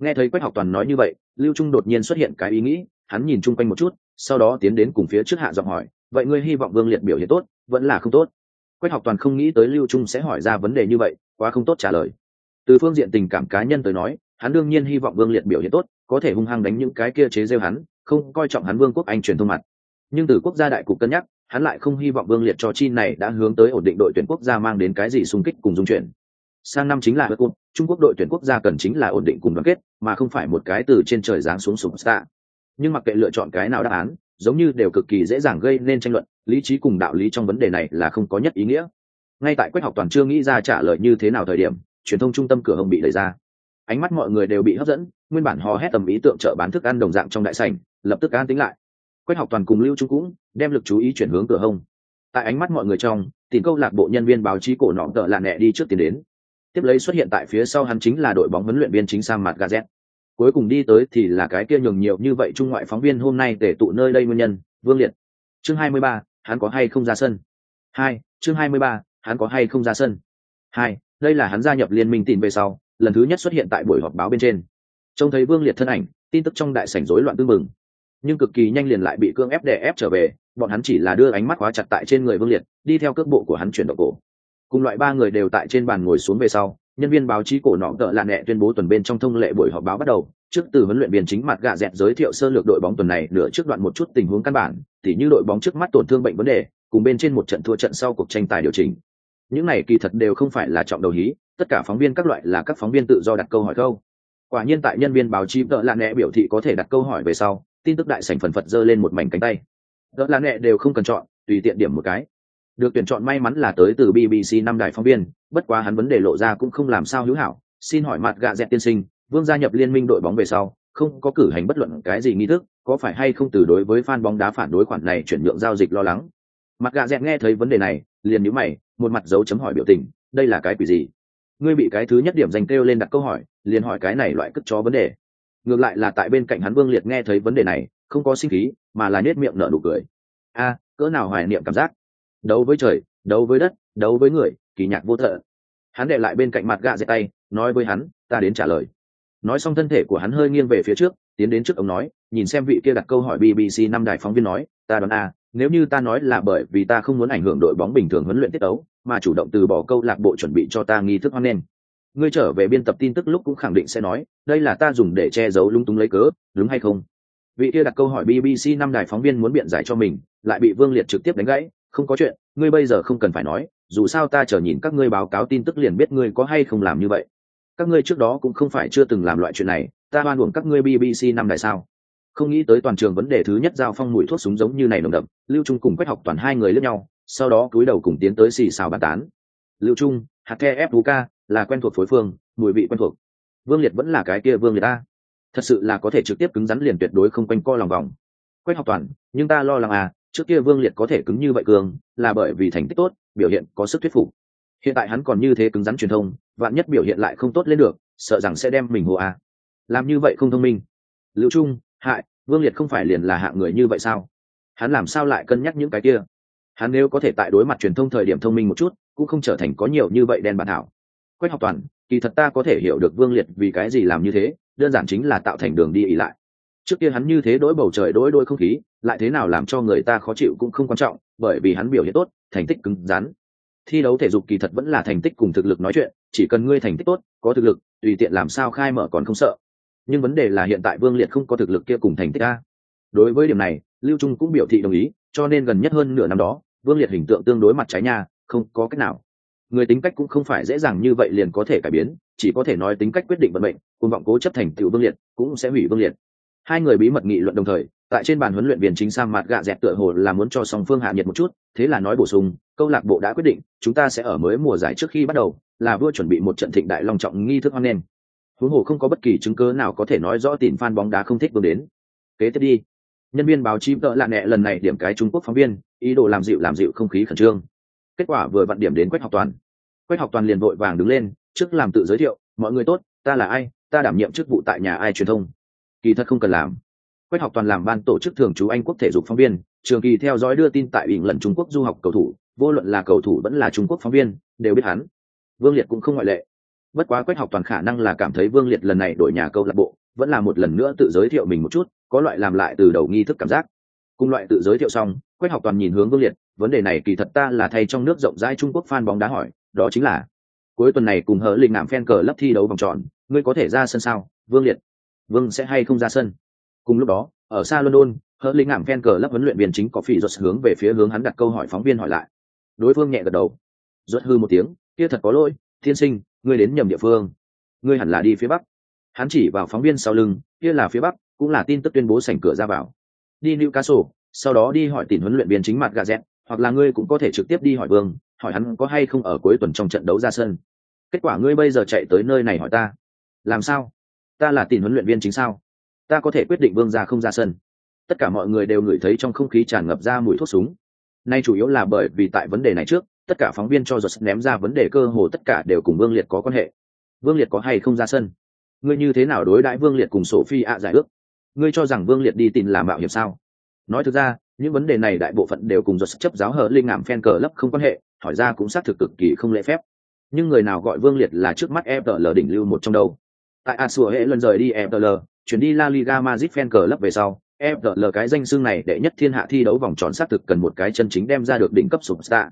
Nghe thấy quách học toàn nói như vậy, lưu trung đột nhiên xuất hiện cái ý nghĩ, hắn nhìn chung quanh một chút, sau đó tiến đến cùng phía trước hạ giọng hỏi, vậy ngươi hy vọng vương liệt biểu hiện tốt, vẫn là không tốt? Quách học toàn không nghĩ tới lưu trung sẽ hỏi ra vấn đề như vậy, quá không tốt trả lời từ phương diện tình cảm cá nhân tới nói, hắn đương nhiên hy vọng vương liệt biểu hiện tốt, có thể hung hăng đánh những cái kia chế rêu hắn, không coi trọng hắn vương quốc anh truyền thông mặt. Nhưng từ quốc gia đại cục cân nhắc, hắn lại không hy vọng vương liệt cho chi này đã hướng tới ổn định đội tuyển quốc gia mang đến cái gì xung kích cùng dung chuyển. Sang năm chính là bất quốc trung quốc đội tuyển quốc gia cần chính là ổn định cùng đoàn kết, mà không phải một cái từ trên trời giáng xuống sụp xa nhưng mặc kệ lựa chọn cái nào đáp án, giống như đều cực kỳ dễ dàng gây nên tranh luận, lý trí cùng đạo lý trong vấn đề này là không có nhất ý nghĩa. Ngay tại quách học toàn chưa nghĩ ra trả lời như thế nào thời điểm truyền thông trung tâm cửa hồng bị đẩy ra. Ánh mắt mọi người đều bị hấp dẫn nguyên bản hò hét tầm ý tượng chợ bán thức ăn đồng dạng trong đại sảnh lập tức an tính lại. Quách học toàn cùng lưu trung cũng đem lực chú ý chuyển hướng cửa hông tại ánh mắt mọi người trong tìm câu lạc bộ nhân viên báo chí cổ nọ tợ lạ nẹ đi trước tiến đến. Tiếp lấy xuất hiện tại phía sau hắn chính là đội bóng huấn luyện viên chính sang mặt gazet. Cuối cùng đi tới thì là cái kia nhường nhiều như vậy trung ngoại phóng viên hôm nay để tụ nơi đây nguyên nhân vương liệt. Chương 23, hắn có hay không ra sân? Hai chương 23, hắn có hay không ra sân? Hai đây là hắn gia nhập liên minh tìm về sau, lần thứ nhất xuất hiện tại buổi họp báo bên trên. Trông thấy vương liệt thân ảnh, tin tức trong đại sảnh rối loạn tương mừng nhưng cực kỳ nhanh liền lại bị cương ép đè ép trở về, bọn hắn chỉ là đưa ánh mắt khóa chặt tại trên người vương liệt, đi theo cước bộ của hắn chuyển động cổ. Cùng loại ba người đều tại trên bàn ngồi xuống về sau, nhân viên báo chí cổ nọ cỡ lạ nẹ tuyên bố tuần bên trong thông lệ buổi họp báo bắt đầu. Trước từ huấn luyện viên chính mặt gạ dẹt giới thiệu sơ lược đội bóng tuần này, nửa trước đoạn một chút tình huống căn bản thì như đội bóng trước mắt tổn thương bệnh vấn đề, cùng bên trên một trận thua trận sau cuộc tranh tài điều chỉnh những này kỳ thật đều không phải là trọng đầu hí, tất cả phóng viên các loại là các phóng viên tự do đặt câu hỏi câu. Quả nhiên tại nhân viên báo chí tợ lạ nẹ biểu thị có thể đặt câu hỏi về sau, tin tức đại sảnh phần phật giơ lên một mảnh cánh tay. Tợ lạ nẹ đều không cần chọn, tùy tiện điểm một cái. Được tuyển chọn may mắn là tới từ bbc năm đại phóng viên, bất quá hắn vấn đề lộ ra cũng không làm sao hữu hảo. Xin hỏi mặt gạ dẹt tiên sinh, vương gia nhập liên minh đội bóng về sau, không có cử hành bất luận cái gì nghi thức, có phải hay không từ đối với fan bóng đá phản đối khoản này chuyển nhượng giao dịch lo lắng? Mặt gạ dẹt nghe thấy vấn đề này liền nhíu mày, một mặt dấu chấm hỏi biểu tình, đây là cái quỷ gì? Ngươi bị cái thứ nhất điểm danh kêu lên đặt câu hỏi, liền hỏi cái này loại cất chó vấn đề. Ngược lại là tại bên cạnh hắn vương liệt nghe thấy vấn đề này, không có sinh khí, mà là nhếch miệng nở nụ cười. A, cỡ nào hoài niệm cảm giác? Đấu với trời, đấu với đất, đấu với người, kỳ nhạc vô thợ. Hắn để lại bên cạnh mặt gạ giật tay, nói với hắn, ta đến trả lời. Nói xong thân thể của hắn hơi nghiêng về phía trước, tiến đến trước ông nói, nhìn xem vị kia đặt câu hỏi bbc năm đài phóng viên nói, ta đoán a nếu như ta nói là bởi vì ta không muốn ảnh hưởng đội bóng bình thường huấn luyện tiết ấu, mà chủ động từ bỏ câu lạc bộ chuẩn bị cho ta nghi thức hoan nghênh. Ngươi trở về biên tập tin tức lúc cũng khẳng định sẽ nói, đây là ta dùng để che giấu lung túng lấy cớ, đúng hay không? Vị kia đặt câu hỏi bbc năm đài phóng viên muốn biện giải cho mình, lại bị vương liệt trực tiếp đánh gãy, không có chuyện, ngươi bây giờ không cần phải nói, dù sao ta chờ nhìn các ngươi báo cáo tin tức liền biết ngươi có hay không làm như vậy. Các ngươi trước đó cũng không phải chưa từng làm loại chuyện này, ta oan uổng các ngươi bbc năm đài sao? Không nghĩ tới toàn trường vấn đề thứ nhất giao phong mùi thuốc súng giống như này nồng đậm lưu trung cùng Quách học toàn hai người lướt nhau, sau đó cúi đầu cùng tiến tới xì xào bàn tán. Lưu trung, hạt the fuka là quen thuộc phối phương, mùi vị quen thuộc. Vương liệt vẫn là cái kia vương liệt ta thật sự là có thể trực tiếp cứng rắn liền tuyệt đối không quanh co lòng vòng. Quách học toàn, nhưng ta lo lắng à trước kia vương liệt có thể cứng như vậy cường, là bởi vì thành tích tốt, biểu hiện có sức thuyết phục. Hiện tại hắn còn như thế cứng rắn truyền thông, vạn nhất biểu hiện lại không tốt lên được, sợ rằng sẽ đem mình hồ à làm như vậy không thông minh. Lưu trung, hại, vương liệt không phải liền là hạng người như vậy sao? Hắn làm sao lại cân nhắc những cái kia? Hắn nếu có thể tại đối mặt truyền thông thời điểm thông minh một chút, cũng không trở thành có nhiều như vậy đen bản thảo. Quách học toàn, kỳ thật ta có thể hiểu được vương liệt vì cái gì làm như thế, đơn giản chính là tạo thành đường đi ỉ lại. Trước kia hắn như thế đối bầu trời đối đôi không khí, lại thế nào làm cho người ta khó chịu cũng không quan trọng, bởi vì hắn biểu hiện tốt, thành tích cứng rắn. Thi đấu thể dục kỳ thật vẫn là thành tích cùng thực lực nói chuyện, chỉ cần ngươi thành tích tốt, có thực lực, tùy tiện làm sao khai mở còn không sợ. Nhưng vấn đề là hiện tại vương liệt không có thực lực kia cùng thành tích a. Đối với điểm này lưu trung cũng biểu thị đồng ý, cho nên gần nhất hơn nửa năm đó, vương liệt hình tượng tương đối mặt trái nha, không có cách nào. Người tính cách cũng không phải dễ dàng như vậy liền có thể cải biến, chỉ có thể nói tính cách quyết định vận mệnh cùng vọng cố chấp thành tựu vương liệt, cũng sẽ hủy vương liệt. Hai người bí mật nghị luận đồng thời, tại trên bàn huấn luyện viên chính sang mặt gạ dẹt tựa hồ là muốn cho song phương hạ nhiệt một chút, thế là nói bổ sung, câu lạc bộ đã quyết định, chúng ta sẽ ở mới mùa giải trước khi bắt đầu, là vua chuẩn bị một trận thịnh đại long trọng nghi thức hoan nghênh. Huống hồ không có bất kỳ chứng cứ nào có thể nói rõ tìm fan bóng đá không thích vương đến. Kế tiếp đi nhân viên báo chí tợ lạ nẹ lần này điểm cái trung quốc phóng viên, ý đồ làm dịu làm dịu không khí khẩn trương. Kết quả vừa vặn điểm đến quách học toàn. Quách học toàn liền vội vàng đứng lên, trước làm tự giới thiệu, mọi người tốt, ta là ai? Ta đảm nhiệm chức vụ tại nhà ai truyền thông? Kỳ thật không cần làm. Quách học toàn làm ban tổ chức thường trú anh quốc thể dục phóng viên, trường kỳ theo dõi đưa tin tại ủy lần trung quốc du học cầu thủ, vô luận là cầu thủ vẫn là trung quốc phóng viên, đều biết hắn. Vương liệt cũng không ngoại lệ. Bất quá quách học toàn khả năng là cảm thấy vương liệt lần này đổi nhà câu lạc bộ vẫn là một lần nữa tự giới thiệu mình một chút, có loại làm lại từ đầu nghi thức cảm giác. Cùng loại tự giới thiệu xong, quách học toàn nhìn hướng vương liệt, vấn đề này kỳ thật ta là thay trong nước rộng rãi trung quốc fan bóng đá hỏi, đó chính là, cuối tuần này cùng hở linh nạm fan cờ lấp thi đấu vòng tròn, ngươi có thể ra sân sao? Vương liệt, vương sẽ hay không ra sân? Cùng lúc đó, ở xa london, hở linh nạm fan cờ lấp huấn luyện viên chính có phi ruột hướng về phía hướng hắn đặt câu hỏi phóng viên hỏi lại. Đối phương nhẹ gật đầu. Ruột hư một tiếng, kia thật có lỗi thiên sinh, ngươi đến nhầm địa phương. Ngươi hẳn là đi phía bắc hắn chỉ vào phóng viên sau lưng, kia là phía bắc, cũng là tin tức tuyên bố sảnh cửa ra vào. Đi newcastle, sau đó đi hỏi tìm huấn luyện viên chính mặt gà dẹt hoặc là ngươi cũng có thể trực tiếp đi hỏi vương, hỏi hắn có hay không ở cuối tuần trong trận đấu ra sân. Kết quả ngươi bây giờ chạy tới nơi này hỏi ta. Làm sao? Ta là tìm huấn luyện viên chính sao? Ta có thể quyết định vương ra không ra sân. Tất cả mọi người đều ngửi thấy trong không khí tràn ngập ra mùi thuốc súng. Nay chủ yếu là bởi vì tại vấn đề này trước, tất cả phóng viên cho giật ném ra vấn đề cơ hồ tất cả đều cùng vương liệt có quan hệ. Vương liệt có hay không ra sân? Ngươi như thế nào đối đãi vương liệt cùng sophie ạ giải ước? Ngươi cho rằng vương liệt đi tìm làm mạo hiểm sao? Nói thực ra, những vấn đề này đại bộ phận đều cùng giật chấp giáo hở linh ngảm phen cờ lấp không quan hệ, hỏi ra cũng xác thực cực kỳ không lễ phép. Nhưng người nào gọi vương liệt là trước mắt fl đỉnh lưu một trong đầu tại a sùa hệ lần rời đi fl chuyển đi la liga madrid phen cờ lấp về sau fl cái danh xương này đệ nhất thiên hạ thi đấu vòng tròn xác thực cần một cái chân chính đem ra được đỉnh cấp superstar.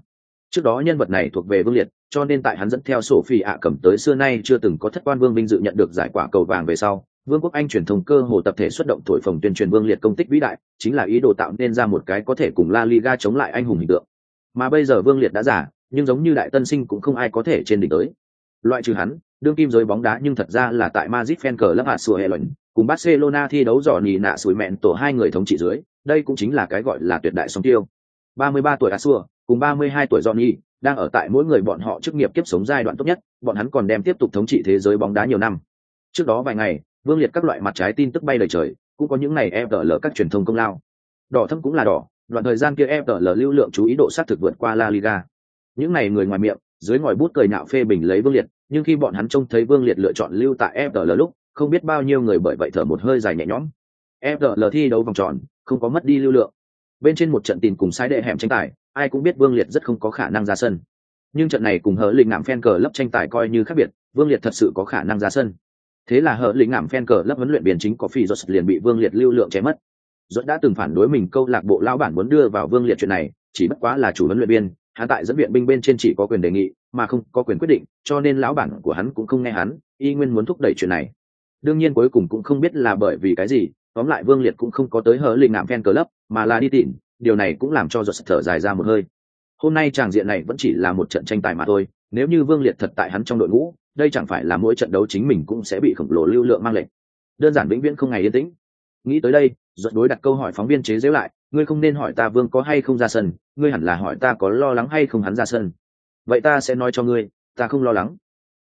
Trước đó nhân vật này thuộc về vương liệt cho nên tại hắn dẫn theo sổ phi ạ cầm tới xưa nay chưa từng có thất quan vương vinh dự nhận được giải quả cầu vàng về sau, vương quốc anh truyền thông cơ hồ tập thể xuất động thổi phồng tuyên truyền vương liệt công tích vĩ đại, chính là ý đồ tạo nên ra một cái có thể cùng la liga chống lại anh hùng hình tượng. Mà bây giờ vương liệt đã giả nhưng giống như đại tân sinh cũng không ai có thể trên đỉnh tới. Loại trừ hắn, đương kim giới bóng đá nhưng thật ra là tại Madrid fan cờ lấp hạt sùa hệ luận cùng Barcelona thi đấu dò nì nạ sủi mẹn tổ hai người thống trị dưới, đây cũng chính là cái gọi là tuyệt đại song tiêu. 33 tuổi Asua cùng 32 tuổi Johnny đang ở tại mỗi người bọn họ chức nghiệp kiếp sống giai đoạn tốt nhất, bọn hắn còn đem tiếp tục thống trị thế giới bóng đá nhiều năm. Trước đó vài ngày, vương liệt các loại mặt trái tin tức bay lời trời, cũng có những này FDL các truyền thông công lao. Đỏ thâm cũng là đỏ, đoạn thời gian kia FDL lưu lượng chú ý độ sát thực vượt qua la liga. Những này người ngoài miệng, dưới ngòi bút cười nạo phê bình lấy vương liệt, nhưng khi bọn hắn trông thấy vương liệt lựa chọn lưu tại FDL lúc, không biết bao nhiêu người bởi vậy thở một hơi dài nhẹ nhõm. FDL thi đấu vòng tròn, không có mất đi lưu lượng bên trên một trận tìm cùng sai đệ hẻm tranh tài, ai cũng biết vương liệt rất không có khả năng ra sân. Nhưng trận này cùng hở lĩnh ngạm phen cờ lấp tranh tài coi như khác biệt, vương liệt thật sự có khả năng ra sân. Thế là hở lĩnh ngạm phen cờ lấp huấn luyện biên chính có phi rốt liền bị vương liệt lưu lượng chém mất. Rốt đã từng phản đối mình câu lạc bộ lão bản muốn đưa vào vương liệt chuyện này, chỉ bất quá là chủ huấn luyện viên, hắn tại dẫn viện binh bên trên chỉ có quyền đề nghị, mà không có quyền quyết định, cho nên lão bản của hắn cũng không nghe hắn, y nguyên muốn thúc đẩy chuyện này. Đương nhiên cuối cùng cũng không biết là bởi vì cái gì tóm lại vương liệt cũng không có tới hở linh ngạm phen cờ lấp, mà là đi tịn điều này cũng làm cho giọt thở dài ra một hơi. Hôm nay tràng diện này vẫn chỉ là một trận tranh tài mà thôi, nếu như vương liệt thật tại hắn trong đội ngũ, đây chẳng phải là mỗi trận đấu chính mình cũng sẽ bị khổng lồ lưu lượng mang lệnh đơn giản vĩnh viễn không ngày yên tĩnh. Nghĩ tới đây giọt đối đặt câu hỏi phóng viên chế giễu lại, ngươi không nên hỏi ta vương có hay không ra sân, ngươi hẳn là hỏi ta có lo lắng hay không hắn ra sân. Vậy ta sẽ nói cho ngươi, ta không lo lắng.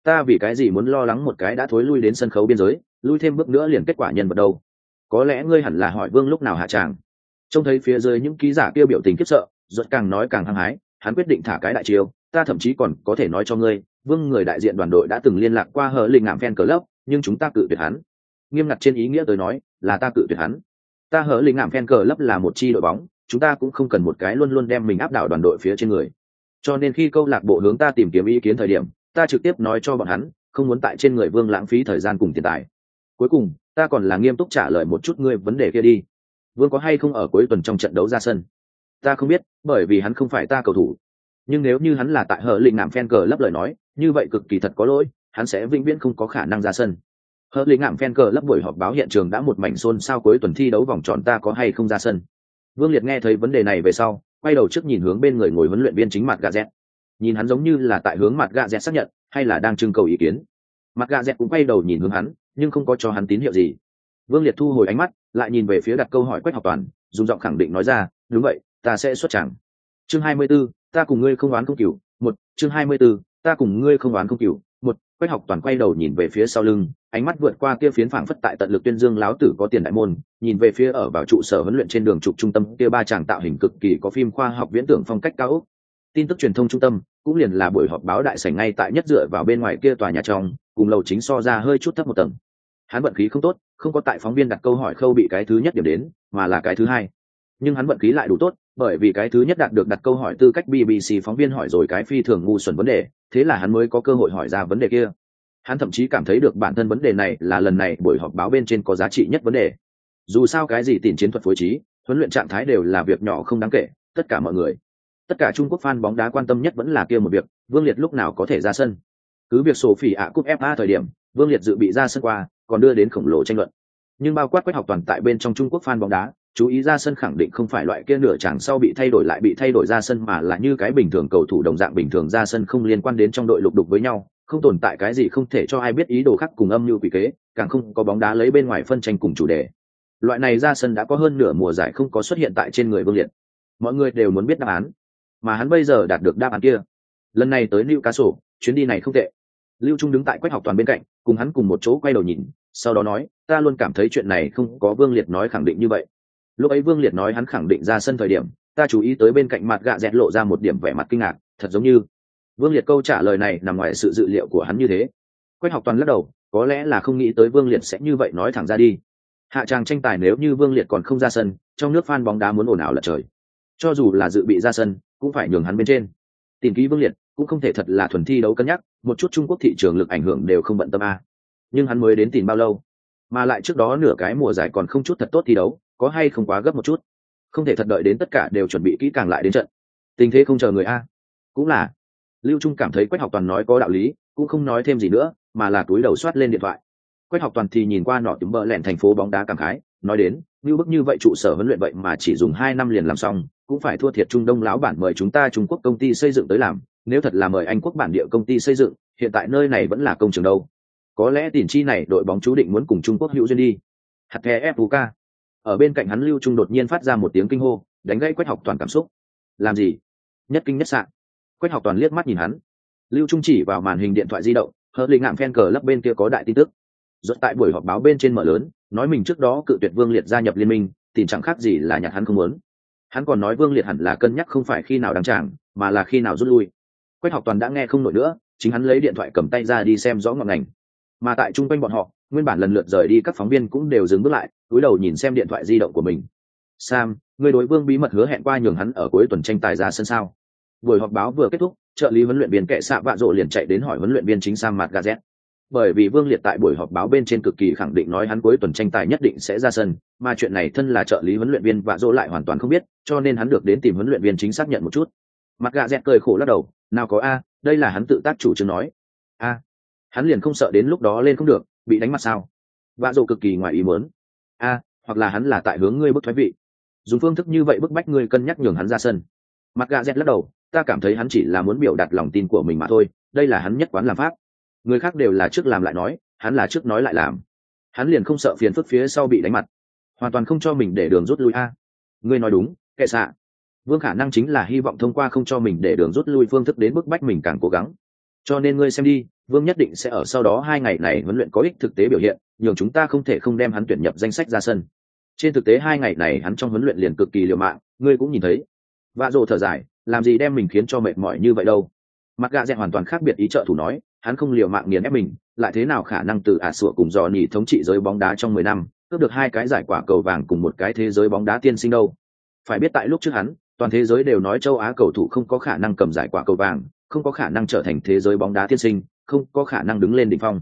Ta vì cái gì muốn lo lắng một cái đã thối lui đến sân khấu biên giới, lui thêm bước nữa liền kết quả nhân vật đâu? Có lẽ ngươi hẳn là hỏi vương lúc nào hạ tràng. Trông thấy phía dưới những ký giả kia biểu tình khiếp sợ ruột càng nói càng hăng hái, hắn quyết định thả cái đại chiêu, ta thậm chí còn có thể nói cho ngươi, vương người đại diện đoàn đội đã từng liên lạc qua hờ linh ngạm cờ lấp nhưng chúng ta cự tuyệt hắn. Nghiêm ngặt trên ý nghĩa tôi nói, là ta cự tuyệt hắn. Ta hờ linh ngạm cờ lấp là một chi đội bóng, chúng ta cũng không cần một cái luôn luôn đem mình áp đảo đoàn đội phía trên người. Cho nên khi câu lạc bộ hướng ta tìm kiếm ý kiến thời điểm, ta trực tiếp nói cho bọn hắn, không muốn tại trên người vương lãng phí thời gian cùng tiền tài. Cuối cùng ta còn là nghiêm túc trả lời một chút ngươi vấn đề kia đi. Vương có hay không ở cuối tuần trong trận đấu ra sân? Ta không biết, bởi vì hắn không phải ta cầu thủ. Nhưng nếu như hắn là tại hờ lịnh ngạm phen cờ lấp lời nói, như vậy cực kỳ thật có lỗi, hắn sẽ vĩnh viễn không có khả năng ra sân. Hờ lịnh ngạm phen cờ lấp buổi họp báo hiện trường đã một mảnh xôn sao cuối tuần thi đấu vòng tròn ta có hay không ra sân? Vương liệt nghe thấy vấn đề này về sau, quay đầu trước nhìn hướng bên người ngồi huấn luyện viên chính mặt gà z nhìn hắn giống như là tại hướng mặt gà z xác nhận, hay là đang trưng cầu ý kiến mặt gà dẹt cũng quay đầu nhìn hướng hắn nhưng không có cho hắn tín hiệu gì. Vương liệt thu hồi ánh mắt lại nhìn về phía đặt câu hỏi quách học toàn dùng giọng khẳng định nói ra đúng vậy ta sẽ xuất chẳng chương hai mươi 24, ta cùng ngươi không oán không cửu một chương hai mươi 24, ta cùng ngươi không oán không cửu một. Quách học toàn quay đầu nhìn về phía sau lưng ánh mắt vượt qua kia phiến phảng phất tại tận lực tuyên dương láo tử có tiền đại môn nhìn về phía ở vào trụ sở huấn luyện trên đường trục trung tâm kia ba chàng tạo hình cực kỳ có phim khoa học viễn tưởng phong cách cao ốc tin tức truyền thông trung tâm, cũng liền là buổi họp báo đại sảnh ngay tại nhất dựa vào bên ngoài kia tòa nhà trong, cùng lầu chính so ra hơi chút thấp một tầng. Hắn vận khí không tốt, không có tại phóng viên đặt câu hỏi khâu bị cái thứ nhất điểm đến, mà là cái thứ hai. Nhưng hắn vận khí lại đủ tốt, bởi vì cái thứ nhất đạt được đặt câu hỏi tư cách bbc phóng viên hỏi rồi cái phi thường ngu xuẩn vấn đề, thế là hắn mới có cơ hội hỏi ra vấn đề kia. Hắn thậm chí cảm thấy được bản thân vấn đề này là lần này buổi họp báo bên trên có giá trị nhất vấn đề. Dù sao cái gì tìm chiến thuật phối trí, huấn luyện trạng thái đều là việc nhỏ không đáng kể, tất cả mọi người tất cả trung quốc fan bóng đá quan tâm nhất vẫn là kia một việc, vương liệt lúc nào có thể ra sân. Cứ việc sổ phỉ ạ cúp fa thời điểm, vương liệt dự bị ra sân qua, còn đưa đến khổng lồ tranh luận. Nhưng bao quát quách học toàn tại bên trong trung quốc fan bóng đá, chú ý ra sân khẳng định không phải loại kia nửa chẳng sau bị thay đổi lại bị thay đổi ra sân mà là như cái bình thường cầu thủ đồng dạng bình thường ra sân không liên quan đến trong đội lục đục với nhau, không tồn tại cái gì không thể cho ai biết ý đồ khác cùng âm như quỷ kế, càng không có bóng đá lấy bên ngoài phân tranh cùng chủ đề. Loại này ra sân đã có hơn nửa mùa giải không có xuất hiện tại trên người vương liệt. Mọi người đều muốn biết đáp án mà hắn bây giờ đạt được đáp án kia. Lần này tới Newcastle, chuyến đi này không tệ. Lưu trung đứng tại quách học toàn bên cạnh cùng hắn cùng một chỗ quay đầu nhìn sau đó nói ta luôn cảm thấy chuyện này không có vương liệt nói khẳng định như vậy. Lúc ấy vương liệt nói hắn khẳng định ra sân thời điểm ta chú ý tới bên cạnh mặt gạ dẹt lộ ra một điểm vẻ mặt kinh ngạc thật giống như vương liệt câu trả lời này nằm ngoài sự dự liệu của hắn như thế. Quách học toàn lắc đầu có lẽ là không nghĩ tới vương liệt sẽ như vậy nói thẳng ra đi. Hạ tràng tranh tài nếu như vương liệt còn không ra sân trong nước f bóng đá muốn ồn ào lật trời. Cho dù là dự bị ra sân cũng phải nhường hắn bên trên. Tìm ký vương liệt, cũng không thể thật là thuần thi đấu cân nhắc, một chút trung quốc thị trường lực ảnh hưởng đều không bận tâm a. Nhưng hắn mới đến tìm bao lâu? Mà lại trước đó nửa cái mùa giải còn không chút thật tốt thi đấu, có hay không quá gấp một chút? Không thể thật đợi đến tất cả đều chuẩn bị kỹ càng lại đến trận. Tình thế không chờ người a. Cũng là. Lưu trung cảm thấy quách học toàn nói có đạo lý, cũng không nói thêm gì nữa, mà là túi đầu soát lên điện thoại. Quách học toàn thì nhìn qua nọ tiếng bờ lẹn thành phố bóng đá cảm khái, nói đến, như bức như vậy trụ sở huấn luyện vậy mà chỉ dùng hai năm liền làm xong cũng phải thua thiệt trung đông lão bản mời chúng ta trung quốc công ty xây dựng tới làm, nếu thật là mời anh quốc bản địa công ty xây dựng, hiện tại nơi này vẫn là công trường đâu. Có lẽ tiền chi này đội bóng chú định muốn cùng trung quốc hữu duyên đi. Hạt the fuk ở bên cạnh hắn lưu trung đột nhiên phát ra một tiếng kinh hô, đánh gãy quách học toàn cảm xúc. Làm gì? Nhất kinh nhất sạn quách học toàn liếc mắt nhìn hắn. Lưu trung chỉ vào màn hình điện thoại di động, hờ linh ngạm phen cờ lấp bên kia có đại tin tức. Dẫn tại buổi họp báo bên trên mở lớn, nói mình trước đó cự tuyệt vương liệt gia nhập liên minh, tình chẳng khác gì là nhặt hắn không muốn hắn còn nói vương liệt hẳn là cân nhắc không phải khi nào đăng tràng, mà là khi nào rút lui. Quách học toàn đã nghe không nổi nữa, chính hắn lấy điện thoại cầm tay ra đi xem rõ ngọn ngành. Mà tại chung quanh bọn họ, nguyên bản lần lượt rời đi các phóng viên cũng đều dừng bước lại cúi đầu nhìn xem điện thoại di động của mình. Sam, người đối vương bí mật hứa hẹn qua nhường hắn ở cuối tuần tranh tài ra sân sao? Buổi họp báo vừa kết thúc, trợ lý huấn luyện viên kệ xạ vạ rộ liền chạy đến hỏi huấn luyện viên chính sam mặt gazet bởi vì vương liệt tại buổi họp báo bên trên cực kỳ khẳng định nói hắn cuối tuần tranh tài nhất định sẽ ra sân, mà chuyện này thân là trợ lý huấn luyện viên và Dỗ lại hoàn toàn không biết, cho nên hắn được đến tìm huấn luyện viên chính xác nhận một chút. Mặt gạ dẹt cười khổ lắc đầu, nào có a, đây là hắn tự tác chủ trương nói. A, hắn liền không sợ đến lúc đó lên không được, bị đánh mặt sao? Vạ Dỗ cực kỳ ngoài ý muốn. A, hoặc là hắn là tại hướng ngươi bức thoái vị. Dùng phương thức như vậy bức bách ngươi cân nhắc nhường hắn ra sân. Mặt gạ dẹt lắc đầu, ta cảm thấy hắn chỉ là muốn biểu đạt lòng tin của mình mà thôi, đây là hắn nhất quán làm pháp người khác đều là trước làm lại nói, hắn là trước nói lại làm. Hắn liền không sợ phiền phức phía sau bị đánh mặt. Hoàn toàn không cho mình để đường rút lui a. Ngươi nói đúng, kệ xạ. Vương khả năng chính là hy vọng thông qua không cho mình để đường rút lui phương thức đến bức bách mình càng cố gắng. Cho nên ngươi xem đi, vương nhất định sẽ ở sau đó hai ngày này huấn luyện có ích thực tế biểu hiện, nhường chúng ta không thể không đem hắn tuyển nhập danh sách ra sân. Trên thực tế hai ngày này hắn trong huấn luyện liền cực kỳ liều mạng, ngươi cũng nhìn thấy. Vạ rộ thở dài, làm gì đem mình khiến cho mệt mỏi như vậy đâu? Mặt gạ dẹn hoàn toàn khác biệt ý trợ thủ nói hắn không liều mạng nghiền ép mình, lại thế nào khả năng từ ả sủa cùng dò nỉ thống trị giới bóng đá trong mười năm, cướp được hai cái giải quả cầu vàng cùng một cái thế giới bóng đá tiên sinh đâu? Phải biết tại lúc trước hắn, toàn thế giới đều nói châu á cầu thủ không có khả năng cầm giải quả cầu vàng, không có khả năng trở thành thế giới bóng đá tiên sinh, không có khả năng đứng lên đỉnh phong.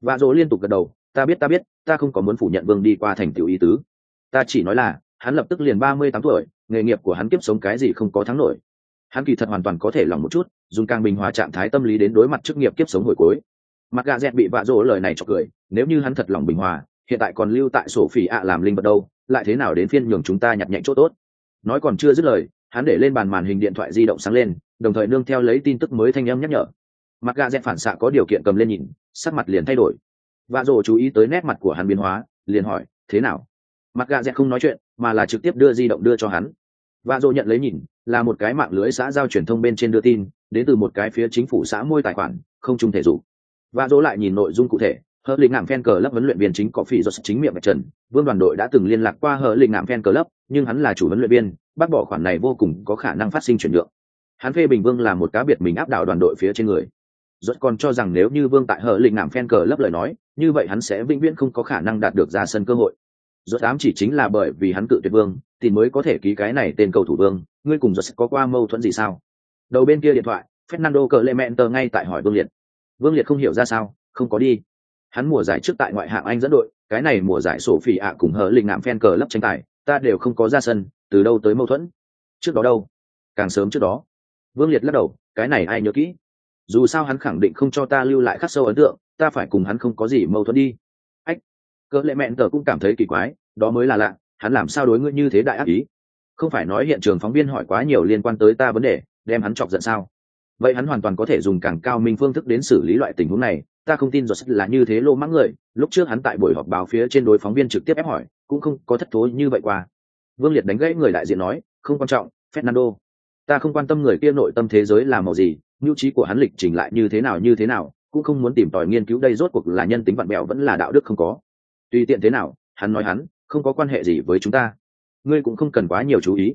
Và dỗ liên tục gật đầu, ta biết ta biết, ta không có muốn phủ nhận vương đi qua thành tiểu ý tứ. Ta chỉ nói là, hắn lập tức liền ba mươi tám tuổi, nghề nghiệp của hắn kiếp sống cái gì không có thắng nổi hắn kỳ thật hoàn toàn có thể lòng một chút, dùng càng bình hòa trạng thái tâm lý đến đối mặt chức nghiệp kiếp sống hồi cuối. Mặt gà dẹt bị vạ rỗ lời này cho cười, nếu như hắn thật lòng bình hòa, hiện tại còn lưu tại sổ phỉ ạ làm linh vật đâu, lại thế nào đến phiên nhường chúng ta nhặt nhạnh chỗ tốt? Nói còn chưa dứt lời, hắn để lên bàn màn hình điện thoại di động sáng lên, đồng thời nương theo lấy tin tức mới thanh âm nhắc nhở. Mặt gà dẹt phản xạ có điều kiện cầm lên nhìn, sắc mặt liền thay đổi. Vạ rỗ chú ý tới nét mặt của hắn biến hóa, liền hỏi, thế nào? Mặt gà dẹt không nói chuyện, mà là trực tiếp đưa di động đưa cho hắn vạ rỗ nhận lấy nhìn, là một cái mạng lưới xã giao truyền thông bên trên đưa tin, đến từ một cái phía chính phủ xã môi tài khoản, không trung thể dục. Và dỗ lại nhìn nội dung cụ thể hờ lĩnh ngạm fan cờ lớp huấn luyện viên chính có phi do chính miệng trần vương đoàn đội đã từng liên lạc qua hờ lĩnh ngạm fan cờ lớp nhưng hắn là chủ huấn luyện viên, bác bỏ khoản này vô cùng có khả năng phát sinh chuyển nhượng. Hắn phê bình vương là một cá biệt mình áp đảo đoàn đội phía trên người. Rốt còn cho rằng nếu như vương tại hờ lĩnh ngạm fan cờ lớp lời nói, như vậy hắn sẽ vĩnh viễn không có khả năng đạt được ra sân cơ hội. Rốt ám chỉ chính là bởi vì hắn cự tuyệt vương thì mới có thể ký cái này tên cầu thủ vương. Ngươi cùng giật có qua mâu thuẫn gì sao? Đầu bên kia điện thoại, fernando cờ lệ mẹn tờ ngay tại hỏi vương liệt. Vương liệt không hiểu ra sao, không có đi. Hắn mùa giải trước tại ngoại hạng anh dẫn đội, cái này mùa giải sổ phỉ ạ cùng hờ lịch ngạm phen cờ lấp tranh tài, ta đều không có ra sân, từ đâu tới mâu thuẫn? Trước đó đâu? Càng sớm trước đó. Vương liệt lắc đầu, cái này ai nhớ kỹ? Dù sao hắn khẳng định không cho ta lưu lại khắc sâu ấn tượng, ta phải cùng hắn không có gì mâu thuẫn đi. Ách cỡ lệ mẹn tờ cũng cảm thấy kỳ quái, đó mới là lạ hắn làm sao đối ngươi như thế đại ác ý? Không phải nói hiện trường phóng viên hỏi quá nhiều liên quan tới ta vấn đề, đem hắn chọc giận sao? Vậy hắn hoàn toàn có thể dùng càng cao minh phương thức đến xử lý loại tình huống này, ta không tin rồi là như thế lô mắng người. Lúc trước hắn tại buổi họp báo phía trên đối phóng viên trực tiếp ép hỏi, cũng không có thất thối như vậy qua. Vương liệt đánh gãy người đại diện nói, không quan trọng, fernando. Ta không quan tâm người kia nội tâm thế giới là màu gì, nhu trí của hắn lịch trình lại như thế nào như thế nào, cũng không muốn tìm tòi nghiên cứu đây rốt cuộc là nhân tính vặn bẹo vẫn là đạo đức không có. Tùy tiện thế nào, hắn nói hắn không có quan hệ gì với chúng ta. Ngươi cũng không cần quá nhiều chú ý.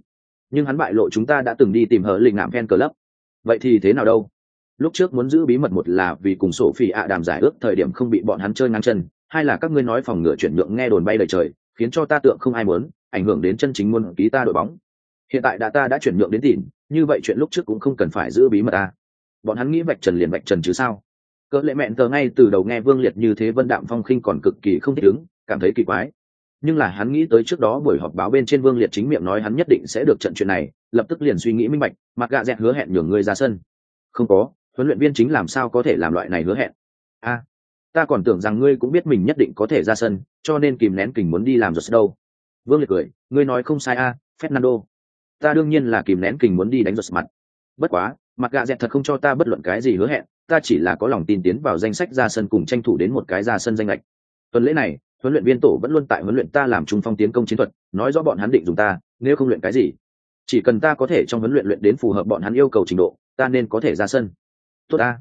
Nhưng hắn bại lộ chúng ta đã từng đi tìm hờ lình ngạm fan club. Vậy thì thế nào đâu? Lúc trước muốn giữ bí mật một là vì cùng sổ phi ạ đàm giải ước thời điểm không bị bọn hắn chơi ngang chân, hai là các ngươi nói phòng ngựa chuyển nhượng nghe đồn bay lời trời, khiến cho ta tượng không ai muốn, ảnh hưởng đến chân chính muốn ký ta đội bóng. Hiện tại đã ta đã chuyển nhượng đến tìm, như vậy chuyện lúc trước cũng không cần phải giữ bí mật ta. Bọn hắn nghĩ vạch trần liền vạch trần chứ sao? Cỡ lệ mẹn tờ ngay từ đầu nghe vương liệt như thế vân đạm phong khinh còn cực kỳ không thích ứng, cảm thấy kỳ quái nhưng là hắn nghĩ tới trước đó buổi họp báo bên trên vương liệt chính miệng nói hắn nhất định sẽ được trận chuyện này, lập tức liền suy nghĩ minh bạch mặc gạ dẹt hứa hẹn nhường ngươi ra sân. Không có, huấn luyện viên chính làm sao có thể làm loại này hứa hẹn? A, ta còn tưởng rằng ngươi cũng biết mình nhất định có thể ra sân, cho nên kìm nén kình muốn đi làm giật đâu. Vương liệt cười, ngươi nói không sai a, fernando. Ta đương nhiên là kìm nén kình muốn đi đánh giật mặt. Bất quá mặc gạ dẹt thật không cho ta bất luận cái gì hứa hẹn, ta chỉ là có lòng tin tiến vào danh sách ra sân cùng tranh thủ đến một cái ra sân danh lệch. Tuần lễ này huấn luyện viên tổ vẫn luôn tại huấn luyện ta làm trung phong tiến công chiến thuật, nói rõ bọn hắn định dùng ta, nếu không luyện cái gì, chỉ cần ta có thể trong huấn luyện luyện đến phù hợp bọn hắn yêu cầu trình độ, ta nên có thể ra sân. Tốt ta.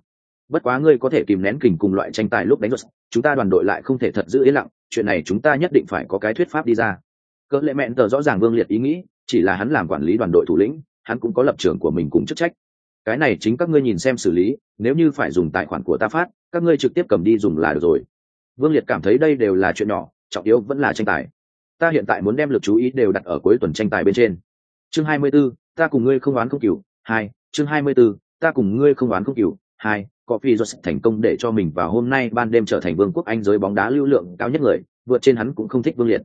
Bất quá ngươi có thể kìm nén kình cùng loại tranh tài lúc đánh luật chúng ta đoàn đội lại không thể thật giữ yên lặng, chuyện này chúng ta nhất định phải có cái thuyết pháp đi ra. Cỡ lệ mẹn tờ rõ ràng vương liệt ý nghĩ, chỉ là hắn làm quản lý đoàn đội thủ lĩnh, hắn cũng có lập trường của mình cùng chức trách. Cái này chính các ngươi nhìn xem xử lý, nếu như phải dùng tài khoản của ta phát, các ngươi trực tiếp cầm đi dùng là được rồi vương liệt cảm thấy đây đều là chuyện nhỏ trọng yếu vẫn là tranh tài ta hiện tại muốn đem lực chú ý đều đặt ở cuối tuần tranh tài bên trên chương 24, ta cùng ngươi không oán không cửu hai chương 24, ta cùng ngươi không oán không cửu hai Coffee Jones thành công để cho mình vào hôm nay ban đêm trở thành vương quốc Anh giới bóng đá lưu lượng cao nhất người, vượt trên hắn cũng không thích Vương Liệt.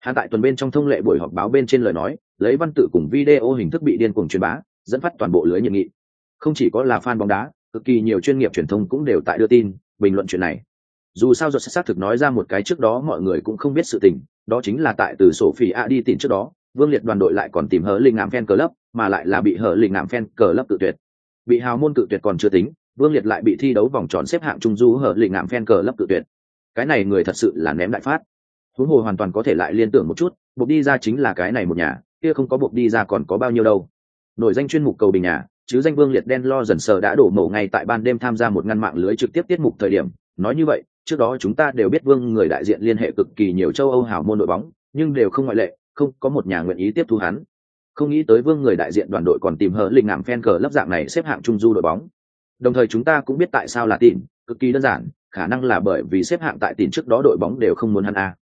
Hắn tại tuần bên trong thông lệ buổi họp báo bên trên lời nói, lấy văn tự cùng video hình thức bị điên cuồng truyền bá, dẫn phát toàn bộ lưới nhiệt nghị. Không chỉ có là fan bóng đá, cực kỳ nhiều chuyên nghiệp truyền thông cũng đều tại đưa tin, bình luận chuyện này. Dù sao giọt xác thực nói ra một cái trước đó mọi người cũng không biết sự tình, đó chính là tại từ sổ phỉ A đi tìm trước đó, Vương Liệt đoàn đội lại còn tìm hở linh ngạm fan lấp, mà lại là bị hở linh ngạm fan lấp tự tuyệt. Bị hào môn tự tuyệt còn chưa tính, Vương Liệt lại bị thi đấu vòng tròn xếp hạng trung du hở linh ngạm fan lấp tự tuyệt. Cái này người thật sự là ném đại phát. Huống hồ hoàn toàn có thể lại liên tưởng một chút, buộc đi ra chính là cái này một nhà, kia không có buộc đi ra còn có bao nhiêu đâu. Nổi danh chuyên mục cầu bình nhà, chứ danh Vương Liệt đen lo dần sờ đã đổ mổ ngay tại ban đêm tham gia một ngăn mạng lưới trực tiếp tiết mục thời điểm, nói như vậy, trước đó chúng ta đều biết Vương người đại diện liên hệ cực kỳ nhiều châu Âu hảo môn đội bóng, nhưng đều không ngoại lệ, không có một nhà nguyện ý tiếp thu hắn. Không nghĩ tới vương người đại diện đoàn đội còn tìm hở linh ngảm phen cờ lấp dạng này xếp hạng trung du đội bóng. Đồng thời chúng ta cũng biết tại sao là tìm cực kỳ đơn giản khả năng là bởi vì xếp hạng tại tìm trước đó đội bóng đều không muốn hắn a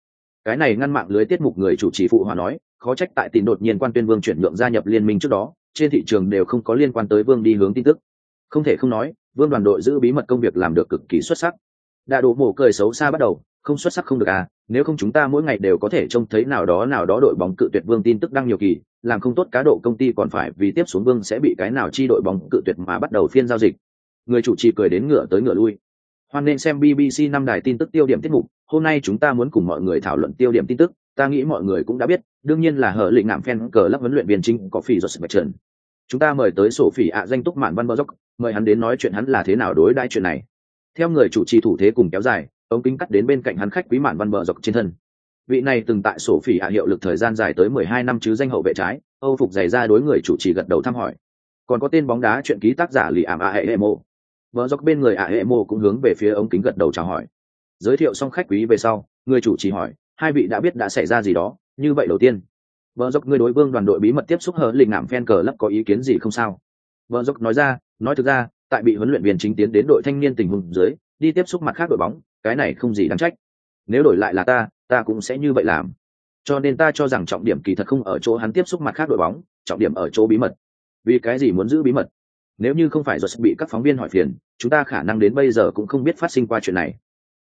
cái này ngăn mạng lưới tiết mục người chủ trì phụ hòa nói khó trách tại tìm đột nhiên quan tuyên vương chuyển nhượng gia nhập liên minh trước đó trên thị trường đều không có liên quan tới vương đi hướng tin tức. Không thể không nói vương đoàn đội giữ bí mật công việc làm được cực kỳ xuất sắc đạ đổ mổ cười xấu xa bắt đầu, không xuất sắc không được à nếu không chúng ta mỗi ngày đều có thể trông thấy nào đó nào đó đội bóng cự tuyệt vương tin tức đăng nhiều kỳ, làm không tốt cá độ công ty còn phải vì tiếp xuống vương sẽ bị cái nào chi đội bóng cự tuyệt mà bắt đầu phiên giao dịch. Người chủ trì cười đến ngựa tới ngựa lui. Hoan nên xem bbc năm đài tin tức tiêu điểm tiết mục, hôm nay chúng ta muốn cùng mọi người thảo luận tiêu điểm tin tức, ta nghĩ mọi người cũng đã biết, đương nhiên là hở lịnh ngạm fan cờ lắp huấn luyện viên chính có phỉ joseph trần. Chúng ta mời tới sổ phỉ ạ danh túc mạn văn bơ dốc mời hắn đến nói chuyện hắn là thế nào đối đãi chuyện này theo người chủ trì thủ thế cùng kéo dài, ống kính cắt đến bên cạnh hắn khách quý mạn văn bờ dọc trên thân. Vị này từng tại sổ phỉ hạ hiệu lực thời gian dài tới mười hai năm chứ danh hậu vệ trái, âu phục giày ra đối người chủ trì gật đầu thăm hỏi. Còn có tên bóng đá chuyện ký tác giả lì ảm a hệ hệ mô vợ dọc bên người a hệ mô cũng hướng về phía ống kính gật đầu chào hỏi. Giới thiệu xong khách quý về sau, người chủ trì hỏi, hai vị đã biết đã xảy ra gì đó, như vậy đầu tiên. Vợ dọc người đối vương đoàn đội bí mật tiếp xúc hờ lình ngảm phen cờ lấp có ý kiến gì không sao? Vợ dọc nói ra, nói thực ra tại bị huấn luyện viên chính tiến đến đội thanh niên tình huống dưới, đi tiếp xúc mặt khác đội bóng, cái này không gì đáng trách. Nếu đổi lại là ta ta cũng sẽ như vậy làm. Cho nên ta cho rằng trọng điểm kỳ thật không ở chỗ hắn tiếp xúc mặt khác đội bóng, trọng điểm ở chỗ bí mật. Vì cái gì muốn giữ bí mật? Nếu như không phải do bị các phóng viên hỏi phiền, chúng ta khả năng đến bây giờ cũng không biết phát sinh qua chuyện này.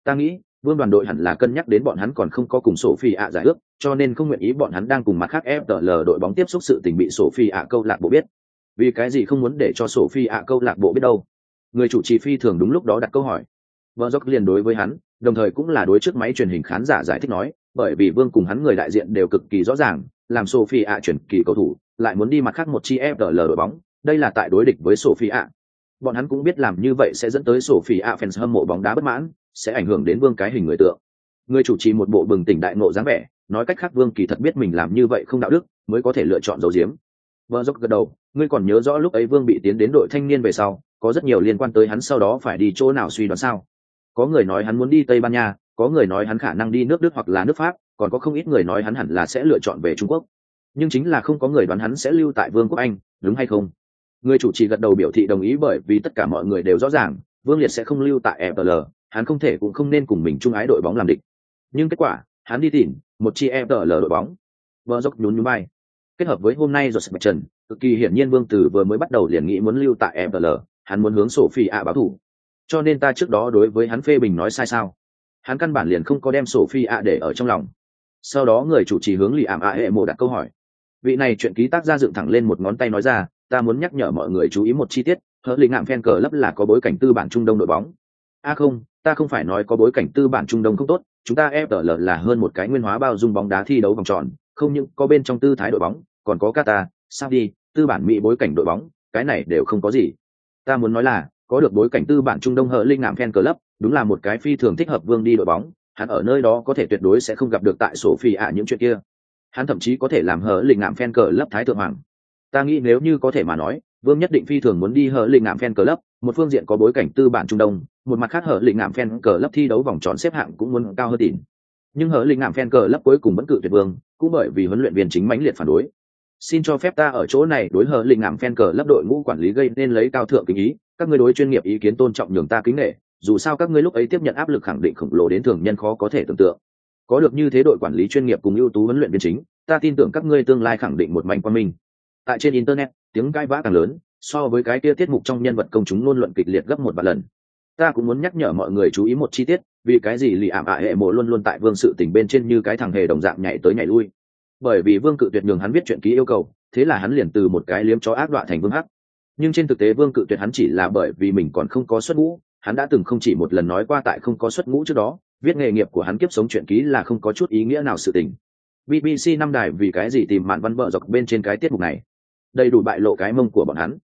Ta nghĩ, vương đoàn đội hẳn là cân nhắc đến bọn hắn còn không có cùng sổ phi ạ giải ước, cho nên không nguyện ý bọn hắn đang cùng mặt khác fl đội bóng tiếp xúc sự tình bị sổ phi ạ câu lạc bộ biết vì cái gì không muốn để cho sổ phi ạ câu lạc bộ biết đâu? Người chủ trì phi thường đúng lúc đó đặt câu hỏi. Vợ dốc liền đối với hắn, đồng thời cũng là đối trước máy truyền hình khán giả giải thích nói, bởi vì vương cùng hắn người đại diện đều cực kỳ rõ ràng, làm sophie ạ chuyển kỳ cầu thủ, lại muốn đi mặt khác một chi fdl đội bóng, đây là tại đối địch với sophie ạ. Bọn hắn cũng biết làm như vậy sẽ dẫn tới sophie ạ fans hâm mộ bóng đá bất mãn, sẽ ảnh hưởng đến vương cái hình người tượng. Người chủ trì một bộ bừng tỉnh đại nộ dáng vẻ, nói cách khác vương kỳ thật biết mình làm như vậy không đạo đức, mới có thể lựa chọn dấu diếm vợ dốc gật đầu, ngươi còn nhớ rõ lúc ấy vương bị tiến đến đội thanh niên về sau, có rất nhiều liên quan tới hắn sau đó phải đi chỗ nào suy đoán sao? Có người nói hắn muốn đi tây ban nha, có người nói hắn khả năng đi nước đức hoặc là nước pháp, còn có không ít người nói hắn hẳn là sẽ lựa chọn về trung quốc. Nhưng chính là không có người đoán hắn sẽ lưu tại vương quốc anh, đúng hay không? Người chủ trì gật đầu biểu thị đồng ý bởi vì tất cả mọi người đều rõ ràng, vương liệt sẽ không lưu tại fl hắn không thể cũng không nên cùng mình chung ái đội bóng làm địch. Nhưng kết quả, hắn đi tìm một chi fl đội bóng. Vợ dốc nhún nhún bay kết hợp với hôm nay rồi trần, cực kỳ hiển nhiên vương tử vừa mới bắt đầu liền nghĩ muốn lưu tại fl hắn muốn hướng sổ phi ạ báo thủ. Cho nên ta trước đó đối với hắn phê bình nói sai sao? Hắn căn bản liền không có đem sổ phi ạ để ở trong lòng. Sau đó người chủ trì hướng lì ảm ạ hệ mộ đặt câu hỏi. Vị này chuyện ký tác ra dựng thẳng lên một ngón tay nói ra, ta muốn nhắc nhở mọi người chú ý một chi tiết hớ lì ngạm phen cờ lấp là có bối cảnh tư bản trung đông đội bóng. A không, ta không phải nói có bối cảnh tư bản trung đông không tốt, chúng ta fl là hơn một cái nguyên hóa bao dung bóng đá thi đấu vòng tròn, không những có bên trong tư thái đội bóng còn có qatar saudi tư bản mỹ bối cảnh đội bóng, cái này đều không có gì. Ta muốn nói là, có được bối cảnh tư bản trung đông hở linh ngạm fan club, đúng là một cái phi thường thích hợp vương đi đội bóng, hắn ở nơi đó có thể tuyệt đối sẽ không gặp được tại sổ phi ạ những chuyện kia. Hắn thậm chí có thể làm hở linh ngạm fan club thái thượng hoàng. Ta nghĩ nếu như có thể mà nói, vương nhất định phi thường muốn đi hở linh ngạm fan club, một phương diện có bối cảnh tư bản trung đông, một mặt khác hở linh ngạm fan club thi đấu vòng tròn xếp hạng cũng muốn cao hơn tỉn nhưng hở linh ngạm fan club cuối cùng vẫn cự tuyệt vương, cũng bởi vì huấn luyện viên chính mãnh liệt phản đối xin cho phép ta ở chỗ này đối hờ linh ngảm phen cờ lấp đội ngũ quản lý gây nên lấy cao thượng kính ý. Các ngươi đối chuyên nghiệp ý kiến tôn trọng nhường ta kính nghệ dù sao các ngươi lúc ấy tiếp nhận áp lực khẳng định khổng lồ đến thường nhân khó có thể tưởng tượng. Có được như thế đội quản lý chuyên nghiệp cùng ưu tú huấn luyện viên chính, ta tin tưởng các ngươi tương lai khẳng định một mảnh quan minh. Tại trên internet, tiếng cãi vã càng lớn, so với cái kia tiết mục trong nhân vật công chúng luôn luận kịch liệt gấp một vài lần. Ta cũng muốn nhắc nhở mọi người chú ý một chi tiết, vì cái gì lì ảm ạ hệ mộ luôn luôn tại vương sự tình bên trên như cái thằng hề đồng dạng nhảy tới nhảy lui bởi vì vương cự tuyệt nhường hắn viết chuyện ký yêu cầu, thế là hắn liền từ một cái liếm chó ác đoạn thành vương hắc. Nhưng trên thực tế vương cự tuyệt hắn chỉ là bởi vì mình còn không có xuất ngũ, hắn đã từng không chỉ một lần nói qua tại không có xuất ngũ trước đó, viết nghề nghiệp của hắn kiếp sống chuyện ký là không có chút ý nghĩa nào sự tình. Bbc năm đài vì cái gì tìm mạn văn vợ dọc bên trên cái tiết mục này? Đầy đủ bại lộ cái mông của bọn hắn.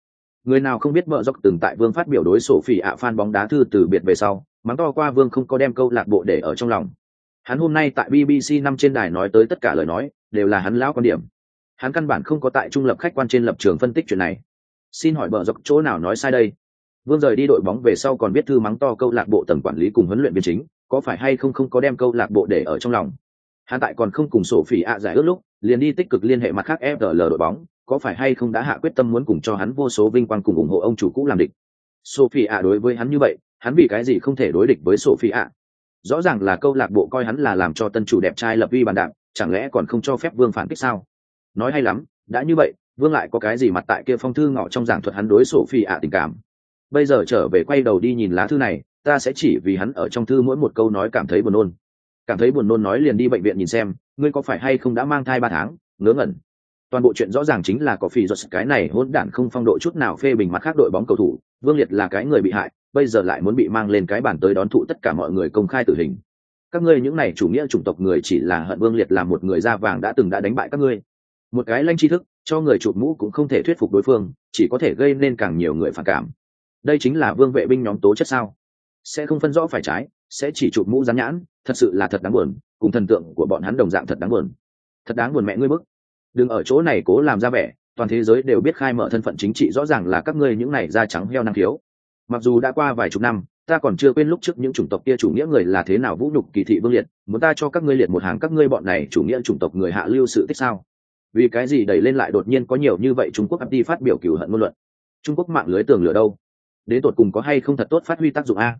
Người nào không biết vợ dọc từng tại vương phát biểu đối sổ phỉ ạ phan bóng đá thư từ biệt về sau, mắng to qua vương không có đem câu lạc bộ để ở trong lòng hắn hôm nay tại bbc năm trên đài nói tới tất cả lời nói, đều là hắn lão quan điểm. Hắn căn bản không có tại trung lập khách quan trên lập trường phân tích chuyện này. Xin hỏi bờ dọc chỗ nào nói sai đây? Vương rời đi đội bóng về sau còn biết thư mắng to câu lạc bộ tầng quản lý cùng huấn luyện viên chính, có phải hay không không có đem câu lạc bộ để ở trong lòng? Hắn tại còn không cùng sổ phỉ ạ giải ước lúc, liền đi tích cực liên hệ mặt khác fl đội bóng, có phải hay không đã hạ quyết tâm muốn cùng cho hắn vô số vinh quang cùng ủng hộ ông chủ cũ làm địch? Sophie ạ đối với hắn như vậy, hắn vì cái gì không thể đối địch với sophie ạ? Rõ ràng là câu lạc bộ coi hắn là làm cho tân chủ đẹp trai lập vi bàn đạp chẳng lẽ còn không cho phép vương phản kích sao? Nói hay lắm, đã như vậy, vương lại có cái gì mặt tại kia phong thư ngọ trong giảng thuật hắn đối sổ phi ạ tình cảm? Bây giờ trở về quay đầu đi nhìn lá thư này, ta sẽ chỉ vì hắn ở trong thư mỗi một câu nói cảm thấy buồn nôn. Cảm thấy buồn nôn nói liền đi bệnh viện nhìn xem, ngươi có phải hay không đã mang thai ba tháng, ngớ ngẩn. Toàn bộ chuyện rõ ràng chính là có phi giật cái này hỗn đản không phong độ chút nào phê bình mặt khác đội bóng cầu thủ, vương liệt là cái người bị hại bây giờ lại muốn bị mang lên cái bản tới đón thụ tất cả mọi người công khai tử hình. Các ngươi những này chủ nghĩa chủng tộc người chỉ là hận vương liệt là một người da vàng đã từng đã đánh bại các ngươi. Một cái lanh tri thức, cho người chụp mũ cũng không thể thuyết phục đối phương, chỉ có thể gây nên càng nhiều người phản cảm. Đây chính là vương vệ binh nhóm tố chất sao? Sẽ không phân rõ phải trái, sẽ chỉ chụp mũ rán nhãn, thật sự là thật đáng buồn, cùng thần tượng của bọn hắn đồng dạng thật đáng buồn. Thật đáng buồn mẹ ngươi bức. Đừng ở chỗ này cố làm ra vẻ, toàn thế giới đều biết khai mở thân phận chính trị rõ ràng là các ngươi những này da trắng heo năng khiếu mặc dù đã qua vài chục năm, ta còn chưa quên lúc trước những chủng tộc kia chủ nghĩa người là thế nào vũ nhục kỳ thị vương liệt, muốn ta cho các ngươi liệt một hàng các ngươi bọn này chủ nghĩa chủng tộc người hạ lưu sự tích sao? Vì cái gì đẩy lên lại đột nhiên có nhiều như vậy trung quốc đi phát biểu cửu hận ngôn luận? Trung quốc mạng lưới tường lửa đâu? Đến tột cùng có hay không thật tốt phát huy tác dụng a?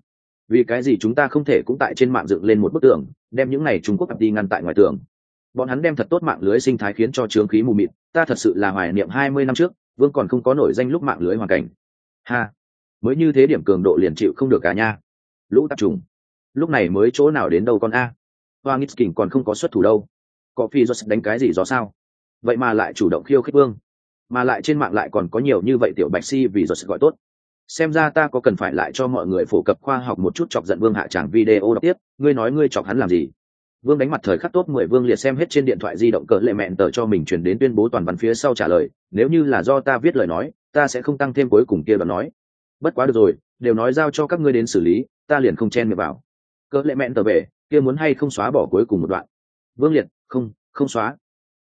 Vì cái gì chúng ta không thể cũng tại trên mạng dựng lên một bức tường, đem những này trung quốc đi ngăn tại ngoài tường? Bọn hắn đem thật tốt mạng lưới sinh thái khiến cho trướng khí mù mịt, ta thật sự là hoài niệm hai mươi năm trước, vương còn không có nổi danh lúc mạng lưới hoàn cảnh. Ha! Mới như thế điểm cường độ liền chịu không được cả nha. Lũ tạp trùng. Lúc này mới chỗ nào đến đâu con a? Hoa ngít kình còn không có xuất thủ đâu. Có phi do đánh cái gì do sao? Vậy mà lại chủ động khiêu khích vương. Mà lại trên mạng lại còn có nhiều như vậy tiểu bạch si vì do gọi tốt. Xem ra ta có cần phải lại cho mọi người phổ cập khoa học một chút chọc giận vương hạ tràng video đọc tiếp. Ngươi nói ngươi chọc hắn làm gì? Vương đánh mặt thời khắc tốt mười vương liệt xem hết trên điện thoại di động cỡ lệ mẹn tờ cho mình chuyển đến tuyên bố toàn văn phía sau trả lời. Nếu như là do ta viết lời nói, ta sẽ không tăng thêm cuối cùng kia đoạn nói bất quá được rồi, đều nói giao cho các ngươi đến xử lý, ta liền không chen miệng vào. Cỡ lệ mẹn tờ về kia muốn hay không xóa bỏ cuối cùng một đoạn? Vương liệt, không không xóa.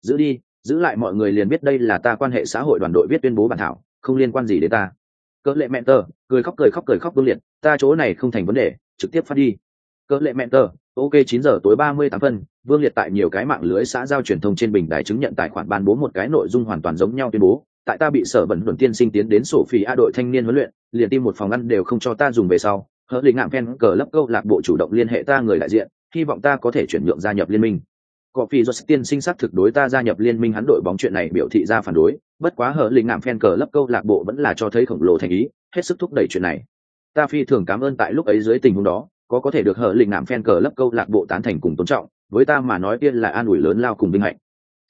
Giữ đi, giữ lại mọi người liền biết đây là ta quan hệ xã hội đoàn đội viết tuyên bố bản thảo, không liên quan gì đến ta. Cỡ lệ mẹn tờ, cười khóc cười khóc cười khóc vương liệt, ta chỗ này không thành vấn đề, trực tiếp phát đi. Cỡ lệ mẹn tờ, ok, chín giờ tối ba mươi tám phân, vương liệt tại nhiều cái mạng lưới xã giao truyền thông trên bình đài chứng nhận tài khoản ban bố một cái nội dung hoàn toàn giống nhau tuyên bố tại ta bị sở bẩn luận tiên sinh tiến đến sổ phi a đội thanh niên huấn luyện, liền tim một phòng ăn đều không cho ta dùng về sau hớ lì ngạm phen cờ lấp câu lạc bộ chủ động liên hệ ta người đại diện, hy vọng ta có thể chuyển nhượng gia nhập liên minh. Có phi do tiên sinh xác thực đối ta gia nhập liên minh hắn đội bóng chuyện này biểu thị ra phản đối, bất quá hở lì ngạm phen cờ lấp câu lạc bộ vẫn là cho thấy khổng lồ thành ý, hết sức thúc đẩy chuyện này. Ta phi thường cảm ơn tại lúc ấy dưới tình huống đó, có có thể được hở lình ngạm phen cờ lấp câu lạc bộ tán thành cùng tôn trọng, với ta mà nói tiên là an ủi lớn lao cùng vinh hạnh.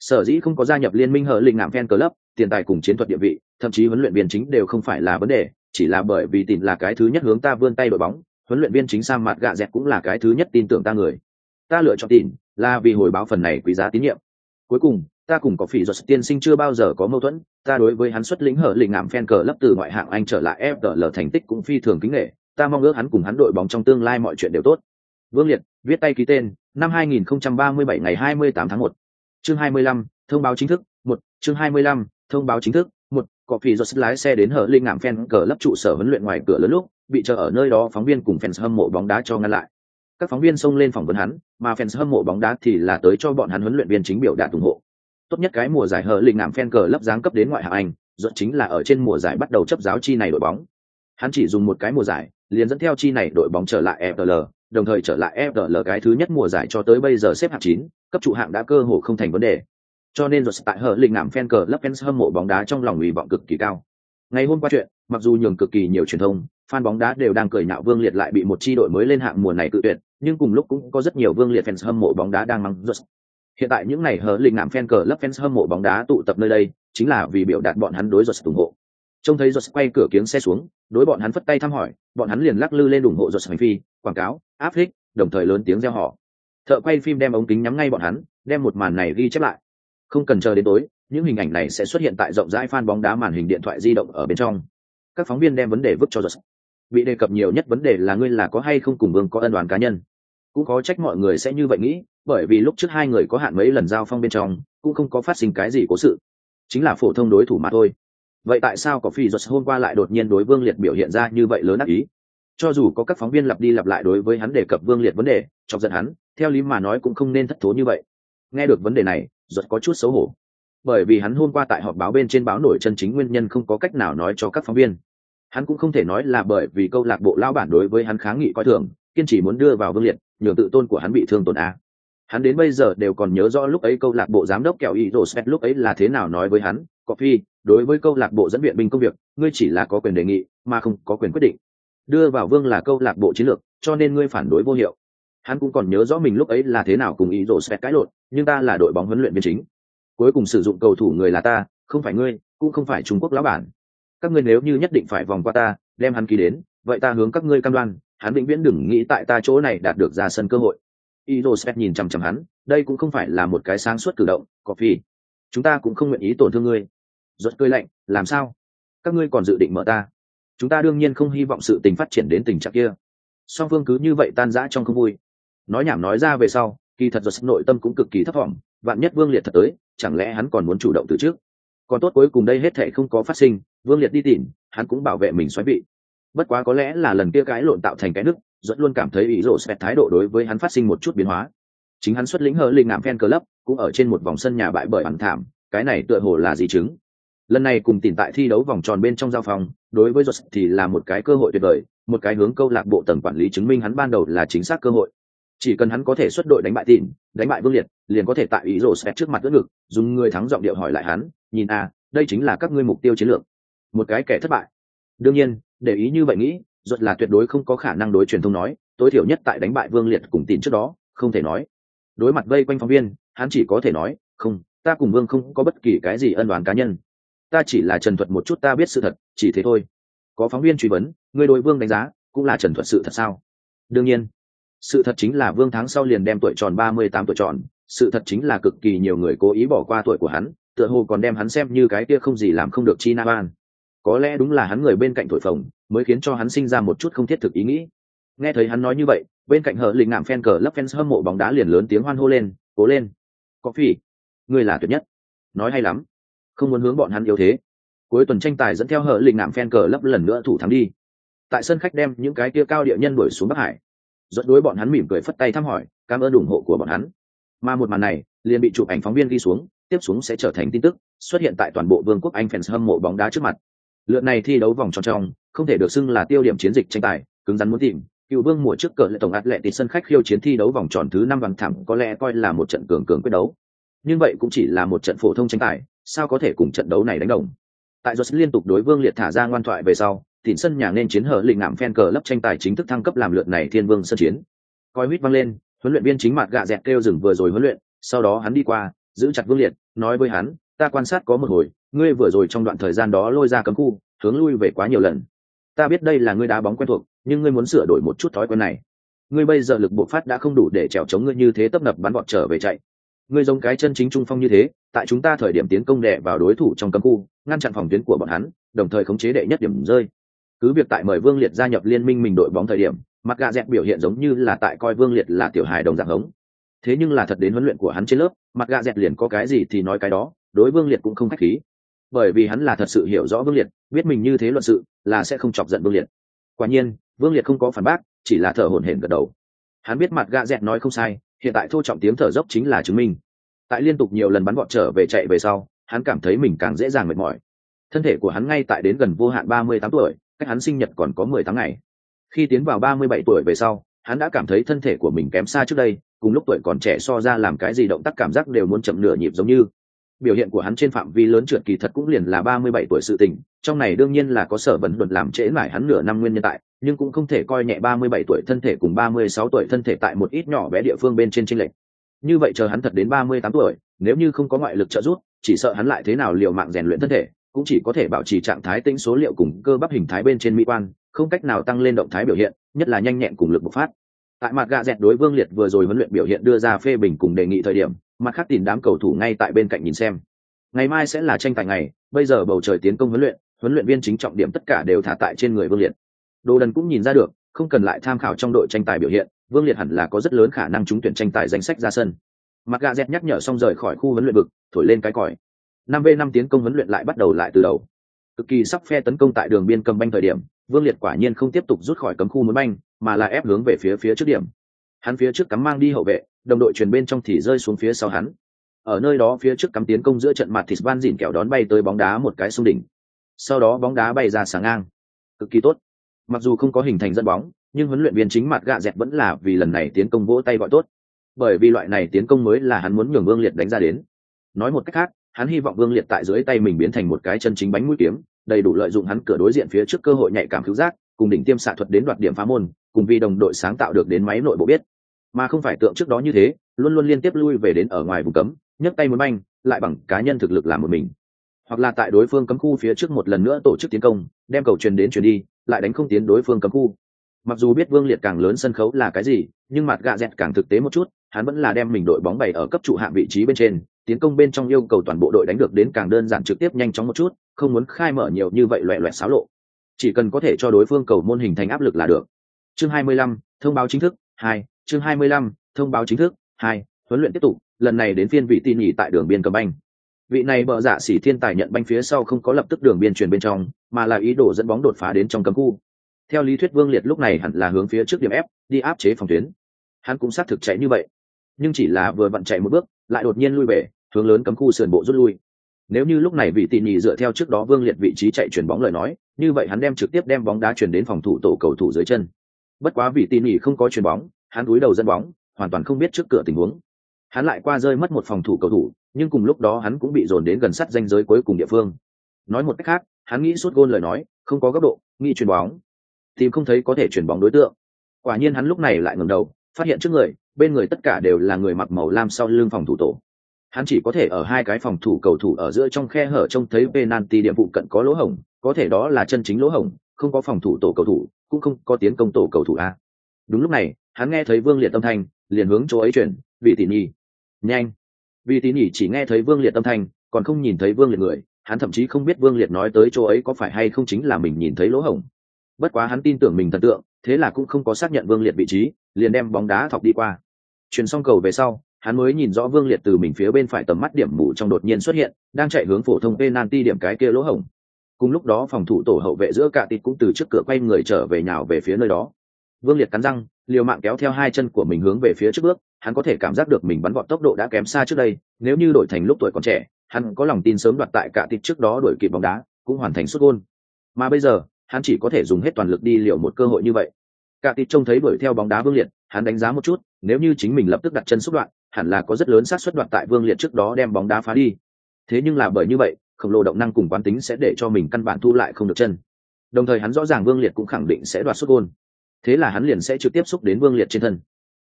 Sở dĩ không có gia nhập liên minh hở lình ngạm phen cờ lấp tiền tài cùng chiến thuật địa vị thậm chí huấn luyện viên chính đều không phải là vấn đề chỉ là bởi vì tin là cái thứ nhất hướng ta vươn tay đội bóng huấn luyện viên chính sang mặt gạ dẹt cũng là cái thứ nhất tin tưởng ta người ta lựa chọn tin, là vì hồi báo phần này quý giá tín nhiệm cuối cùng ta cùng có phỉ giọt tiên sinh chưa bao giờ có mâu thuẫn ta đối với hắn xuất lĩnh hở lĩnh ngạm phen cờ lấp từ ngoại hạng anh trở lại FDL thành tích cũng phi thường kính nghệ ta mong ước hắn cùng hắn đội bóng trong tương lai mọi chuyện đều tốt. Vương Liệt, viết tay ký tên, năm 2037 ngày 28 tháng 1. Chương 25, thông báo chính thức, 1, chương 25, thông báo chính thức, một có phỉ do lái xe đến hở linh ngạm fan cờ lấp trụ sở huấn luyện ngoài cửa lớn lúc, bị chờ ở nơi đó phóng viên cùng fans hâm mộ bóng đá cho ngăn lại. Các phóng viên xông lên phỏng vấn hắn, mà fans hâm mộ bóng đá thì là tới cho bọn hắn huấn luyện viên chính biểu đạt ủng hộ. tốt nhất cái mùa giải hờ linh nạm fan cờ lấp giáng cấp đến ngoại hạng anh dẫn chính là ở trên mùa giải bắt đầu chấp giáo chi này đội bóng hắn chỉ dùng một cái mùa giải liền dẫn theo chi này đội bóng trở lại FPL, đồng thời trở lại FPL cái thứ nhất mùa giải cho tới bây giờ xếp hạng 9, cấp trụ hạng đã cơ hồ không thành vấn đề. Cho nên rồi tại hở lình ngảm fan cờ lấp fans hâm mộ bóng đá trong lòng ủy vọng cực kỳ cao. Ngày hôm qua chuyện, mặc dù nhường cực kỳ nhiều truyền thông, fan bóng đá đều đang cười nhạo Vương Liệt lại bị một chi đội mới lên hạng mùa này cự tuyệt, nhưng cùng lúc cũng có rất nhiều Vương Liệt fans hâm mộ bóng đá đang mắng rốt. Hiện tại những này hở lình ngảm fan cờ lấp fans hâm mộ bóng đá tụ tập nơi đây, chính là vì biểu đạt bọn hắn đối rồi ủng hộ. Trông thấy rốt quay cửa kiếng xe xuống, đối bọn hắn phất tay thăm hỏi, bọn hắn liền lắc lư lên ủng hộ rốt hành phi, quảng cáo, áp thích, đồng thời lớn tiếng reo hò. Thợ quay phim đem ống kính nhắm ngay bọn hắn, đem một màn này ghi chép lại. Không cần chờ đến tối, những hình ảnh này sẽ xuất hiện tại rộng rãi fan bóng đá màn hình điện thoại di động ở bên trong. Các phóng viên đem vấn đề vứt cho giật Bị đề cập nhiều nhất vấn đề là ngươi là có hay không cùng Vương có ân đoàn cá nhân. Cũng có trách mọi người sẽ như vậy nghĩ, bởi vì lúc trước hai người có hạn mấy lần giao phong bên trong, cũng không có phát sinh cái gì cố sự. Chính là phổ thông đối thủ mà thôi vậy tại sao có phi giật hôm qua lại đột nhiên đối vương liệt biểu hiện ra như vậy lớn ác ý cho dù có các phóng viên lặp đi lặp lại đối với hắn đề cập vương liệt vấn đề chọc giận hắn theo lý mà nói cũng không nên thất thố như vậy nghe được vấn đề này giật có chút xấu hổ. Bởi vì hắn hôm qua tại họp báo bên trên báo nổi chân chính nguyên nhân không có cách nào nói cho các phóng viên. Hắn cũng không thể nói là bởi vì câu lạc bộ lao bản đối với hắn kháng nghị coi thường, kiên trì muốn đưa vào vương liệt, nhường tự tôn của hắn bị thương tổn á. Hắn đến bây giờ đều còn nhớ rõ lúc ấy câu lạc bộ giám đốc kẹo ý rổ xét lúc ấy là thế nào nói với hắn có phi, đối với câu lạc bộ dẫn viện binh công việc, ngươi chỉ là có quyền đề nghị, mà không có quyền quyết định. Đưa vào vương là câu lạc bộ chiến lược, cho nên ngươi phản đối vô hiệu hắn cũng còn nhớ rõ mình lúc ấy là thế nào cùng ý rổ xét cãi lộn nhưng ta là đội bóng huấn luyện viên chính cuối cùng sử dụng cầu thủ người là ta không phải ngươi cũng không phải trung quốc lão bản các ngươi nếu như nhất định phải vòng qua ta đem hắn ký đến vậy ta hướng các ngươi cam đoan hắn vĩnh viễn đừng nghĩ tại ta chỗ này đạt được ra sân cơ hội Iroset nhìn chằm chằm hắn, đây cũng không phải là một cái sáng suốt cử động, có phi. Chúng ta cũng không nguyện ý tổn thương ngươi. giật cười lạnh, làm sao? Các ngươi còn dự định mở ta? Chúng ta đương nhiên không hy vọng sự tình phát triển đến tình trạng kia. Song phương cứ như vậy tan rã trong không vui. Nói nhảm nói ra về sau, kỳ thật giật nội tâm cũng cực kỳ thấp thỏm vạn nhất Vương Liệt thật tới, chẳng lẽ hắn còn muốn chủ động từ trước? Còn tốt cuối cùng đây hết thảy không có phát sinh, Vương Liệt đi tìm, hắn cũng bảo vệ mình xoáy vị. Bất quá có lẽ là lần kia cái lộn tạo thành cái nước, dẫn luôn cảm thấy ý rổ xẹt thái độ đối với hắn phát sinh một chút biến hóa chính hắn xuất lĩnh hờ linh ngạm fan club cũng ở trên một vòng sân nhà bại bởi bằng thảm cái này tựa hồ là gì chứng lần này cùng tìm tại thi đấu vòng tròn bên trong giao phòng đối với Jot thì là một cái cơ hội tuyệt vời một cái hướng câu lạc bộ tầng quản lý chứng minh hắn ban đầu là chính xác cơ hội chỉ cần hắn có thể xuất đội đánh bại tìm đánh bại vương liệt, liền có thể tại ý rổ xét trước mặt đỡ ngực, dùng người thắng giọng điệu hỏi lại hắn, nhìn à đây chính là các ngươi mục tiêu chiến lược. Một cái kẻ thất bại. Đương nhiên, để ý như vậy nghĩ, ruột là tuyệt đối không có khả năng đối truyền thông nói, tối thiểu nhất tại đánh bại vương liệt cùng tin trước đó, không thể nói. Đối mặt vây quanh phóng viên, hắn chỉ có thể nói, không, ta cùng vương không có bất kỳ cái gì ân đoán cá nhân. Ta chỉ là trần thuật một chút ta biết sự thật, chỉ thế thôi. Có phóng viên truy vấn người đối vương đánh giá cũng là trần thuật sự thật sao? Đương nhiên sự thật chính là vương tháng sau liền đem tuổi tròn ba mươi tám tuổi tròn. Sự thật chính là cực kỳ nhiều người cố ý bỏ qua tuổi của hắn, tựa hồ còn đem hắn xem như cái kia không gì làm không được chi na ban có lẽ đúng là hắn người bên cạnh thổi phồng, mới khiến cho hắn sinh ra một chút không thiết thực ý nghĩ. Nghe thấy hắn nói như vậy, bên cạnh hờ lình ngạm fan cờ lấp fans hâm mộ bóng đá liền lớn tiếng hoan hô lên, cố lên. Có phỉ. Ngươi là tuyệt nhất. Nói hay lắm. Không muốn hướng bọn hắn yếu thế. Cuối tuần tranh tài dẫn theo hờ lình ngạm fan cờ lấp lần nữa thủ thắng đi. Tại sân khách đem những cái kia cao địa nhân đuổi xuống bắc hải dẫn đối bọn hắn mỉm cười phất tay thăm hỏi, cảm ơn ủng hộ của bọn hắn. Mà một màn này, liền bị chụp ảnh phóng viên ghi xuống, tiếp xuống sẽ trở thành tin tức, xuất hiện tại toàn bộ vương quốc anh fans hâm mộ bóng đá trước mặt. Lượt này thi đấu vòng tròn trong, không thể được xưng là tiêu điểm chiến dịch tranh tài, cứng rắn muốn tìm, cựu vương mùa trước cờ lệ tổng ạt lệ tịt sân khách khiêu chiến thi đấu vòng tròn thứ năm bằng thẳng có lẽ coi là một trận cường cường quyết đấu. Nhưng vậy cũng chỉ là một trận phổ thông tranh tài, sao có thể cùng trận đấu này đánh đồng? Tại do liên tục đối vương liệt thả ra ngoan thoại về sau tịn sân nhà nên chiến hở lịnh ngạm phen cờ lấp tranh tài chính thức thăng cấp làm lượt này thiên vương sân chiến. Coi huýt văng lên, huấn luyện viên chính mặt gạ dẹt kêu dừng vừa rồi huấn luyện, sau đó hắn đi qua, giữ chặt vương liệt, nói với hắn, ta quan sát có một hồi, ngươi vừa rồi trong đoạn thời gian đó lôi ra cấm khu, hướng lui về quá nhiều lần. Ta biết đây là ngươi đá bóng quen thuộc, nhưng ngươi muốn sửa đổi một chút thói quen này. Ngươi bây giờ lực bộ phát đã không đủ để trèo chống ngươi như thế tấp nập bắn bọn trở về chạy. Ngươi giống cái chân chính trung phong như thế, tại chúng ta thời điểm tiến công đè vào đối thủ trong cấm khu, ngăn chặn phòng tuyến của bọn hắn, đồng thời khống chế đệ nhất điểm rơi cứ việc tại mời vương liệt gia nhập liên minh mình đội bóng thời điểm, mặt gà dẹt biểu hiện giống như là tại coi vương liệt là tiểu hài đồng dạng hống. Thế nhưng là thật đến huấn luyện của hắn trên lớp, mặt gà dẹt liền có cái gì thì nói cái đó, đối vương liệt cũng không khách khí. Bởi vì hắn là thật sự hiểu rõ vương liệt, biết mình như thế luận sự, là sẽ không chọc giận vương liệt. Quả nhiên, vương liệt không có phản bác, chỉ là thở hổn hển gật đầu. Hắn biết mặt gà dẹt nói không sai, hiện tại thô trọng tiếng thở dốc chính là chứng minh. Tại liên tục nhiều lần bắn bọn trở về chạy về sau, hắn cảm thấy mình càng dễ dàng mệt mỏi. Thân thể của hắn ngay tại đến gần vô hạn ba mươi tám tuổi cách hắn sinh nhật còn có mười tháng ngày. Khi tiến vào ba mươi bảy tuổi về sau, hắn đã cảm thấy thân thể của mình kém xa trước đây, cùng lúc tuổi còn trẻ so ra làm cái gì động tác cảm giác đều muốn chậm nửa nhịp giống như. Biểu hiện của hắn trên phạm vi lớn trượt kỳ thật cũng liền là ba mươi bảy tuổi sự tình, trong này đương nhiên là có sở vấn luận làm trễ mãi hắn nửa năm nguyên nhân tại, nhưng cũng không thể coi nhẹ ba mươi bảy tuổi thân thể cùng ba mươi sáu tuổi thân thể tại một ít nhỏ bé địa phương bên trên chênh lệch. Như vậy chờ hắn thật đến ba mươi tám tuổi, nếu như không có ngoại lực trợ giúp, chỉ sợ hắn lại thế nào liều mạng rèn luyện thân thể cũng chỉ có thể bảo trì trạng thái tĩnh số liệu cùng cơ bắp hình thái bên trên mỹ quan, không cách nào tăng lên động thái biểu hiện, nhất là nhanh nhẹn cùng lực bộc phát. Tại mặt gạ dẹt đối vương liệt vừa rồi huấn luyện biểu hiện đưa ra phê bình cùng đề nghị thời điểm, mặt khác tìm đám cầu thủ ngay tại bên cạnh nhìn xem. Ngày mai sẽ là tranh tài ngày, bây giờ bầu trời tiến công huấn luyện huấn luyện viên chính trọng điểm tất cả đều thả tại trên người vương liệt. Đồ đần cũng nhìn ra được, không cần lại tham khảo trong đội tranh tài biểu hiện, vương liệt hẳn là có rất lớn khả năng trúng tuyển tranh tài danh sách ra sân. Mặt gà dẹt nhắc nhở xong rời khỏi khu huấn luyện vực, thổi lên cái còi năm v năm tiến công huấn luyện lại bắt đầu lại từ đầu. Cực kỳ sắp phe tấn công tại đường biên cầm banh thời điểm, vương liệt quả nhiên không tiếp tục rút khỏi cấm khu muốn banh, mà là ép hướng về phía phía trước điểm. Hắn phía trước cắm mang đi hậu vệ, đồng đội truyền bên trong thì rơi xuống phía sau hắn. Ở nơi đó phía trước cắm tiến công giữa trận mặt thì van dỉn kẹo đón bay tới bóng đá một cái xung đỉnh. Sau đó bóng đá bay ra sáng ngang. Cực kỳ tốt. Mặc dù không có hình thành dẫn bóng, nhưng huấn luyện viên chính mặt gạ dẹt vẫn là vì lần này tiến công vỗ tay gọi tốt. Bởi vì loại này tiến công mới là hắn muốn nhường vương liệt đánh ra đến. Nói một cách khác hắn hy vọng vương liệt tại dưới tay mình biến thành một cái chân chính bánh mũi kiếm đầy đủ lợi dụng hắn cửa đối diện phía trước cơ hội nhạy cảm cứu giác cùng đỉnh tiêm xạ thuật đến đoạt điểm phá môn cùng vì đồng đội sáng tạo được đến máy nội bộ biết. Mà không phải tượng trước đó như thế luôn luôn liên tiếp lui về đến ở ngoài vùng cấm nhấc tay muốn manh, lại bằng cá nhân thực lực làm một mình. Hoặc là tại đối phương cấm khu phía trước một lần nữa tổ chức tiến công đem cầu truyền đến truyền đi lại đánh không tiến đối phương cấm khu. Mặc dù biết vương liệt càng lớn sân khấu là cái gì nhưng mặt gạ dẹt càng thực tế một chút hắn vẫn là đem mình đội bóng bày ở cấp trụ hạng vị trí bên trên tiến công bên trong yêu cầu toàn bộ đội đánh được đến càng đơn giản trực tiếp nhanh chóng một chút không muốn khai mở nhiều như vậy loẹ loẹt xáo lộ. Chỉ cần có thể cho đối phương cầu môn hình thành áp lực là được. Chương 25, thông báo chính thức 2, chương 25, thông báo chính thức 2, huấn luyện tiếp tục lần này đến phiên vị tin nhỉ tại đường biên cầm banh. Vị này bợ dạ xỉ thiên tài nhận banh phía sau không có lập tức đường biên truyền bên trong mà là ý đồ dẫn bóng đột phá đến trong cấm khu. Theo lý thuyết vương liệt lúc này hẳn là hướng phía trước điểm ép đi áp chế phòng tuyến. Hắn cũng xác thực chạy như vậy. Nhưng chỉ là vừa vặn chạy một bước lại đột nhiên lui về hướng lớn cấm khu sườn bộ rút lui. Nếu như lúc này vị tỉ nhì dựa theo trước đó vương liệt vị trí chạy chuyển bóng lời nói, như vậy hắn đem trực tiếp đem bóng đá chuyển đến phòng thủ tổ cầu thủ dưới chân. Bất quá vị tỉ nhì không có chuyển bóng, hắn cúi đầu dẫn bóng, hoàn toàn không biết trước cửa tình huống. Hắn lại qua rơi mất một phòng thủ cầu thủ, nhưng cùng lúc đó hắn cũng bị dồn đến gần sát danh giới cuối cùng địa phương. Nói một cách khác, hắn nghĩ suốt gôn lời nói, không có góc độ, nghĩ chuyền bóng. Tìm không thấy có thể chuyển bóng đối tượng. Quả nhiên hắn lúc này lại ngẩng đầu, phát hiện trước người, bên người tất cả đều là người mặc màu lam sau lưng phòng thủ tổ hắn chỉ có thể ở hai cái phòng thủ cầu thủ ở giữa trong khe hở trông thấy penalty điểm vụ cận có lỗ hổng, có thể đó là chân chính lỗ hổng, không có phòng thủ tổ cầu thủ, cũng không có tiến công tổ cầu thủ a. Đúng lúc này, hắn nghe thấy vương liệt âm thanh, liền hướng chỗ ấy chuyển vị tỉ nhi nhanh. Vị tỉ nhỉ chỉ nghe thấy vương liệt âm thanh, còn không nhìn thấy vương liệt người, hắn thậm chí không biết vương liệt nói tới chỗ ấy có phải hay không chính là mình nhìn thấy lỗ hổng. Bất quá hắn tin tưởng mình thần tượng, thế là cũng không có xác nhận vương liệt vị trí, liền đem bóng đá thọc đi qua. Chuyển xong cầu về sau hắn mới nhìn rõ vương liệt từ mình phía bên phải tầm mắt điểm mù trong đột nhiên xuất hiện, đang chạy hướng phổ thông penalty điểm cái kia lỗ hổng. Cùng lúc đó phòng thủ tổ hậu vệ giữa cả tịt cũng từ trước cửa quay người trở về nhào về phía nơi đó. Vương liệt cắn răng, liều mạng kéo theo hai chân của mình hướng về phía trước bước, hắn có thể cảm giác được mình bắn vọt tốc độ đã kém xa trước đây, nếu như đổi thành lúc tuổi còn trẻ, hắn có lòng tin sớm đoạt tại cả tịt trước đó đuổi kịp bóng đá, cũng hoàn thành xuất gol. mà bây giờ, hắn chỉ có thể dùng hết toàn lực đi liều một cơ hội như vậy. Cả tịt trông thấy đuổi theo bóng đá vương liệt, hắn đánh giá một chút, nếu như chính mình lập tức đặt chân xúc đoạn hẳn là có rất lớn xác suất đoạt tại vương liệt trước đó đem bóng đá phá đi. Thế nhưng là bởi như vậy, khổng lồ động năng cùng quán tính sẽ để cho mình căn bản thu lại không được chân. Đồng thời hắn rõ ràng vương liệt cũng khẳng định sẽ đoạt sút gôn. Thế là hắn liền sẽ trực tiếp xúc đến vương liệt trên thân.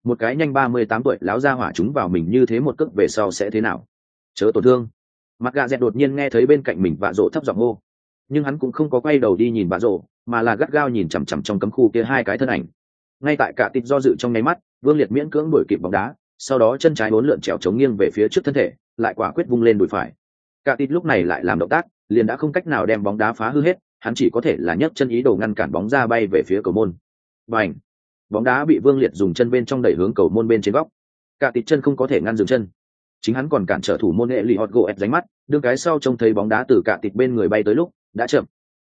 Một cái nhanh ba mươi tám tuổi láo ra hỏa chúng vào mình như thế một cước về sau sẽ thế nào? Chớ tổn thương. Mặt gà dẹt đột nhiên nghe thấy bên cạnh mình vạ rộ thấp giọng hô. Nhưng hắn cũng không có quay đầu đi nhìn vạ rộ, mà là gắt gao nhìn chằm chằm trong cấm khu kia hai cái thân ảnh. Ngay tại cả tịt do dự trong nháy mắt, vương liệt miễn cưỡng đuổi kịp bóng đá sau đó chân trái bốn lượn trèo chống nghiêng về phía trước thân thể, lại quả quyết vung lên đùi phải. Cả tít lúc này lại làm động tác, liền đã không cách nào đem bóng đá phá hư hết, hắn chỉ có thể là nhấc chân ý đồ ngăn cản bóng ra bay về phía cầu môn. Và ảnh bóng đá bị vương liệt dùng chân bên trong đẩy hướng cầu môn bên trên góc. Cả tịt chân không có thể ngăn dừng chân. Chính hắn còn cản trở thủ môn hệ lì hot gỗ ép ránh mắt, đương cái sau trông thấy bóng đá từ cả tịt bên người bay tới lúc, đã chậm.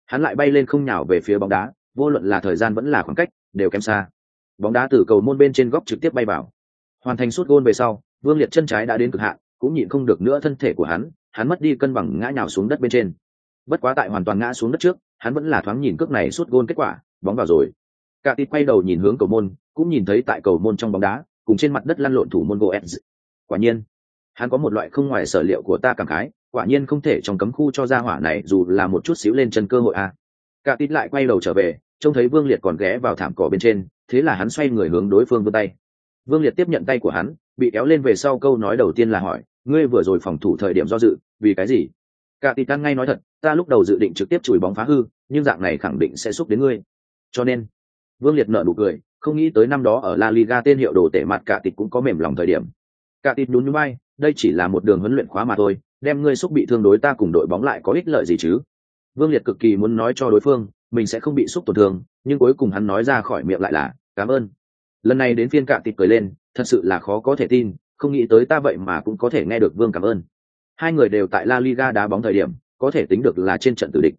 Hắn lại bay lên không nhào về phía bóng đá, vô luận là thời gian vẫn là khoảng cách, đều kém xa. Bóng đá từ cầu môn bên trên góc trực tiếp bay vào hoàn thành suốt gôn về sau, vương liệt chân trái đã đến cực hạn, cũng nhịn không được nữa thân thể của hắn hắn mất đi cân bằng ngã nhào xuống đất bên trên. Bất quá tại hoàn toàn ngã xuống đất trước, hắn vẫn là thoáng nhìn cước này suốt gôn kết quả, bóng vào rồi. Cả tít quay đầu nhìn hướng cầu môn, cũng nhìn thấy tại cầu môn trong bóng đá, cùng trên mặt đất lăn lộn thủ môn goetz. Quả nhiên, hắn có một loại không ngoài sở liệu của ta cảm khái, quả nhiên không thể trong cấm khu cho ra hỏa này, dù là một chút xíu lên chân cơ hội a. À. cả tít lại quay đầu trở về, trông thấy vương liệt còn ghé vào thảm cỏ bên trên, thế là hắn xoay người hướng đối phương vươn tay vương liệt tiếp nhận tay của hắn, bị kéo lên về sau câu nói đầu tiên là hỏi, ngươi vừa rồi phòng thủ thời điểm do dự, vì cái gì? Cả Tị tan ngay nói thật, ta lúc đầu dự định trực tiếp chùi bóng phá hư, nhưng dạng này khẳng định sẽ xúc đến ngươi. Cho nên, vương liệt nợ nụ cười, không nghĩ tới năm đó ở la liga tên hiệu đồ tể mặt cả tịt cũng có mềm lòng thời điểm. Cả tịt nhún nhún bay đây chỉ là một đường huấn luyện khóa mà thôi, đem ngươi xúc bị thương đối ta cùng đội bóng lại có ích lợi gì chứ? Vương liệt cực kỳ muốn nói cho đối phương, mình sẽ không bị xúc tổn thương, nhưng cuối cùng hắn nói ra khỏi miệng lại là, cảm ơn lần này đến phiên cạ tịt cười lên, thật sự là khó có thể tin, không nghĩ tới ta vậy mà cũng có thể nghe được vương cảm ơn. Hai người đều tại la liga đá bóng thời điểm, có thể tính được là trên trận tử địch.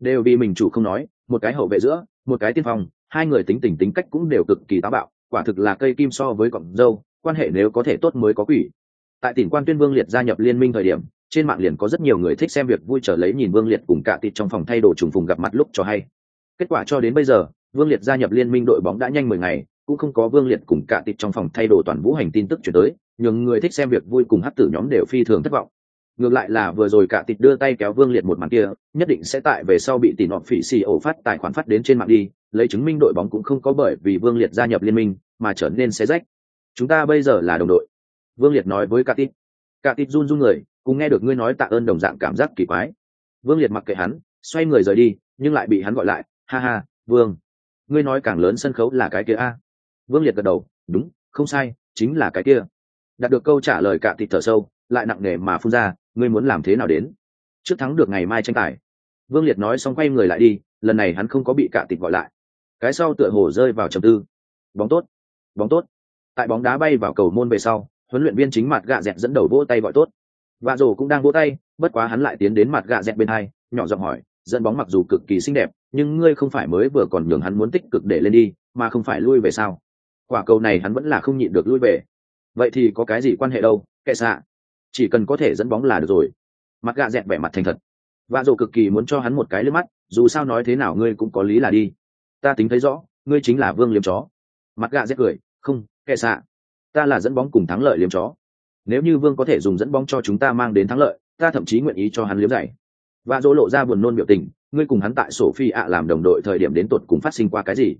Đều vì mình chủ không nói, một cái hậu vệ giữa, một cái tiên phong, hai người tính tình tính cách cũng đều cực kỳ táo bạo, quả thực là cây kim so với cọng dâu, quan hệ nếu có thể tốt mới có quỷ. Tại tỉnh quan tuyên vương liệt gia nhập liên minh thời điểm, trên mạng liền có rất nhiều người thích xem việc vui trở lấy nhìn vương liệt cùng cạ tịt trong phòng thay đồ trùng phùng gặp mặt lúc cho hay. Kết quả cho đến bây giờ, vương liệt gia nhập liên minh đội bóng đã nhanh mười ngày cũng không có vương liệt cùng cả tịt trong phòng thay đồ toàn vũ hành tin tức chuyển tới, nhường người thích xem việc vui cùng hát tử nhóm đều phi thường thất vọng. Ngược lại là vừa rồi cả tịt đưa tay kéo vương liệt một màn kia, nhất định sẽ tại về sau bị tỷ nọ phỉ xì ổ phát tài khoản phát đến trên mạng đi, lấy chứng minh đội bóng cũng không có bởi vì vương liệt gia nhập liên minh mà trở nên xé rách. Chúng ta bây giờ là đồng đội. Vương liệt nói với cả tịt. Cả tịt run run người cùng nghe được ngươi nói tạ ơn đồng dạng cảm giác kỳ quái. Vương liệt mặc kệ hắn, xoay người rời đi, nhưng lại bị hắn gọi lại. Ha ha, vương. Ngươi nói càng lớn sân khấu là cái kia a vương liệt gật đầu, đúng, không sai, chính là cái kia. Đạt được câu trả lời cạ tịt thở sâu, lại nặng nề mà phun ra, ngươi muốn làm thế nào đến? Trước thắng được ngày mai tranh tài. Vương liệt nói xong quay người lại đi, lần này hắn không có bị cạ tịt gọi lại. Cái sau tựa hồ rơi vào trầm tư. Bóng tốt bóng tốt. Tại bóng đá bay vào cầu môn về sau, huấn luyện viên chính mặt gạ dẹt dẫn đầu vỗ tay gọi tốt. Vạ rổ cũng đang vỗ tay, bất quá hắn lại tiến đến mặt gạ dẹt bên hai, nhỏ giọng hỏi, dẫn bóng mặc dù cực kỳ xinh đẹp, nhưng ngươi không phải mới vừa còn nhường hắn muốn tích cực để lên đi, mà không phải lui về sao? Quả cầu này hắn vẫn là không nhịn được lui về. Vậy thì có cái gì quan hệ đâu, kệ xạ? Chỉ cần có thể dẫn bóng là được rồi. Mặt gạ dẹt vẻ mặt thành thật. Vạ rổ cực kỳ muốn cho hắn một cái lướt mắt, dù sao nói thế nào ngươi cũng có lý là đi. Ta tính thấy rõ, ngươi chính là vương liếm chó. Mặt gạ dẹt cười, không, kệ xạ. Ta là dẫn bóng cùng thắng lợi liếm chó. Nếu như vương có thể dùng dẫn bóng cho chúng ta mang đến thắng lợi, ta thậm chí nguyện ý cho hắn liếm dày. và dỗ lộ ra buồn nôn biểu tình, ngươi cùng hắn tại sổ phi ạ làm đồng đội thời điểm đến tột cùng phát sinh qua cái gì?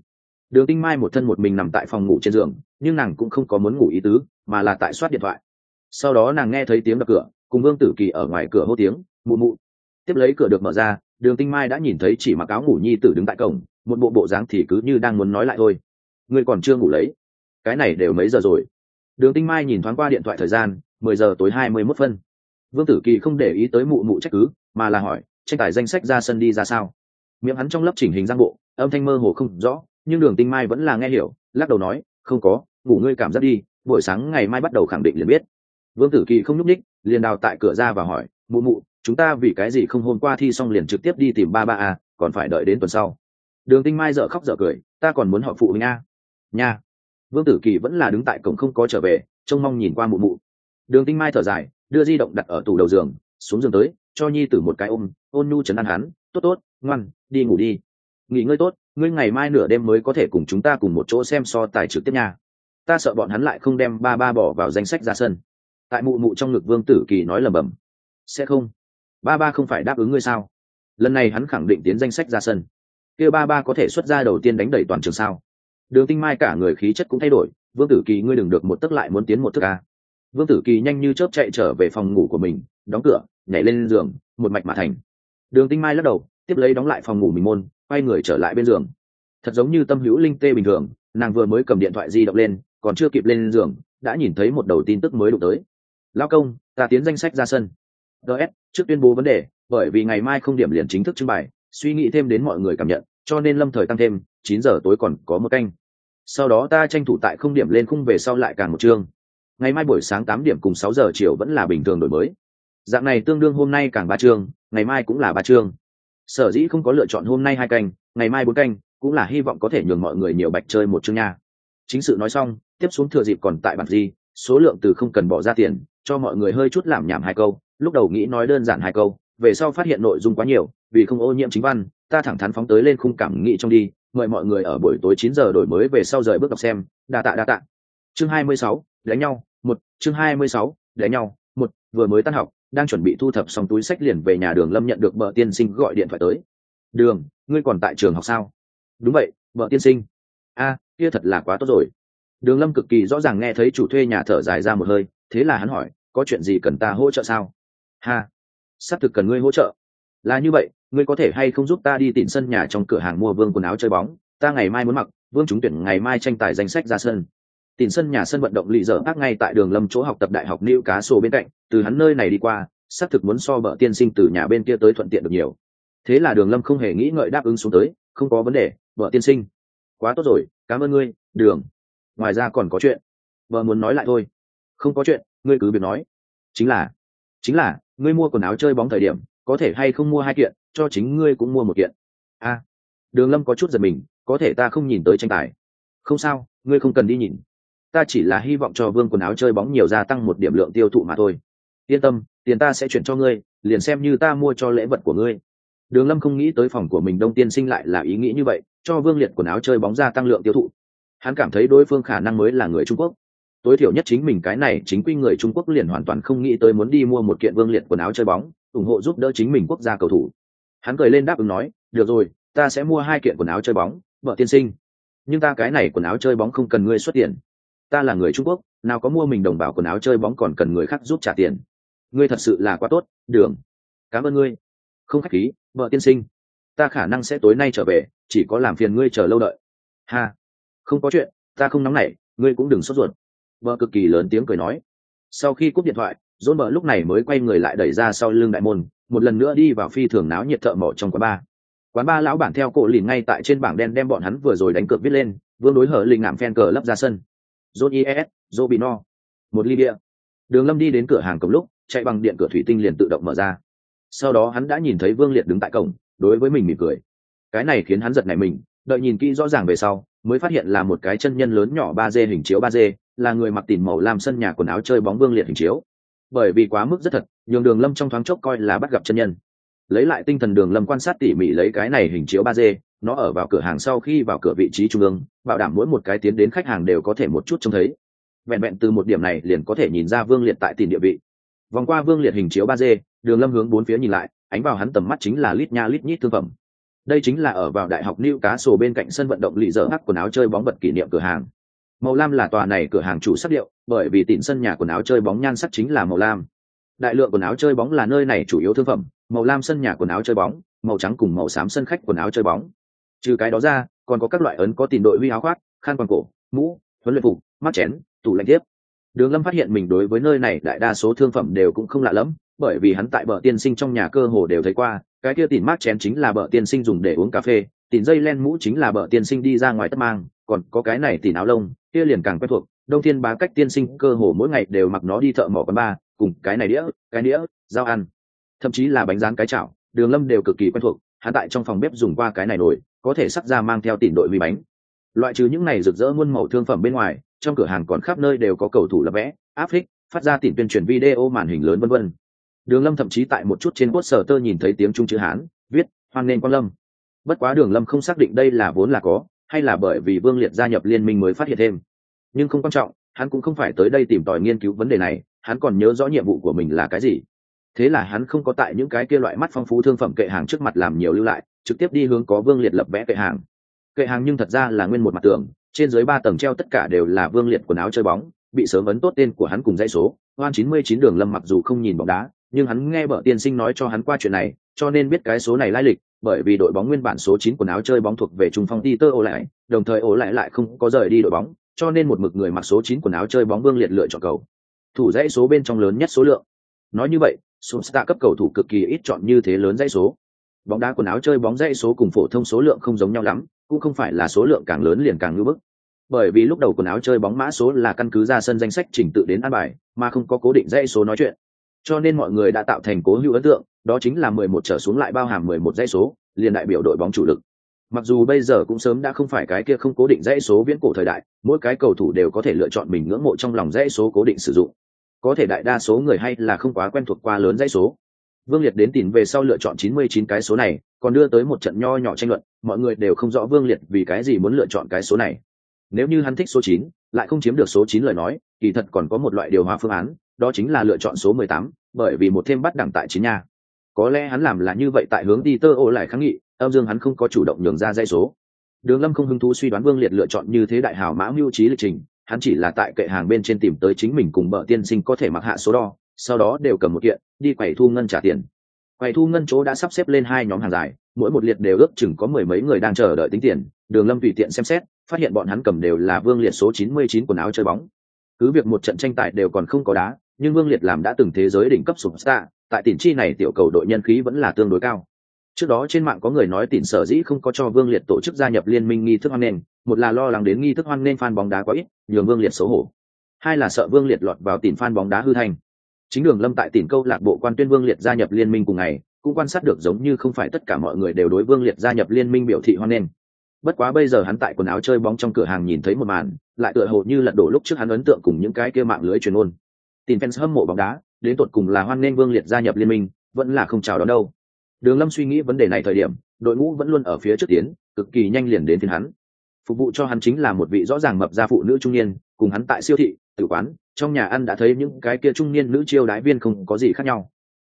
Đường tinh mai một thân một mình nằm tại phòng ngủ trên giường, nhưng nàng cũng không có muốn ngủ ý tứ, mà là tại soát điện thoại. Sau đó nàng nghe thấy tiếng đập cửa, cùng vương tử kỳ ở ngoài cửa hô tiếng, mụ mụ. Tiếp lấy cửa được mở ra, đường tinh mai đã nhìn thấy chỉ mặc áo ngủ nhi tử đứng tại cổng, một bộ bộ dáng thì cứ như đang muốn nói lại thôi. Ngươi còn chưa ngủ lấy? Cái này đều mấy giờ rồi? Đường tinh mai nhìn thoáng qua điện thoại thời gian, mười giờ tối hai mươi mốt phân. Vương tử kỳ không để ý tới mụ mụ trách cứ, mà là hỏi, tranh tài danh sách ra sân đi ra sao? Miệng hắn trong lớp chỉnh hình giang bộ, âm thanh mơ hồ không rõ nhưng đường tinh mai vẫn là nghe hiểu, lắc đầu nói, không có, ngủ ngươi cảm giác đi, buổi sáng ngày mai bắt đầu khẳng định liền biết. Vương tử kỳ không nhúc ních liền đào tại cửa ra và hỏi, mụ mụ, chúng ta vì cái gì không hôm qua thi xong liền trực tiếp đi tìm ba ba a còn phải đợi đến tuần sau. Đường tinh mai dợ khóc dợ cười, ta còn muốn họ phụ huynh a. Nha. Vương tử kỳ vẫn là đứng tại cổng không có trở về, trông mong nhìn qua mụ mụ. Đường tinh mai thở dài, đưa di động đặt ở tủ đầu giường, xuống giường tới, cho nhi tử một cái ôm, ôn nhu chấn an hắn, tốt tốt, ngoan, đi ngủ đi. Nghỉ ngơi tốt ngươi ngày mai nửa đêm mới có thể cùng chúng ta cùng một chỗ xem so tài trực tiếp nha. Ta sợ bọn hắn lại không đem ba ba bỏ vào danh sách ra sân. Tại mụ mụ trong ngực vương tử kỳ nói lầm bầm sẽ không. Ba ba không phải đáp ứng ngươi sao? Lần này hắn khẳng định tiến danh sách ra sân. Kia ba ba có thể xuất ra đầu tiên đánh đẩy toàn trường sao? Đường tinh mai cả người khí chất cũng thay đổi, vương tử kỳ, ngươi đừng được một tức lại muốn tiến một thức a à. vương tử kỳ nhanh như chớp chạy trở về phòng ngủ của mình, đóng cửa, nhảy lên giường, một mạch mà thành. Đường tinh mai lắc đầu, tiếp lấy đóng lại phòng ngủ mình môn quay người trở lại bên giường. Thật giống như tâm hữu linh tê bình thường, nàng vừa mới cầm điện thoại di động lên, còn chưa kịp lên giường, đã nhìn thấy một đầu tin tức mới đụng tới. Lao công, ta tiến danh sách ra sân. Ts trước tuyên bố vấn đề, bởi vì ngày mai không điểm liền chính thức trưng bày, suy nghĩ thêm đến mọi người cảm nhận, cho nên lâm thời tăng thêm, chín giờ tối còn có một canh. Sau đó ta tranh thủ tại không điểm lên khung về sau lại càng một chương. Ngày mai buổi sáng tám điểm cùng sáu giờ chiều vẫn là bình thường đổi mới. Dạng này tương đương hôm nay càng ba chương, ngày mai cũng là ba chương sở dĩ không có lựa chọn hôm nay hai canh, ngày mai bốn canh, cũng là hy vọng có thể nhường mọi người nhiều bạch chơi một chương nha. Chính sự nói xong, tiếp xuống thừa dịp còn tại bản gì số lượng từ không cần bỏ ra tiền, cho mọi người hơi chút làm nhảm hai câu, lúc đầu nghĩ nói đơn giản hai câu, về sau phát hiện nội dung quá nhiều, vì không ô nhiễm chính văn, ta thẳng thắn phóng tới lên khung cảm nghĩ trong đi, mời mọi người ở buổi tối chín giờ đổi mới về sau rời bước đọc xem, đa tạ đa tạ. Chương hai mươi sáu, đánh nhau, một, chương hai mươi sáu, đánh nhau, một, vừa mới tan học đang chuẩn bị thu thập xong túi sách liền về nhà đường lâm nhận được bờ tiên sinh gọi điện thoại tới. Đường, ngươi còn tại trường học sao? Đúng vậy, vợ tiên sinh. A, kia thật là quá tốt rồi. Đường lâm cực kỳ rõ ràng nghe thấy chủ thuê nhà thở dài ra một hơi, thế là hắn hỏi, có chuyện gì cần ta hỗ trợ sao? Ha, xác thực cần ngươi hỗ trợ. Là như vậy, ngươi có thể hay không giúp ta đi tìm sân nhà trong cửa hàng mua vương quần áo chơi bóng? Ta ngày mai muốn mặc, vương trúng tuyển ngày mai tranh tài danh sách ra sân tìm sân nhà sân vận động lì dở ác ngay tại đường lâm chỗ học tập đại học nữ cá sổ bên cạnh, từ hắn nơi này đi qua, xác thực muốn so vợ tiên sinh từ nhà bên kia tới thuận tiện được nhiều. Thế là đường lâm không hề nghĩ ngợi đáp ứng xuống tới, không có vấn đề vợ tiên sinh, quá tốt rồi, cảm ơn ngươi, đường. Ngoài ra còn có chuyện. Vợ muốn nói lại thôi. Không có chuyện, ngươi cứ việc nói. Chính là chính là, ngươi mua quần áo chơi bóng thời điểm, có thể hay không mua hai kiện, cho chính ngươi cũng mua một kiện. A. Đường lâm có chút giật mình, có thể ta không nhìn tới tranh tài. Không sao, ngươi không cần đi nhìn ta chỉ là hy vọng cho vương quần áo chơi bóng nhiều gia tăng một điểm lượng tiêu thụ mà thôi. Yên tâm, tiền ta sẽ chuyển cho ngươi, liền xem như ta mua cho lễ vật của ngươi. Đường lâm không nghĩ tới phòng của mình đông tiên sinh lại là ý nghĩ như vậy, cho vương liệt quần áo chơi bóng gia tăng lượng tiêu thụ. Hắn cảm thấy đối phương khả năng mới là người trung quốc. Tối thiểu nhất chính mình cái này chính quy người trung quốc liền hoàn toàn không nghĩ tới muốn đi mua một kiện vương liệt quần áo chơi bóng, ủng hộ giúp đỡ chính mình quốc gia cầu thủ. Hắn cười lên đáp ứng nói, được rồi, ta sẽ mua hai kiện quần áo chơi bóng, vợ tiên sinh. Nhưng ta cái này quần áo chơi bóng không cần ngươi xuất tiền ta là người trung quốc, nào có mua mình đồng bào quần áo chơi bóng còn cần người khác giúp trả tiền. Ngươi thật sự là quá tốt, đường. Cảm ơn ngươi. Không khách khí, vợ tiên sinh. Ta khả năng sẽ tối nay trở về, chỉ có làm phiền ngươi chờ lâu đợi. Ha. Không có chuyện, ta không nóng nảy, ngươi cũng đừng sốt ruột. Vợ cực kỳ lớn tiếng cười nói. Sau khi cúp điện thoại dôn vợ lúc này mới quay người lại đẩy ra sau lưng đại môn, một lần nữa đi vào phi thường náo nhiệt thợ mỏ trong quán ba. Quán ba lão bản theo cổ lìn ngay tại trên bảng đen đem bọn hắn vừa rồi đánh cược viết lên, vương đối hở linh ngạm phen cờ lấp ra sân john ies joe một ly bia. Đường lâm đi đến cửa hàng cổng lúc, chạy bằng điện cửa thủy tinh liền tự động mở ra. Sau đó hắn đã nhìn thấy vương liệt đứng tại cổng, đối với mình mỉm cười. Cái này khiến hắn giật nảy mình, đợi nhìn kỹ rõ ràng về sau, mới phát hiện là một cái chân nhân lớn nhỏ ba d hình chiếu ba d là người mặc tỉn màu làm sân nhà quần áo chơi bóng vương liệt hình chiếu. Bởi vì quá mức rất thật, nhường đường lâm trong thoáng chốc coi là bắt gặp chân nhân. Lấy lại tinh thần đường lâm quan sát tỉ mỉ lấy cái này hình chiếu ba d nó ở vào cửa hàng sau khi vào cửa vị trí trung ương, bảo đảm mỗi một cái tiến đến khách hàng đều có thể một chút trông thấy. Vẹn vẹn từ một điểm này liền có thể nhìn ra vương liệt tại tìm địa vị. Vòng qua vương liệt hình chiếu ba d, đường lâm hướng bốn phía nhìn lại, ánh vào hắn tầm mắt chính là lít nha lít nhít thương phẩm. Đây chính là ở vào đại học new cá sổ bên cạnh sân vận động lì dở hắc quần áo chơi bóng vật kỷ niệm cửa hàng. Màu lam là tòa này cửa hàng chủ sắc điệu, bởi vì tịn sân nhà quần áo chơi bóng nhan sắc chính là màu lam. Đại lượng quần áo chơi bóng là nơi này chủ yếu thương phẩm, màu lam sân nhà quần áo chơi bóng, màu trắng cùng màu xám sân khách quần áo chơi bóng trừ cái đó ra, còn có các loại ấn có tìm đội huy áo khoác, khăn quàng cổ, mũ, huấn luyện phục, mắt chén, tủ lạnh tiếp đường lâm phát hiện mình đối với nơi này đại đa số thương phẩm đều cũng không lạ lẫm, bởi vì hắn tại bờ tiên sinh trong nhà cơ hồ đều thấy qua, cái kia tìm mát chén chính là bờ tiên sinh dùng để uống cà phê tìm dây len mũ chính là bờ tiên sinh đi ra ngoài tất mang, còn có cái này tìm áo lông, kia liền càng quen thuộc, đông thiên bá cách tiên sinh cơ hồ mỗi ngày đều mặc nó đi thợ mỏ quán ba, cùng cái này đĩa, cái đĩa dao ăn. Thậm chí là bánh rán cái chảo, đường lâm đều cực kỳ quen thuộc hắn tại trong phòng bếp dùng qua cái này nổi có thể sắc ra mang theo tỉn đội mì bánh. Loại trừ những này rực rỡ muôn màu thương phẩm bên ngoài, trong cửa hàng còn khắp nơi đều có cầu thủ lập vẽ, áp phích, phát ra tỉn tuyên truyền video màn hình lớn vân vân. Đường lâm thậm chí tại một chút trên quốc sở tơ nhìn thấy tiếng trung chữ hán, viết, hoan nên quan lâm. Bất quá đường lâm không xác định đây là vốn là có, hay là bởi vì vương liệt gia nhập liên minh mới phát hiện thêm. Nhưng không quan trọng, hắn cũng không phải tới đây tìm tòi nghiên cứu vấn đề này, hắn còn nhớ rõ nhiệm vụ của mình là cái gì thế là hắn không có tại những cái kia loại mắt phong phú thương phẩm kệ hàng trước mặt làm nhiều lưu lại, trực tiếp đi hướng có vương liệt lập vẽ kệ hàng. Kệ hàng nhưng thật ra là nguyên một mặt tường, trên dưới ba tầng treo tất cả đều là vương liệt quần áo chơi bóng, bị sớm ấn tốt tên của hắn cùng dãy số. Hoan chín mươi chín đường lâm mặc dù không nhìn bóng đá, nhưng hắn nghe vợ tiên sinh nói cho hắn qua chuyện này, cho nên biết cái số này lai lịch, bởi vì đội bóng nguyên bản số chín quần áo chơi bóng thuộc về trung phong Peter ô lại đồng thời ô lại lại không có rời đi đội bóng, cho nên một mực người mặc số chín quần áo chơi bóng vương liệt lựa chọn cầu. Thủ dãy số bên trong lớn nhất số lượng. Nói như vậy số star cấp cầu thủ cực kỳ ít chọn như thế lớn dãy số. Bóng đá quần áo chơi bóng dãy số cùng phổ thông số lượng không giống nhau lắm, cũng không phải là số lượng càng lớn liền càng ngưỡng bức. Bởi vì lúc đầu quần áo chơi bóng mã số là căn cứ ra sân danh sách trình tự đến an bài, mà không có cố định dãy số nói chuyện. Cho nên mọi người đã tạo thành cố hữu ấn tượng, đó chính là mười một trở xuống lại bao hàm mười một dãy số, liền đại biểu đội bóng chủ lực. Mặc dù bây giờ cũng sớm đã không phải cái kia không cố định dãy số viễn cổ thời đại, mỗi cái cầu thủ đều có thể lựa chọn mình ngưỡng mộ trong lòng dãy số cố định sử dụng có thể đại đa số người hay là không quá quen thuộc qua lớn dãy số. Vương liệt đến tìm về sau lựa chọn chín mươi chín cái số này còn đưa tới một trận nho nhỏ tranh luận mọi người đều không rõ vương liệt vì cái gì muốn lựa chọn cái số này. Nếu như hắn thích số 9, lại không chiếm được số 9 lời nói kỳ thật còn có một loại điều hòa phương án đó chính là lựa chọn số mười tám bởi vì một thêm bắt đẳng tại chín nha. Có lẽ hắn làm là như vậy tại hướng đi tơ ô lại kháng nghị âm dương hắn không có chủ động nhường ra dây số. Đường lâm không hứng thú suy đoán vương liệt lựa chọn như thế đại hào mã mưu trí lịch trình hắn chỉ là tại kệ hàng bên trên tìm tới chính mình cùng bờ tiên sinh có thể mặc hạ số đo, sau đó đều cầm một kiện, đi quầy thu ngân trả tiền. Quầy thu ngân chỗ đã sắp xếp lên hai nhóm hàng dài, mỗi một liệt đều ước chừng có mười mấy người đang chờ đợi tính tiền. Đường lâm tùy tiện xem xét, phát hiện bọn hắn cầm đều là vương liệt số chín mươi chín quần áo chơi bóng. Cứ việc một trận tranh tài đều còn không có đá, nhưng vương liệt làm đã từng thế giới đỉnh cấp sụp xa tại tỉnh chi này tiểu cầu đội nhân khí vẫn là tương đối cao trước đó trên mạng có người nói tỉnh sở dĩ không có cho vương liệt tổ chức gia nhập liên minh nghi thức hoan nghênh, một là lo lắng đến nghi thức hoan nghênh fan bóng đá quá ít, nhường vương liệt xấu hổ. Hai là sợ vương liệt lọt vào tỉnh fan bóng đá hư thành. Chính đường lâm tại tỉnh câu lạc bộ quan tuyên vương liệt gia nhập liên minh cùng ngày, cũng quan sát được giống như không phải tất cả mọi người đều đối vương liệt gia nhập liên minh biểu thị hoan nghênh. Bất quá bây giờ hắn tại quần áo chơi bóng trong cửa hàng nhìn thấy một màn, lại tựa hồ như lật đổ lúc trước hắn ấn tượng cùng những cái kia mạng lưới truyền ôn tin fans hâm mộ bóng đá, đến tột cùng là hoan nghênh vương liệt gia nhập liên minh, vẫn là không chào đón đâu đường lâm suy nghĩ vấn đề này thời điểm, đội ngũ vẫn luôn ở phía trước tiến, cực kỳ nhanh liền đến phiên hắn. Phục vụ cho hắn chính là một vị rõ ràng mập da phụ nữ trung niên, cùng hắn tại siêu thị, tử quán, trong nhà ăn đã thấy những cái kia trung niên nữ chiêu đái viên không có gì khác nhau.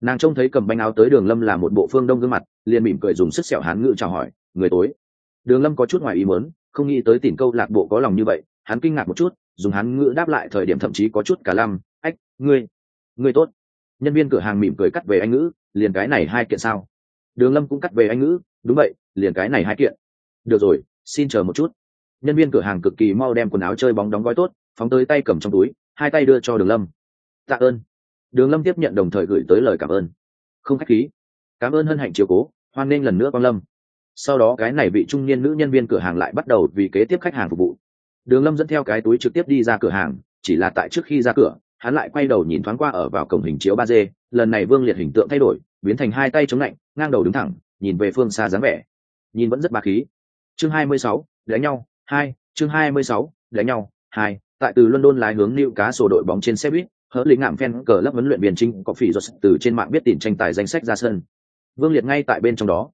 Nàng trông thấy cầm bánh áo tới đường lâm là một bộ phương đông gương mặt, liền mỉm cười dùng sức sẹo hán ngự chào hỏi, người tối. Đường lâm có chút ngoài ý muốn, không nghĩ tới tìm câu lạc bộ có lòng như vậy, hắn kinh ngạc một chút, dùng hắn ngữ đáp lại thời điểm thậm chí có chút cả lăm, ách, ngươi ngươi tốt. Nhân viên cửa hàng mỉm cười cắt về anh ngữ liền cái này hai kiện sao? Đường lâm cũng cắt về anh ngữ, đúng vậy, liền cái này hai kiện. Được rồi, xin chờ một chút. Nhân viên cửa hàng cực kỳ mau đem quần áo chơi bóng đóng gói tốt, phóng tới tay cầm trong túi, hai tay đưa cho đường lâm. Tạ ơn. Đường lâm tiếp nhận đồng thời gửi tới lời cảm ơn. Không k h á c h khí. Cảm ơn hân hạnh chiều cố, hoan nghênh lần nữa quang lâm. Sau đó cái này vị trung niên nữ nhân viên cửa hàng lại bắt đầu vì kế tiếp khách hàng phục vụ. Đường lâm dẫn theo cái túi trực tiếp đi ra cửa hàng, chỉ là tại trước khi ra cửa, hắn lại quay đầu nhìn thoáng qua ở vào cổng hình chiếu ba d, lần này vương liệt hình tượng thay đổi biến thành hai tay chống lạnh, ngang đầu đứng thẳng, nhìn về phương xa dáng vẻ. Nhìn vẫn rất ba khí. Chương hai mươi sáu, đánh nhau, hai, chương hai mươi sáu, đánh nhau, hai. Tại từ london lái hướng lưu cá sổ đội bóng trên xe buýt hớ lính ngạm phen cờ lớp huấn luyện viên chính có phỉ giọt từ trên mạng biết tìm tranh tài danh sách ra sân. Vương liệt ngay tại bên trong đó.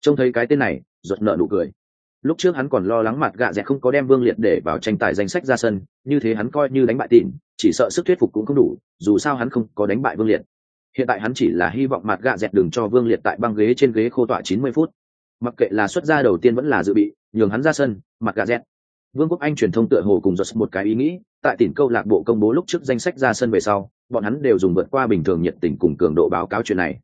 Trông thấy cái tên này giọt nợ nụ cười. Lúc trước hắn còn lo lắng mặt gạ dẹt không có đem vương liệt để vào tranh tài danh sách ra sân, như thế hắn coi như đánh bại tịn chỉ sợ sức thuyết phục cũng không đủ, dù sao hắn không có đánh bại vương liệt hiện tại hắn chỉ là hy vọng mặt gạ dẹt đừng cho vương liệt tại băng ghế trên ghế khô tọa chín mươi phút. Mặc kệ là xuất gia đầu tiên vẫn là dự bị nhường hắn ra sân mặt gạ dẹt. Vương quốc anh truyền thông tựa hồ cùng giật một cái ý nghĩ tại tỉnh câu lạc bộ công bố lúc trước danh sách ra sân về sau bọn hắn đều dùng vượt qua bình thường nhiệt tình cùng cường độ báo cáo chuyện này.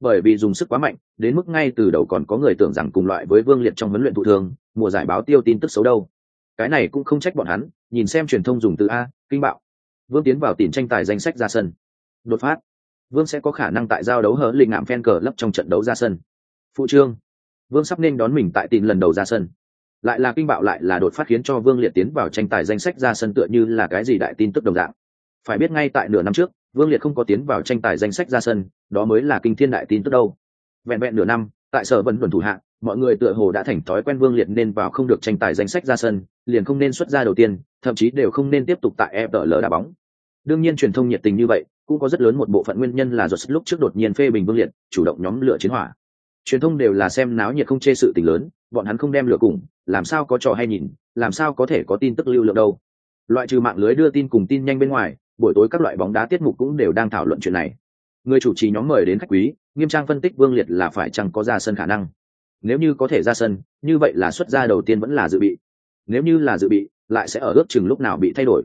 Bởi vì dùng sức quá mạnh đến mức ngay từ đầu còn có người tưởng rằng cùng loại với vương liệt trong huấn luyện thụ thường, mùa giải báo tiêu tin tức xấu đâu. Cái này cũng không trách bọn hắn nhìn xem truyền thông dùng từ a kinh bạo. Vương tiến vào tìm tranh tài danh sách ra sân. Đột phát vương sẽ có khả năng tại giao đấu hở linh ngạm phen cờ lấp trong trận đấu ra sân. Phụ trương. Vương sắp nên đón mình tại tin lần đầu ra sân. Lại là kinh bạo lại là đột phát khiến cho vương liệt tiến vào tranh tài danh sách ra sân tựa như là cái gì đại tin tức đồng dạng. Phải biết ngay tại nửa năm trước, vương liệt không có tiến vào tranh tài danh sách ra sân, đó mới là kinh thiên đại tin tức đâu. Vẹn vẹn nửa năm, tại sở vẫn luận thủ hạng mọi người tựa hồ đã thành thói quen vương liệt nên vào không được tranh tài danh sách ra sân, liền không nên xuất ra đầu tiên, thậm chí đều không nên tiếp tục tại fl đá bóng. Đương nhiên truyền thông nhiệt tình như vậy cũng có rất lớn một bộ phận nguyên nhân là do lúc trước đột nhiên phê bình vương liệt, chủ động nhóm lửa chiến hỏa. Truyền thông đều là xem náo nhiệt không chê sự tình lớn, bọn hắn không đem lửa cùng, làm sao có trò hay nhìn, làm sao có thể có tin tức lưu lượng đâu. Loại trừ mạng lưới đưa tin cùng tin nhanh bên ngoài, buổi tối các loại bóng đá tiết mục cũng đều đang thảo luận chuyện này. Người chủ trì nhóm mời đến khách quý, nghiêm trang phân tích vương liệt là phải chăng có ra sân khả năng. Nếu như có thể ra sân, như vậy là xuất ra đầu tiên vẫn là dự bị. Nếu như là dự bị, lại sẽ ở ước chừng lúc nào bị thay đổi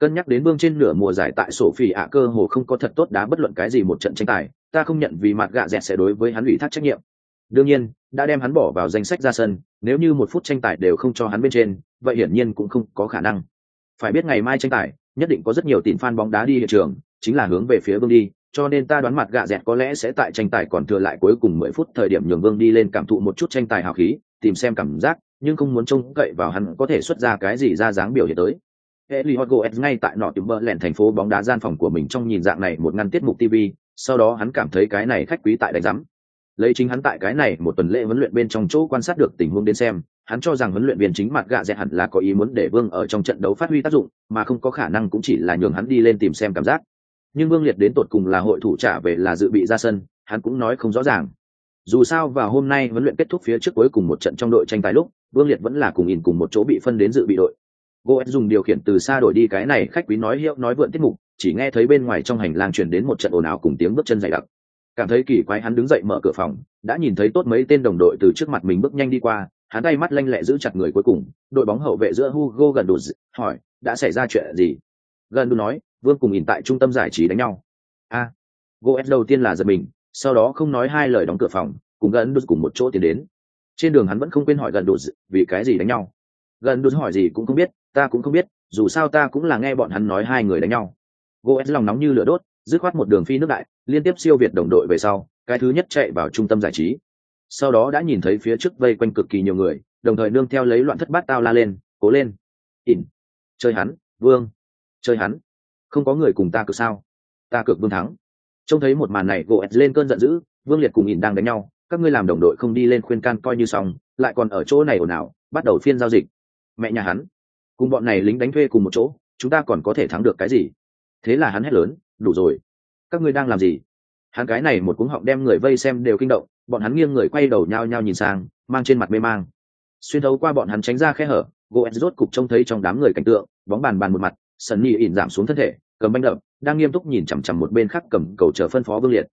cân nhắc đến vương trên nửa mùa giải tại sổ phỉ ạ cơ hồ không có thật tốt đá bất luận cái gì một trận tranh tài, ta không nhận vì mặt gạ dẹt sẽ đối với hắn ủy thác trách nhiệm. Đương nhiên, đã đem hắn bỏ vào danh sách ra sân, nếu như một phút tranh tài đều không cho hắn bên trên, vậy hiển nhiên cũng không có khả năng. Phải biết ngày mai tranh tài, nhất định có rất nhiều tín fan bóng đá đi hiện trường, chính là hướng về phía vương đi, cho nên ta đoán mặt gạ dẹt có lẽ sẽ tại tranh tài còn thừa lại cuối cùng mười phút thời điểm nhường vương đi lên cảm thụ một chút tranh tài hào khí, tìm xem cảm giác, nhưng không muốn trông cậy vào hắn có thể xuất ra cái gì ra dáng biểu hiện tới. Eli Goetz ngay tại nọ tìm bơ lẹn thành phố bóng đá gian phòng của mình trong nhìn dạng này một ngăn tiết mục TV, sau đó hắn cảm thấy cái này khách quý tại đánh giám. Lấy chính hắn tại cái này một tuần lễ huấn luyện bên trong chỗ quan sát được tình huống đến xem, hắn cho rằng huấn luyện viên chính mặt gạ dẹt hẳn là có ý muốn để Vương ở trong trận đấu phát huy tác dụng, mà không có khả năng cũng chỉ là nhường hắn đi lên tìm xem cảm giác. nhưng vương liệt đến tột cùng là hội thủ trả về là dự bị ra sân hắn cũng nói không rõ ràng dù sao vào hôm nay huấn luyện kết thúc phía trước cuối cùng một trận trong đội tranh tài lúc vương liệt vẫn là cùng in cùng một chỗ bị phân đến dự bị đội goetz dùng điều khiển từ xa đổi đi cái này khách quý nói hiệu nói vượn tiết mục chỉ nghe thấy bên ngoài trong hành lang truyền đến một trận ồn ào cùng tiếng bước chân dày đặc. Cảm thấy kỳ quái hắn đứng dậy mở cửa phòng đã nhìn thấy tốt mấy tên đồng đội từ trước mặt mình bước nhanh đi qua hắn tay mắt lanh lẹ giữ chặt người cuối cùng đội bóng hậu vệ giữa hugo gần đột hỏi đã xảy ra chuyện gì? Gần đột nói vương cùng nhìn tại trung tâm giải trí đánh nhau. A. À, goetz đầu tiên là giật mình sau đó không nói hai lời đóng cửa phòng cùng gần đột cùng một chỗ tiến đến. Trên đường hắn vẫn không quên hỏi gần đột vì cái gì đánh nhau? Gần đột hỏi gì cũng không biết, ta cũng không biết, dù sao ta cũng là nghe bọn hắn nói hai người đánh nhau. Goetz lòng nóng như lửa đốt, dứt khoát một đường phi nước đại, liên tiếp siêu việt đồng đội về sau, cái thứ nhất chạy vào trung tâm giải trí. Sau đó đã nhìn thấy phía trước vây quanh cực kỳ nhiều người, đồng thời nương theo lấy loạn thất bát tao la lên, cố lên. Ỉn, chơi hắn, vương, chơi hắn. Không có người cùng ta cược sao? Ta cược vương thắng. Trông thấy một màn này gỗ ed lên cơn giận dữ, vương liệt cùng ỉn đang đánh nhau. Các ngươi làm đồng đội không đi lên khuyên can coi như xong, lại còn ở chỗ này ồn ào, bắt đầu phiên giao dịch mẹ nhà hắn. Cùng bọn này lính đánh thuê cùng một chỗ, chúng ta còn có thể thắng được cái gì? Thế là hắn hét lớn, đủ rồi. Các ngươi đang làm gì? Hắn cái này một cuống họng đem người vây xem đều kinh động, bọn hắn nghiêng người quay đầu nhao nhao nhìn sang, mang trên mặt mê mang. Xuyên thấu qua bọn hắn tránh ra khe hở, goetz rốt cục trông thấy trong đám người cảnh tượng, bóng bàn bàn một mặt, sần nhi ỉn giảm xuống thân thể, cầm banh đập, đang nghiêm túc nhìn chằm chằm một bên khác cầm cầu chờ phân phó vương liệt.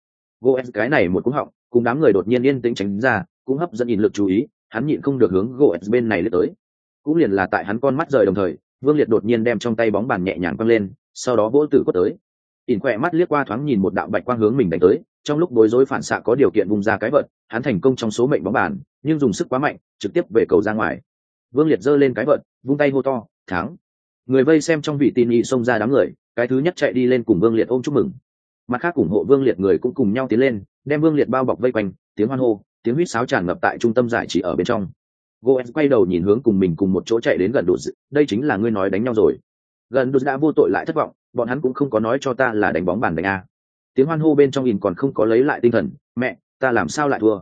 Goetz cái này một cuống họng, cùng đám người đột nhiên yên tĩnh tránh ra, cũng hấp dẫn ỉn lực chú ý, hắn nhịn không được hướng goetz bên này lướt tới cũng liền là tại hắn con mắt rời đồng thời, vương liệt đột nhiên đem trong tay bóng bàn nhẹ nhàng quăng lên, sau đó vỗ tử quất tới. Ỉn khỏe mắt liếc qua thoáng nhìn một đạo bạch quang hướng mình đánh tới, trong lúc bối rối phản xạ có điều kiện vùng ra cái vợt, hắn thành công trong số mệnh bóng bàn, nhưng dùng sức quá mạnh, trực tiếp về cầu ra ngoài. Vương liệt giơ lên cái vợt, vung tay hô to, thắng! Người vây xem trong vị tin nhị xông ra đám người, cái thứ nhất chạy đi lên cùng vương liệt ôm chúc mừng. Mặt khác ủng hộ vương liệt người cũng cùng nhau tiến lên, đem vương liệt bao bọc vây quanh, tiếng hoan hô, tiếng huýt sáo tràn ngập tại trung tâm giải trí ở bên trong goen quay đầu nhìn hướng cùng mình cùng một chỗ chạy đến gần đột đây chính là ngươi nói đánh nhau rồi. Gần đột đã vô tội lại thất vọng, bọn hắn cũng không có nói cho ta là đánh bóng bàn đánh a. Tiếng hoan hô bên trong nhìn còn không có lấy lại tinh thần, mẹ, ta làm sao lại thua?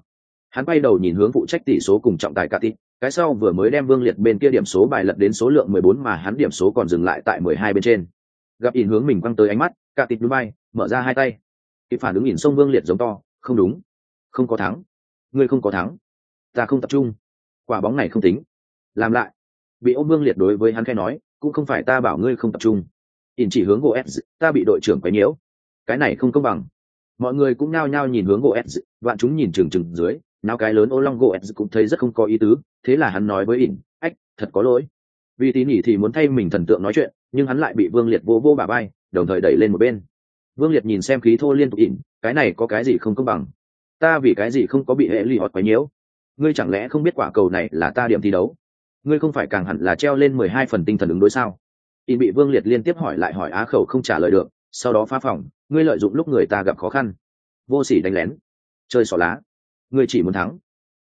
Hắn quay đầu nhìn hướng phụ trách tỷ số cùng trọng tài cả tít. Cái sau vừa mới đem vương liệt bên kia điểm số bài lật đến số lượng mười bốn mà hắn điểm số còn dừng lại tại mười hai bên trên. Gặp nhìn hướng mình quăng tới ánh mắt cả tít núi bay, mở ra hai tay. Kịp phản ứng nhìn sông vương liệt giống to, không đúng, không có thắng, ngươi không có thắng, ta không tập trung quả bóng này không tính. Làm lại. Bị ôm vương liệt đối với hắn khai nói, cũng không phải ta bảo ngươi không tập trung. Ỉn chỉ hướng gỗ s ta bị đội trưởng quấy nhiễu. Cái này không công bằng. Mọi người cũng nao nhao nhìn hướng gỗ s vạn chúng nhìn trừng trừng dưới nào cái lớn ô long gỗ s cũng thấy rất không có ý tứ, thế là hắn nói với ỉn, ách, thật có lỗi. Vì tín nhỉ thì muốn thay mình thần tượng nói chuyện, nhưng hắn lại bị vương liệt vô vô bà bay đồng thời đẩy lên một bên. Vương liệt nhìn xem khí thô liên tục ỉn, cái này có cái gì không công bằng? Ta vì cái gì không có bị hệ lụy hót quấy nhiễu? Ngươi chẳng lẽ không biết quả cầu này là ta điểm thi đấu? Ngươi không phải càng hẳn là treo lên mười hai phần tinh thần ứng đối sao? In bị vương liệt liên tiếp hỏi lại hỏi á khẩu không trả lời được, sau đó phá phòng, ngươi lợi dụng lúc người ta gặp khó khăn. Vô sỉ đánh lén. Chơi xỏ lá. Ngươi chỉ muốn thắng.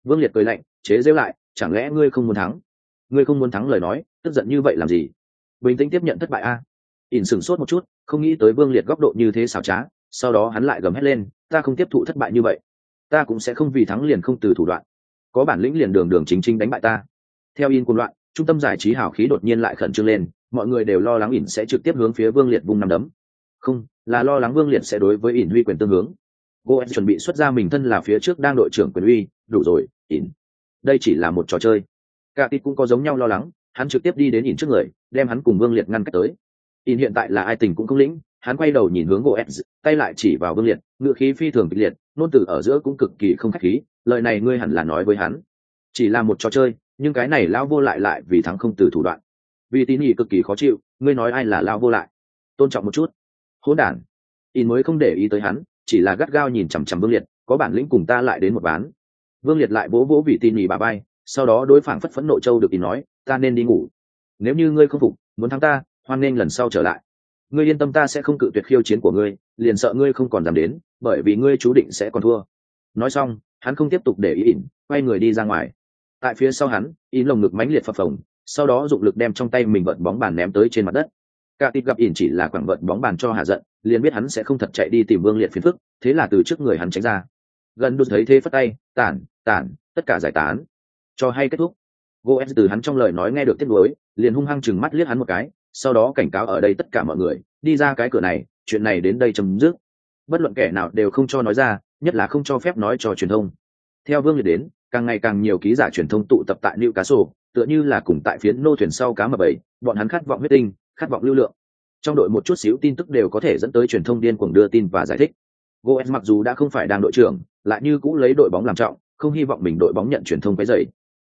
Vương liệt cười lạnh, chế rêu lại, chẳng lẽ ngươi không muốn thắng? Ngươi không muốn thắng lời nói, tức giận như vậy làm gì? Bình tĩnh tiếp nhận thất bại a. Ỉn sửng sốt một chút, không nghĩ tới vương liệt góc độ như thế xảo trá, sau đó hắn lại gầm hét lên, ta không tiếp thụ thất bại như vậy. Ta cũng sẽ không vì thắng liền không từ thủ đoạn có bản lĩnh liền đường đường chính chính đánh bại ta. Theo in quân loạn, trung tâm giải trí hào khí đột nhiên lại khẩn trương lên, mọi người đều lo lắng ỉn sẽ trực tiếp hướng phía vương liệt vung nằm đấm. Không, là lo lắng vương liệt sẽ đối với ỉn huy quyền tương hướng. Goen chuẩn bị xuất ra mình thân là phía trước đang đội trưởng quyền uy, đủ rồi, ỉn. Đây chỉ là một trò chơi. Cả tít cũng có giống nhau lo lắng, hắn trực tiếp đi đến ỉn trước người, đem hắn cùng vương liệt ngăn cách tới. Ỉn hiện tại là ai tình cũng không lĩnh, hắn quay đầu nhìn hướng goen tay lại chỉ vào vương liệt, ngựa khí phi thường kịch liệt, nôn từ ở giữa cũng cực kỳ không khách khí lời này ngươi hẳn là nói với hắn. Chỉ là một trò chơi, nhưng cái này lao vô lại lại vì thắng không từ thủ đoạn. Vì tín nhị cực kỳ khó chịu, ngươi nói ai là lao vô lại? Tôn trọng một chút. Hỗn đản. In mới không để ý tới hắn, chỉ là gắt gao nhìn chằm chằm vương liệt, có bản lĩnh cùng ta lại đến một ván. Vương liệt lại vỗ vỗ vì tin nhị bà bay, sau đó đối phản phất phẫn nộ châu được in nói, ta nên đi ngủ. Nếu như ngươi không phục, muốn thắng ta, hoan nghênh lần sau trở lại. Ngươi yên tâm ta sẽ không cự tuyệt khiêu chiến của ngươi, liền sợ ngươi không còn dám đến, bởi vì ngươi chú định sẽ còn thua. Nói xong hắn không tiếp tục để ý ỉn, quay người đi ra ngoài. Tại phía sau hắn, ỉn lồng ngực mãnh liệt phập phồng, sau đó dụng lực đem trong tay mình vợt bóng bàn ném tới trên mặt đất. Cả tít gặp ỉn chỉ là quẳng vợt bóng bàn cho hạ giận, liền biết hắn sẽ không thật chạy đi tìm vương liệt phiền phức, thế là từ trước người hắn tránh ra. Gần đút thấy thế phất tay, tản tản, tất cả giải tán. Cho hay kết thúc. Goes từ hắn trong lời nói nghe được tiếc nuối, liền hung hăng chừng mắt liếc hắn một cái, sau đó cảnh cáo ở đây tất cả mọi người, đi ra cái cửa này, chuyện này đến đây chấm dứt. Bất luận kẻ nào đều không cho nói ra nhất là không cho phép nói cho truyền thông. Theo vương liệt đến, càng ngày càng nhiều ký giả truyền thông tụ tập tại newcastle cá sổ tựa như là cùng tại phiến nô thuyền sau cá mập bảy bọn hắn khát vọng huyết tinh, khát vọng lưu lượng. Trong đội một chút xíu tin tức đều có thể dẫn tới truyền thông điên cuồng đưa tin và giải thích. Goes mặc dù đã không phải đang đội trưởng, lại như cũ lấy đội bóng làm trọng, không hy vọng mình đội bóng nhận truyền thông cái dày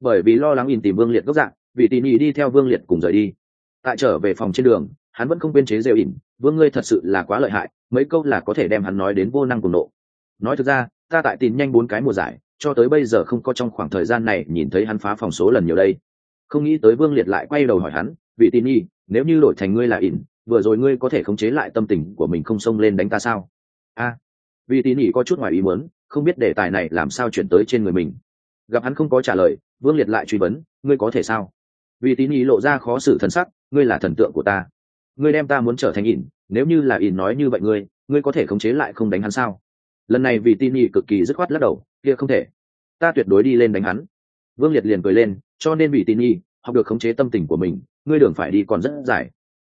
bởi vì lo lắng in tìm vương liệt gốc dạng, vì tỉ nhì đi theo vương liệt cùng rời đi. Tại trở về phòng trên đường, hắn vẫn không quên chế rêu ỉn, vương ngươi thật sự là quá lợi hại, mấy câu là có thể đem hắn nói đến vô năng cùng nộ nói thực ra, ta tại tin nhanh bốn cái mùa giải, cho tới bây giờ không có trong khoảng thời gian này nhìn thấy hắn phá phòng số lần nhiều đây. Không nghĩ tới vương liệt lại quay đầu hỏi hắn, vị tin nhi nếu như đổi thành ngươi là ỉn, vừa rồi ngươi có thể khống chế lại tâm tình của mình không xông lên đánh ta sao? A. Vị tin nhi có chút ngoài ý muốn, không biết đề tài này làm sao chuyển tới trên người mình. Gặp hắn không có trả lời, vương liệt lại truy vấn, ngươi có thể sao? Vì tín ý lộ ra khó xử thần sắc, ngươi là thần tượng của ta. Ngươi đem ta muốn trở thành ỉn, nếu như là ỉn nói như vậy ngươi ngươi có thể khống chế lại không đánh hắn sao? Lần này vì tin nhị cực kỳ dứt khoát lắc đầu, kia không thể. Ta tuyệt đối đi lên đánh hắn. Vương liệt liền cười lên, cho nên vì tin nhị học được khống chế tâm tình của mình, ngươi đường phải đi còn rất dài.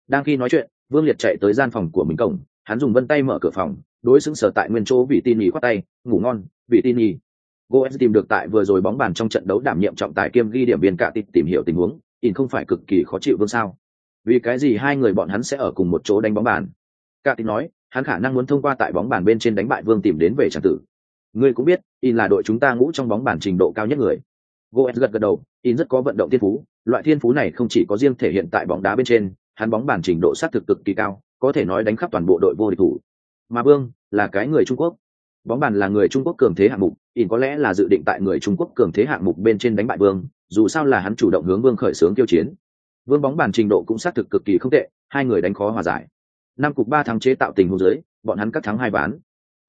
Đang khi nói chuyện, vương liệt chạy tới gian phòng của mình cổng, hắn dùng vân tay mở cửa phòng, đối xứng sở tại nguyên chỗ vì tin nhị khoát tay, ngủ ngon, vì tin ý goes tìm được tại vừa rồi bóng bàn trong trận đấu đảm nhiệm trọng tài kiêm ghi điểm viên cả tịp tìm hiểu tình huống, in không phải cực kỳ khó chịu vương sao? Vì cái gì hai người bọn hắn sẽ ở cùng một chỗ đánh bóng bàn? Cả tịp nói hắn khả năng muốn thông qua tại bóng bàn bên trên đánh bại vương tìm đến về tràng tử. Ngươi cũng biết, in là đội chúng ta ngũ trong bóng bàn trình độ cao nhất người. Goes gật gật đầu, in rất có vận động thiên phú, loại thiên phú này không chỉ có riêng thể hiện tại bóng đá bên trên, hắn bóng bàn trình độ sát thực cực kỳ cao, có thể nói đánh khắp toàn bộ đội vô địch thủ. Mà vương là cái người trung quốc. Bóng bàn là người trung quốc cường thế hạng mục, in có lẽ là dự định tại người trung quốc cường thế hạng mục bên trên đánh bại vương, dù sao là hắn chủ động hướng vương khởi xướng tiêu chiến. Vương bóng bàn trình độ cũng xác thực cực kỳ không tệ, hai người đánh khó hòa giải năm cục ba thắng chế tạo tình huống dưới, bọn hắn cắt thắng hai ván.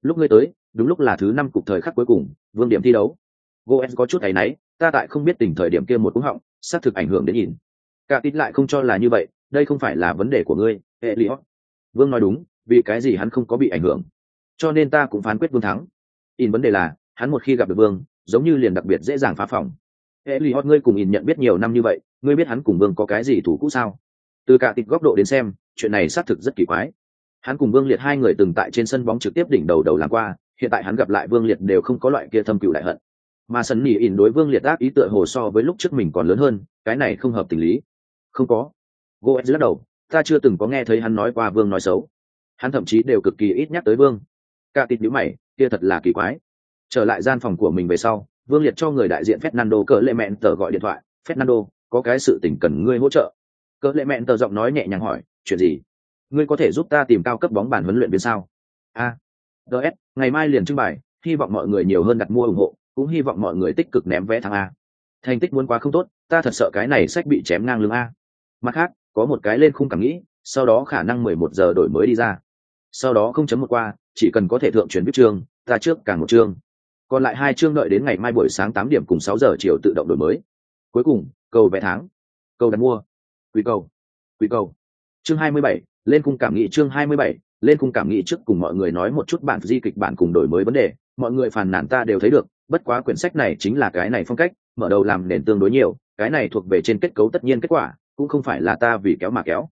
Lúc ngươi tới, đúng lúc là thứ năm cục thời khắc cuối cùng, vương điểm thi đấu. Goes có chút thấy náy, ta tại không biết tình thời điểm kia một cú họng, xác thực ảnh hưởng đến nhìn. Cả tít lại không cho là như vậy, đây không phải là vấn đề của ngươi hệ lý vương nói đúng, vì cái gì hắn không có bị ảnh hưởng. Cho nên ta cũng phán quyết vương thắng. In vấn đề là, hắn một khi gặp được vương, giống như liền đặc biệt dễ dàng phá phòng. Hệ lý hót ngươi cùng in nhận biết nhiều năm như vậy, ngươi biết hắn cùng vương có cái gì thủ cũ sao? Từ cả Tít góc độ đến xem chuyện này xác thực rất kỳ quái. Hắn cùng vương liệt hai người từng tại trên sân bóng trực tiếp đỉnh đầu đầu làm qua, hiện tại hắn gặp lại vương liệt đều không có loại kia thâm cựu đại hận. Mà sân nỉ ỉn đối vương liệt ác ý tựa hồ so với lúc trước mình còn lớn hơn, cái này không hợp tình lý. Không có. Goetz lắc đầu, ta chưa từng có nghe thấy hắn nói qua vương nói xấu. Hắn thậm chí đều cực kỳ ít nhắc tới vương. Cả tịt nhíu mày, kia thật là kỳ quái. Trở lại gian phòng của mình về sau, vương liệt cho người đại diện fernando cỡ lệ mẹn tờ gọi điện thoại. Fernando, có cái sự tình cần ngươi hỗ trợ. Cỡ lệ mẹn tờ giọng nói nhẹ nhàng hỏi chuyện gì? Ngươi có thể giúp ta tìm cao cấp bóng bàn huấn luyện viên sao? A. Ds ngày mai liền trưng bày, hy vọng mọi người nhiều hơn đặt mua ủng hộ, cũng hy vọng mọi người tích cực ném vé thắng a. Thành tích muốn quá không tốt, ta thật sợ cái này sách bị chém ngang lưng a. Mặt khác, có một cái lên khung cảm nghĩ, sau đó khả năng mười một giờ đổi mới đi ra. Sau đó không chấm một qua, chỉ cần có thể thượng chuyển viết chương, ta trước càng một chương. Còn lại hai chương đợi đến ngày mai buổi sáng tám điểm cùng sáu giờ chiều tự động đổi mới. Cuối cùng, cầu vẽ tháng cầu đặt mua. Quy cầu. Quy cầu chương hai mươi bảy, lên khung cảm nghị chương hai mươi bảy, lên khung cảm nghị trước cùng mọi người nói một chút bản di kịch bản cùng đổi mới vấn đề. Mọi người phàn nàn ta đều thấy được, bất quá quyển sách này chính là cái này phong cách, mở đầu làm nền tương đối nhiều, cái này thuộc về trên kết cấu tất nhiên kết quả, cũng không phải là ta vì kéo mà kéo.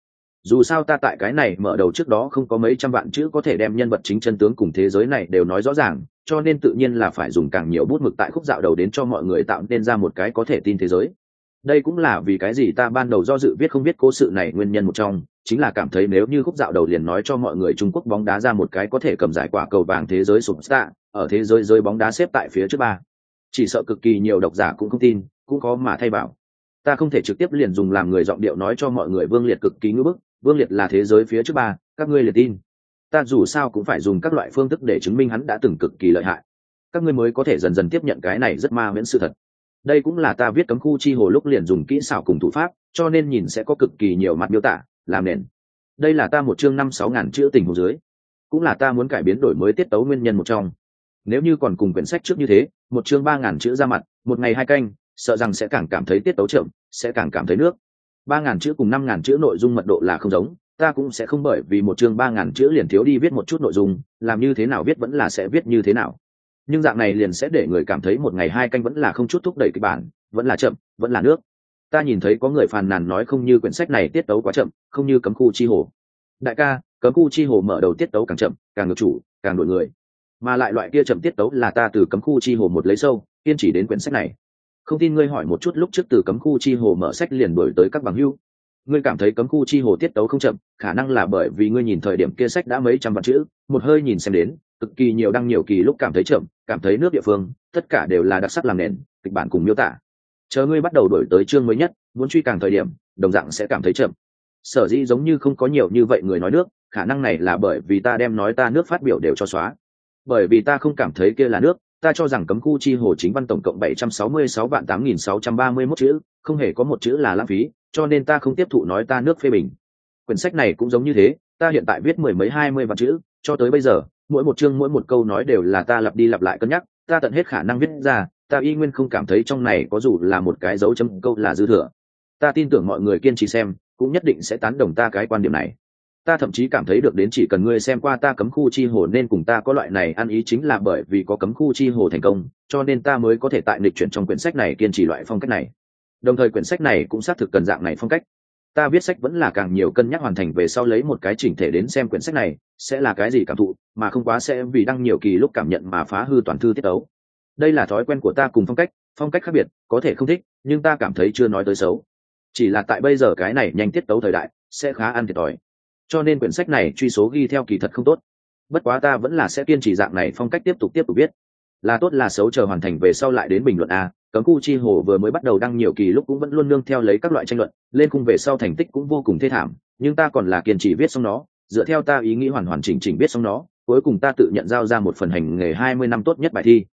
Dù sao ta tại cái này mở đầu trước đó không có mấy trăm vạn chữ có thể đem nhân vật chính chân tướng cùng thế giới này đều nói rõ ràng, cho nên tự nhiên là phải dùng càng nhiều bút mực tại khúc dạo đầu đến cho mọi người tạo nên ra một cái có thể tin thế giới. Đây cũng là vì cái gì ta ban đầu do dự viết không biết cố sự này nguyên nhân một trong chính là cảm thấy nếu như khúc dạo đầu liền nói cho mọi người trung quốc bóng đá ra một cái có thể cầm giải quả cầu vàng thế giới sụp tạ ở thế giới rơi bóng đá xếp tại phía trước ba. Chỉ sợ cực kỳ nhiều độc giả cũng không tin, cũng có mà thay bảo ta không thể trực tiếp liền dùng làm người giọng điệu nói cho mọi người vương liệt cực kỳ ngưỡng bức, vương liệt là thế giới phía trước ba, các ngươi liệt tin. Ta dù sao cũng phải dùng các loại phương thức để chứng minh hắn đã từng cực kỳ lợi hại. Các ngươi mới có thể dần dần tiếp nhận cái này rất ma miễn sự thật. Đây cũng là ta viết cấm khu chi hồ lúc liền dùng kỹ xảo cùng thủ pháp, cho nên nhìn sẽ có cực kỳ nhiều mặt miêu tả làm nền. Đây là ta một chương năm sáu ngàn chữ tình hồ dưới. Cũng là ta muốn cải biến đổi mới tiết tấu nguyên nhân một trong. Nếu như còn cùng quyển sách trước như thế, một chương ba ngàn chữ ra mặt, một ngày hai canh, sợ rằng sẽ càng cảm thấy tiết tấu chậm, sẽ càng cảm thấy nước. Ba ngàn chữ cùng năm ngàn chữ nội dung mật độ là không giống, ta cũng sẽ không bởi vì một chương ba ngàn chữ liền thiếu đi viết một chút nội dung, làm như thế nào viết vẫn là sẽ viết như thế nào. Nhưng dạng này liền sẽ để người cảm thấy một ngày hai canh vẫn là không chút thúc đẩy kịch bản, vẫn là chậm, vẫn là nước ta nhìn thấy có người phàn nàn nói không như quyển sách này tiết tấu quá chậm, không như cấm khu chi hồ. Đại ca, cấm khu chi hồ mở đầu tiết tấu càng chậm, càng ngược chủ, càng đổi người. Mà lại loại kia chậm tiết tấu là ta từ cấm khu chi hồ một lấy sâu, kiên chỉ đến quyển sách này. Không tin ngươi hỏi một chút lúc trước từ cấm khu chi hồ mở sách liền đổi tới các bằng hưu. Ngươi cảm thấy cấm khu chi hồ tiết tấu không chậm, khả năng là bởi vì ngươi nhìn thời điểm kia sách đã mấy trăm vạn chữ, một hơi nhìn xem đến, cực kỳ nhiều đăng nhiều kỳ lúc cảm thấy chậm, cảm thấy nước địa phương, tất cả đều là đặc sắc làm nền, kịch bản cùng miêu tả chờ ngươi bắt đầu đổi tới chương mới nhất muốn truy càng thời điểm đồng dạng sẽ cảm thấy chậm sở dĩ giống như không có nhiều như vậy người nói nước khả năng này là bởi vì ta đem nói ta nước phát biểu đều cho xóa bởi vì ta không cảm thấy kia là nước ta cho rằng cấm khu chi hồ chính văn tổng cộng 766 vạn 8631 chữ, không hề có một chữ là lãng phí, cho nên ta không tiếp thụ nói ta nước phê bình. Quyển sách này cũng giống như thế, ta hiện tại viết mười mấy hai mươi vạn chữ, cho tới bây giờ, mỗi một chương mỗi một câu nói đều là ta lặp đi lặp lại cân nhắc, ta tận hết khả năng viết ra, ta y nguyên không cảm thấy trong này có dù là một cái dấu chấm câu là dư thừa. Ta tin tưởng mọi người kiên trì xem, cũng nhất định sẽ tán đồng ta cái quan điểm này. Ta thậm chí cảm thấy được đến chỉ cần ngươi xem qua ta cấm khu chi hồ nên cùng ta có loại này ăn ý chính là bởi vì có cấm khu chi hồ thành công cho nên ta mới có thể tại lịch chuyển trong quyển sách này kiên trì loại phong cách này. Đồng thời quyển sách này cũng xác thực cần dạng này phong cách. Ta viết sách vẫn là càng nhiều cân nhắc hoàn thành về sau lấy một cái chỉnh thể đến xem quyển sách này sẽ là cái gì cảm thụ mà không quá sẽ vì đăng nhiều kỳ lúc cảm nhận mà phá hư toàn thư tiết ấu đây là thói quen của ta cùng phong cách phong cách khác biệt, có thể không thích, nhưng ta cảm thấy chưa nói tới xấu. Chỉ là tại bây giờ cái này nhanh tiết tấu thời đại, sẽ khá ăn thiệt thòi. Cho nên quyển sách này truy số ghi theo kỳ thật không tốt. Bất quá ta vẫn là sẽ kiên trì dạng này phong cách tiếp tục tiếp tục viết. Là tốt là xấu chờ hoàn thành về sau lại đến bình luận a, cấm khu chi hồ vừa mới bắt đầu đăng nhiều kỳ lúc cũng vẫn luôn nương theo lấy các loại tranh luận, lên khung về sau thành tích cũng vô cùng thê thảm, nhưng ta còn là kiên trì viết xong nó, dựa theo ta ý nghĩ hoàn hoàn chỉnh chỉnh viết xong nó, cuối cùng ta tự nhận giao ra một phần hành nghề hai mươi năm tốt nhất bài thi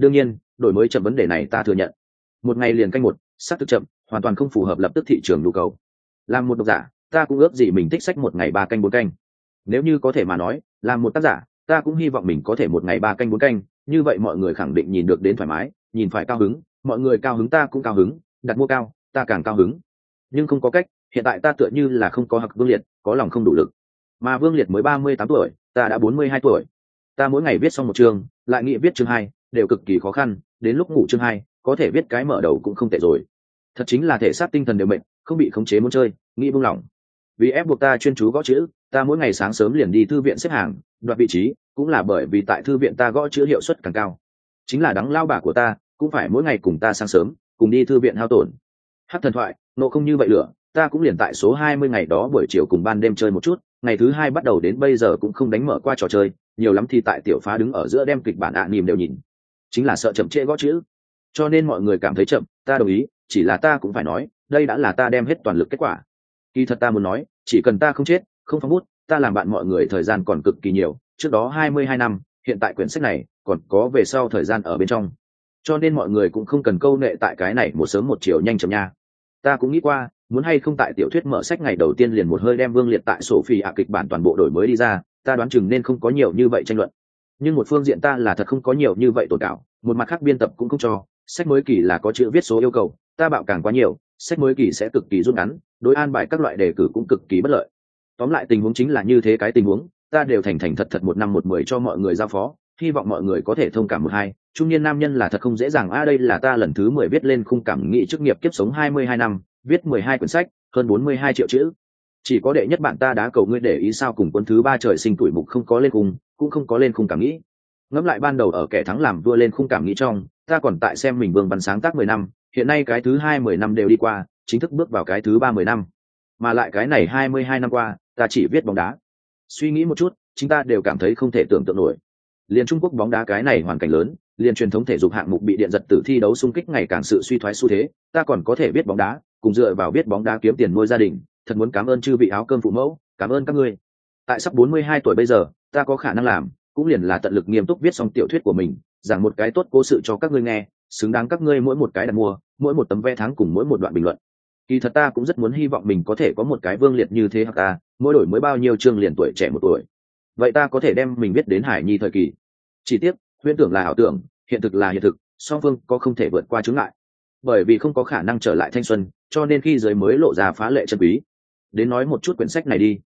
đương nhiên, đổi mới chậm vấn đề này ta thừa nhận. Một ngày liền canh một s á c thực chậm, hoàn toàn không phù hợp lập tức thị trường nhu cầu. Làm một độc giả, ta cũng ước gì mình thích sách một ngày ba canh bốn canh. Nếu như có thể mà nói, làm một tác giả, ta cũng hy vọng mình có thể một ngày ba canh bốn canh, như vậy mọi người khẳng định nhìn được đến thoải mái, nhìn phải cao hứng, mọi người cao hứng ta cũng cao hứng, đặt mua cao, ta càng cao hứng. Nhưng không có cách, hiện tại ta tựa như là không có hặc vương liệt, có lòng không đủ lực. Mà vương liệt mới ba mươi tám tuổi, ta đã bốn mươi hai tuổi. Ta mỗi ngày viết xong một chương, lại nghĩ viết chương hai đều cực kỳ khó khăn, đến lúc ngủ chương hai, có thể viết cái mở đầu cũng không tệ rồi. Thật chính là thể xác tinh thần đều mệnh không bị khống chế muốn chơi, nghĩ buông lỏng. Vì ép buộc ta chuyên chú gõ chữ, ta mỗi ngày sáng sớm liền đi thư viện xếp hàng, đoạt vị trí, cũng là bởi vì tại thư viện ta gõ chữ hiệu suất càng cao. Chính là đắng lao bà của ta, cũng phải mỗi ngày cùng ta sáng sớm, cùng đi thư viện hao tổn. Hát thần thoại, nộ không như vậy lửa, ta cũng liền tại số hai mươi ngày đó buổi chiều cùng ban đêm chơi một chút, ngày thứ hai bắt đầu đến bây giờ cũng không đánh mở qua trò chơi, nhiều lắm thì tại tiểu phá đứng ở giữa đem kịch bản ạ à nìm đều nhìn chính là sợ chậm trễ gõ chữ. Cho nên mọi người cảm thấy chậm, ta đồng ý, chỉ là ta cũng phải nói, đây đã là ta đem hết toàn lực kết quả. Kỳ thật ta muốn nói, chỉ cần ta không chết, không phóng bút, ta làm bạn mọi người thời gian còn cực kỳ nhiều, trước đó hai mươi hai năm, hiện tại quyển sách này còn có về sau thời gian ở bên trong. Cho nên mọi người cũng không cần câu nệ tại cái này một sớm một chiều nhanh chậm nha. Ta cũng nghĩ qua, muốn hay không tại tiểu thuyết mở sách ngày đầu tiên liền một hơi đem vương liệt tại sổ phi ạ kịch bản toàn bộ đổi mới đi ra, ta đoán chừng nên không có nhiều như vậy tranh luận nhưng một phương diện ta là thật không có nhiều như vậy tổn cảo một mặt khác biên tập cũng không cho, sách mới kỳ là có chữ viết số yêu cầu, ta bạo càng quá nhiều, sách mới kỳ sẽ cực kỳ rút ngắn, đối an bài các loại đề cử cũng cực kỳ bất lợi. Tóm lại tình huống chính là như thế cái tình huống, ta đều thành thành thật thật một năm một mười cho mọi người giao phó, hy vọng mọi người có thể thông cảm một hai, trung niên nam nhân là thật không dễ dàng, a, đây là ta lần thứ mười viết lên khung cảm nghị chức nghiệp kiếp sống hai mươi hai năm, viết mười hai quyển sách, hơn bốn mươi hai triệu chữ chỉ có đệ nhất bạn ta đã cầu ngươi để ý sao cùng quân thứ ba trời sinh tuổi mục không có lên khung, cũng không có lên khung cảm nghĩ. Ngẫm lại ban đầu ở kẻ thắng làm vua lên khung cảm nghĩ trong, ta còn tại xem mình vương văn sáng tác mười năm, hiện nay cái thứ hai mười năm đều đi qua, chính thức bước vào cái thứ ba mười năm. Mà lại cái này hai mươi hai năm qua, ta chỉ viết bóng đá. Suy nghĩ một chút, chúng ta đều cảm thấy không thể tưởng tượng nổi. Liền trung quốc bóng đá cái này hoàn cảnh lớn liền truyền thống thể dục hạng mục bị điện giật tử thi đấu xung kích ngày càng sự suy thoái xu thế, ta còn có thể biết bóng đá, cùng dựa vào biết bóng đá kiếm tiền nuôi gia đình thật muốn cảm ơn chư vị áo cơm phụ mẫu, cảm ơn các ngươi. Tại sắp bốn mươi hai tuổi bây giờ, ta có khả năng làm, cũng liền là tận lực nghiêm túc viết xong tiểu thuyết của mình, giảng một cái tốt cố sự cho các ngươi nghe, xứng đáng các ngươi mỗi một cái đặt mua, mỗi một tấm vé tháng cùng mỗi một đoạn bình luận. Kỳ thật ta cũng rất muốn hy vọng mình có thể có một cái vương liệt như thế hoặc ta, mỗi đổi mới bao nhiêu chương liền tuổi trẻ một tuổi. Vậy ta có thể đem mình biết đến hải nhi thời kỳ. Chỉ tiếc, huyễn tưởng là ảo tưởng, hiện thực là hiện thực, song phương có không thể vượt qua chứng ngại. Bởi vì không có khả năng trở lại thanh xuân, cho nên khi giới mới lộ ra phá lệ chân quý đến nói một chút quyển sách này đi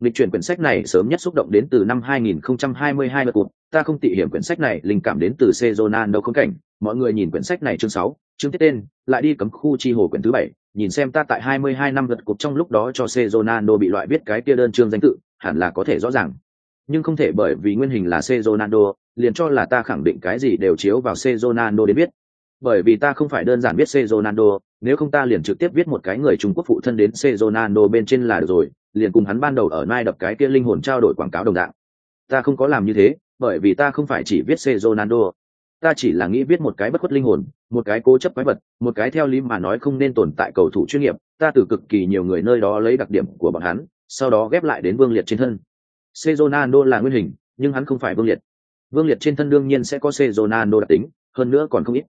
lịch chuyển quyển sách này sớm nhất xúc động đến từ năm 2022 lượt cuộc ta không tị hiểm quyển sách này linh cảm đến từ Sezonan đâu không cảnh mọi người nhìn quyển sách này chương 6, chương tiết tên lại đi cấm khu chi hồ quyển thứ bảy nhìn xem ta tại 22 năm lượt cục trong lúc đó cho Cezonano bị loại viết cái kia đơn chương danh tự, hẳn là có thể rõ ràng. Nhưng không thể bởi vì nguyên hình là Cezonano, liền cho là ta khẳng định cái gì đều chiếu vào Cezonano để biết. Bởi vì ta không phải đơn giản viết Ronaldo, nếu không ta liền trực tiếp viết một cái người Trung Quốc phụ thân đến Ronaldo bên trên là được rồi, liền cùng hắn ban đầu ở Nai đập cái kia linh hồn trao đổi quảng cáo đồng dạng. Ta không có làm như thế, bởi vì ta không phải chỉ viết Ronaldo, ta chỉ là nghĩ viết một cái bất khuất linh hồn một cái cố chấp quái vật một cái theo lý mà nói không nên tồn tại cầu thủ chuyên nghiệp. Ta từ cực kỳ nhiều người nơi đó lấy đặc điểm của bọn hắn sau đó ghép lại đến vương liệt trên thân. Ronaldo là nguyên hình nhưng hắn không phải vương liệt. Vương liệt trên thân đương nhiên sẽ có Ronaldo đặc tính hơn nữa còn không ít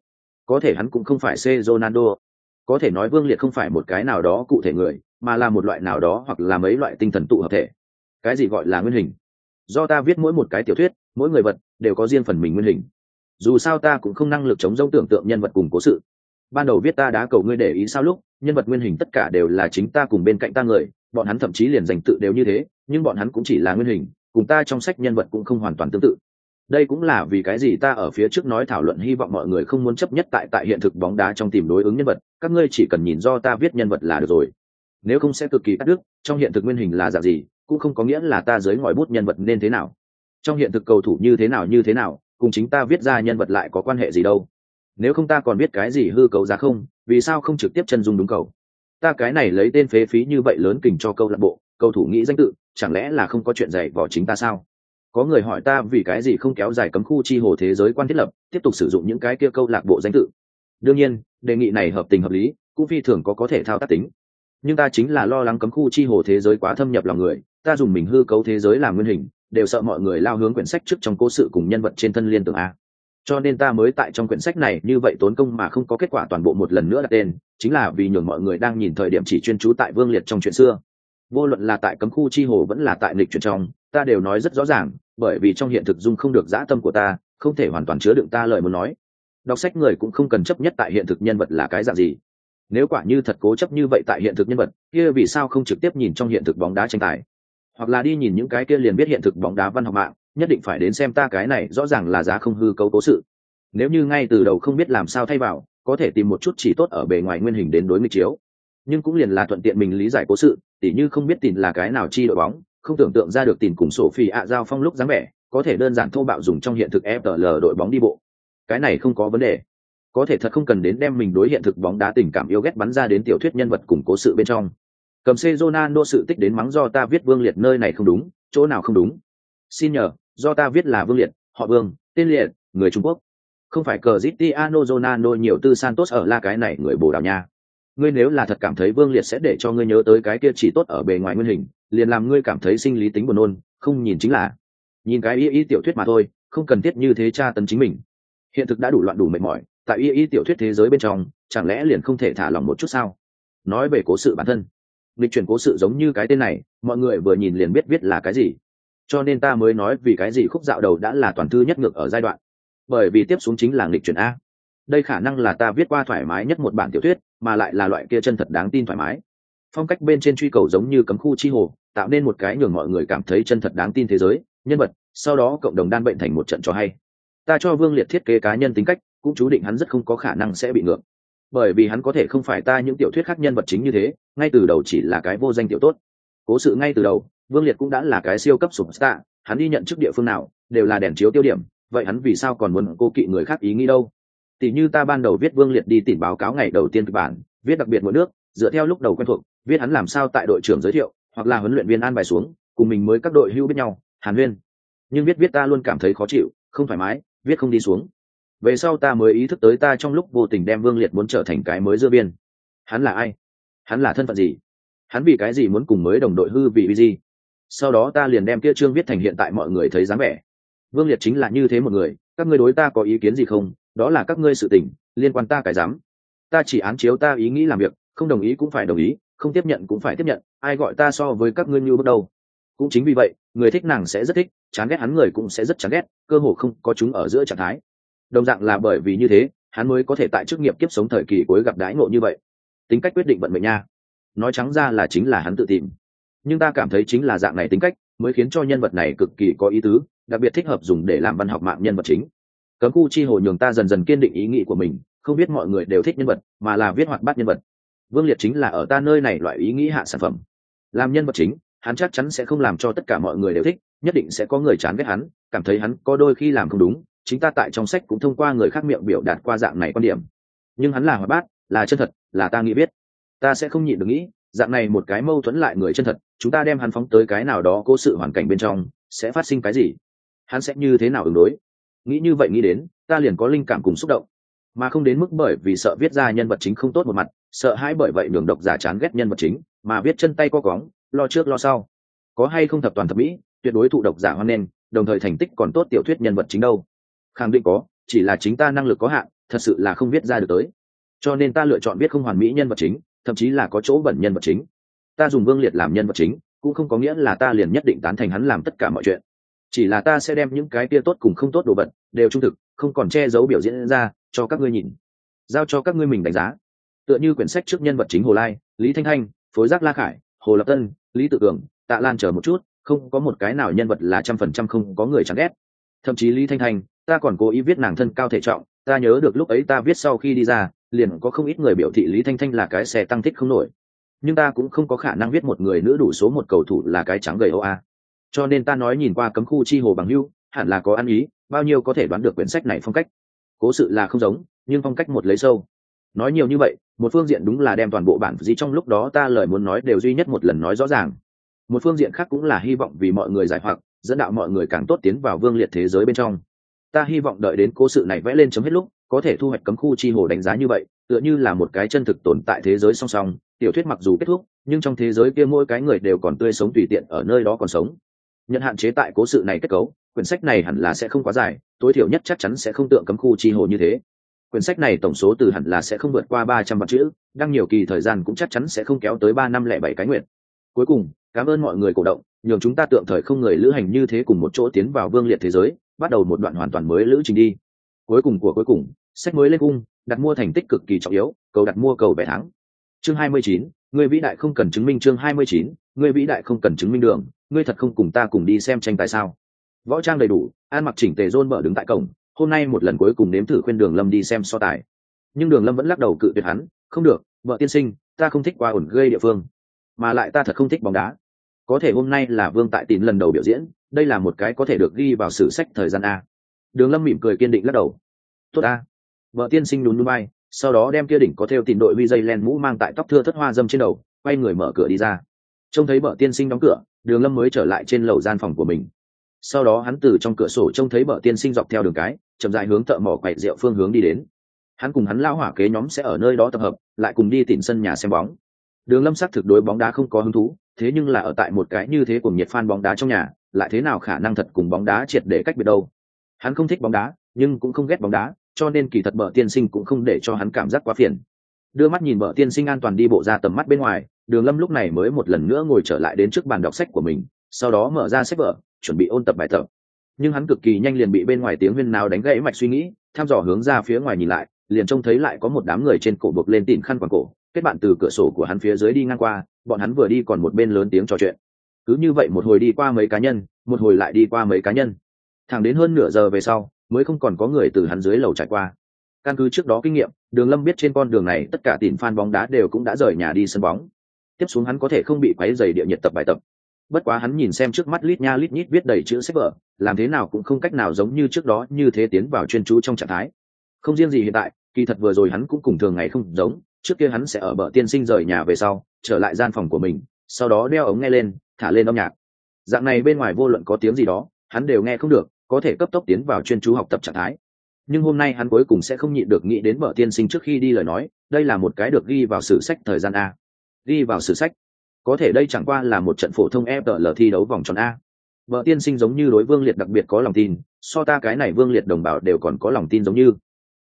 có thể hắn cũng không phải C. Ronaldo. có thể nói vương liệt không phải một cái nào đó cụ thể người, mà là một loại nào đó hoặc là mấy loại tinh thần tụ hợp thể. Cái gì gọi là nguyên hình? Do ta viết mỗi một cái tiểu thuyết, mỗi người vật đều có riêng phần mình nguyên hình. Dù sao ta cũng không năng lực chống dông tưởng tượng nhân vật cùng cố sự. Ban đầu viết ta đã cầu ngươi để ý sao lúc, nhân vật nguyên hình tất cả đều là chính ta cùng bên cạnh ta người, bọn hắn thậm chí liền dành tự đều như thế, nhưng bọn hắn cũng chỉ là nguyên hình, cùng ta trong sách nhân vật cũng không hoàn toàn tương tự đây cũng là vì cái gì ta ở phía trước nói thảo luận hy vọng mọi người không muốn chấp nhất tại tại hiện thực bóng đá trong tìm đối ứng nhân vật, các ngươi chỉ cần nhìn do ta viết nhân vật là được rồi. Nếu không sẽ cực kỳ cắt đứt, trong hiện thực nguyên hình là dạng gì, cũng không có nghĩa là ta dưới ngòi bút nhân vật nên thế nào. Trong hiện thực cầu thủ như thế nào như thế nào, cùng chính ta viết ra nhân vật lại có quan hệ gì đâu. Nếu không ta còn biết cái gì hư cấu giá không, vì sao không trực tiếp chân dung đúng cầu? Ta cái này lấy tên phế phí như vậy lớn kình cho câu lạc bộ, cầu thủ nghĩ danh tự, chẳng lẽ là không có chuyện dạy vỏ chính ta sao? Có người hỏi ta vì cái gì không kéo dài cấm khu chi hồ thế giới quan thiết lập, tiếp tục sử dụng những cái kia câu lạc bộ danh tự. Đương nhiên, đề nghị này hợp tình hợp lý, cũng phi thường có có thể thao tác tính. Nhưng ta chính là lo lắng cấm khu chi hồ thế giới quá thâm nhập lòng người, ta dùng mình hư cấu thế giới làm nguyên hình, đều sợ mọi người lao hướng quyển sách trước trong cố sự cùng nhân vật trên thân liên tưởng a. Cho nên ta mới tại trong quyển sách này như vậy tốn công mà không có kết quả toàn bộ một lần nữa đặt tên, chính là vì nhường mọi người đang nhìn thời điểm chỉ chuyên trú tại vương liệt trong chuyện xưa vô luận là tại cấm khu chi hồ vẫn là tại lịch chuyển trong, ta đều nói rất rõ ràng, bởi vì trong hiện thực dung không được dã tâm của ta, không thể hoàn toàn chứa đựng ta lời muốn nói. Đọc sách người cũng không cần chấp nhất tại hiện thực nhân vật là cái dạng gì. Nếu quả như thật cố chấp như vậy tại hiện thực nhân vật, kia vì sao không trực tiếp nhìn trong hiện thực bóng đá tranh tài? Hoặc là đi nhìn những cái kia liền biết hiện thực bóng đá văn học mạng, nhất định phải đến xem ta cái này rõ ràng là giá không hư cấu cố sự. Nếu như ngay từ đầu không biết làm sao thay vào, có thể tìm một chút chỉ tốt ở bề ngoài nguyên hình đến đối nghịch chiếu. Nhưng cũng liền là thuận tiện mình lý giải cố sự tỉ như không biết tìm là cái nào chi đội bóng không tưởng tượng ra được tìm cùng sổ phi ạ giao phong lúc dáng vẻ có thể đơn giản thô bạo dùng trong hiện thực fl đội bóng đi bộ cái này không có vấn đề có thể thật không cần đến đem mình đối hiện thực bóng đá tình cảm yêu ghét bắn ra đến tiểu thuyết nhân vật củng cố sự bên trong cầm xe Ronaldo sự tích đến mắng do ta viết Vương Liệt nơi này không đúng, chỗ nào không đúng. Xin nhờ, do ta viết là Vương Liệt, họ Vương, tên Liệt, người Trung Quốc. Không phải cờ Cristiano Ronaldo nhiều tư Santos ở la cái này người Bồ Đào Nha. Ngươi nếu là thật cảm thấy Vương Liệt sẽ để cho ngươi nhớ tới cái kia chỉ tốt ở bề ngoài nguyên hình, liền làm ngươi cảm thấy sinh lý tính buồn nôn, không nhìn chính là nhìn cái y y tiểu thuyết mà thôi, không cần thiết như thế tra tấn chính mình. Hiện thực đã đủ loạn đủ mệt mỏi, tại y y tiểu thuyết thế giới bên trong, chẳng lẽ liền không thể thả lòng một chút sao? Nói về cố sự bản thân, lịch chuyển cố sự giống như cái tên này mọi người vừa nhìn liền biết biết là cái gì cho nên ta mới nói vì cái gì khúc dạo đầu đã là toàn thư nhất ngược ở giai đoạn bởi vì tiếp xuống chính là lịch chuyển a đây khả năng là ta viết qua thoải mái nhất một bản tiểu thuyết, mà lại là loại kia chân thật đáng tin thoải mái. Phong cách bên trên truy cầu giống như cấm khu chi hồ, tạo nên một cái nhường mọi người cảm thấy chân thật đáng tin thế giới. Nhân vật, sau đó cộng đồng đan bệnh thành một trận cho hay. Ta cho vương liệt thiết kế cá nhân tính cách, cũng chú định hắn rất không có khả năng sẽ bị ngược. Bởi vì hắn có thể không phải ta những tiểu thuyết khác nhân vật chính như thế, ngay từ đầu chỉ là cái vô danh tiểu tốt. Cố sự ngay từ đầu, vương liệt cũng đã là cái siêu cấp sụp stạ hắn đi nhận chức địa phương nào, đều là đèn chiếu tiêu điểm, vậy hắn vì sao còn muốn cô kỵ người khác ý nghĩ đâu? Tỉ như ta ban đầu viết vương liệt đi tìm báo cáo ngày đầu tiên kịch bản, viết đặc biệt mỗi nước, dựa theo lúc đầu quen thuộc, viết hắn làm sao tại đội trưởng giới thiệu, hoặc là huấn luyện viên an bài xuống, cùng mình mới các đội hưu biết nhau, hàn huyên. Nhưng viết viết ta luôn cảm thấy khó chịu, không thoải mái, viết không đi xuống. Về sau ta mới ý thức tới ta trong lúc vô tình đem vương liệt muốn trở thành cái mới dưa biên. Hắn là ai? Hắn là thân phận gì? Hắn vì cái gì muốn cùng mới đồng đội hư vì vì gì sau đó ta liền đem kia trương viết thành hiện tại mọi người thấy dáng vẻ. Vương liệt chính là như thế một người, các ngươi đối ta có ý kiến gì không? Đó là các ngươi sự tình, liên quan ta cái dám ta chỉ án chiếu ta ý nghĩ làm việc, không đồng ý cũng phải đồng ý, không tiếp nhận cũng phải tiếp nhận, ai gọi ta so với các ngươi như bước đầu. Cũng chính vì vậy, người thích nàng sẽ rất thích, chán ghét hắn người cũng sẽ rất chán ghét, cơ hồ không có chúng ở giữa trạng thái. Đồng dạng là bởi vì như thế, hắn mới có thể tại chức nghiệp kiếp sống thời kỳ cuối gặp đái ngộ như vậy. Tính cách quyết định vận mệnh nha. Nói trắng ra là chính là hắn tự tìm. Nhưng ta cảm thấy chính là dạng này tính cách, mới khiến cho nhân vật này cực kỳ có ý tứ, đặc biệt thích hợp dùng để làm văn học mạng nhân vật chính cấm khu chi hồ nhường ta dần dần kiên định ý nghĩ của mình, không biết mọi người đều thích nhân vật, mà là viết hoạt bát nhân vật. Vương liệt chính là ở ta nơi này loại ý nghĩ hạ sản phẩm. Làm nhân vật chính, hắn chắc chắn sẽ không làm cho tất cả mọi người đều thích, nhất định sẽ có người chán ghét hắn, cảm thấy hắn có đôi khi làm không đúng, chính ta tại trong sách cũng thông qua người khác miệng biểu đạt qua dạng này quan điểm. Nhưng hắn là hoạt bát, là chân thật, là ta nghĩ biết. Ta sẽ không nhịn được nghĩ, dạng này một cái mâu thuẫn lại người chân thật, chúng ta đem hắn phóng tới cái nào đó cố sự hoàn cảnh bên trong, sẽ phát sinh cái gì? Hắn sẽ như thế nào ứng đối? Nghĩ như vậy nghĩ đến, ta liền có linh cảm cùng xúc động. Mà không đến mức bởi vì sợ viết ra nhân vật chính không tốt một mặt, sợ hãi bởi vậy đường độc giả chán ghét nhân vật chính, mà viết chân tay co cóng lo trước lo sau. Có hay không thập toàn thập mỹ, tuyệt đối thụ độc giả hoan nghênh, đồng thời thành tích còn tốt tiểu thuyết nhân vật chính đâu. Khẳng định có, chỉ là chính ta năng lực có hạn, thật sự là không viết ra được tới. Cho nên ta lựa chọn viết không hoàn mỹ nhân vật chính, thậm chí là có chỗ bẩn nhân vật chính. Ta dùng vương liệt làm nhân vật chính, cũng không có nghĩa là ta liền nhất định tán thành hắn làm tất cả mọi chuyện chỉ là ta sẽ đem những cái kia tốt cùng không tốt đồ vật, đều trung thực, không còn che giấu biểu diễn ra, cho các ngươi nhìn. Giao cho các ngươi mình đánh giá. Tựa như quyển sách trước nhân vật chính hồ lai, lý thanh thanh, phối giác la khải, hồ lập tân, lý tự cường, tạ lan chờ một chút, không có một cái nào nhân vật là trăm phần trăm không có người chẳng ghét. Thậm chí lý thanh thanh, ta còn cố ý viết nàng thân cao thể trọng, ta nhớ được lúc ấy ta viết sau khi đi ra, liền có không ít người biểu thị lý thanh thanh là cái xe tăng thích không nổi. Nhưng ta cũng không có khả năng viết một người nữ đủ số một cầu thủ là cái trắng gầy oa cho nên ta nói nhìn qua cấm khu chi hồ bằng hưu hẳn là có ăn ý, bao nhiêu có thể đoán được quyển sách này phong cách. Cố sự là không giống, nhưng phong cách một lấy sâu. Nói nhiều như vậy, một phương diện đúng là đem toàn bộ bản gì trong lúc đó ta lời muốn nói đều duy nhất một lần nói rõ ràng. Một phương diện khác cũng là hy vọng vì mọi người giải hoặc, dẫn đạo mọi người càng tốt tiến vào vương liệt thế giới bên trong. Ta hy vọng đợi đến cố sự này vẽ lên chấm hết lúc, có thể thu hoạch cấm khu chi hồ đánh giá như vậy, tựa như là một cái chân thực tồn tại thế giới song song. Tiểu thuyết mặc dù kết thúc, nhưng trong thế giới kia mỗi cái người đều còn tươi sống tùy tiện ở nơi đó còn sống nhận hạn chế tại cố sự này kết cấu, quyển sách này hẳn là sẽ không quá dài, tối thiểu nhất chắc chắn sẽ không tượng cấm khu chi hồ như thế. Quyển sách này tổng số từ hẳn là sẽ không vượt qua ba trăm vạn chữ, đăng nhiều kỳ thời gian cũng chắc chắn sẽ không kéo tới ba năm lẻ bảy cái nguyện. Cuối cùng, cảm ơn mọi người cổ động, nhường chúng ta tượng thời không người lữ hành như thế cùng một chỗ tiến vào vương liệt thế giới, bắt đầu một đoạn hoàn toàn mới lữ trình đi. Cuối cùng của cuối cùng, sách mới lên cung, đặt mua thành tích cực kỳ trọng yếu, cầu đặt mua cầu vé thắng. Chương hai mươi chín, người vĩ đại không cần chứng minh chương hai mươi chín, người vĩ đại không cần chứng minh đường ngươi thật không cùng ta cùng đi xem tranh tài sao? Võ trang đầy đủ, an mặc chỉnh tề rôn mở đứng tại cổng, hôm nay một lần cuối cùng nếm thử khuyên đường lâm đi xem so tài. Nhưng đường lâm vẫn lắc đầu cự tuyệt hắn, không được, vợ tiên sinh, ta không thích qua ổn gây địa phương, mà lại ta thật không thích bóng đá. Có thể hôm nay là vương tại tín lần đầu biểu diễn, đây là một cái có thể được ghi vào sử sách thời gian a. Đường lâm mỉm cười kiên định lắc đầu. Tốt a vợ tiên sinh đúng núi bay sau đó đem kia đỉnh có theo tìm đội vi dây len mũ mang tại tóc thưa thất hoa dâm trên đầu, quay người mở cửa đi ra. Trông thấy vợ tiên sinh đóng cửa đường lâm mới trở lại trên lầu gian phòng của mình. Sau đó hắn từ trong cửa sổ trông thấy Bờ tiên sinh dọc theo đường cái, chậm dại hướng thợ mỏ quậy rượu phương hướng đi đến. Hắn cùng hắn lao hỏa kế nhóm sẽ ở nơi đó tập hợp, lại cùng đi tìm sân nhà xem bóng. Đường lâm xác thực đối bóng đá không có hứng thú, thế nhưng là ở tại một cái như thế cùng nhiệt fan bóng đá trong nhà, lại thế nào khả năng thật cùng bóng đá triệt để cách biệt đâu? Hắn không thích bóng đá, nhưng cũng không ghét bóng đá, cho nên kỳ thật bờ tiên sinh cũng không để cho hắn cảm giác quá phiền. Đưa mắt nhìn bờ tiên sinh an toàn đi bộ ra tầm mắt bên ngoài đường lâm lúc này mới một lần nữa ngồi trở lại đến trước bàn đọc sách của mình, sau đó mở ra sách vở, chuẩn bị ôn tập bài tập. Nhưng hắn cực kỳ nhanh liền bị bên ngoài tiếng huyên nào đánh gãy mạch suy nghĩ, thăm dò hướng ra phía ngoài nhìn lại, liền trông thấy lại có một đám người trên cổ buộc lên tìm khăn quàng cổ, kết bạn từ cửa sổ của hắn phía dưới đi ngang qua, bọn hắn vừa đi còn một bên lớn tiếng trò chuyện. Cứ như vậy một hồi đi qua mấy cá nhân, một hồi lại đi qua mấy cá nhân. Thẳng đến hơn nửa giờ về sau, mới không còn có người từ hắn dưới lầu trải qua. Căn cứ trước đó kinh nghiệm, đường lâm biết trên con đường này tất cả tìm fan bóng đá đều cũng đã rời nhà đi sân bóng tiếp xuống hắn có thể không bị quấy dày địa nhiệt tập bài tập. Bất quá hắn nhìn xem trước mắt lít nha lít nhít viết đầy chữ sách vở, làm thế nào cũng không cách nào giống như trước đó như thế tiến vào chuyên chú trong trạng thái. Không riêng gì hiện tại, kỳ thật vừa rồi hắn cũng cùng thường ngày không giống, trước kia hắn sẽ ở bờ tiên sinh rời nhà về sau, trở lại gian phòng của mình, sau đó đeo ống nghe lên, thả lên âm nhạc. Dạng này bên ngoài vô luận có tiếng gì đó, hắn đều nghe không được, có thể cấp tốc tiến vào chuyên chú học tập trạng thái. Nhưng hôm nay hắn cuối cùng sẽ không nhịn được nghĩ đến bờ tiên sinh trước khi đi lời nói, đây là một cái được ghi vào sử sách thời gian a ghi vào sử sách. Có thể đây chẳng qua là một trận phổ thông fl thi đấu vòng tròn a. Vợ tiên sinh giống như đối vương liệt đặc biệt có lòng tin, so ta cái này vương liệt đồng bào đều còn có lòng tin giống như.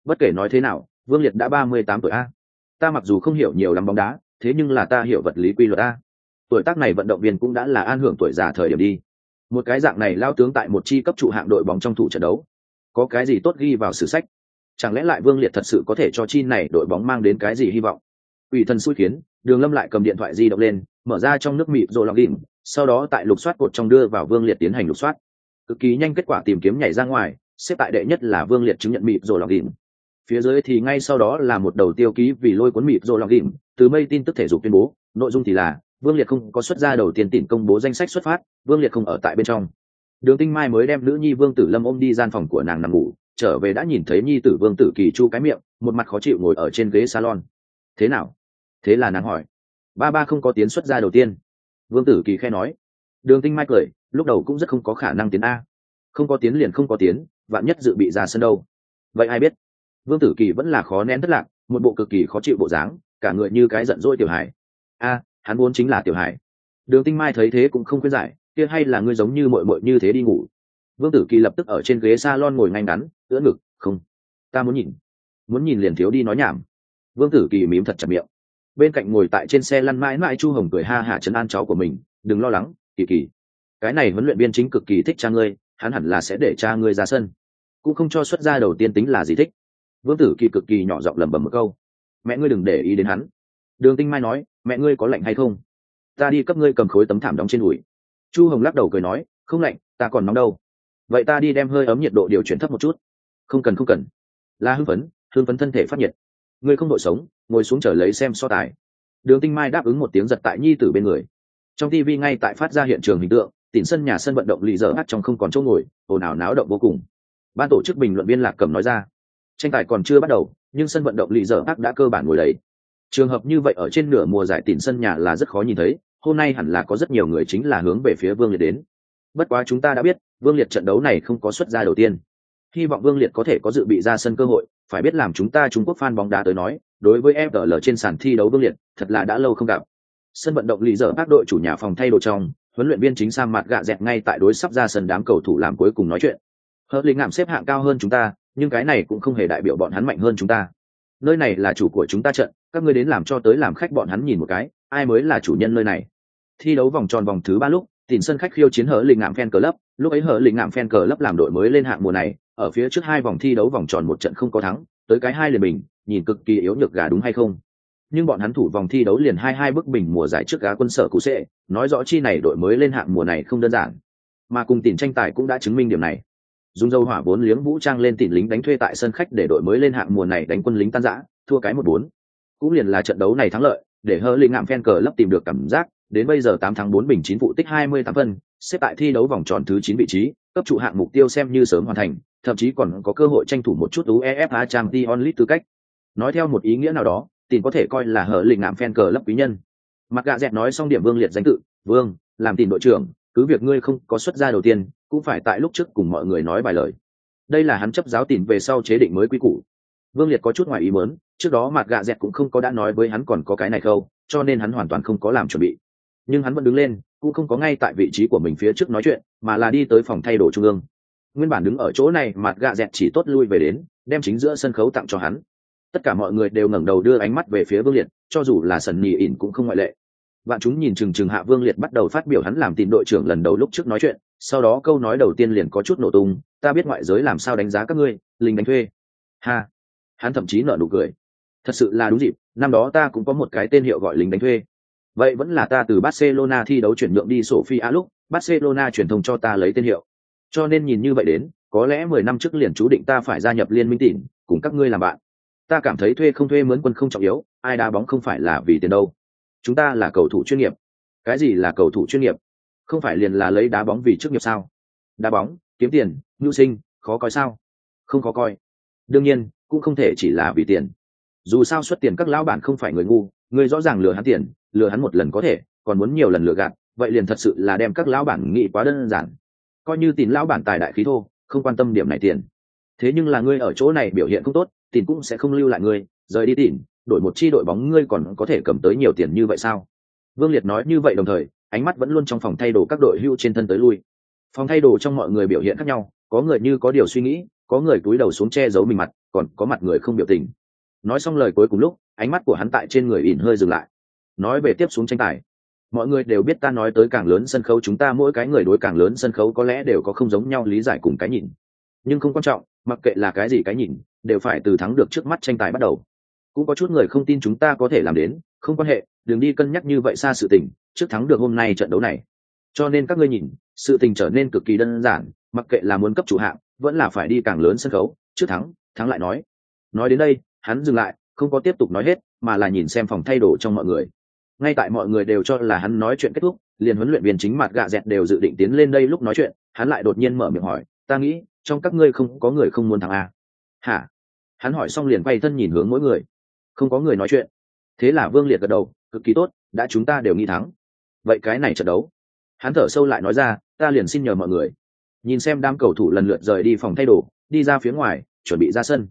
Bất kể nói thế nào, vương liệt đã ba mươi tám tuổi a. Ta mặc dù không hiểu nhiều lắm bóng đá, thế nhưng là ta hiểu vật lý quy luật a. Tuổi tác này vận động viên cũng đã là an hưởng tuổi già thời điểm đi. Một cái dạng này lao tướng tại một chi cấp trụ hạng đội bóng trong thủ trận đấu. Có cái gì tốt ghi vào sử sách? Chẳng lẽ lại vương liệt thật sự có thể cho chi này đội bóng mang đến cái gì hy vọng? Ủy thần xui khiến đường lâm lại cầm điện thoại di động lên, mở ra trong nước mịt rồi lọc đỉnh, sau đó tại lục soát cột trong đưa vào vương liệt tiến hành lục soát. Cực kỳ nhanh kết quả tìm kiếm nhảy ra ngoài, xếp tại đệ nhất là vương liệt chứng nhận mịt rồi lọc đỉnh. Phía dưới thì ngay sau đó là một đầu tiêu ký vì lôi cuốn mịt rồi lọc đỉnh, từ mây tin tức thể dục tuyên bố, nội dung thì là, vương liệt không có xuất ra đầu tiên tỉnh công bố danh sách xuất phát, vương liệt không ở tại bên trong. Đường tinh mai mới đem nữ nhi vương tử lâm ôm đi gian phòng của nàng nằm ngủ, trở về đã nhìn thấy nhi tử vương tử kỳ chu cái miệng, một mặt khó chịu ngồi ở trên ghế salon. Thế nào? Thế là nàng hỏi. Ba ba không có tiến xuất ra đầu tiên. Vương tử kỳ khe nói. Đường tinh mai cười, lúc đầu cũng rất không có khả năng tiến a. Không có tiến liền không có tiến, vạn nhất dự bị ra sân đâu. Vậy ai biết? Vương tử kỳ vẫn là khó nén thất lạc, một bộ cực kỳ khó chịu bộ dáng, cả người như cái giận dỗi tiểu hải a, hắn vốn chính là tiểu hải đường tinh mai thấy thế cũng không khuyên giải, kia hay là ngươi giống như mội mội như thế đi ngủ. Vương tử kỳ lập tức ở trên ghế s a lon ngồi ngay ngắn, ưỡn ngực, không, ta muốn nhìn. Muốn nhìn liền thiếu đi nói nhảm. Vương tử kỳ mím thật chặt miệng bên cạnh ngồi tại trên xe lăn mãi mãi chu hồng cười ha hả chấn an cháu của mình, đừng lo lắng, kỳ kỳ. Cái này huấn luyện viên chính cực kỳ thích cha ngươi, hắn hẳn là sẽ để cha ngươi ra sân. Cũng không cho xuất gia đầu tiên tính là gì thích. Vương tử kỳ cực kỳ nhỏ giọng lẩm bẩm một câu, mẹ ngươi đừng để ý đến hắn. Đường tinh mai nói, mẹ ngươi có lạnh hay không? Ta đi cấp ngươi cầm khối tấm thảm đóng trên đùi. Chu hồng lắc đầu cười nói, không lạnh, ta còn nóng đâu. Vậy ta đi đem hơi ấm nhiệt độ điều chuyển thấp một chút. Không cần không cần. La hưng phấn hưng phấn thân thể phát nhiệt ngươi không đội sống, ngồi xuống chờ lấy xem so tài. Đường tinh mai đáp ứng một tiếng giật tại nhi tử bên người. Trong tv ngay tại phát ra hiện trường hình tượng, tỉn sân nhà sân vận động lì dở hát trong không còn chỗ ngồi, ồn ào náo động vô cùng. Ban tổ chức bình luận viên lạc cầm nói ra, tranh tài còn chưa bắt đầu, nhưng sân vận động lì dở hát đã cơ bản ngồi đấy trường hợp như vậy ở trên nửa mùa giải tỉn sân nhà là rất khó nhìn thấy, hôm nay hẳn là có rất nhiều người chính là hướng về phía vương liệt đến. Bất quá chúng ta đã biết, vương liệt trận đấu này không có xuất ra đầu tiên. Hy vọng vương liệt có thể có dự bị ra sân cơ hội phải biết làm chúng ta trung quốc fan bóng đá tới nói, đối với fl trên sàn thi đấu vương liệt, thật là đã lâu không gặp. Sân vận động lì giờ các đội chủ nhà phòng thay đồ trong, huấn luyện viên chính sang mặt gạ dẹt ngay tại đối sắp ra sân đám cầu thủ làm cuối cùng nói chuyện. Hợp lý ngạm xếp hạng cao hơn chúng ta, nhưng cái này cũng không hề đại biểu bọn hắn mạnh hơn chúng ta. Nơi này là chủ của chúng ta trận, các ngươi đến làm cho tới làm khách bọn hắn nhìn một cái, ai mới là chủ nhân nơi này? Thi đấu vòng tròn vòng thứ ba lúc, tìm sân khách khiêu chiến hở lình ngạm fan club, lúc ấy hở lình ngạm fan club làm đội mới lên hạng mùa này ở phía trước hai vòng thi đấu vòng tròn một trận không có thắng, tới cái hai liền bình, nhìn cực kỳ yếu nhược gà đúng hay không. Nhưng bọn hắn thủ vòng thi đấu liền hai hai bức bình mùa giải trước gá quân sở cụ sệ nói rõ chi này đội mới lên hạng mùa này không đơn giản. Mà cùng tiền tranh tài cũng đã chứng minh điểm này. Dùng dâu hỏa bốn liếng vũ trang lên tiền lính đánh thuê tại sân khách để đội mới lên hạng mùa này đánh quân lính tan giã thua cái một bốn. Cũng liền là trận đấu này thắng lợi, để hơ linh ngạm phen cờ lấp tìm được cảm giác, đến bây giờ tám tháng bốn bình chín vụ tích hai mươi tám phân xếp tại thi đấu vòng tròn thứ chín vị trí cấp trụ hạng mục tiêu xem như sớm hoàn thành thậm chí còn có cơ hội tranh thủ một chút uefa trang League tư cách. Nói theo một ý nghĩa nào đó tìm có thể coi là hở lĩnh ngạm fan cờ lấp quý nhân. Mặc gạ dẹt nói xong điểm vương liệt danh tự vương làm tìm đội trưởng cứ việc ngươi không có xuất gia đầu tiên cũng phải tại lúc trước cùng mọi người nói vài lời. Đây là hắn chấp giáo tìm về sau chế định mới quy củ. Vương liệt có chút ngoài ý muốn, trước đó mặt gạ dẹt cũng không có đã nói với hắn còn có cái này không, cho nên hắn hoàn toàn không có làm chuẩn bị. Nhưng hắn vẫn đứng lên cũng không có ngay tại vị trí của mình phía trước nói chuyện, mà là đi tới phòng thay đồ trung ương. Nguyên bản đứng ở chỗ này, mặt gạ dẹt chỉ tốt lui về đến, đem chính giữa sân khấu tặng cho hắn. Tất cả mọi người đều ngẩng đầu đưa ánh mắt về phía vương liệt, cho dù là sần nhì ỉn cũng không ngoại lệ. Bạn chúng nhìn chừng chừng hạ vương liệt bắt đầu phát biểu hắn làm tìm đội trưởng lần đầu lúc trước nói chuyện, sau đó câu nói đầu tiên liền có chút nổ tung, ta biết ngoại giới làm sao đánh giá các ngươi lính đánh thuê. Ha. Hắn thậm chí nở nụ cười. Thật sự là đúng dịp, năm đó ta cũng có một cái tên hiệu gọi lính đánh thuê vậy vẫn là ta từ barcelona thi đấu chuyển nhượng đi sofia lúc, barcelona truyền thông cho ta lấy tên hiệu. Cho nên nhìn như vậy đến, có lẽ mười năm trước liền chú định ta phải gia nhập liên minh tỉnh, cùng các ngươi làm bạn. Ta cảm thấy thuê không thuê mướn quân không trọng yếu, ai đá bóng không phải là vì tiền đâu. Chúng ta là cầu thủ chuyên nghiệp. Cái gì là cầu thủ chuyên nghiệp? Không phải liền là lấy đá bóng vì chức nghiệp sao? Đá bóng, kiếm tiền, nhu sinh, khó coi sao? Không khó coi. Đương nhiên, cũng không thể chỉ là vì tiền. Dù sao xuất tiền các lão bản không phải người ngu, người rõ ràng lừa hắn tiền lừa hắn một lần có thể, còn muốn nhiều lần lừa gạt, vậy liền thật sự là đem các lão bản nghĩ quá đơn giản. Coi như tìm lão bản tài đại khí thô, không quan tâm điểm này tiền. Thế nhưng là ngươi ở chỗ này biểu hiện không tốt tìm cũng sẽ không lưu lại ngươi, rời đi tìm, đổi một chi đội bóng ngươi còn có thể cầm tới nhiều tiền như vậy sao? Vương liệt nói như vậy đồng thời, ánh mắt vẫn luôn trong phòng thay đồ các đội hưu trên thân tới lui. Phòng thay đồ trong mọi người biểu hiện khác nhau, có người như có điều suy nghĩ, có người cúi đầu xuống che giấu mình mặt, còn có mặt người không biểu tình. Nói xong lời cuối cùng lúc, ánh mắt của hắn tại trên người ỉn hơi dừng lại nói về tiếp xuống tranh tài. Mọi người đều biết ta nói tới càng lớn sân khấu, chúng ta mỗi cái người đối càng lớn sân khấu có lẽ đều có không giống nhau lý giải cùng cái nhìn. Nhưng không quan trọng, mặc kệ là cái gì cái nhìn, đều phải từ thắng được trước mắt tranh tài bắt đầu. Cũng có chút người không tin chúng ta có thể làm đến, không quan hệ, đừng đi cân nhắc như vậy xa sự tình, trước thắng được hôm nay trận đấu này. Cho nên các ngươi nhìn, sự tình trở nên cực kỳ đơn giản, mặc kệ là muốn cấp chủ hạng, vẫn là phải đi càng lớn sân khấu, trước thắng thắng lại nói. Nói đến đây, hắn dừng lại, không có tiếp tục nói hết, mà là nhìn xem phòng thay đồ trong mọi người ngay tại mọi người đều cho là hắn nói chuyện kết thúc, liền huấn luyện viên chính mặt gạ dẹt đều dự định tiến lên đây lúc nói chuyện, hắn lại đột nhiên mở miệng hỏi, ta nghĩ, trong các ngươi không có người không muốn thắng a hả? Hắn hỏi xong liền quay thân nhìn hướng mỗi người. Không có người nói chuyện. Thế là vương liệt gật đầu, cực kỳ tốt, đã chúng ta đều nghĩ thắng. Vậy cái này trận đấu? Hắn thở sâu lại nói ra, ta liền xin nhờ mọi người. Nhìn xem đám cầu thủ lần lượt rời đi phòng thay đồ, đi ra phía ngoài, chuẩn bị ra sân.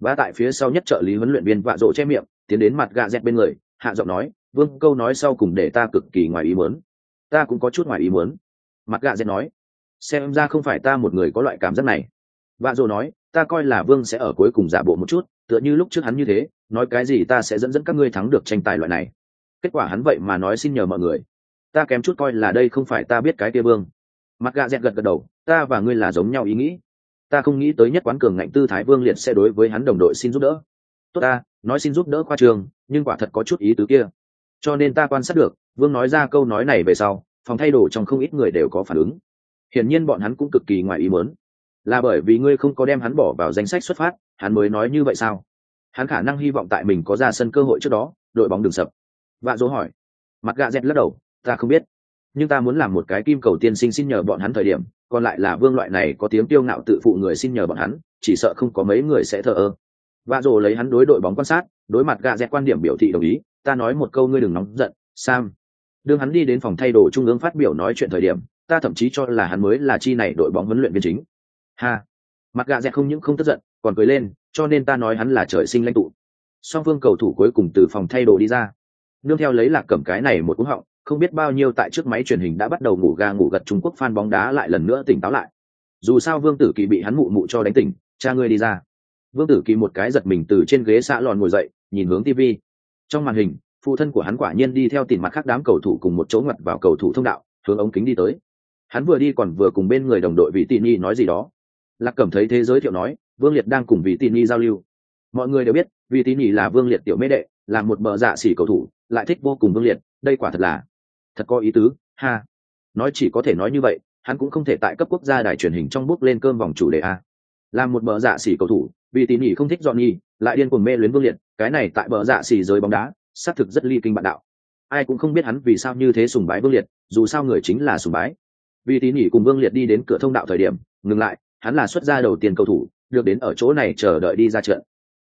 Và tại phía sau nhất trợ lý huấn luyện viên vạ rộ che miệng, tiến đến mặt gạ dẹt bên người, hạ giọng nói vương câu nói sau cùng để ta cực kỳ ngoài ý muốn. Ta cũng có chút ngoài ý muốn. Mặt gạ dẹt nói, xem ra không phải ta một người có loại cảm giác này. Vạ dỗ nói, ta coi là vương sẽ ở cuối cùng giả bộ một chút, tựa như lúc trước hắn như thế, nói cái gì ta sẽ dẫn dẫn các ngươi thắng được tranh tài loại này. Kết quả hắn vậy mà nói xin nhờ mọi người. Ta kém chút coi là đây không phải ta biết cái kia vương. Mặt gạ dẹt gật gật đầu, ta và ngươi là giống nhau ý nghĩ. Ta không nghĩ tới nhất quán cường ngạnh tư thái vương liệt sẽ đối với hắn đồng đội xin giúp đỡ. Tốt ta, nói xin giúp đỡ khoa trường, nhưng quả thật có chút ý tứ kia cho nên ta quan sát được, vương nói ra câu nói này về sau, phòng thay đồ trong không ít người đều có phản ứng. Hiển nhiên bọn hắn cũng cực kỳ ngoài ý muốn. Là bởi vì ngươi không có đem hắn bỏ vào danh sách xuất phát, hắn mới nói như vậy sao? Hắn khả năng hy vọng tại mình có ra sân cơ hội trước đó, đội bóng đường sập. Vạ dỗ hỏi. Mặt gạ dẹt lắc đầu. Ta không biết. Nhưng ta muốn làm một cái kim cầu tiên sinh xin nhờ bọn hắn thời điểm, còn lại là vương loại này có tiếng tiêu ngạo tự phụ người xin nhờ bọn hắn, chỉ sợ không có mấy người sẽ thờ ơ. Vạ dỗ lấy hắn đối đội bóng quan sát, đối mặt gạ dẹt quan điểm biểu thị đồng ý ta nói một câu ngươi đừng nóng giận, sam. Đương hắn đi đến phòng thay đồ trung ương phát biểu nói chuyện thời điểm, ta thậm chí cho là hắn mới là chi này đội bóng huấn luyện viên chính. Ha. Mặt gạ dẹt không những không tức giận, còn cười lên, cho nên ta nói hắn là trời sinh lãnh tụ. Song phương cầu thủ cuối cùng từ phòng thay đồ đi ra. Nương theo lấy lạc cầm cái này một cú họng, không biết bao nhiêu tại trước máy truyền hình đã bắt đầu ngủ ga ngủ gật trung quốc fan bóng đá lại lần nữa tỉnh táo lại. Dù sao vương tử kỳ bị hắn mụ mụ cho đánh tỉnh, cha ngươi đi ra. Vương tử kỳ một cái giật mình từ trên ghế xã lòn ngồi dậy, nhìn hướng tv trong màn hình, phụ thân của hắn quả nhiên đi theo tìm mặt khác đám cầu thủ cùng một chỗ ngặt vào cầu thủ thông đạo, hướng ống kính đi tới. Hắn vừa đi còn vừa cùng bên người đồng đội vị tị nhi nói gì đó. Lạc cẩm thấy thế giới thiệu nói, vương liệt đang cùng vị tị nhi giao lưu. Mọi người đều biết vị tị nhi là vương liệt tiểu mê đệ, là một bờ dạ xỉ cầu thủ, lại thích vô cùng vương liệt, đây quả thật là thật có ý tứ, ha. Nói chỉ có thể nói như vậy, hắn cũng không thể tại cấp quốc gia đài truyền hình trong bước lên cơm vòng chủ đề a. Là một bờ dạ xỉ cầu thủ vị tỉ nỉ không thích dọn nhi lại điên cuồng mê luyến vương liệt cái này tại bờ dạ xì giới bóng đá, xác thực rất ly kinh bạn đạo. Ai cũng không biết hắn vì sao như thế sùng bái vương liệt, dù sao người chính là sùng bái. Vì tín nhỉ cùng vương liệt đi đến cửa thông đạo thời điểm, ngừng lại, hắn là xuất gia đầu tiên cầu thủ, được đến ở chỗ này chờ đợi đi ra trận.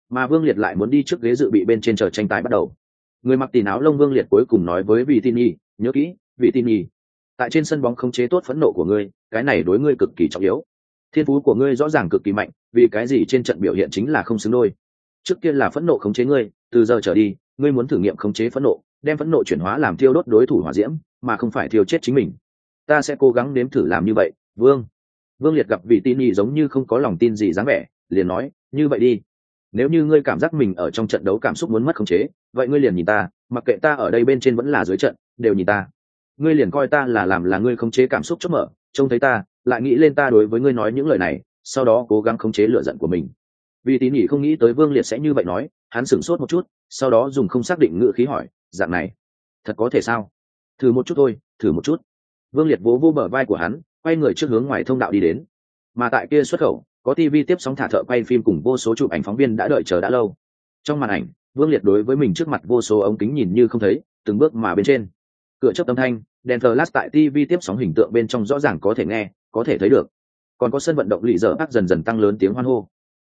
Mà vương liệt lại muốn đi trước ghế dự bị bên trên chờ tranh tài bắt đầu. Người mặc tỉ áo lông vương liệt cuối cùng nói với vị tin nhi nhớ kỹ vị tin nhi tại trên sân bóng không chế tốt phẫn nộ của ngươi, cái này đối ngươi cực kỳ trọng yếu. Thiên phú của ngươi rõ ràng cực kỳ mạnh, vì cái gì trên trận biểu hiện chính là không xứng đôi? Trước kia là phẫn nộ khống chế ngươi, từ giờ trở đi, ngươi muốn thử nghiệm khống chế phẫn nộ, đem phẫn nộ chuyển hóa làm thiêu đốt đối thủ hỏa diễm, mà không phải thiêu chết chính mình. Ta sẽ cố gắng nếm thử làm như vậy, vương. Vương liệt gặp vị tin nhị giống như không có lòng tin gì dáng vẻ, liền nói, như vậy đi. Nếu như ngươi cảm giác mình ở trong trận đấu cảm xúc muốn mất khống chế, vậy ngươi liền nhìn ta, mặc kệ ta ở đây bên trên vẫn là dưới trận, đều nhìn ta. Ngươi liền coi ta là làm là ngươi khống chế cảm xúc chớp mở, trông thấy ta, lại nghĩ lên ta đối với ngươi nói những lời này, sau đó cố gắng khống chế lựa giận của mình vì tín nhỉ không nghĩ tới vương liệt sẽ như vậy nói, hắn sửng sốt một chút, sau đó dùng không xác định ngữ khí hỏi, dạng này, thật có thể sao? Thử một chút thôi, thử một chút. Vương liệt vỗ vô bờ vai của hắn, quay người trước hướng ngoài thông đạo đi đến. Mà tại kia xuất khẩu, có tv tiếp sóng thả thợ quay phim cùng vô số chụp ảnh phóng viên đã đợi chờ đã lâu. Trong màn ảnh, vương liệt đối với mình trước mặt vô số ống kính nhìn như không thấy, từng bước mà bên trên. Cửa chấp âm thanh, đèn flash tại tv tiếp sóng hình tượng bên trong rõ ràng có thể nghe, có thể thấy được. Còn có sân vận động lì dở ác dần dần tăng lớn tiếng hoan hô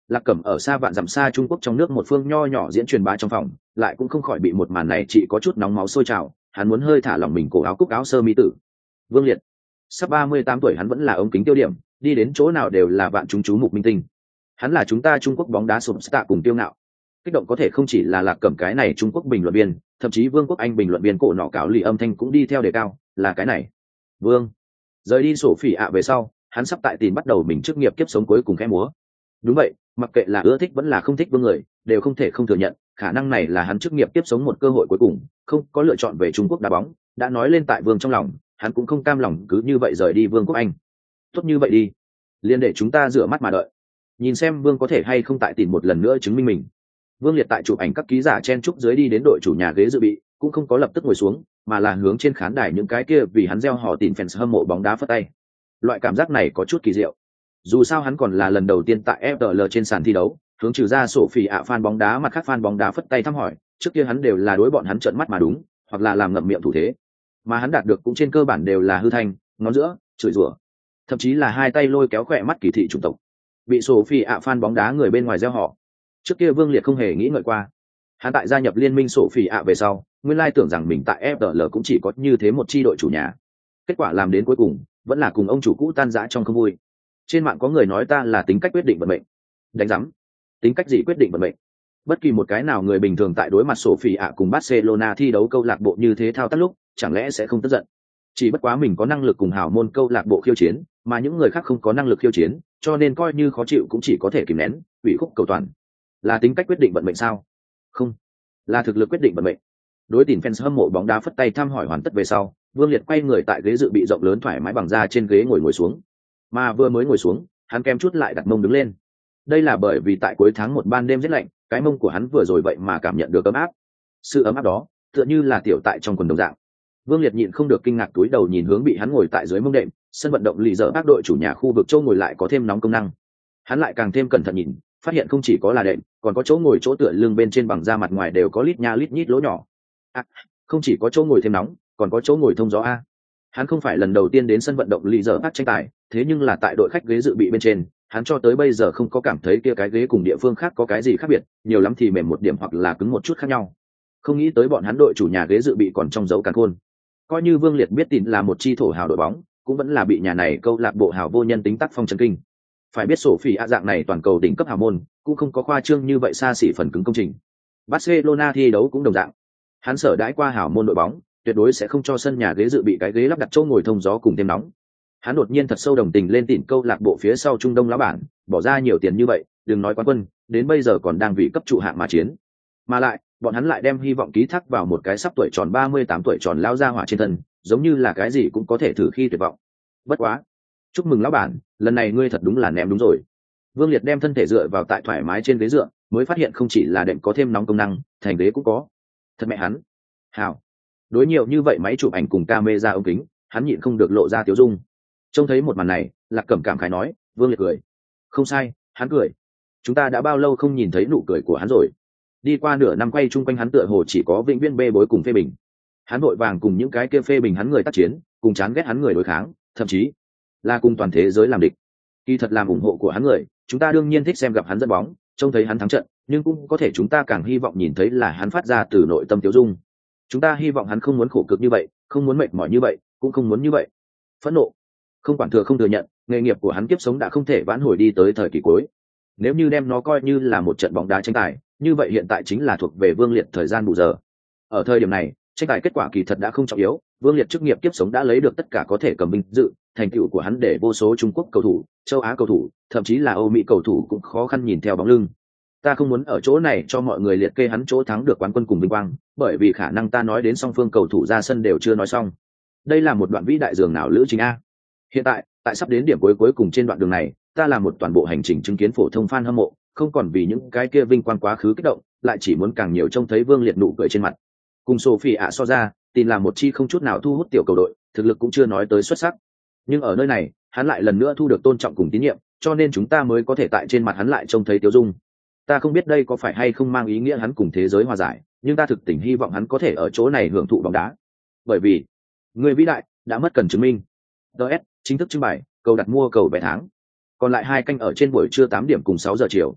lạc cẩm ở xa vạn dặm xa trung quốc trong nước một phương nho nhỏ diễn truyền bá trong phòng, lại cũng không khỏi bị một màn này chỉ có chút nóng máu sôi trào, hắn muốn hơi thả lỏng mình cổ áo cúc áo sơ mi tử. Vương liệt, sắp ba mươi tám tuổi hắn vẫn là ống kính tiêu điểm, đi đến chỗ nào đều là vạn chúng chú mục minh tinh. Hắn là chúng ta trung quốc bóng đá sụp stạ cùng tiêu ngạo. Kích động có thể không chỉ là lạc cẩm cái này trung quốc bình luận viên, thậm chí vương quốc anh bình luận viên cổ nọ cáo lì âm thanh cũng đi theo đề cao, là cái này. Vương, rời đi sổ phỉ ạ về sau, hắn sắp tại tìm bắt đầu mình chức nghiệp kiếp sống cuối cùng khẽ múa đúng vậy, mặc kệ là ưa thích vẫn là không thích vương người, đều không thể không thừa nhận, khả năng này là hắn chức nghiệp tiếp sống một cơ hội cuối cùng, không có lựa chọn về trung quốc đá bóng, đã nói lên tại vương trong lòng, hắn cũng không cam lòng cứ như vậy rời đi vương quốc anh. Tốt như vậy đi. Liền để chúng ta rửa mắt mà đợi. Nhìn xem vương có thể hay không tại tìm một lần nữa chứng minh mình. Vương liệt tại chụp ảnh các ký giả chen trúc dưới đi đến đội chủ nhà ghế dự bị, cũng không có lập tức ngồi xuống, mà là hướng trên khán đài những cái kia vì hắn gieo họ tìm fans hâm mộ bóng đá phất tay. Loại cảm giác này có chút kỳ diệu dù sao hắn còn là lần đầu tiên tại fl trên sàn thi đấu, hướng trừ ra sổ phỉ ạ fan bóng đá mặt khác fan bóng đá phất tay thăm hỏi, trước kia hắn đều là đối bọn hắn trợn mắt mà đúng, hoặc là làm ngậm miệng thủ thế. Mà hắn đạt được cũng trên cơ bản đều là hư thanh, ngón giữa, chửi rủa, thậm chí là hai tay lôi kéo khỏe mắt kỳ thị chủng tộc. Bị sổ phỉ ạ fan bóng đá người bên ngoài gieo họ. Trước kia vương liệt không hề nghĩ ngợi qua. Hắn tại gia nhập liên minh sổ phỉ ạ về sau, nguyên lai tưởng rằng mình tại fl cũng chỉ có như thế một chi đội chủ nhà. Kết quả làm đến cuối cùng, vẫn là cùng ông chủ cũ tan rã trong không vui trên mạng có người nói ta là tính cách quyết định vận mệnh. Đánh giám. Tính cách gì quyết định vận mệnh? Bất kỳ một cái nào người bình thường tại đối mặt sổ phi ạ cùng barcelona thi đấu câu lạc bộ như thế thao tác lúc, chẳng lẽ sẽ không tức giận? Chỉ bất quá mình có năng lực cùng hào môn câu lạc bộ khiêu chiến, mà những người khác không có năng lực khiêu chiến, cho nên coi như khó chịu cũng chỉ có thể kìm nén, ủy khúc cầu toàn. Là tính cách quyết định vận mệnh sao? Không. Là thực lực quyết định vận mệnh. Đối tìm fans hâm mộ bóng đá phất tay thăm hỏi hoàn tất về sau, vương liệt quay người tại ghế dự bị rộng lớn thoải mái bằng da trên ghế ngồi ngồi xuống mà vừa mới ngồi xuống hắn kem chút lại đặt mông đứng lên. Đây là bởi vì tại cuối tháng một ban đêm rét lạnh cái mông của hắn vừa rồi vậy mà cảm nhận được ấm áp. Sự ấm áp đó tựa như là tiểu tại trong quần đồng dạng. Vương liệt nhịn không được kinh ngạc túi đầu nhìn hướng bị hắn ngồi tại dưới mông đệm sân vận động lì dở các đội chủ nhà khu vực châu ngồi lại có thêm nóng công năng. Hắn lại càng thêm cẩn thận nhìn phát hiện không chỉ có là đệm còn có chỗ ngồi chỗ tựa lưng bên trên bằng da mặt ngoài đều có lít nha lít nhít lỗ nhỏ. À, không chỉ có chỗ ngồi thêm nóng còn có chỗ ngồi thông gió a hắn không phải lần đầu tiên đến sân vận động lì giờ phát tranh tài, thế nhưng là tại đội khách ghế dự bị bên trên, hắn cho tới bây giờ không có cảm thấy kia cái ghế cùng địa phương khác có cái gì khác biệt, nhiều lắm thì mềm một điểm hoặc là cứng một chút khác nhau. Không nghĩ tới bọn hắn đội chủ nhà ghế dự bị còn trong dấu càn khôn. Coi như vương liệt biết tin là một chi thổ hào đội bóng, cũng vẫn là bị nhà này câu lạc bộ hào vô nhân tính tác phong trần kinh. Phải biết sổ phỉ ạ dạng này toàn cầu đỉnh cấp hào môn, cũng không có khoa trương như vậy xa xỉ phần cứng công trình. Barcelona thi đấu cũng đồng dạng. Hắn sở đãi qua hào môn đội bóng tuyệt đối sẽ không cho sân nhà ghế dự bị cái ghế lắp đặt chỗ ngồi thông gió cùng thêm nóng. Hắn đột nhiên thật sâu đồng tình lên tỉn câu lạc bộ phía sau trung đông lão bản, bỏ ra nhiều tiền như vậy, đừng nói quán quân, đến bây giờ còn đang vì cấp trụ hạng mà chiến. Mà lại, bọn hắn lại đem hy vọng ký thác vào một cái sắp tuổi tròn ba mươi tám tuổi tròn lao ra hỏa trên thân, giống như là cái gì cũng có thể thử khi tuyệt vọng. Bất quá, chúc mừng lão bản, lần này ngươi thật đúng là ném đúng rồi. Vương liệt đem thân thể dựa vào tại thoải mái trên ghế dựa, mới phát hiện không chỉ là đệm có thêm nóng công năng, thành ghế cũng có. Thật mẹ hắn. Hào đối nhiều như vậy máy chụp ảnh cùng camera ống kính, hắn nhịn không được lộ ra tiếu dung. Trông thấy một màn này, lạc cẩm cảm khái nói, vương liệt cười. Không sai, hắn cười. Chúng ta đã bao lâu không nhìn thấy nụ cười của hắn rồi? Đi qua nửa năm quay chung quanh hắn tựa hồ chỉ có vĩnh viên bê bối cùng phê bình. Hắn vội vàng cùng những cái kia phê bình hắn người tác chiến, cùng chán ghét hắn người đối kháng, thậm chí là cùng toàn thế giới làm địch. Kỳ thật làm ủng hộ của hắn người, chúng ta đương nhiên thích xem gặp hắn dẫn bóng, trông thấy hắn thắng trận, nhưng cũng có thể chúng ta càng hy vọng nhìn thấy là hắn phát ra từ nội tâm tiêu dung chúng ta hy vọng hắn không muốn khổ cực như vậy, không muốn mệt mỏi như vậy, cũng không muốn như vậy. Phẫn nộ. Không quản thừa không thừa nhận, nghề nghiệp của hắn kiếp sống đã không thể vãn hồi đi tới thời kỳ cuối. Nếu như đem nó coi như là một trận bóng đá tranh tài, như vậy hiện tại chính là thuộc về vương liệt thời gian bù giờ. Ở thời điểm này, tranh tài kết quả kỳ thật đã không trọng yếu, vương liệt chức nghiệp kiếp sống đã lấy được tất cả có thể cầm binh dự, thành tựu của hắn để vô số trung quốc cầu thủ, châu á cầu thủ, thậm chí là âu mỹ cầu thủ cũng khó khăn nhìn theo bóng lưng ta không muốn ở chỗ này cho mọi người liệt kê hắn chỗ thắng được quán quân cùng vinh quang, bởi vì khả năng ta nói đến song phương cầu thủ ra sân đều chưa nói xong. Đây là một đoạn vĩ đại dường nào lữ chính a. Hiện tại tại sắp đến điểm cuối cuối cùng trên đoạn đường này, ta là một toàn bộ hành trình chứng kiến phổ thông fan hâm mộ, không còn vì những cái kia vinh quang quá khứ kích động, lại chỉ muốn càng nhiều trông thấy vương liệt nụ cười trên mặt. Cùng sophie ạ so ra, tin là một chi không chút nào thu hút tiểu cầu đội, thực lực cũng chưa nói tới xuất sắc. Nhưng ở nơi này, hắn lại lần nữa thu được tôn trọng cùng tín nhiệm, cho nên chúng ta mới có thể tại trên mặt hắn lại trông thấy tiêu dung ta không biết đây có phải hay không mang ý nghĩa hắn cùng thế giới hòa giải, nhưng ta thực tình hy vọng hắn có thể ở chỗ này hưởng thụ bóng đá. Bởi vì, người vĩ đại đã mất cần chứng minh. Ts chính thức trưng bày, cầu đặt mua cầu vé tháng. Còn lại hai canh ở trên buổi trưa tám điểm cùng sáu giờ chiều.